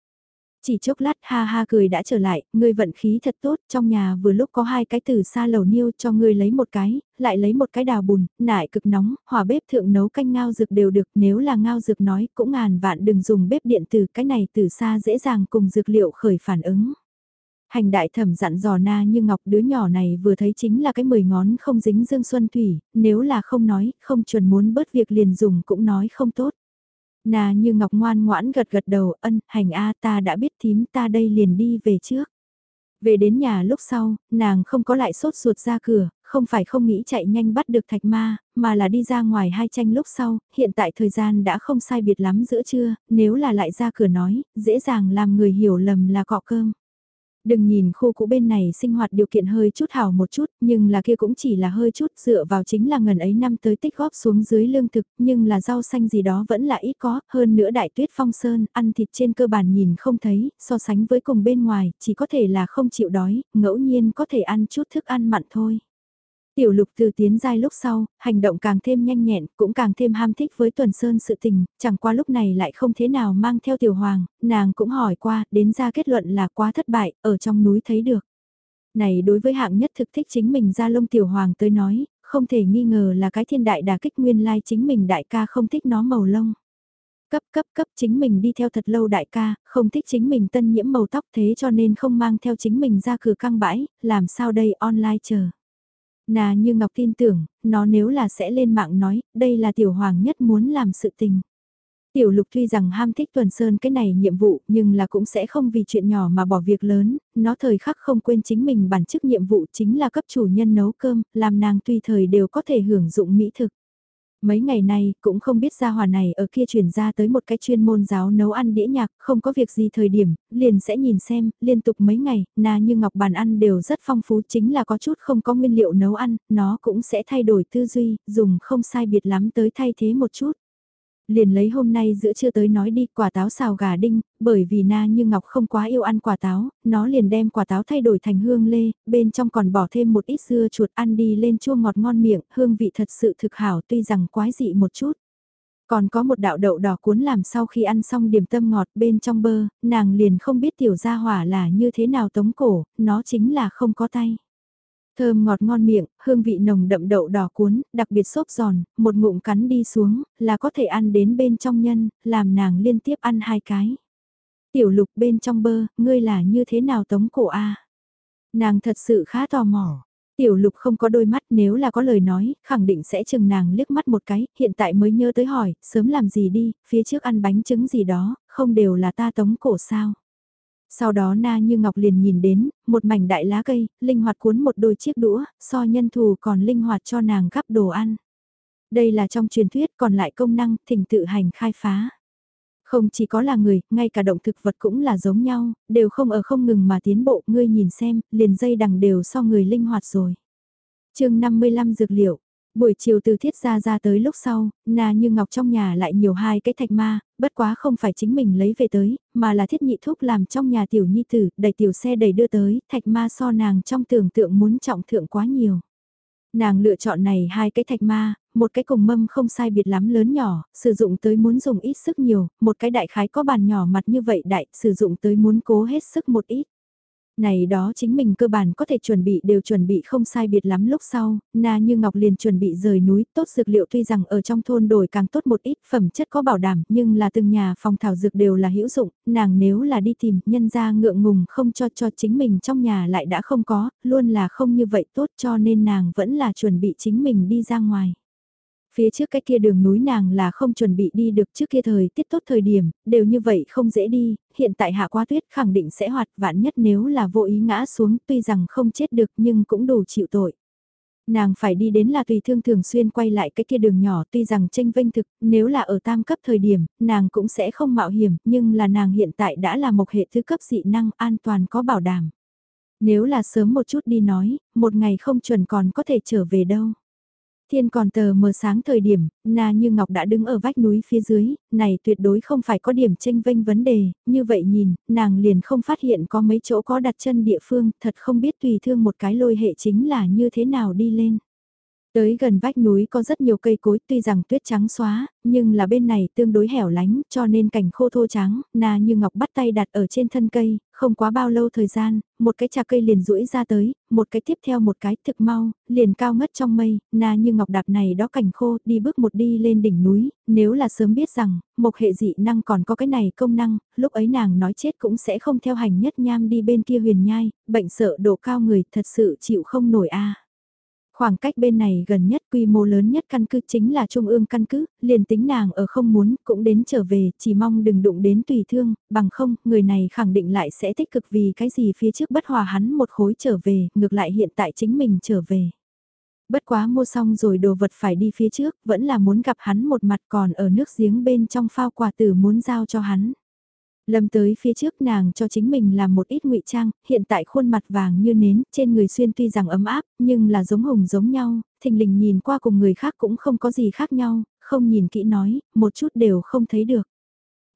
Chỉ chốc lát ha ha cười đã trở lại, ngươi vận khí thật tốt, trong nhà vừa lúc có hai cái từ xa lầu niêu cho ngươi lấy một cái, lại lấy một cái đào bùn, nại cực nóng, hỏa bếp thượng nấu canh ngao dược đều được, nếu là ngao dược nói cũng ngàn vạn đừng dùng bếp điện từ cái này từ xa dễ dàng cùng dược liệu khởi phản ứng. Hành đại thẩm dặn dò na như ngọc đứa nhỏ này vừa thấy chính là cái mười ngón không dính dương xuân thủy, nếu là không nói, không chuẩn muốn bớt việc liền dùng cũng nói không tốt nà như ngọc ngoan ngoãn gật gật đầu ân hành a ta đã biết thím ta đây liền đi về trước. Về đến nhà lúc sau, nàng không có lại sốt ruột ra cửa, không phải không nghĩ chạy nhanh bắt được thạch ma, mà là đi ra ngoài hai tranh lúc sau, hiện tại thời gian đã không sai biệt lắm giữa trưa, nếu là lại ra cửa nói, dễ dàng làm người hiểu lầm là cọ cơm. Đừng nhìn khu cũ bên này sinh hoạt điều kiện hơi chút hảo một chút, nhưng là kia cũng chỉ là hơi chút dựa vào chính là ngần ấy năm tới tích góp xuống dưới lương thực, nhưng là rau xanh gì đó vẫn là ít có, hơn nữa đại tuyết phong sơn, ăn thịt trên cơ bản nhìn không thấy, so sánh với cùng bên ngoài, chỉ có thể là không chịu đói, ngẫu nhiên có thể ăn chút thức ăn mặn thôi. Tiểu lục từ tiến giai lúc sau, hành động càng thêm nhanh nhẹn, cũng càng thêm ham thích với tuần sơn sự tình, chẳng qua lúc này lại không thế nào mang theo tiểu hoàng, nàng cũng hỏi qua, đến ra kết luận là quá thất bại, ở trong núi thấy được. Này đối với hạng nhất thực thích chính mình ra lông tiểu hoàng tới nói, không thể nghi ngờ là cái thiên đại đà kích nguyên lai chính mình đại ca không thích nó màu lông. Cấp cấp cấp chính mình đi theo thật lâu đại ca, không thích chính mình tân nhiễm màu tóc thế cho nên không mang theo chính mình ra cửa căng bãi, làm sao đây online chờ. Nà như Ngọc tin tưởng, nó nếu là sẽ lên mạng nói, đây là tiểu hoàng nhất muốn làm sự tình. Tiểu lục tuy rằng ham thích tuần sơn cái này nhiệm vụ nhưng là cũng sẽ không vì chuyện nhỏ mà bỏ việc lớn, nó thời khắc không quên chính mình bản chức nhiệm vụ chính là cấp chủ nhân nấu cơm, làm nàng tùy thời đều có thể hưởng dụng mỹ thực. Mấy ngày nay, cũng không biết gia hòa này ở kia chuyển ra tới một cái chuyên môn giáo nấu ăn đĩa nhạc, không có việc gì thời điểm, liền sẽ nhìn xem, liên tục mấy ngày, na như ngọc bàn ăn đều rất phong phú chính là có chút không có nguyên liệu nấu ăn, nó cũng sẽ thay đổi tư duy, dùng không sai biệt lắm tới thay thế một chút. Liền lấy hôm nay giữa trưa tới nói đi quả táo xào gà đinh, bởi vì na như ngọc không quá yêu ăn quả táo, nó liền đem quả táo thay đổi thành hương lê, bên trong còn bỏ thêm một ít dưa chuột ăn đi lên chua ngọt ngon miệng, hương vị thật sự thực hảo tuy rằng quái dị một chút. Còn có một đạo đậu đỏ cuốn làm sau khi ăn xong điểm tâm ngọt bên trong bơ, nàng liền không biết tiểu gia hỏa là như thế nào tống cổ, nó chính là không có tay. Thơm ngọt ngon miệng, hương vị nồng đậm đậu đỏ cuốn, đặc biệt xốp giòn, một ngụm cắn đi xuống, là có thể ăn đến bên trong nhân, làm nàng liên tiếp ăn hai cái. Tiểu lục bên trong bơ, ngươi là như thế nào tống cổ a Nàng thật sự khá tò mò. Tiểu lục không có đôi mắt nếu là có lời nói, khẳng định sẽ chừng nàng liếc mắt một cái, hiện tại mới nhớ tới hỏi, sớm làm gì đi, phía trước ăn bánh trứng gì đó, không đều là ta tống cổ sao. Sau đó Na Như Ngọc liền nhìn đến, một mảnh đại lá cây, linh hoạt cuốn một đôi chiếc đũa, so nhân thù còn linh hoạt cho nàng gắp đồ ăn. Đây là trong truyền thuyết còn lại công năng thỉnh tự hành khai phá. Không chỉ có là người, ngay cả động thực vật cũng là giống nhau, đều không ở không ngừng mà tiến bộ, ngươi nhìn xem, liền dây đằng đều so người linh hoạt rồi. chương 55 dược liệu, Buổi chiều từ thiết ra ra tới lúc sau, nà như ngọc trong nhà lại nhiều hai cái thạch ma, bất quá không phải chính mình lấy về tới, mà là thiết nhị thúc làm trong nhà tiểu nhi tử, đẩy tiểu xe đầy đưa tới, thạch ma so nàng trong tưởng tượng muốn trọng thượng quá nhiều. Nàng lựa chọn này hai cái thạch ma, một cái cùng mâm không sai biệt lắm lớn nhỏ, sử dụng tới muốn dùng ít sức nhiều, một cái đại khái có bàn nhỏ mặt như vậy đại, sử dụng tới muốn cố hết sức một ít. Này đó chính mình cơ bản có thể chuẩn bị đều chuẩn bị không sai biệt lắm lúc sau, Na Như Ngọc liền chuẩn bị rời núi, tốt dược liệu tuy rằng ở trong thôn đổi càng tốt một ít, phẩm chất có bảo đảm, nhưng là từng nhà phòng thảo dược đều là hữu dụng, nàng nếu là đi tìm, nhân ra ngượng ngùng không cho cho chính mình trong nhà lại đã không có, luôn là không như vậy tốt cho nên nàng vẫn là chuẩn bị chính mình đi ra ngoài. Phía trước cái kia đường núi nàng là không chuẩn bị đi được trước kia thời tiết tốt thời điểm, đều như vậy không dễ đi, hiện tại hạ quá tuyết khẳng định sẽ hoạt vạn nhất nếu là vô ý ngã xuống tuy rằng không chết được nhưng cũng đủ chịu tội. Nàng phải đi đến là tùy thương thường xuyên quay lại cái kia đường nhỏ tuy rằng tranh vinh thực, nếu là ở tam cấp thời điểm, nàng cũng sẽ không mạo hiểm, nhưng là nàng hiện tại đã là một hệ thứ cấp dị năng an toàn có bảo đảm. Nếu là sớm một chút đi nói, một ngày không chuẩn còn có thể trở về đâu. Thiên còn tờ mờ sáng thời điểm, Na Như Ngọc đã đứng ở vách núi phía dưới, này tuyệt đối không phải có điểm tranh vinh vấn đề, như vậy nhìn, nàng liền không phát hiện có mấy chỗ có đặt chân địa phương, thật không biết tùy thương một cái lôi hệ chính là như thế nào đi lên. Tới gần vách núi có rất nhiều cây cối tuy rằng tuyết trắng xóa, nhưng là bên này tương đối hẻo lánh cho nên cảnh khô thô trắng, na như ngọc bắt tay đặt ở trên thân cây, không quá bao lâu thời gian, một cái trà cây liền rũi ra tới, một cái tiếp theo một cái thực mau, liền cao ngất trong mây, na như ngọc đạp này đó cảnh khô đi bước một đi lên đỉnh núi, nếu là sớm biết rằng, một hệ dị năng còn có cái này công năng, lúc ấy nàng nói chết cũng sẽ không theo hành nhất nham đi bên kia huyền nhai, bệnh sợ độ cao người thật sự chịu không nổi a. Khoảng cách bên này gần nhất quy mô lớn nhất căn cứ chính là trung ương căn cứ, liền tính nàng ở không muốn cũng đến trở về, chỉ mong đừng đụng đến tùy thương, bằng không, người này khẳng định lại sẽ tích cực vì cái gì phía trước bất hòa hắn một khối trở về, ngược lại hiện tại chính mình trở về. Bất quá mua xong rồi đồ vật phải đi phía trước, vẫn là muốn gặp hắn một mặt còn ở nước giếng bên trong phao quà tử muốn giao cho hắn. Lâm tới phía trước nàng cho chính mình làm một ít ngụy trang, hiện tại khuôn mặt vàng như nến, trên người xuyên tuy rằng ấm áp, nhưng là giống hồng giống nhau, thình lình nhìn qua cùng người khác cũng không có gì khác nhau, không nhìn kỹ nói, một chút đều không thấy được.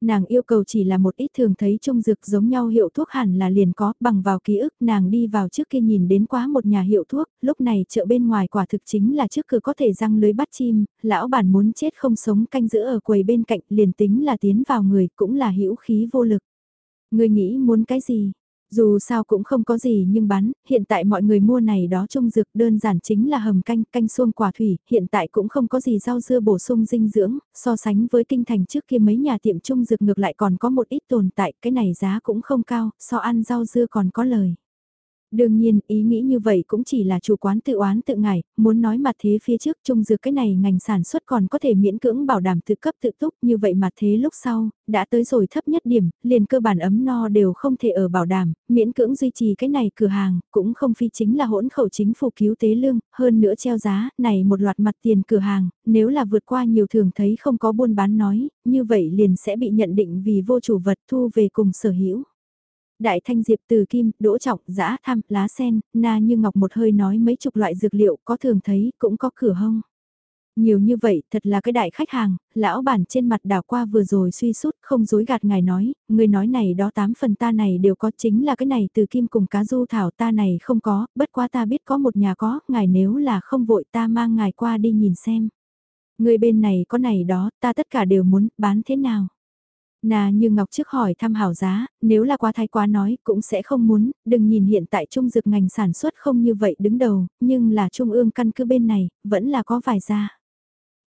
Nàng yêu cầu chỉ là một ít thường thấy trung dược giống nhau hiệu thuốc hẳn là liền có, bằng vào ký ức nàng đi vào trước kia nhìn đến quá một nhà hiệu thuốc, lúc này chợ bên ngoài quả thực chính là trước cửa có thể răng lưới bắt chim, lão bản muốn chết không sống canh giữ ở quầy bên cạnh liền tính là tiến vào người cũng là hữu khí vô lực. Người nghĩ muốn cái gì? Dù sao cũng không có gì nhưng bán, hiện tại mọi người mua này đó trung dược đơn giản chính là hầm canh, canh xuông quả thủy, hiện tại cũng không có gì rau dưa bổ sung dinh dưỡng, so sánh với kinh thành trước kia mấy nhà tiệm trung dược ngược lại còn có một ít tồn tại, cái này giá cũng không cao, so ăn rau dưa còn có lời. Đương nhiên, ý nghĩ như vậy cũng chỉ là chủ quán tự oán tự ngải, muốn nói mặt thế phía trước chung dược cái này ngành sản xuất còn có thể miễn cưỡng bảo đảm tự cấp tự túc như vậy mà thế lúc sau, đã tới rồi thấp nhất điểm, liền cơ bản ấm no đều không thể ở bảo đảm, miễn cưỡng duy trì cái này cửa hàng, cũng không phi chính là hỗn khẩu chính phủ cứu tế lương, hơn nữa treo giá, này một loạt mặt tiền cửa hàng, nếu là vượt qua nhiều thường thấy không có buôn bán nói, như vậy liền sẽ bị nhận định vì vô chủ vật thu về cùng sở hữu. Đại thanh diệp từ kim, đỗ trọng, giã tham, lá sen, na như ngọc một hơi nói mấy chục loại dược liệu có thường thấy, cũng có cửa hông. Nhiều như vậy, thật là cái đại khách hàng, lão bản trên mặt đảo qua vừa rồi suy sút, không dối gạt ngài nói, người nói này đó tám phần ta này đều có chính là cái này từ kim cùng cá du thảo ta này không có, bất quá ta biết có một nhà có, ngài nếu là không vội ta mang ngài qua đi nhìn xem. Người bên này có này đó, ta tất cả đều muốn, bán thế nào? Nà như Ngọc trước hỏi thăm hảo giá, nếu là quá thái quá nói cũng sẽ không muốn, đừng nhìn hiện tại trung dược ngành sản xuất không như vậy đứng đầu, nhưng là trung ương căn cứ bên này, vẫn là có vài gia.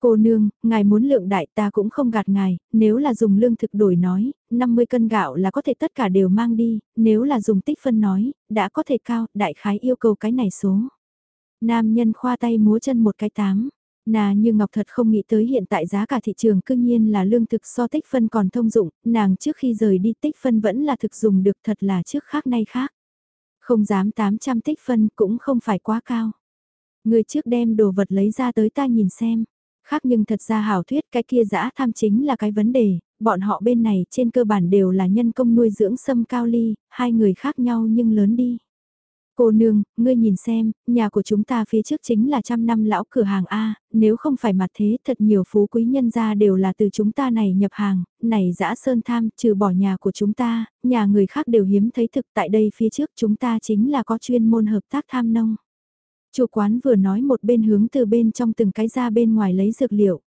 Cô nương, ngài muốn lượng đại ta cũng không gạt ngài, nếu là dùng lương thực đổi nói, 50 cân gạo là có thể tất cả đều mang đi, nếu là dùng tích phân nói, đã có thể cao, đại khái yêu cầu cái này số. Nam nhân khoa tay múa chân một cái tám. Nà như Ngọc thật không nghĩ tới hiện tại giá cả thị trường cương nhiên là lương thực so tích phân còn thông dụng, nàng trước khi rời đi tích phân vẫn là thực dùng được thật là trước khác nay khác. Không dám 800 tích phân cũng không phải quá cao. Người trước đem đồ vật lấy ra tới ta nhìn xem. Khác nhưng thật ra hảo thuyết cái kia dã tham chính là cái vấn đề, bọn họ bên này trên cơ bản đều là nhân công nuôi dưỡng sâm cao ly, hai người khác nhau nhưng lớn đi. Cô nương, ngươi nhìn xem, nhà của chúng ta phía trước chính là trăm năm lão cửa hàng A, nếu không phải mặt thế thật nhiều phú quý nhân gia đều là từ chúng ta này nhập hàng, này dã sơn tham, trừ bỏ nhà của chúng ta, nhà người khác đều hiếm thấy thực tại đây phía trước chúng ta chính là có chuyên môn hợp tác tham nông. Chủ quán vừa nói một bên hướng từ bên trong từng cái ra bên ngoài lấy dược liệu.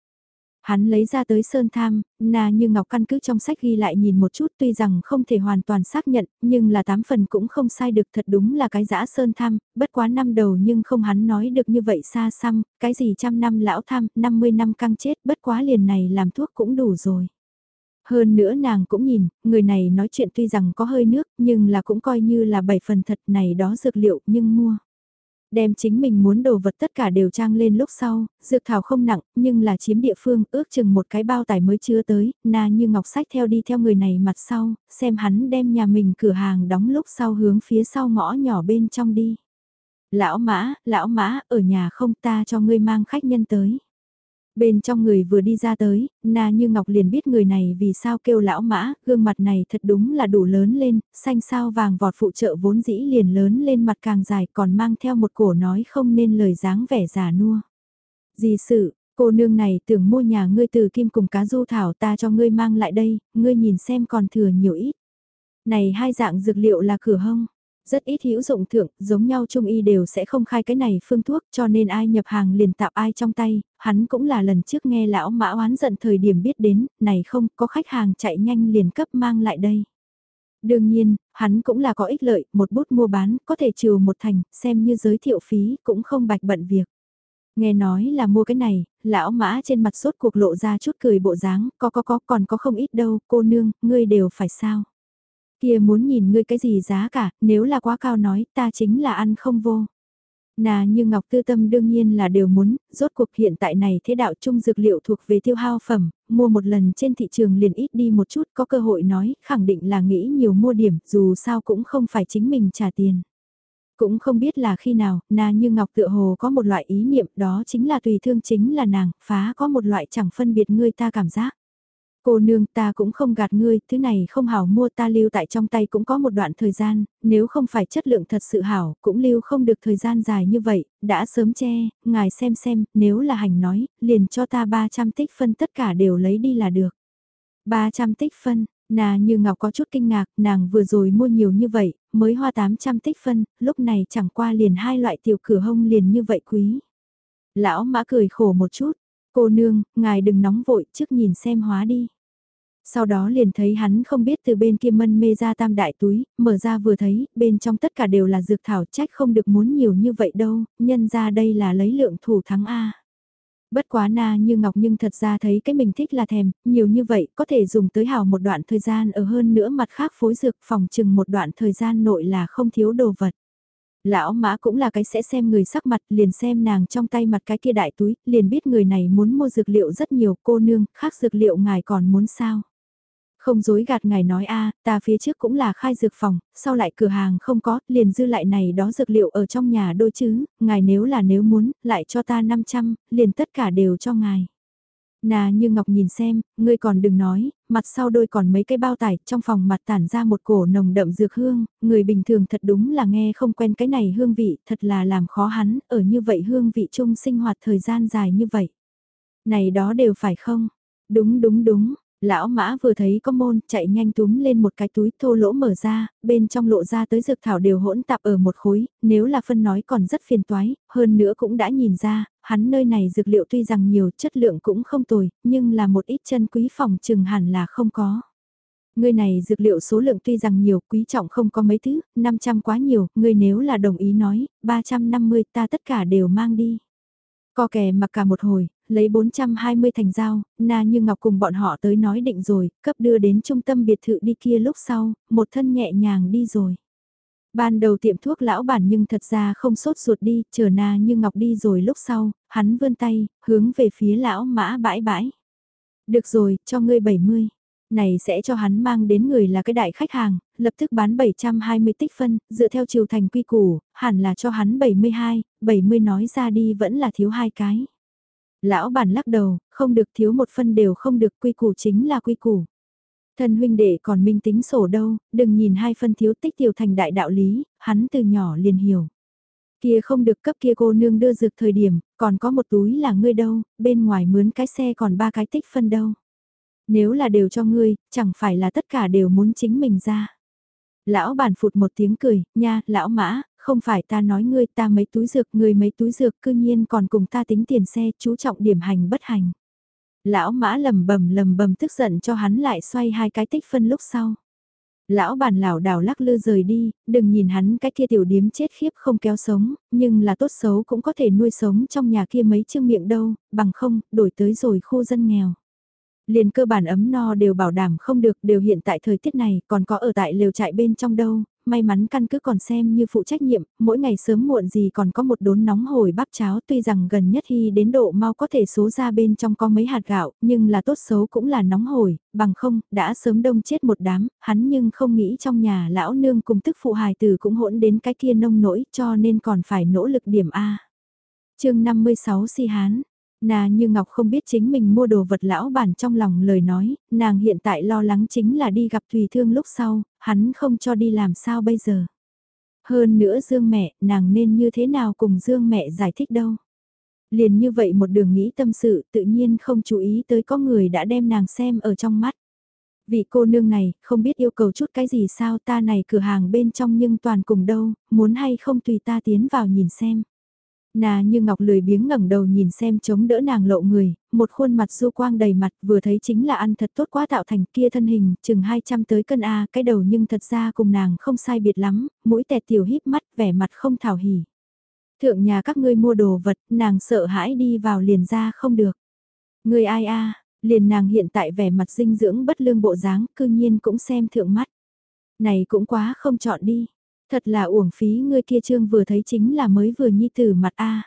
Hắn lấy ra tới sơn tham, nà như ngọc căn cứ trong sách ghi lại nhìn một chút tuy rằng không thể hoàn toàn xác nhận, nhưng là tám phần cũng không sai được thật đúng là cái giã sơn tham, bất quá năm đầu nhưng không hắn nói được như vậy xa xăm, cái gì trăm năm lão tham, 50 năm căng chết, bất quá liền này làm thuốc cũng đủ rồi. Hơn nữa nàng cũng nhìn, người này nói chuyện tuy rằng có hơi nước, nhưng là cũng coi như là bảy phần thật này đó dược liệu, nhưng mua đem chính mình muốn đồ vật tất cả đều trang lên lúc sau, dược thảo không nặng, nhưng là chiếm địa phương, ước chừng một cái bao tải mới chưa tới, na như ngọc sách theo đi theo người này mặt sau, xem hắn đem nhà mình cửa hàng đóng lúc sau hướng phía sau ngõ nhỏ bên trong đi. Lão mã, lão mã, ở nhà không ta cho ngươi mang khách nhân tới. Bên trong người vừa đi ra tới, Na Như Ngọc liền biết người này vì sao kêu lão mã, gương mặt này thật đúng là đủ lớn lên, xanh sao vàng vọt phụ trợ vốn dĩ liền lớn lên mặt càng dài còn mang theo một cổ nói không nên lời dáng vẻ già nua. Gì sự, cô nương này tưởng mua nhà ngươi từ kim cùng cá du thảo ta cho ngươi mang lại đây, ngươi nhìn xem còn thừa nhiều ít. Này hai dạng dược liệu là cửa hông, rất ít hữu dụng thượng, giống nhau trung y đều sẽ không khai cái này phương thuốc cho nên ai nhập hàng liền tạp ai trong tay, hắn cũng là lần trước nghe lão mã oán giận thời điểm biết đến, này không, có khách hàng chạy nhanh liền cấp mang lại đây. Đương nhiên, hắn cũng là có ích lợi, một bút mua bán, có thể trừ một thành, xem như giới thiệu phí, cũng không bạch bận việc. Nghe nói là mua cái này, lão mã trên mặt sốt cuộc lộ ra chút cười bộ dáng, có có có còn có không ít đâu, cô nương, ngươi đều phải sao. Kia muốn nhìn ngươi cái gì giá cả, nếu là quá cao nói ta chính là ăn không vô. Nà như Ngọc Tư Tâm đương nhiên là đều muốn, rốt cuộc hiện tại này thế đạo chung dược liệu thuộc về tiêu hao phẩm, mua một lần trên thị trường liền ít đi một chút có cơ hội nói, khẳng định là nghĩ nhiều mua điểm, dù sao cũng không phải chính mình trả tiền. Cũng không biết là khi nào, nà như Ngọc tựa hồ có một loại ý niệm đó chính là tùy thương chính là nàng, phá có một loại chẳng phân biệt ngươi ta cảm giác. Cô nương ta cũng không gạt ngươi, thứ này không hảo mua ta lưu tại trong tay cũng có một đoạn thời gian, nếu không phải chất lượng thật sự hảo, cũng lưu không được thời gian dài như vậy, đã sớm che, ngài xem xem, nếu là hành nói, liền cho ta 300 tích phân tất cả đều lấy đi là được. 300 tích phân, nà như Ngọc có chút kinh ngạc, nàng vừa rồi mua nhiều như vậy, mới hoa 800 tích phân, lúc này chẳng qua liền hai loại tiểu cửa hông liền như vậy quý. Lão mã cười khổ một chút, Cô nương, ngài đừng nóng vội, trước nhìn xem hóa đi. Sau đó liền thấy hắn không biết từ bên kia mân mê ra tam đại túi, mở ra vừa thấy, bên trong tất cả đều là dược thảo trách không được muốn nhiều như vậy đâu, nhân ra đây là lấy lượng thủ thắng A. Bất quá na như ngọc nhưng thật ra thấy cái mình thích là thèm, nhiều như vậy có thể dùng tới hào một đoạn thời gian ở hơn nữa mặt khác phối dược phòng chừng một đoạn thời gian nội là không thiếu đồ vật. Lão mã cũng là cái sẽ xem người sắc mặt, liền xem nàng trong tay mặt cái kia đại túi, liền biết người này muốn mua dược liệu rất nhiều cô nương, khác dược liệu ngài còn muốn sao. Không dối gạt ngài nói a ta phía trước cũng là khai dược phòng, sau lại cửa hàng không có, liền dư lại này đó dược liệu ở trong nhà đôi chứ, ngài nếu là nếu muốn, lại cho ta 500, liền tất cả đều cho ngài. Nà như Ngọc nhìn xem, ngươi còn đừng nói, mặt sau đôi còn mấy cái bao tải, trong phòng mặt tản ra một cổ nồng đậm dược hương, người bình thường thật đúng là nghe không quen cái này hương vị, thật là làm khó hắn, ở như vậy hương vị chung sinh hoạt thời gian dài như vậy. Này đó đều phải không? Đúng đúng đúng, Lão mã vừa thấy có môn, chạy nhanh túm lên một cái túi thô lỗ mở ra, bên trong lộ ra tới dược thảo đều hỗn tạp ở một khối, nếu là phân nói còn rất phiền toái, hơn nữa cũng đã nhìn ra, hắn nơi này dược liệu tuy rằng nhiều chất lượng cũng không tồi, nhưng là một ít chân quý phòng chừng hẳn là không có. Người này dược liệu số lượng tuy rằng nhiều, quý trọng không có mấy thứ, 500 quá nhiều, người nếu là đồng ý nói, 350 ta tất cả đều mang đi. Co kè mặc cả một hồi, lấy 420 thành dao, Na Như Ngọc cùng bọn họ tới nói định rồi, cấp đưa đến trung tâm biệt thự đi kia lúc sau, một thân nhẹ nhàng đi rồi. Ban đầu tiệm thuốc lão bản nhưng thật ra không sốt ruột đi, chờ Na Như Ngọc đi rồi lúc sau, hắn vươn tay, hướng về phía lão mã bãi bãi. Được rồi, cho ngươi 70 này sẽ cho hắn mang đến người là cái đại khách hàng, lập tức bán 720 tích phân, dựa theo chiều thành quy củ, hẳn là cho hắn 72, 70 nói ra đi vẫn là thiếu hai cái. Lão bản lắc đầu, không được thiếu một phân đều không được quy củ chính là quy củ. Thân huynh đệ còn minh tính sổ đâu, đừng nhìn hai phân thiếu tích tiểu thành đại đạo lý, hắn từ nhỏ liền hiểu. Kia không được cấp kia cô nương đưa dược thời điểm, còn có một túi là ngươi đâu, bên ngoài mướn cái xe còn ba cái tích phân đâu. Nếu là đều cho ngươi, chẳng phải là tất cả đều muốn chính mình ra. Lão bản phụt một tiếng cười, nha, lão mã, không phải ta nói ngươi ta mấy túi dược, ngươi mấy túi dược cư nhiên còn cùng ta tính tiền xe, chú trọng điểm hành bất hành. Lão mã lầm bầm lầm bầm tức giận cho hắn lại xoay hai cái tích phân lúc sau. Lão bản lão đảo lắc lư rời đi, đừng nhìn hắn cái kia tiểu điếm chết khiếp không kéo sống, nhưng là tốt xấu cũng có thể nuôi sống trong nhà kia mấy chương miệng đâu, bằng không, đổi tới rồi khu dân nghèo. Liền cơ bản ấm no đều bảo đảm không được đều hiện tại thời tiết này còn có ở tại lều trại bên trong đâu, may mắn căn cứ còn xem như phụ trách nhiệm, mỗi ngày sớm muộn gì còn có một đốn nóng hổi bắp cháo tuy rằng gần nhất hy đến độ mau có thể số ra bên trong có mấy hạt gạo, nhưng là tốt xấu cũng là nóng hổi, bằng không, đã sớm đông chết một đám, hắn nhưng không nghĩ trong nhà lão nương cùng tức phụ hài tử cũng hỗn đến cái kia nông nỗi cho nên còn phải nỗ lực điểm A. chương 56 si hán Nà như Ngọc không biết chính mình mua đồ vật lão bản trong lòng lời nói, nàng hiện tại lo lắng chính là đi gặp Thùy Thương lúc sau, hắn không cho đi làm sao bây giờ. Hơn nữa Dương mẹ, nàng nên như thế nào cùng Dương mẹ giải thích đâu. Liền như vậy một đường nghĩ tâm sự tự nhiên không chú ý tới có người đã đem nàng xem ở trong mắt. Vị cô nương này, không biết yêu cầu chút cái gì sao ta này cửa hàng bên trong nhưng toàn cùng đâu, muốn hay không tùy ta tiến vào nhìn xem. Nà như ngọc lười biếng ngẩng đầu nhìn xem chống đỡ nàng lộ người, một khuôn mặt du quang đầy mặt vừa thấy chính là ăn thật tốt quá tạo thành kia thân hình, chừng 200 tới cân A, cái đầu nhưng thật ra cùng nàng không sai biệt lắm, mũi tẹt tiểu híp mắt vẻ mặt không thảo hỉ. Thượng nhà các ngươi mua đồ vật, nàng sợ hãi đi vào liền ra không được. Người ai a liền nàng hiện tại vẻ mặt dinh dưỡng bất lương bộ dáng, cư nhiên cũng xem thượng mắt. Này cũng quá không chọn đi, thật là uổng phí ngươi kia trương vừa thấy chính là mới vừa nhi tử mặt a.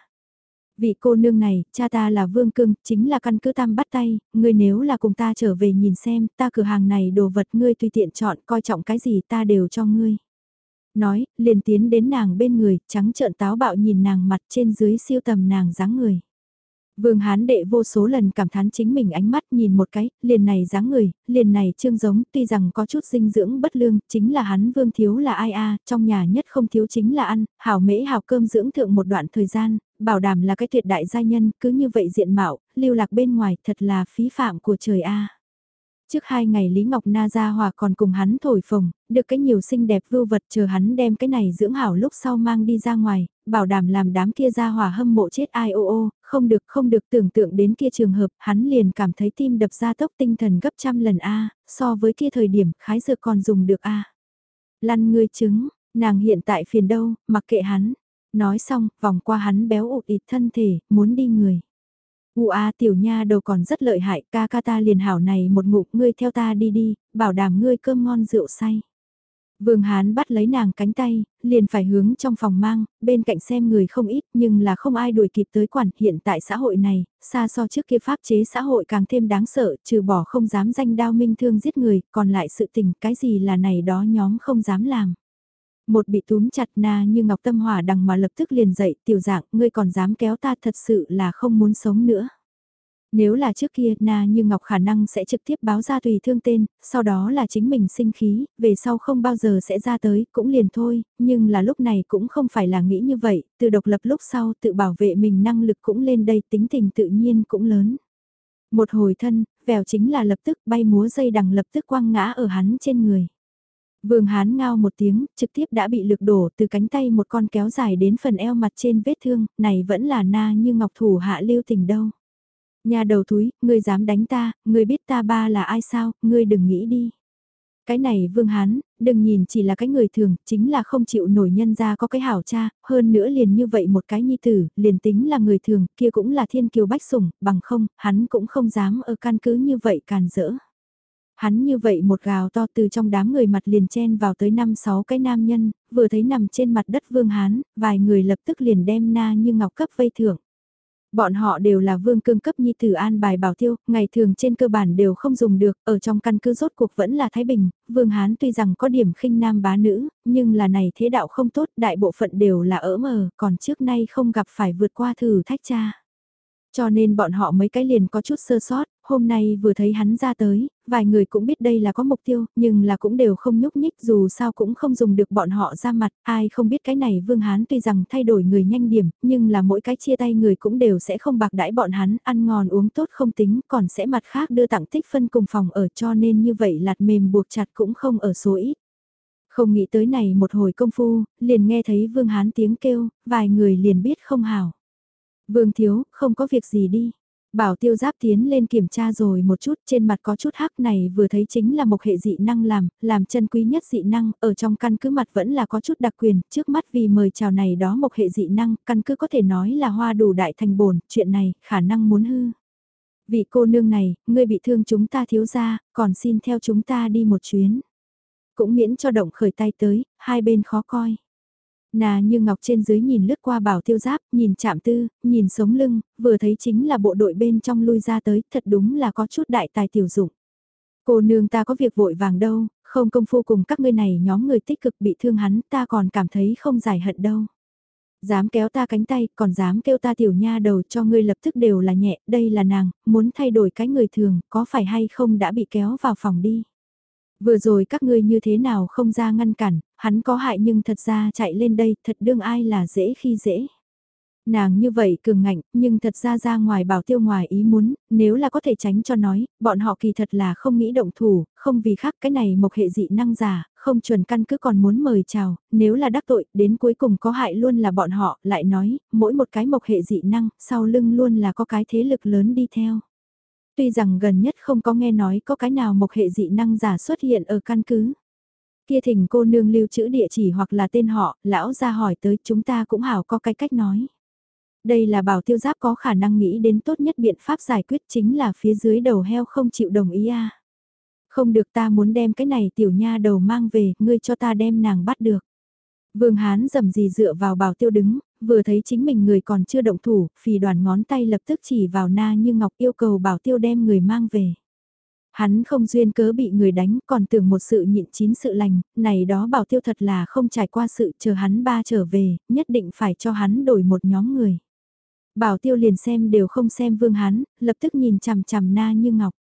Vị cô nương này, cha ta là Vương Cưng, chính là căn cứ tam bắt tay, ngươi nếu là cùng ta trở về nhìn xem, ta cửa hàng này đồ vật ngươi tùy tiện chọn, coi trọng cái gì ta đều cho ngươi. Nói, liền tiến đến nàng bên người, trắng trợn táo bạo nhìn nàng mặt trên dưới siêu tầm nàng dáng người. Vương Hán đệ vô số lần cảm thán chính mình ánh mắt nhìn một cái, liền này dáng người, liền này trương giống, tuy rằng có chút dinh dưỡng bất lương, chính là hắn Vương thiếu là ai a, trong nhà nhất không thiếu chính là ăn, hảo mễ hảo cơm dưỡng thượng một đoạn thời gian, bảo đảm là cái tuyệt đại gia nhân, cứ như vậy diện mạo, lưu lạc bên ngoài, thật là phí phạm của trời a. Trước hai ngày Lý Ngọc Na ra hòa còn cùng hắn thổi phồng, được cái nhiều xinh đẹp vưu vật chờ hắn đem cái này dưỡng hảo lúc sau mang đi ra ngoài, bảo đảm làm đám kia ra hòa hâm mộ chết ai ô ô, không được không được tưởng tượng đến kia trường hợp, hắn liền cảm thấy tim đập ra tốc tinh thần gấp trăm lần A, so với kia thời điểm khái dược còn dùng được A. Lăn ngươi chứng, nàng hiện tại phiền đâu, mặc kệ hắn. Nói xong, vòng qua hắn béo ụt ịt thân thể, muốn đi người. U a tiểu nha đầu còn rất lợi hại, ca ca ta liền hảo này một ngụm ngươi theo ta đi đi, bảo đảm ngươi cơm ngon rượu say. Vương Hán bắt lấy nàng cánh tay, liền phải hướng trong phòng mang, bên cạnh xem người không ít nhưng là không ai đuổi kịp tới quản hiện tại xã hội này, xa so trước kia pháp chế xã hội càng thêm đáng sợ, trừ bỏ không dám danh đao minh thương giết người, còn lại sự tình cái gì là này đó nhóm không dám làm. Một bị túm chặt na như ngọc tâm hỏa đằng mà lập tức liền dậy tiểu dạng ngươi còn dám kéo ta thật sự là không muốn sống nữa. Nếu là trước kia na như ngọc khả năng sẽ trực tiếp báo ra tùy thương tên, sau đó là chính mình sinh khí, về sau không bao giờ sẽ ra tới, cũng liền thôi, nhưng là lúc này cũng không phải là nghĩ như vậy, từ độc lập lúc sau tự bảo vệ mình năng lực cũng lên đây tính tình tự nhiên cũng lớn. Một hồi thân, vèo chính là lập tức bay múa dây đằng lập tức quăng ngã ở hắn trên người. Vương Hán ngao một tiếng, trực tiếp đã bị lực đổ từ cánh tay một con kéo dài đến phần eo mặt trên vết thương, này vẫn là na như ngọc thủ hạ lưu tình đâu. Nhà đầu túi, ngươi dám đánh ta, ngươi biết ta ba là ai sao, ngươi đừng nghĩ đi. Cái này Vương Hán, đừng nhìn chỉ là cái người thường, chính là không chịu nổi nhân ra có cái hảo cha, hơn nữa liền như vậy một cái nhi tử, liền tính là người thường, kia cũng là thiên kiều bách sủng, bằng không, hắn cũng không dám ở căn cứ như vậy càn rỡ. Hắn như vậy một gào to từ trong đám người mặt liền chen vào tới năm sáu cái nam nhân, vừa thấy nằm trên mặt đất vương hán, vài người lập tức liền đem na như ngọc cấp vây thưởng. Bọn họ đều là vương cương cấp nhi tử an bài bảo tiêu, ngày thường trên cơ bản đều không dùng được, ở trong căn cứ rốt cuộc vẫn là Thái Bình, vương hán tuy rằng có điểm khinh nam bá nữ, nhưng là này thế đạo không tốt, đại bộ phận đều là ở mờ, còn trước nay không gặp phải vượt qua thử thách cha. Cho nên bọn họ mấy cái liền có chút sơ sót, hôm nay vừa thấy hắn ra tới, vài người cũng biết đây là có mục tiêu, nhưng là cũng đều không nhúc nhích dù sao cũng không dùng được bọn họ ra mặt, ai không biết cái này Vương Hán tuy rằng thay đổi người nhanh điểm, nhưng là mỗi cái chia tay người cũng đều sẽ không bạc đãi bọn hắn, ăn ngon uống tốt không tính, còn sẽ mặt khác đưa tặng tích phân cùng phòng ở cho nên như vậy lạt mềm buộc chặt cũng không ở số ít. Không nghĩ tới này một hồi công phu, liền nghe thấy Vương Hán tiếng kêu, vài người liền biết không hảo. Vương Thiếu, không có việc gì đi. Bảo tiêu giáp tiến lên kiểm tra rồi một chút, trên mặt có chút hắc này vừa thấy chính là một hệ dị năng làm, làm chân quý nhất dị năng, ở trong căn cứ mặt vẫn là có chút đặc quyền, trước mắt vì mời chào này đó một hệ dị năng, căn cứ có thể nói là hoa đủ đại thành bồn, chuyện này, khả năng muốn hư. Vị cô nương này, ngươi bị thương chúng ta thiếu ra, còn xin theo chúng ta đi một chuyến. Cũng miễn cho động khởi tay tới, hai bên khó coi. Nà như ngọc trên dưới nhìn lướt qua bảo tiêu giáp, nhìn chạm tư, nhìn sống lưng, vừa thấy chính là bộ đội bên trong lui ra tới, thật đúng là có chút đại tài tiểu dụng. Cô nương ta có việc vội vàng đâu, không công phu cùng các ngươi này nhóm người tích cực bị thương hắn ta còn cảm thấy không giải hận đâu. Dám kéo ta cánh tay, còn dám kêu ta tiểu nha đầu cho ngươi lập tức đều là nhẹ, đây là nàng, muốn thay đổi cái người thường, có phải hay không đã bị kéo vào phòng đi. Vừa rồi các ngươi như thế nào không ra ngăn cản, hắn có hại nhưng thật ra chạy lên đây, thật đương ai là dễ khi dễ. Nàng như vậy cường ngạnh, nhưng thật ra ra ngoài bảo tiêu ngoài ý muốn, nếu là có thể tránh cho nói, bọn họ kỳ thật là không nghĩ động thủ, không vì khác cái này mộc hệ dị năng giả, không chuẩn căn cứ còn muốn mời chào, nếu là đắc tội, đến cuối cùng có hại luôn là bọn họ, lại nói, mỗi một cái mộc hệ dị năng, sau lưng luôn là có cái thế lực lớn đi theo. Tuy rằng gần nhất không có nghe nói có cái nào mộc hệ dị năng giả xuất hiện ở căn cứ. Kia thỉnh cô nương lưu trữ địa chỉ hoặc là tên họ, lão ra hỏi tới chúng ta cũng hảo có cái cách nói. Đây là bảo tiêu giáp có khả năng nghĩ đến tốt nhất biện pháp giải quyết chính là phía dưới đầu heo không chịu đồng ý a Không được ta muốn đem cái này tiểu nha đầu mang về, ngươi cho ta đem nàng bắt được. Vương Hán dầm gì dựa vào bảo tiêu đứng, vừa thấy chính mình người còn chưa động thủ, phì đoàn ngón tay lập tức chỉ vào na như ngọc yêu cầu bảo tiêu đem người mang về. Hắn không duyên cớ bị người đánh, còn tưởng một sự nhịn chín sự lành, này đó bảo tiêu thật là không trải qua sự chờ hắn ba trở về, nhất định phải cho hắn đổi một nhóm người. Bảo tiêu liền xem đều không xem vương hắn, lập tức nhìn chằm chằm na như ngọc.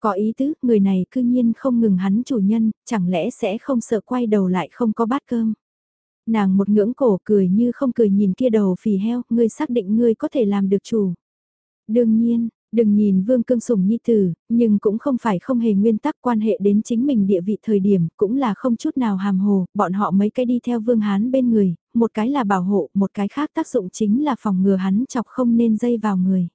Có ý tứ, người này cư nhiên không ngừng hắn chủ nhân, chẳng lẽ sẽ không sợ quay đầu lại không có bát cơm. Nàng một ngưỡng cổ cười như không cười nhìn kia đầu phì heo, ngươi xác định ngươi có thể làm được chủ. Đương nhiên, đừng nhìn vương cương sủng nhi tử, nhưng cũng không phải không hề nguyên tắc quan hệ đến chính mình địa vị thời điểm, cũng là không chút nào hàm hồ, bọn họ mấy cái đi theo vương hán bên người, một cái là bảo hộ, một cái khác tác dụng chính là phòng ngừa hắn chọc không nên dây vào người.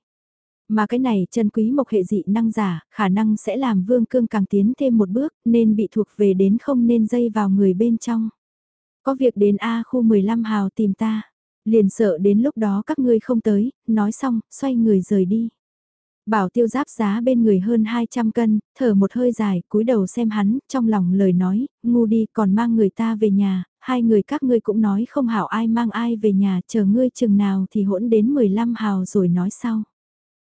Mà cái này chân quý mộc hệ dị năng giả, khả năng sẽ làm vương cương càng tiến thêm một bước, nên bị thuộc về đến không nên dây vào người bên trong. Có việc đến A khu 15 hào tìm ta, liền sợ đến lúc đó các ngươi không tới, nói xong, xoay người rời đi. Bảo tiêu giáp giá bên người hơn 200 cân, thở một hơi dài, cúi đầu xem hắn, trong lòng lời nói, ngu đi còn mang người ta về nhà, hai người các ngươi cũng nói không hảo ai mang ai về nhà, chờ ngươi chừng nào thì hỗn đến 15 hào rồi nói sau.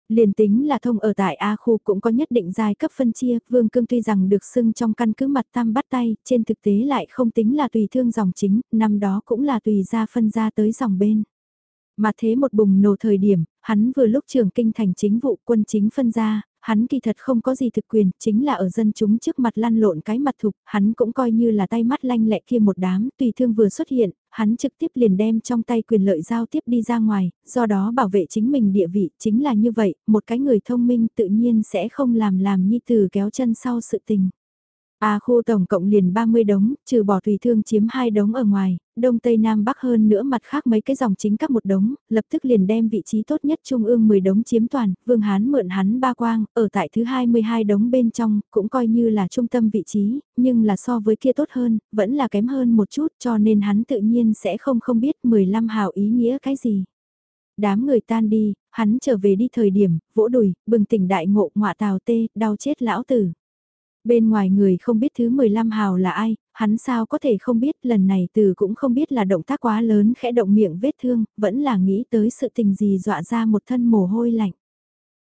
Liền tính là thông ở tại A khu cũng có nhất định giai cấp phân chia, Vương Cương tuy rằng được xưng trong căn cứ mặt tam bắt tay, trên thực tế lại không tính là tùy thương dòng chính, năm đó cũng là tùy ra phân ra tới dòng bên. Mà thế một bùng nổ thời điểm, hắn vừa lúc trường kinh thành chính vụ quân chính phân ra, hắn kỳ thật không có gì thực quyền, chính là ở dân chúng trước mặt lăn lộn cái mặt thục, hắn cũng coi như là tay mắt lanh lẹ kia một đám, tùy thương vừa xuất hiện, hắn trực tiếp liền đem trong tay quyền lợi giao tiếp đi ra ngoài, do đó bảo vệ chính mình địa vị, chính là như vậy, một cái người thông minh tự nhiên sẽ không làm làm nhi từ kéo chân sau sự tình. A khu tổng cộng liền 30 đống, trừ bỏ tùy thương chiếm hai đống ở ngoài, đông tây nam bắc hơn nữa mặt khác mấy cái dòng chính các một đống, lập tức liền đem vị trí tốt nhất trung ương 10 đống chiếm toàn, Vương Hán mượn hắn ba quang, ở tại thứ 22 đống bên trong, cũng coi như là trung tâm vị trí, nhưng là so với kia tốt hơn, vẫn là kém hơn một chút cho nên hắn tự nhiên sẽ không không biết 15 hào ý nghĩa cái gì. Đám người tan đi, hắn trở về đi thời điểm, vỗ đùi, bừng tỉnh đại ngộ ngọa tào tê, đau chết lão tử. Bên ngoài người không biết thứ 15 hào là ai, hắn sao có thể không biết lần này từ cũng không biết là động tác quá lớn khẽ động miệng vết thương, vẫn là nghĩ tới sự tình gì dọa ra một thân mồ hôi lạnh.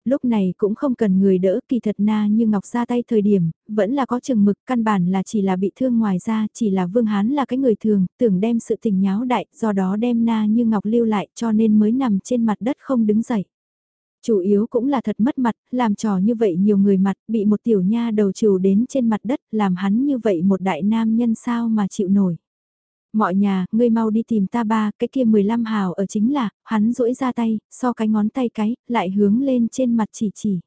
Lúc này cũng không cần người đỡ kỳ thật na như ngọc ra tay thời điểm, vẫn là có chừng mực căn bản là chỉ là bị thương ngoài ra, chỉ là vương hán là cái người thường, tưởng đem sự tình nháo đại, do đó đem na như ngọc lưu lại cho nên mới nằm trên mặt đất không đứng dậy. Chủ yếu cũng là thật mất mặt, làm trò như vậy nhiều người mặt, bị một tiểu nha đầu trừ đến trên mặt đất, làm hắn như vậy một đại nam nhân sao mà chịu nổi. Mọi nhà, ngươi mau đi tìm ta ba, cái kia 15 hào ở chính là, hắn duỗi ra tay, so cái ngón tay cái, lại hướng lên trên mặt chỉ chỉ.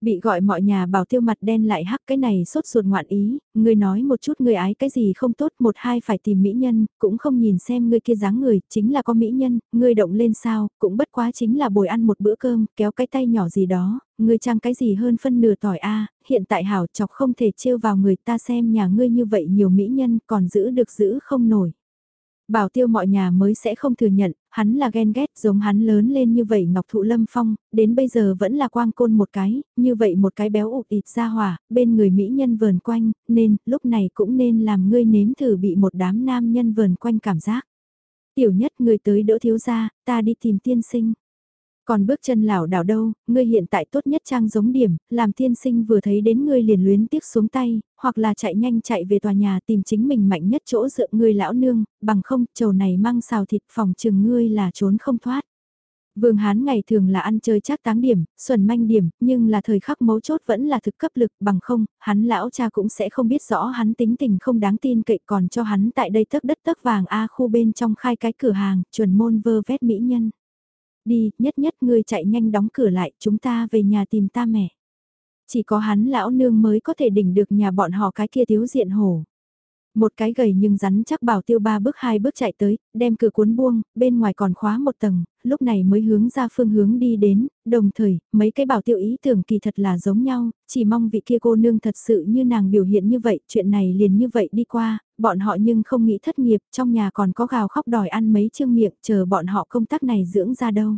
Bị gọi mọi nhà bảo tiêu mặt đen lại hắc cái này sốt ruột ngoạn ý, người nói một chút người ái cái gì không tốt một hai phải tìm mỹ nhân, cũng không nhìn xem người kia dáng người, chính là có mỹ nhân, người động lên sao, cũng bất quá chính là bồi ăn một bữa cơm, kéo cái tay nhỏ gì đó, người trang cái gì hơn phân nửa tỏi a hiện tại hảo chọc không thể trêu vào người ta xem nhà ngươi như vậy nhiều mỹ nhân còn giữ được giữ không nổi. Bảo tiêu mọi nhà mới sẽ không thừa nhận, hắn là ghen ghét giống hắn lớn lên như vậy Ngọc Thụ Lâm Phong, đến bây giờ vẫn là quang côn một cái, như vậy một cái béo ụt ịt ra hỏa, bên người mỹ nhân vờn quanh, nên lúc này cũng nên làm ngươi nếm thử bị một đám nam nhân vờn quanh cảm giác. Tiểu nhất người tới đỡ thiếu gia, ta đi tìm tiên sinh. Còn bước chân lảo đảo đâu, ngươi hiện tại tốt nhất trang giống điểm, làm thiên sinh vừa thấy đến ngươi liền luyến tiếc xuống tay, hoặc là chạy nhanh chạy về tòa nhà tìm chính mình mạnh nhất chỗ dựa ngươi lão nương, bằng không, trầu này mang xào thịt phòng trường ngươi là trốn không thoát. Vương Hán ngày thường là ăn chơi chắc táng điểm, xuẩn manh điểm, nhưng là thời khắc mấu chốt vẫn là thực cấp lực bằng không, hắn lão cha cũng sẽ không biết rõ hắn tính tình không đáng tin cậy còn cho hắn tại đây tấc đất tấc vàng A khu bên trong khai cái cửa hàng, chuẩn môn vơ vét mỹ nhân. Đi, nhất nhất ngươi chạy nhanh đóng cửa lại, chúng ta về nhà tìm ta mẹ. Chỉ có hắn lão nương mới có thể đỉnh được nhà bọn họ cái kia thiếu diện hổ. Một cái gầy nhưng rắn chắc bảo tiêu ba bước hai bước chạy tới, đem cửa cuốn buông, bên ngoài còn khóa một tầng, lúc này mới hướng ra phương hướng đi đến, đồng thời, mấy cái bảo tiêu ý tưởng kỳ thật là giống nhau, chỉ mong vị kia cô nương thật sự như nàng biểu hiện như vậy, chuyện này liền như vậy đi qua, bọn họ nhưng không nghĩ thất nghiệp, trong nhà còn có gào khóc đòi ăn mấy chương miệng, chờ bọn họ công tác này dưỡng ra đâu.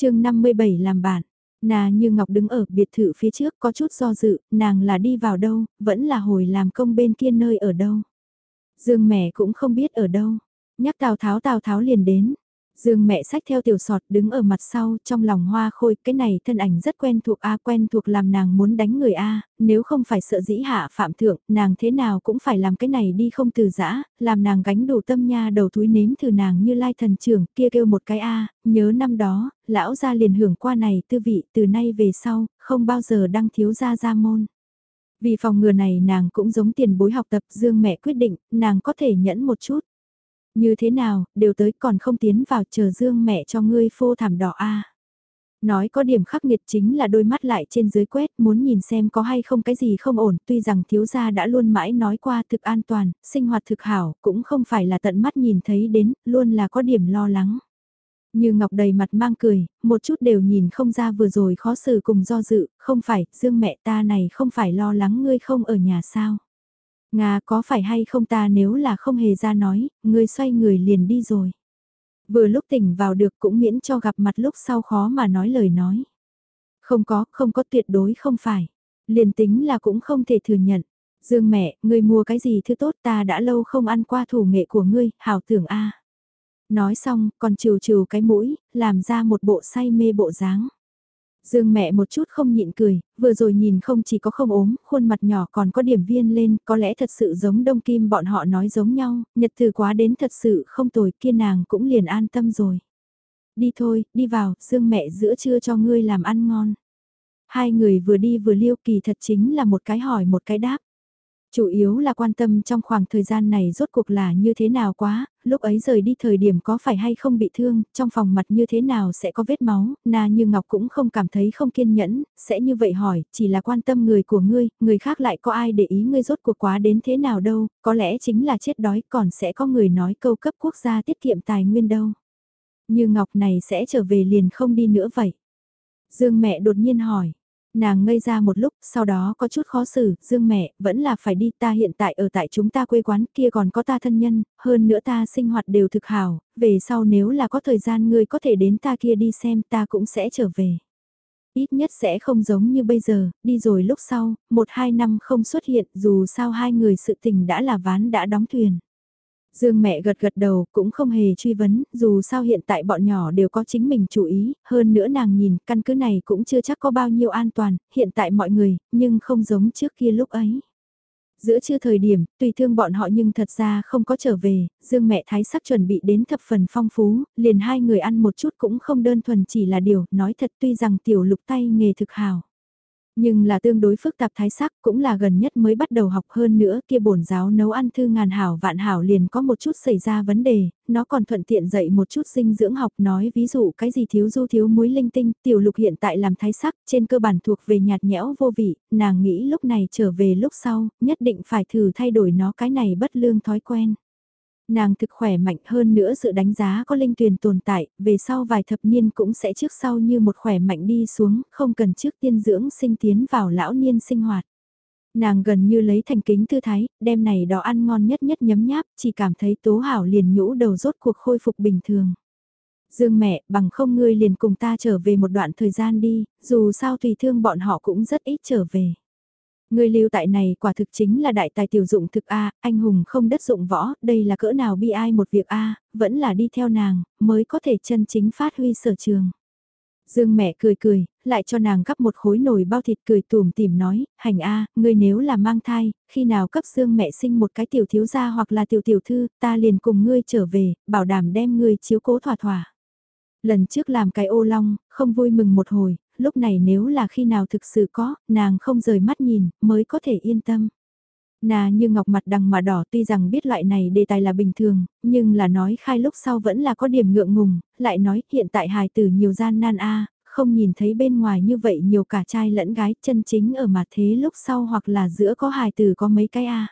chương 57 làm bản. Nà như Ngọc đứng ở biệt thự phía trước có chút do dự, nàng là đi vào đâu, vẫn là hồi làm công bên kia nơi ở đâu. Dương mẹ cũng không biết ở đâu. Nhắc Tào Tháo Tào Tháo liền đến. Dương mẹ sách theo tiểu sọt đứng ở mặt sau trong lòng hoa khôi cái này thân ảnh rất quen thuộc A quen thuộc làm nàng muốn đánh người A, nếu không phải sợ dĩ hạ phạm thượng, nàng thế nào cũng phải làm cái này đi không từ giã, làm nàng gánh đủ tâm nha đầu túi nếm thử nàng như lai thần trưởng kia kêu một cái A, nhớ năm đó, lão ra liền hưởng qua này tư vị từ nay về sau, không bao giờ đăng thiếu ra ra môn. Vì phòng ngừa này nàng cũng giống tiền bối học tập Dương mẹ quyết định, nàng có thể nhẫn một chút. Như thế nào, đều tới còn không tiến vào chờ Dương mẹ cho ngươi phô thảm đỏ a Nói có điểm khắc nghiệt chính là đôi mắt lại trên dưới quét muốn nhìn xem có hay không cái gì không ổn tuy rằng thiếu gia đã luôn mãi nói qua thực an toàn, sinh hoạt thực hảo cũng không phải là tận mắt nhìn thấy đến, luôn là có điểm lo lắng. Như Ngọc đầy mặt mang cười, một chút đều nhìn không ra vừa rồi khó xử cùng do dự, không phải, Dương mẹ ta này không phải lo lắng ngươi không ở nhà sao. Nga có phải hay không ta nếu là không hề ra nói, ngươi xoay người liền đi rồi. Vừa lúc tỉnh vào được cũng miễn cho gặp mặt lúc sau khó mà nói lời nói. Không có, không có tuyệt đối không phải. Liền tính là cũng không thể thừa nhận. Dương mẹ, ngươi mua cái gì thứ tốt ta đã lâu không ăn qua thủ nghệ của ngươi, hảo tưởng a. Nói xong, còn trừ trừ cái mũi, làm ra một bộ say mê bộ dáng. Dương mẹ một chút không nhịn cười, vừa rồi nhìn không chỉ có không ốm, khuôn mặt nhỏ còn có điểm viên lên, có lẽ thật sự giống đông kim bọn họ nói giống nhau, nhật từ quá đến thật sự không tồi kia nàng cũng liền an tâm rồi. Đi thôi, đi vào, Dương mẹ giữa trưa cho ngươi làm ăn ngon. Hai người vừa đi vừa liêu kỳ thật chính là một cái hỏi một cái đáp. Chủ yếu là quan tâm trong khoảng thời gian này rốt cuộc là như thế nào quá, lúc ấy rời đi thời điểm có phải hay không bị thương, trong phòng mặt như thế nào sẽ có vết máu, na như Ngọc cũng không cảm thấy không kiên nhẫn, sẽ như vậy hỏi, chỉ là quan tâm người của ngươi, người khác lại có ai để ý ngươi rốt cuộc quá đến thế nào đâu, có lẽ chính là chết đói còn sẽ có người nói câu cấp quốc gia tiết kiệm tài nguyên đâu. Như Ngọc này sẽ trở về liền không đi nữa vậy. Dương mẹ đột nhiên hỏi, Nàng ngây ra một lúc, sau đó có chút khó xử, dương mẹ, vẫn là phải đi ta hiện tại ở tại chúng ta quê quán kia còn có ta thân nhân, hơn nữa ta sinh hoạt đều thực hảo, về sau nếu là có thời gian ngươi có thể đến ta kia đi xem ta cũng sẽ trở về. Ít nhất sẽ không giống như bây giờ, đi rồi lúc sau, một hai năm không xuất hiện dù sao hai người sự tình đã là ván đã đóng thuyền. Dương mẹ gật gật đầu cũng không hề truy vấn, dù sao hiện tại bọn nhỏ đều có chính mình chủ ý, hơn nữa nàng nhìn căn cứ này cũng chưa chắc có bao nhiêu an toàn, hiện tại mọi người, nhưng không giống trước kia lúc ấy. Giữa chưa thời điểm, tùy thương bọn họ nhưng thật ra không có trở về, Dương mẹ thái sắc chuẩn bị đến thập phần phong phú, liền hai người ăn một chút cũng không đơn thuần chỉ là điều, nói thật tuy rằng tiểu lục tay nghề thực hào. Nhưng là tương đối phức tạp thái sắc cũng là gần nhất mới bắt đầu học hơn nữa kia bổn giáo nấu ăn thư ngàn hảo vạn hảo liền có một chút xảy ra vấn đề, nó còn thuận tiện dạy một chút dinh dưỡng học nói ví dụ cái gì thiếu du thiếu muối linh tinh, tiểu lục hiện tại làm thái sắc trên cơ bản thuộc về nhạt nhẽo vô vị, nàng nghĩ lúc này trở về lúc sau, nhất định phải thử thay đổi nó cái này bất lương thói quen. Nàng thực khỏe mạnh hơn nữa sự đánh giá có linh tuyền tồn tại, về sau vài thập niên cũng sẽ trước sau như một khỏe mạnh đi xuống, không cần trước tiên dưỡng sinh tiến vào lão niên sinh hoạt. Nàng gần như lấy thành kính thư thái, đêm này đó ăn ngon nhất nhất nhấm nháp, chỉ cảm thấy tố hảo liền nhũ đầu rốt cuộc khôi phục bình thường. Dương mẹ, bằng không ngươi liền cùng ta trở về một đoạn thời gian đi, dù sao tùy thương bọn họ cũng rất ít trở về. Người lưu tại này quả thực chính là đại tài tiểu dụng thực A, anh hùng không đất dụng võ, đây là cỡ nào bi ai một việc A, vẫn là đi theo nàng, mới có thể chân chính phát huy sở trường. Dương mẹ cười cười, lại cho nàng gắp một khối nồi bao thịt cười tùm tìm nói, hành a, ngươi nếu là mang thai, khi nào cấp Dương mẹ sinh một cái tiểu thiếu gia hoặc là tiểu tiểu thư, ta liền cùng ngươi trở về, bảo đảm đem ngươi chiếu cố thỏa thỏa. Lần trước làm cái ô long, không vui mừng một hồi, lúc này nếu là khi nào thực sự có, nàng không rời mắt nhìn, mới có thể yên tâm. Nà như ngọc mặt đằng mà đỏ tuy rằng biết loại này đề tài là bình thường, nhưng là nói khai lúc sau vẫn là có điểm ngượng ngùng, lại nói hiện tại hài tử nhiều gian nan a không nhìn thấy bên ngoài như vậy nhiều cả trai lẫn gái chân chính ở mặt thế lúc sau hoặc là giữa có hài tử có mấy cái a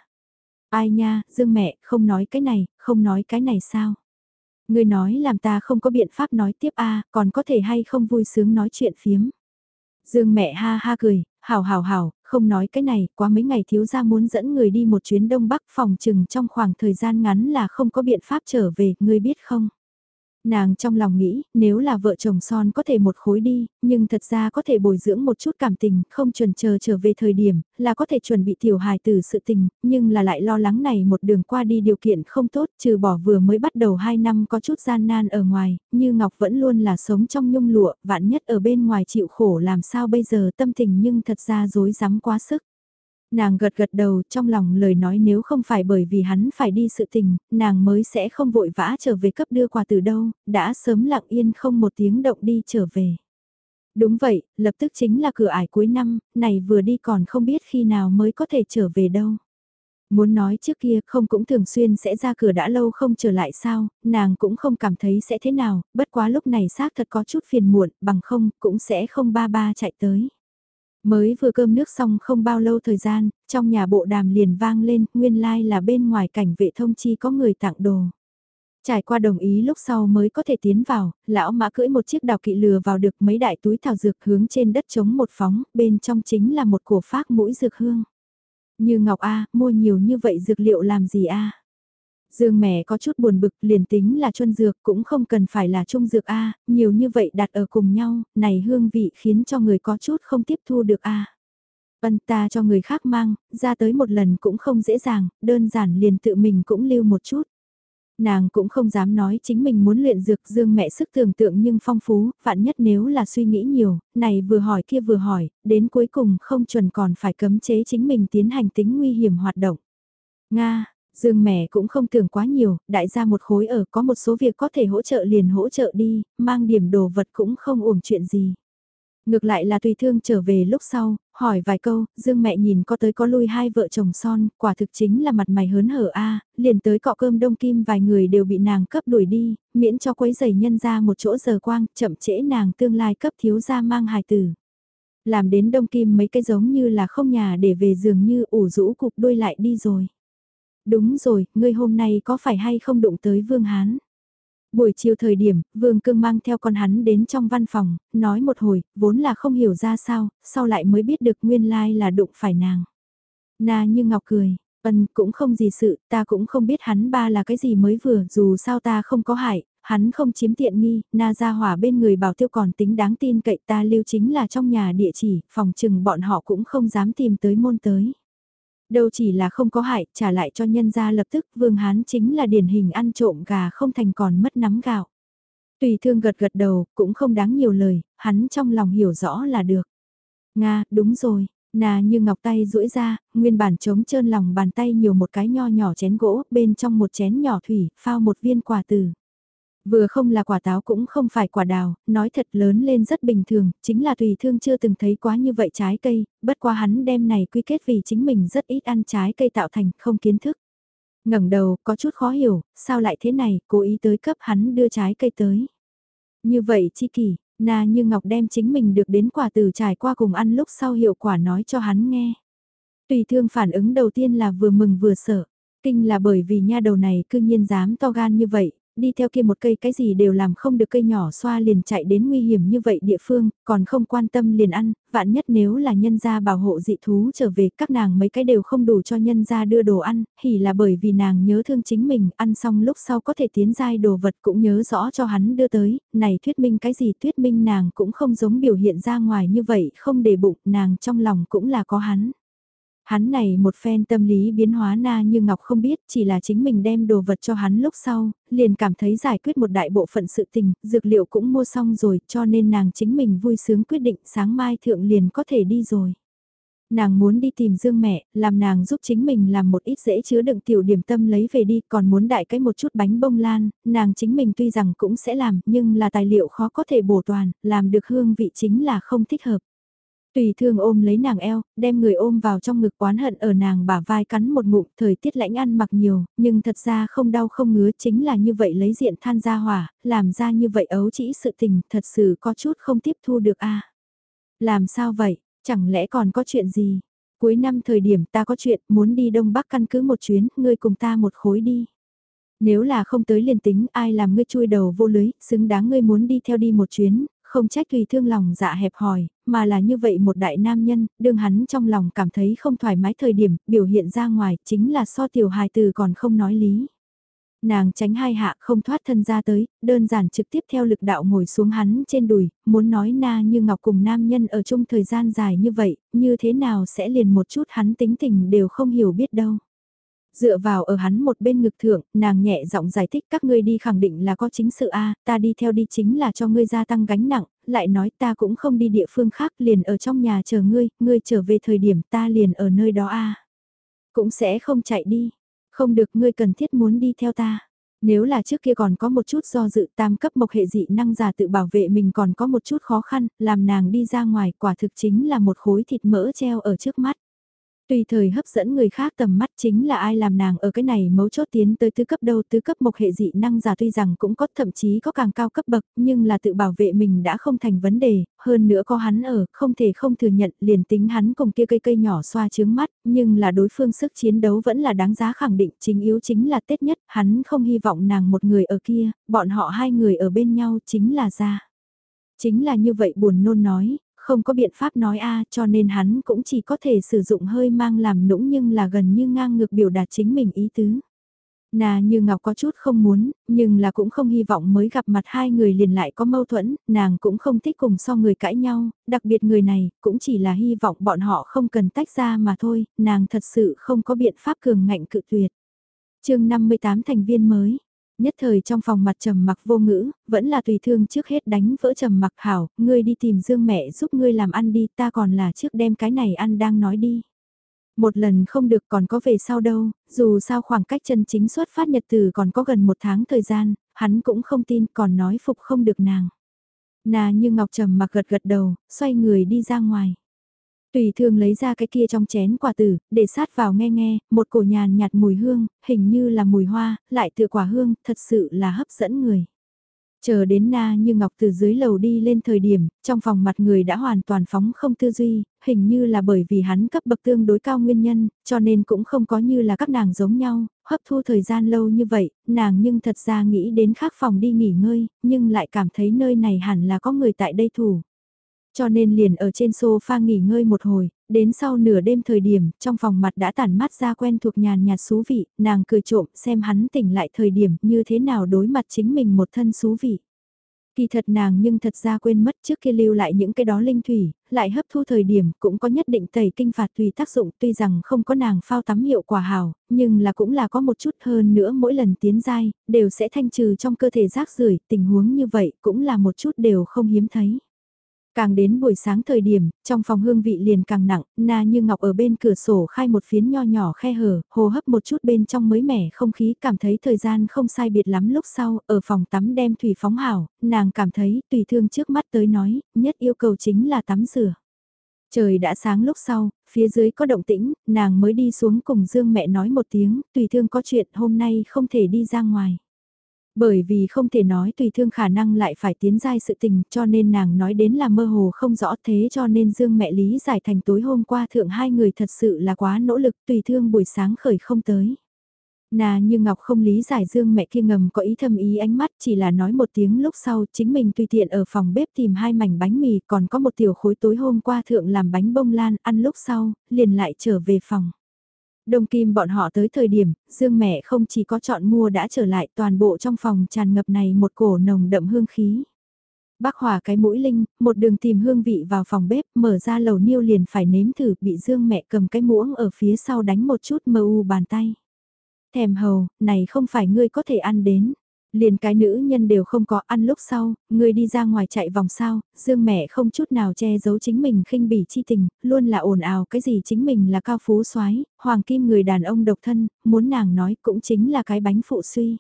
Ai nha, dương mẹ, không nói cái này, không nói cái này sao? Người nói làm ta không có biện pháp nói tiếp a còn có thể hay không vui sướng nói chuyện phiếm. Dương mẹ ha ha cười, hảo hảo hảo, không nói cái này, quá mấy ngày thiếu gia muốn dẫn người đi một chuyến Đông Bắc phòng trừng trong khoảng thời gian ngắn là không có biện pháp trở về, ngươi biết không? Nàng trong lòng nghĩ, nếu là vợ chồng son có thể một khối đi, nhưng thật ra có thể bồi dưỡng một chút cảm tình, không chuẩn chờ trở về thời điểm, là có thể chuẩn bị tiểu hài từ sự tình, nhưng là lại lo lắng này một đường qua đi điều kiện không tốt, trừ bỏ vừa mới bắt đầu 2 năm có chút gian nan ở ngoài, như Ngọc vẫn luôn là sống trong nhung lụa, vạn nhất ở bên ngoài chịu khổ làm sao bây giờ tâm tình nhưng thật ra dối rắm quá sức. Nàng gật gật đầu trong lòng lời nói nếu không phải bởi vì hắn phải đi sự tình, nàng mới sẽ không vội vã trở về cấp đưa quà từ đâu, đã sớm lặng yên không một tiếng động đi trở về. Đúng vậy, lập tức chính là cửa ải cuối năm, này vừa đi còn không biết khi nào mới có thể trở về đâu. Muốn nói trước kia không cũng thường xuyên sẽ ra cửa đã lâu không trở lại sao, nàng cũng không cảm thấy sẽ thế nào, bất quá lúc này xác thật có chút phiền muộn, bằng không cũng sẽ không ba ba chạy tới. Mới vừa cơm nước xong không bao lâu thời gian, trong nhà bộ đàm liền vang lên, nguyên lai like là bên ngoài cảnh vệ thông chi có người tặng đồ. Trải qua đồng ý lúc sau mới có thể tiến vào, lão mã cưỡi một chiếc đào kỵ lừa vào được mấy đại túi thảo dược hướng trên đất chống một phóng, bên trong chính là một cổ phác mũi dược hương. Như Ngọc A, mua nhiều như vậy dược liệu làm gì A? Dương mẹ có chút buồn bực liền tính là chuân dược cũng không cần phải là trung dược A, nhiều như vậy đặt ở cùng nhau, này hương vị khiến cho người có chút không tiếp thu được A. Vân ta cho người khác mang, ra tới một lần cũng không dễ dàng, đơn giản liền tự mình cũng lưu một chút. Nàng cũng không dám nói chính mình muốn luyện dược dương mẹ sức tưởng tượng nhưng phong phú, vạn nhất nếu là suy nghĩ nhiều, này vừa hỏi kia vừa hỏi, đến cuối cùng không chuẩn còn phải cấm chế chính mình tiến hành tính nguy hiểm hoạt động. Nga, Dương mẹ cũng không tưởng quá nhiều, đại gia một khối ở có một số việc có thể hỗ trợ liền hỗ trợ đi, mang điểm đồ vật cũng không uổng chuyện gì. Ngược lại là tùy thương trở về lúc sau, hỏi vài câu, Dương mẹ nhìn có tới có lui hai vợ chồng son, quả thực chính là mặt mày hớn hở a liền tới cọ cơm đông kim vài người đều bị nàng cấp đuổi đi, miễn cho quấy giày nhân ra một chỗ giờ quang, chậm trễ nàng tương lai cấp thiếu ra mang hài tử. Làm đến đông kim mấy cái giống như là không nhà để về giường như ủ rũ cục đuôi lại đi rồi. Đúng rồi, ngươi hôm nay có phải hay không đụng tới Vương Hán? Buổi chiều thời điểm, Vương Cương mang theo con hắn đến trong văn phòng, nói một hồi, vốn là không hiểu ra sao, sau lại mới biết được nguyên lai là đụng phải nàng. Na như ngọc cười, ân cũng không gì sự, ta cũng không biết hắn ba là cái gì mới vừa, dù sao ta không có hại, hắn không chiếm tiện nghi, na ra hỏa bên người bảo tiêu còn tính đáng tin cậy ta lưu chính là trong nhà địa chỉ, phòng trừng bọn họ cũng không dám tìm tới môn tới. Đâu chỉ là không có hại, trả lại cho nhân gia lập tức Vương Hán chính là điển hình ăn trộm gà không thành còn mất nắm gạo. Tùy thương gật gật đầu, cũng không đáng nhiều lời, hắn trong lòng hiểu rõ là được. Nga, đúng rồi, nà như ngọc tay duỗi ra, nguyên bản trống trơn lòng bàn tay nhiều một cái nho nhỏ chén gỗ, bên trong một chén nhỏ thủy, phao một viên quả tử. Vừa không là quả táo cũng không phải quả đào, nói thật lớn lên rất bình thường, chính là tùy thương chưa từng thấy quá như vậy trái cây, bất qua hắn đem này quy kết vì chính mình rất ít ăn trái cây tạo thành không kiến thức. ngẩng đầu, có chút khó hiểu, sao lại thế này, cố ý tới cấp hắn đưa trái cây tới. Như vậy chi kỷ, na như ngọc đem chính mình được đến quả từ trải qua cùng ăn lúc sau hiệu quả nói cho hắn nghe. Tùy thương phản ứng đầu tiên là vừa mừng vừa sợ. Kinh là bởi vì nha đầu này cư nhiên dám to gan như vậy, đi theo kia một cây cái gì đều làm không được cây nhỏ xoa liền chạy đến nguy hiểm như vậy địa phương, còn không quan tâm liền ăn, vạn nhất nếu là nhân gia bảo hộ dị thú trở về các nàng mấy cái đều không đủ cho nhân gia đưa đồ ăn, hỉ là bởi vì nàng nhớ thương chính mình, ăn xong lúc sau có thể tiến giai đồ vật cũng nhớ rõ cho hắn đưa tới, này thuyết minh cái gì thuyết minh nàng cũng không giống biểu hiện ra ngoài như vậy, không để bụng nàng trong lòng cũng là có hắn. Hắn này một phen tâm lý biến hóa na như Ngọc không biết, chỉ là chính mình đem đồ vật cho hắn lúc sau, liền cảm thấy giải quyết một đại bộ phận sự tình, dược liệu cũng mua xong rồi, cho nên nàng chính mình vui sướng quyết định sáng mai thượng liền có thể đi rồi. Nàng muốn đi tìm Dương mẹ, làm nàng giúp chính mình làm một ít dễ chứa đựng tiểu điểm tâm lấy về đi, còn muốn đại cái một chút bánh bông lan, nàng chính mình tuy rằng cũng sẽ làm, nhưng là tài liệu khó có thể bổ toàn, làm được hương vị chính là không thích hợp. Tùy thương ôm lấy nàng eo, đem người ôm vào trong ngực quán hận ở nàng bả vai cắn một ngụm, thời tiết lãnh ăn mặc nhiều, nhưng thật ra không đau không ngứa chính là như vậy lấy diện than ra hỏa, làm ra như vậy ấu chỉ sự tình, thật sự có chút không tiếp thu được a Làm sao vậy, chẳng lẽ còn có chuyện gì? Cuối năm thời điểm ta có chuyện, muốn đi Đông Bắc căn cứ một chuyến, ngươi cùng ta một khối đi. Nếu là không tới liền tính ai làm ngươi chui đầu vô lưới, xứng đáng ngươi muốn đi theo đi một chuyến, không trách tùy thương lòng dạ hẹp hòi, mà là như vậy một đại nam nhân, đương hắn trong lòng cảm thấy không thoải mái thời điểm, biểu hiện ra ngoài, chính là so tiểu hài từ còn không nói lý. Nàng tránh hai hạ không thoát thân ra tới, đơn giản trực tiếp theo lực đạo ngồi xuống hắn trên đùi, muốn nói na như ngọc cùng nam nhân ở chung thời gian dài như vậy, như thế nào sẽ liền một chút hắn tính tình đều không hiểu biết đâu. Dựa vào ở hắn một bên ngực thượng, nàng nhẹ giọng giải thích các ngươi đi khẳng định là có chính sự A, ta đi theo đi chính là cho ngươi gia tăng gánh nặng, lại nói ta cũng không đi địa phương khác liền ở trong nhà chờ ngươi, ngươi trở về thời điểm ta liền ở nơi đó A. Cũng sẽ không chạy đi, không được ngươi cần thiết muốn đi theo ta. Nếu là trước kia còn có một chút do dự tam cấp mộc hệ dị năng giả tự bảo vệ mình còn có một chút khó khăn, làm nàng đi ra ngoài quả thực chính là một khối thịt mỡ treo ở trước mắt. Tùy thời hấp dẫn người khác tầm mắt chính là ai làm nàng ở cái này mấu chốt tiến tới tứ cấp đâu tứ cấp một hệ dị năng giả tuy rằng cũng có thậm chí có càng cao cấp bậc nhưng là tự bảo vệ mình đã không thành vấn đề, hơn nữa có hắn ở, không thể không thừa nhận liền tính hắn cùng kia cây cây nhỏ xoa chướng mắt, nhưng là đối phương sức chiến đấu vẫn là đáng giá khẳng định chính yếu chính là tết nhất, hắn không hy vọng nàng một người ở kia, bọn họ hai người ở bên nhau chính là ra. Chính là như vậy buồn nôn nói, không có biện pháp nói a cho nên hắn cũng chỉ có thể sử dụng hơi mang làm nũng nhưng là gần như ngang ngược biểu đạt chính mình ý tứ. Nà như Ngọc có chút không muốn, nhưng là cũng không hy vọng mới gặp mặt hai người liền lại có mâu thuẫn, nàng cũng không thích cùng so người cãi nhau, đặc biệt người này cũng chỉ là hy vọng bọn họ không cần tách ra mà thôi, nàng thật sự không có biện pháp cường ngạnh cự tuyệt. chương 58 thành viên mới, Nhất thời trong phòng mặt trầm mặc vô ngữ, vẫn là tùy thương trước hết đánh vỡ trầm mặc hảo, ngươi đi tìm dương mẹ giúp ngươi làm ăn đi, ta còn là trước đem cái này ăn đang nói đi. Một lần không được còn có về sau đâu, dù sao khoảng cách chân chính xuất phát nhật từ còn có gần một tháng thời gian, hắn cũng không tin còn nói phục không được nàng. Nà như ngọc trầm mặc gật gật đầu, xoay người đi ra ngoài. Tùy thường lấy ra cái kia trong chén quả tử, để sát vào nghe nghe, một cổ nhàn nhạt mùi hương, hình như là mùi hoa, lại tựa quả hương, thật sự là hấp dẫn người. Chờ đến na như ngọc từ dưới lầu đi lên thời điểm, trong phòng mặt người đã hoàn toàn phóng không tư duy, hình như là bởi vì hắn cấp bậc tương đối cao nguyên nhân, cho nên cũng không có như là các nàng giống nhau, hấp thu thời gian lâu như vậy, nàng nhưng thật ra nghĩ đến khác phòng đi nghỉ ngơi, nhưng lại cảm thấy nơi này hẳn là có người tại đây thủ. Cho nên liền ở trên sofa nghỉ ngơi một hồi, đến sau nửa đêm thời điểm, trong phòng mặt đã tản mắt ra quen thuộc nhàn nhạt xú vị, nàng cười trộm xem hắn tỉnh lại thời điểm như thế nào đối mặt chính mình một thân xú vị. Kỳ thật nàng nhưng thật ra quên mất trước kia lưu lại những cái đó linh thủy, lại hấp thu thời điểm cũng có nhất định tẩy kinh phạt tùy tác dụng tuy rằng không có nàng phao tắm hiệu quả hào, nhưng là cũng là có một chút hơn nữa mỗi lần tiến dai, đều sẽ thanh trừ trong cơ thể rác rưởi tình huống như vậy cũng là một chút đều không hiếm thấy. Càng đến buổi sáng thời điểm, trong phòng hương vị liền càng nặng, na như ngọc ở bên cửa sổ khai một phiến nho nhỏ khe hở, hồ hấp một chút bên trong mới mẻ không khí cảm thấy thời gian không sai biệt lắm lúc sau, ở phòng tắm đem thủy phóng hảo, nàng cảm thấy tùy thương trước mắt tới nói, nhất yêu cầu chính là tắm rửa. Trời đã sáng lúc sau, phía dưới có động tĩnh, nàng mới đi xuống cùng Dương mẹ nói một tiếng, tùy thương có chuyện hôm nay không thể đi ra ngoài. Bởi vì không thể nói tùy thương khả năng lại phải tiến giai sự tình cho nên nàng nói đến là mơ hồ không rõ thế cho nên Dương mẹ lý giải thành tối hôm qua thượng hai người thật sự là quá nỗ lực tùy thương buổi sáng khởi không tới. Nà như Ngọc không lý giải Dương mẹ kia ngầm có ý thâm ý ánh mắt chỉ là nói một tiếng lúc sau chính mình tùy tiện ở phòng bếp tìm hai mảnh bánh mì còn có một tiểu khối tối hôm qua thượng làm bánh bông lan ăn lúc sau, liền lại trở về phòng. Đông Kim bọn họ tới thời điểm, Dương mẹ không chỉ có chọn mua đã trở lại toàn bộ trong phòng tràn ngập này một cổ nồng đậm hương khí. Bác hỏa cái mũi linh, một đường tìm hương vị vào phòng bếp, mở ra lầu niêu liền phải nếm thử, bị dương mẹ cầm cái muỗng ở phía sau đánh một chút mơ u bàn tay. Thèm hầu, này không phải ngươi có thể ăn đến. Liền cái nữ nhân đều không có ăn lúc sau, người đi ra ngoài chạy vòng sao, dương mẹ không chút nào che giấu chính mình khinh bỉ chi tình, luôn là ồn ào cái gì chính mình là cao phú soái hoàng kim người đàn ông độc thân, muốn nàng nói cũng chính là cái bánh phụ suy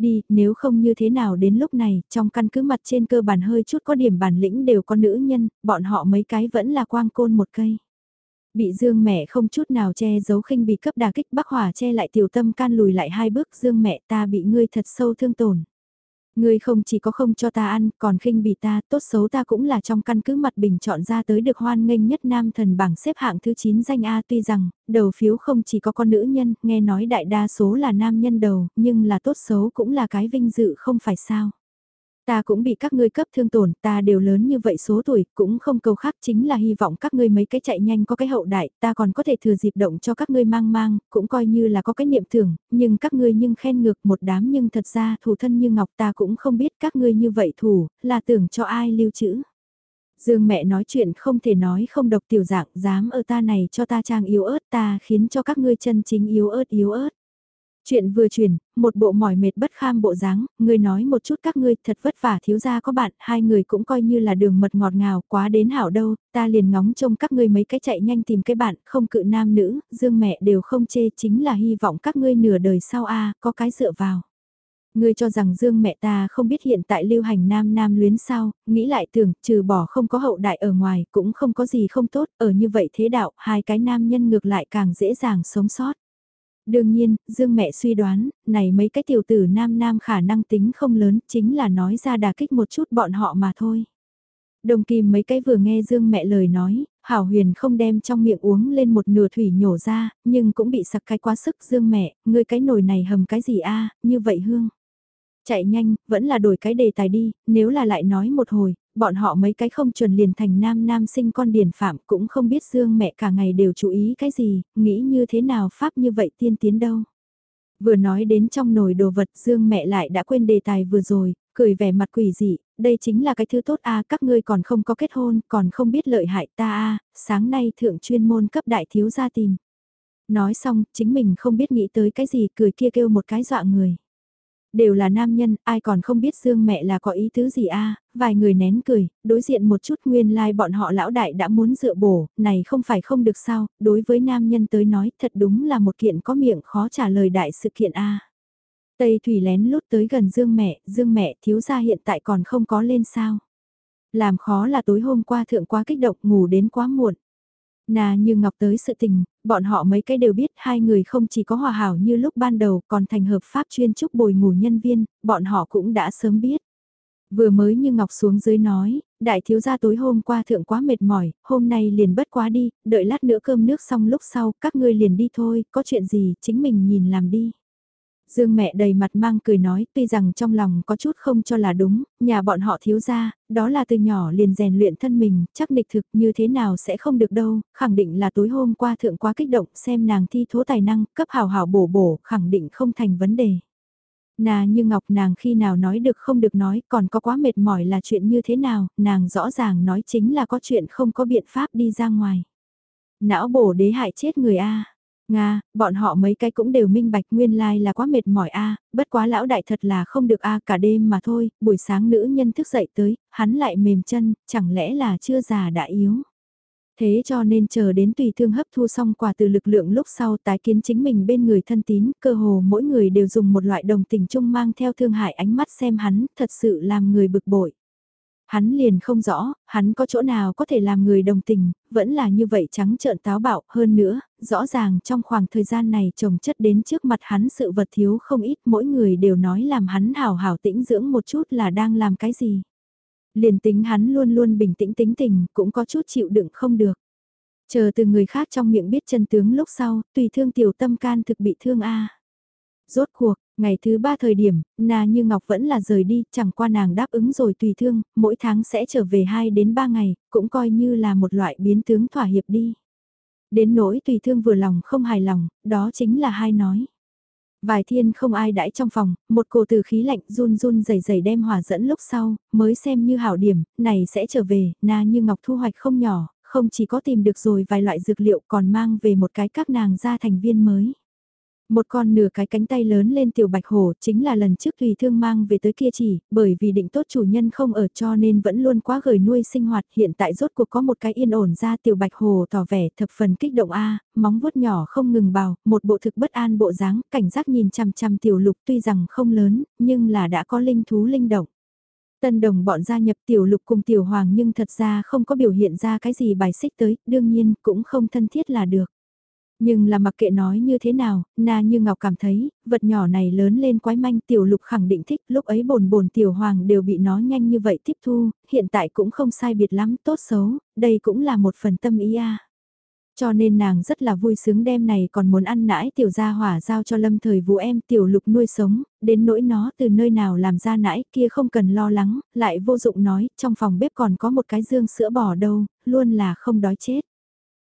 đi, nếu không như thế nào đến lúc này, trong căn cứ mặt trên cơ bản hơi chút có điểm bản lĩnh đều có nữ nhân, bọn họ mấy cái vẫn là quang côn một cây. Bị Dương mẹ không chút nào che giấu khinh bị cấp đà kích bắc hỏa che lại tiểu tâm can lùi lại hai bước Dương mẹ ta bị ngươi thật sâu thương tổn. Ngươi không chỉ có không cho ta ăn, còn khinh bỉ ta, tốt xấu ta cũng là trong căn cứ mặt bình chọn ra tới được hoan nghênh nhất nam thần bảng xếp hạng thứ 9 danh A tuy rằng, đầu phiếu không chỉ có con nữ nhân, nghe nói đại đa số là nam nhân đầu, nhưng là tốt xấu cũng là cái vinh dự không phải sao. Ta cũng bị các ngươi cấp thương tổn, ta đều lớn như vậy số tuổi, cũng không cầu khác chính là hy vọng các ngươi mấy cái chạy nhanh có cái hậu đại, ta còn có thể thừa dịp động cho các ngươi mang mang, cũng coi như là có cái niệm thưởng, nhưng các ngươi nhưng khen ngược một đám nhưng thật ra thủ thân như ngọc ta cũng không biết các ngươi như vậy thủ, là tưởng cho ai lưu trữ. Dương mẹ nói chuyện không thể nói không độc tiểu dạng, dám ở ta này cho ta trang yếu ớt ta khiến cho các ngươi chân chính yếu ớt yếu ớt. Chuyện vừa chuyển, một bộ mỏi mệt bất kham bộ dáng, người nói một chút các ngươi thật vất vả thiếu gia có bạn, hai người cũng coi như là đường mật ngọt ngào, quá đến hảo đâu, ta liền ngóng trông các ngươi mấy cái chạy nhanh tìm cái bạn, không cự nam nữ, dương mẹ đều không chê chính là hy vọng các ngươi nửa đời sau a có cái dựa vào. Ngươi cho rằng dương mẹ ta không biết hiện tại lưu hành nam nam luyến sao, nghĩ lại tưởng, trừ bỏ không có hậu đại ở ngoài, cũng không có gì không tốt, ở như vậy thế đạo, hai cái nam nhân ngược lại càng dễ dàng sống sót. Đương nhiên, Dương mẹ suy đoán, này mấy cái tiểu tử nam nam khả năng tính không lớn, chính là nói ra đà kích một chút bọn họ mà thôi. Đồng kim mấy cái vừa nghe Dương mẹ lời nói, Hảo Huyền không đem trong miệng uống lên một nửa thủy nhổ ra, nhưng cũng bị sặc cái quá sức Dương mẹ, ngươi cái nồi này hầm cái gì a như vậy hương. Chạy nhanh, vẫn là đổi cái đề tài đi, nếu là lại nói một hồi, bọn họ mấy cái không chuẩn liền thành nam nam sinh con điển phạm cũng không biết Dương mẹ cả ngày đều chú ý cái gì, nghĩ như thế nào pháp như vậy tiên tiến đâu. Vừa nói đến trong nồi đồ vật Dương mẹ lại đã quên đề tài vừa rồi, cười vẻ mặt quỷ dị, đây chính là cái thứ tốt a các ngươi còn không có kết hôn, còn không biết lợi hại ta a sáng nay thượng chuyên môn cấp đại thiếu gia tìm. Nói xong, chính mình không biết nghĩ tới cái gì, cười kia kêu một cái dọa người. Đều là nam nhân, ai còn không biết Dương mẹ là có ý tứ gì a vài người nén cười, đối diện một chút nguyên lai like bọn họ lão đại đã muốn dựa bổ, này không phải không được sao, đối với nam nhân tới nói thật đúng là một kiện có miệng khó trả lời đại sự kiện a Tây Thủy lén lút tới gần Dương mẹ, Dương mẹ thiếu gia hiện tại còn không có lên sao. Làm khó là tối hôm qua thượng quá kích động ngủ đến quá muộn. Nà như Ngọc tới sự tình, bọn họ mấy cái đều biết hai người không chỉ có hòa hảo như lúc ban đầu còn thành hợp pháp chuyên trúc bồi ngủ nhân viên, bọn họ cũng đã sớm biết. Vừa mới như Ngọc xuống dưới nói, đại thiếu gia tối hôm qua thượng quá mệt mỏi, hôm nay liền bất quá đi, đợi lát nữa cơm nước xong lúc sau, các ngươi liền đi thôi, có chuyện gì, chính mình nhìn làm đi. Dương mẹ đầy mặt mang cười nói, tuy rằng trong lòng có chút không cho là đúng, nhà bọn họ thiếu gia đó là từ nhỏ liền rèn luyện thân mình, chắc địch thực như thế nào sẽ không được đâu, khẳng định là tối hôm qua thượng quá kích động xem nàng thi thố tài năng, cấp hào hào bổ bổ, khẳng định không thành vấn đề. Nà như Ngọc nàng khi nào nói được không được nói, còn có quá mệt mỏi là chuyện như thế nào, nàng rõ ràng nói chính là có chuyện không có biện pháp đi ra ngoài. Não bổ đế hại chết người A. Nga, bọn họ mấy cái cũng đều minh bạch nguyên lai like là quá mệt mỏi a, bất quá lão đại thật là không được a cả đêm mà thôi, buổi sáng nữ nhân thức dậy tới, hắn lại mềm chân, chẳng lẽ là chưa già đã yếu. Thế cho nên chờ đến tùy thương hấp thu xong quà từ lực lượng lúc sau tái kiến chính mình bên người thân tín, cơ hồ mỗi người đều dùng một loại đồng tình chung mang theo thương hại ánh mắt xem hắn, thật sự làm người bực bội. Hắn liền không rõ, hắn có chỗ nào có thể làm người đồng tình, vẫn là như vậy trắng trợn táo bạo hơn nữa, rõ ràng trong khoảng thời gian này trồng chất đến trước mặt hắn sự vật thiếu không ít mỗi người đều nói làm hắn hào hào tĩnh dưỡng một chút là đang làm cái gì. Liền tính hắn luôn luôn bình tĩnh tính tình cũng có chút chịu đựng không được. Chờ từ người khác trong miệng biết chân tướng lúc sau, tùy thương tiểu tâm can thực bị thương a Rốt cuộc, Ngày thứ ba thời điểm, Na Như Ngọc vẫn là rời đi, chẳng qua nàng đáp ứng rồi tùy thương, mỗi tháng sẽ trở về 2 đến 3 ngày, cũng coi như là một loại biến tướng thỏa hiệp đi. Đến nỗi tùy thương vừa lòng không hài lòng, đó chính là hai nói. Vài thiên không ai đãi trong phòng, một cổ từ khí lạnh run run dày dày đem hỏa dẫn lúc sau, mới xem như hảo điểm, này sẽ trở về, na như ngọc thu hoạch không nhỏ, không chỉ có tìm được rồi vài loại dược liệu còn mang về một cái các nàng ra thành viên mới. Một con nửa cái cánh tay lớn lên tiểu bạch hổ chính là lần trước tùy thương mang về tới kia chỉ, bởi vì định tốt chủ nhân không ở cho nên vẫn luôn quá gửi nuôi sinh hoạt hiện tại rốt cuộc có một cái yên ổn ra tiểu bạch hổ tỏ vẻ thập phần kích động A, móng vuốt nhỏ không ngừng bào, một bộ thực bất an bộ dáng, cảnh giác nhìn chằm chằm tiểu lục tuy rằng không lớn, nhưng là đã có linh thú linh động. Tân đồng bọn gia nhập tiểu lục cùng tiểu hoàng nhưng thật ra không có biểu hiện ra cái gì bài xích tới, đương nhiên cũng không thân thiết là được. Nhưng là mặc kệ nói như thế nào, na như ngọc cảm thấy, vật nhỏ này lớn lên quái manh tiểu lục khẳng định thích, lúc ấy bồn bồn tiểu hoàng đều bị nó nhanh như vậy tiếp thu, hiện tại cũng không sai biệt lắm, tốt xấu, đây cũng là một phần tâm ý a. Cho nên nàng rất là vui sướng đêm này còn muốn ăn nãi tiểu gia hỏa giao cho lâm thời vũ em tiểu lục nuôi sống, đến nỗi nó từ nơi nào làm ra nãi kia không cần lo lắng, lại vô dụng nói, trong phòng bếp còn có một cái dương sữa bò đâu, luôn là không đói chết.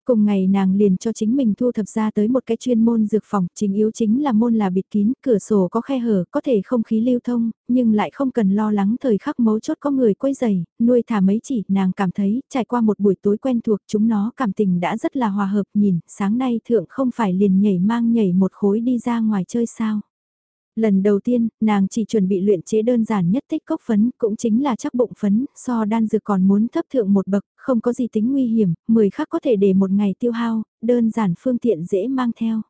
Cùng ngày nàng liền cho chính mình thu thập ra tới một cái chuyên môn dược phòng, chính yếu chính là môn là bịt kín, cửa sổ có khe hở, có thể không khí lưu thông, nhưng lại không cần lo lắng thời khắc mấu chốt có người quấy giày, nuôi thả mấy chỉ, nàng cảm thấy, trải qua một buổi tối quen thuộc chúng nó cảm tình đã rất là hòa hợp, nhìn, sáng nay thượng không phải liền nhảy mang nhảy một khối đi ra ngoài chơi sao. Lần đầu tiên, nàng chỉ chuẩn bị luyện chế đơn giản nhất tích cốc phấn, cũng chính là chắc bụng phấn, so đan dược còn muốn thấp thượng một bậc, không có gì tính nguy hiểm, 10 khắc có thể để một ngày tiêu hao, đơn giản phương tiện dễ mang theo.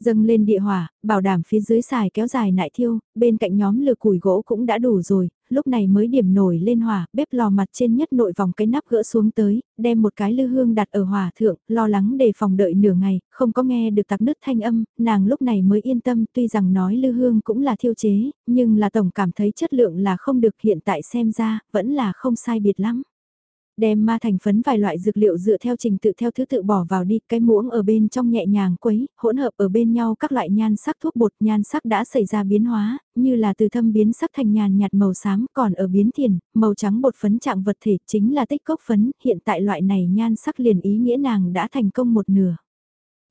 Dâng lên địa hỏa, bảo đảm phía dưới xài kéo dài nại thiêu, bên cạnh nhóm lửa củi gỗ cũng đã đủ rồi, lúc này mới điểm nổi lên hỏa, bếp lò mặt trên nhất nội vòng cái nắp gỡ xuống tới, đem một cái lư hương đặt ở hỏa thượng, lo lắng đề phòng đợi nửa ngày, không có nghe được tạc nứt thanh âm, nàng lúc này mới yên tâm tuy rằng nói lư hương cũng là thiêu chế, nhưng là tổng cảm thấy chất lượng là không được hiện tại xem ra, vẫn là không sai biệt lắm. Đem ma thành phấn vài loại dược liệu dựa theo trình tự theo thứ tự bỏ vào đi, cái muỗng ở bên trong nhẹ nhàng quấy, hỗn hợp ở bên nhau các loại nhan sắc thuốc bột nhan sắc đã xảy ra biến hóa, như là từ thâm biến sắc thành nhàn nhạt màu xám, còn ở biến thiền, màu trắng bột phấn trạng vật thể chính là tích cốc phấn, hiện tại loại này nhan sắc liền ý nghĩa nàng đã thành công một nửa.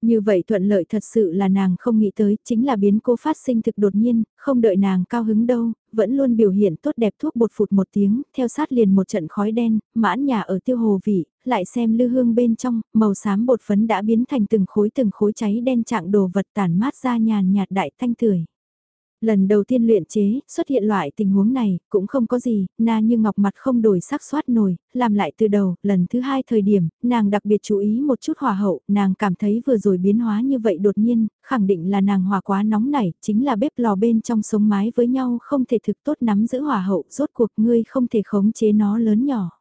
Như vậy thuận lợi thật sự là nàng không nghĩ tới, chính là biến cô phát sinh thực đột nhiên, không đợi nàng cao hứng đâu, vẫn luôn biểu hiện tốt đẹp thuốc bột phụt một tiếng, theo sát liền một trận khói đen, mãn nhà ở tiêu hồ vị, lại xem lư hương bên trong, màu xám bột phấn đã biến thành từng khối từng khối cháy đen trạng đồ vật tản mát ra nhàn nhạt đại thanh tưởi. Lần đầu tiên luyện chế, xuất hiện loại tình huống này, cũng không có gì, na như ngọc mặt không đổi sắc soát nổi, làm lại từ đầu, lần thứ hai thời điểm, nàng đặc biệt chú ý một chút hòa hậu, nàng cảm thấy vừa rồi biến hóa như vậy đột nhiên, khẳng định là nàng hòa quá nóng nảy, chính là bếp lò bên trong sống mái với nhau không thể thực tốt nắm giữ hòa hậu, rốt cuộc ngươi không thể khống chế nó lớn nhỏ.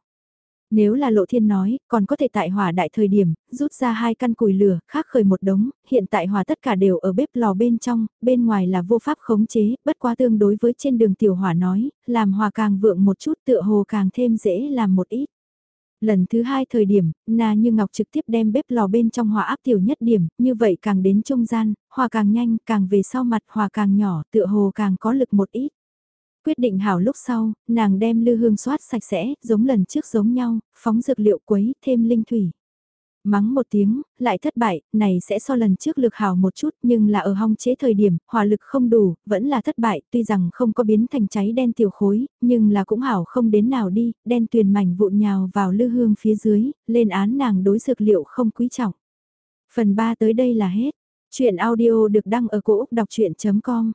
Nếu là lộ thiên nói, còn có thể tại hỏa đại thời điểm, rút ra hai căn củi lửa, khác khởi một đống, hiện tại hỏa tất cả đều ở bếp lò bên trong, bên ngoài là vô pháp khống chế, bất quá tương đối với trên đường tiểu hỏa nói, làm hỏa càng vượng một chút tựa hồ càng thêm dễ làm một ít. Lần thứ hai thời điểm, Na Như Ngọc trực tiếp đem bếp lò bên trong hỏa áp tiểu nhất điểm, như vậy càng đến trung gian, hỏa càng nhanh, càng về sau mặt hỏa càng nhỏ, tựa hồ càng có lực một ít. Quyết định hảo lúc sau, nàng đem lư hương xoát sạch sẽ, giống lần trước giống nhau, phóng dược liệu quấy, thêm linh thủy. Mắng một tiếng, lại thất bại, này sẽ so lần trước lực hào một chút nhưng là ở hong chế thời điểm, hỏa lực không đủ, vẫn là thất bại, tuy rằng không có biến thành cháy đen tiểu khối, nhưng là cũng hảo không đến nào đi, đen tuyền mảnh vụn nhào vào lư hương phía dưới, lên án nàng đối dược liệu không quý trọng. Phần 3 tới đây là hết. Chuyện audio được đăng ở cổ Úc đọc chuyện.com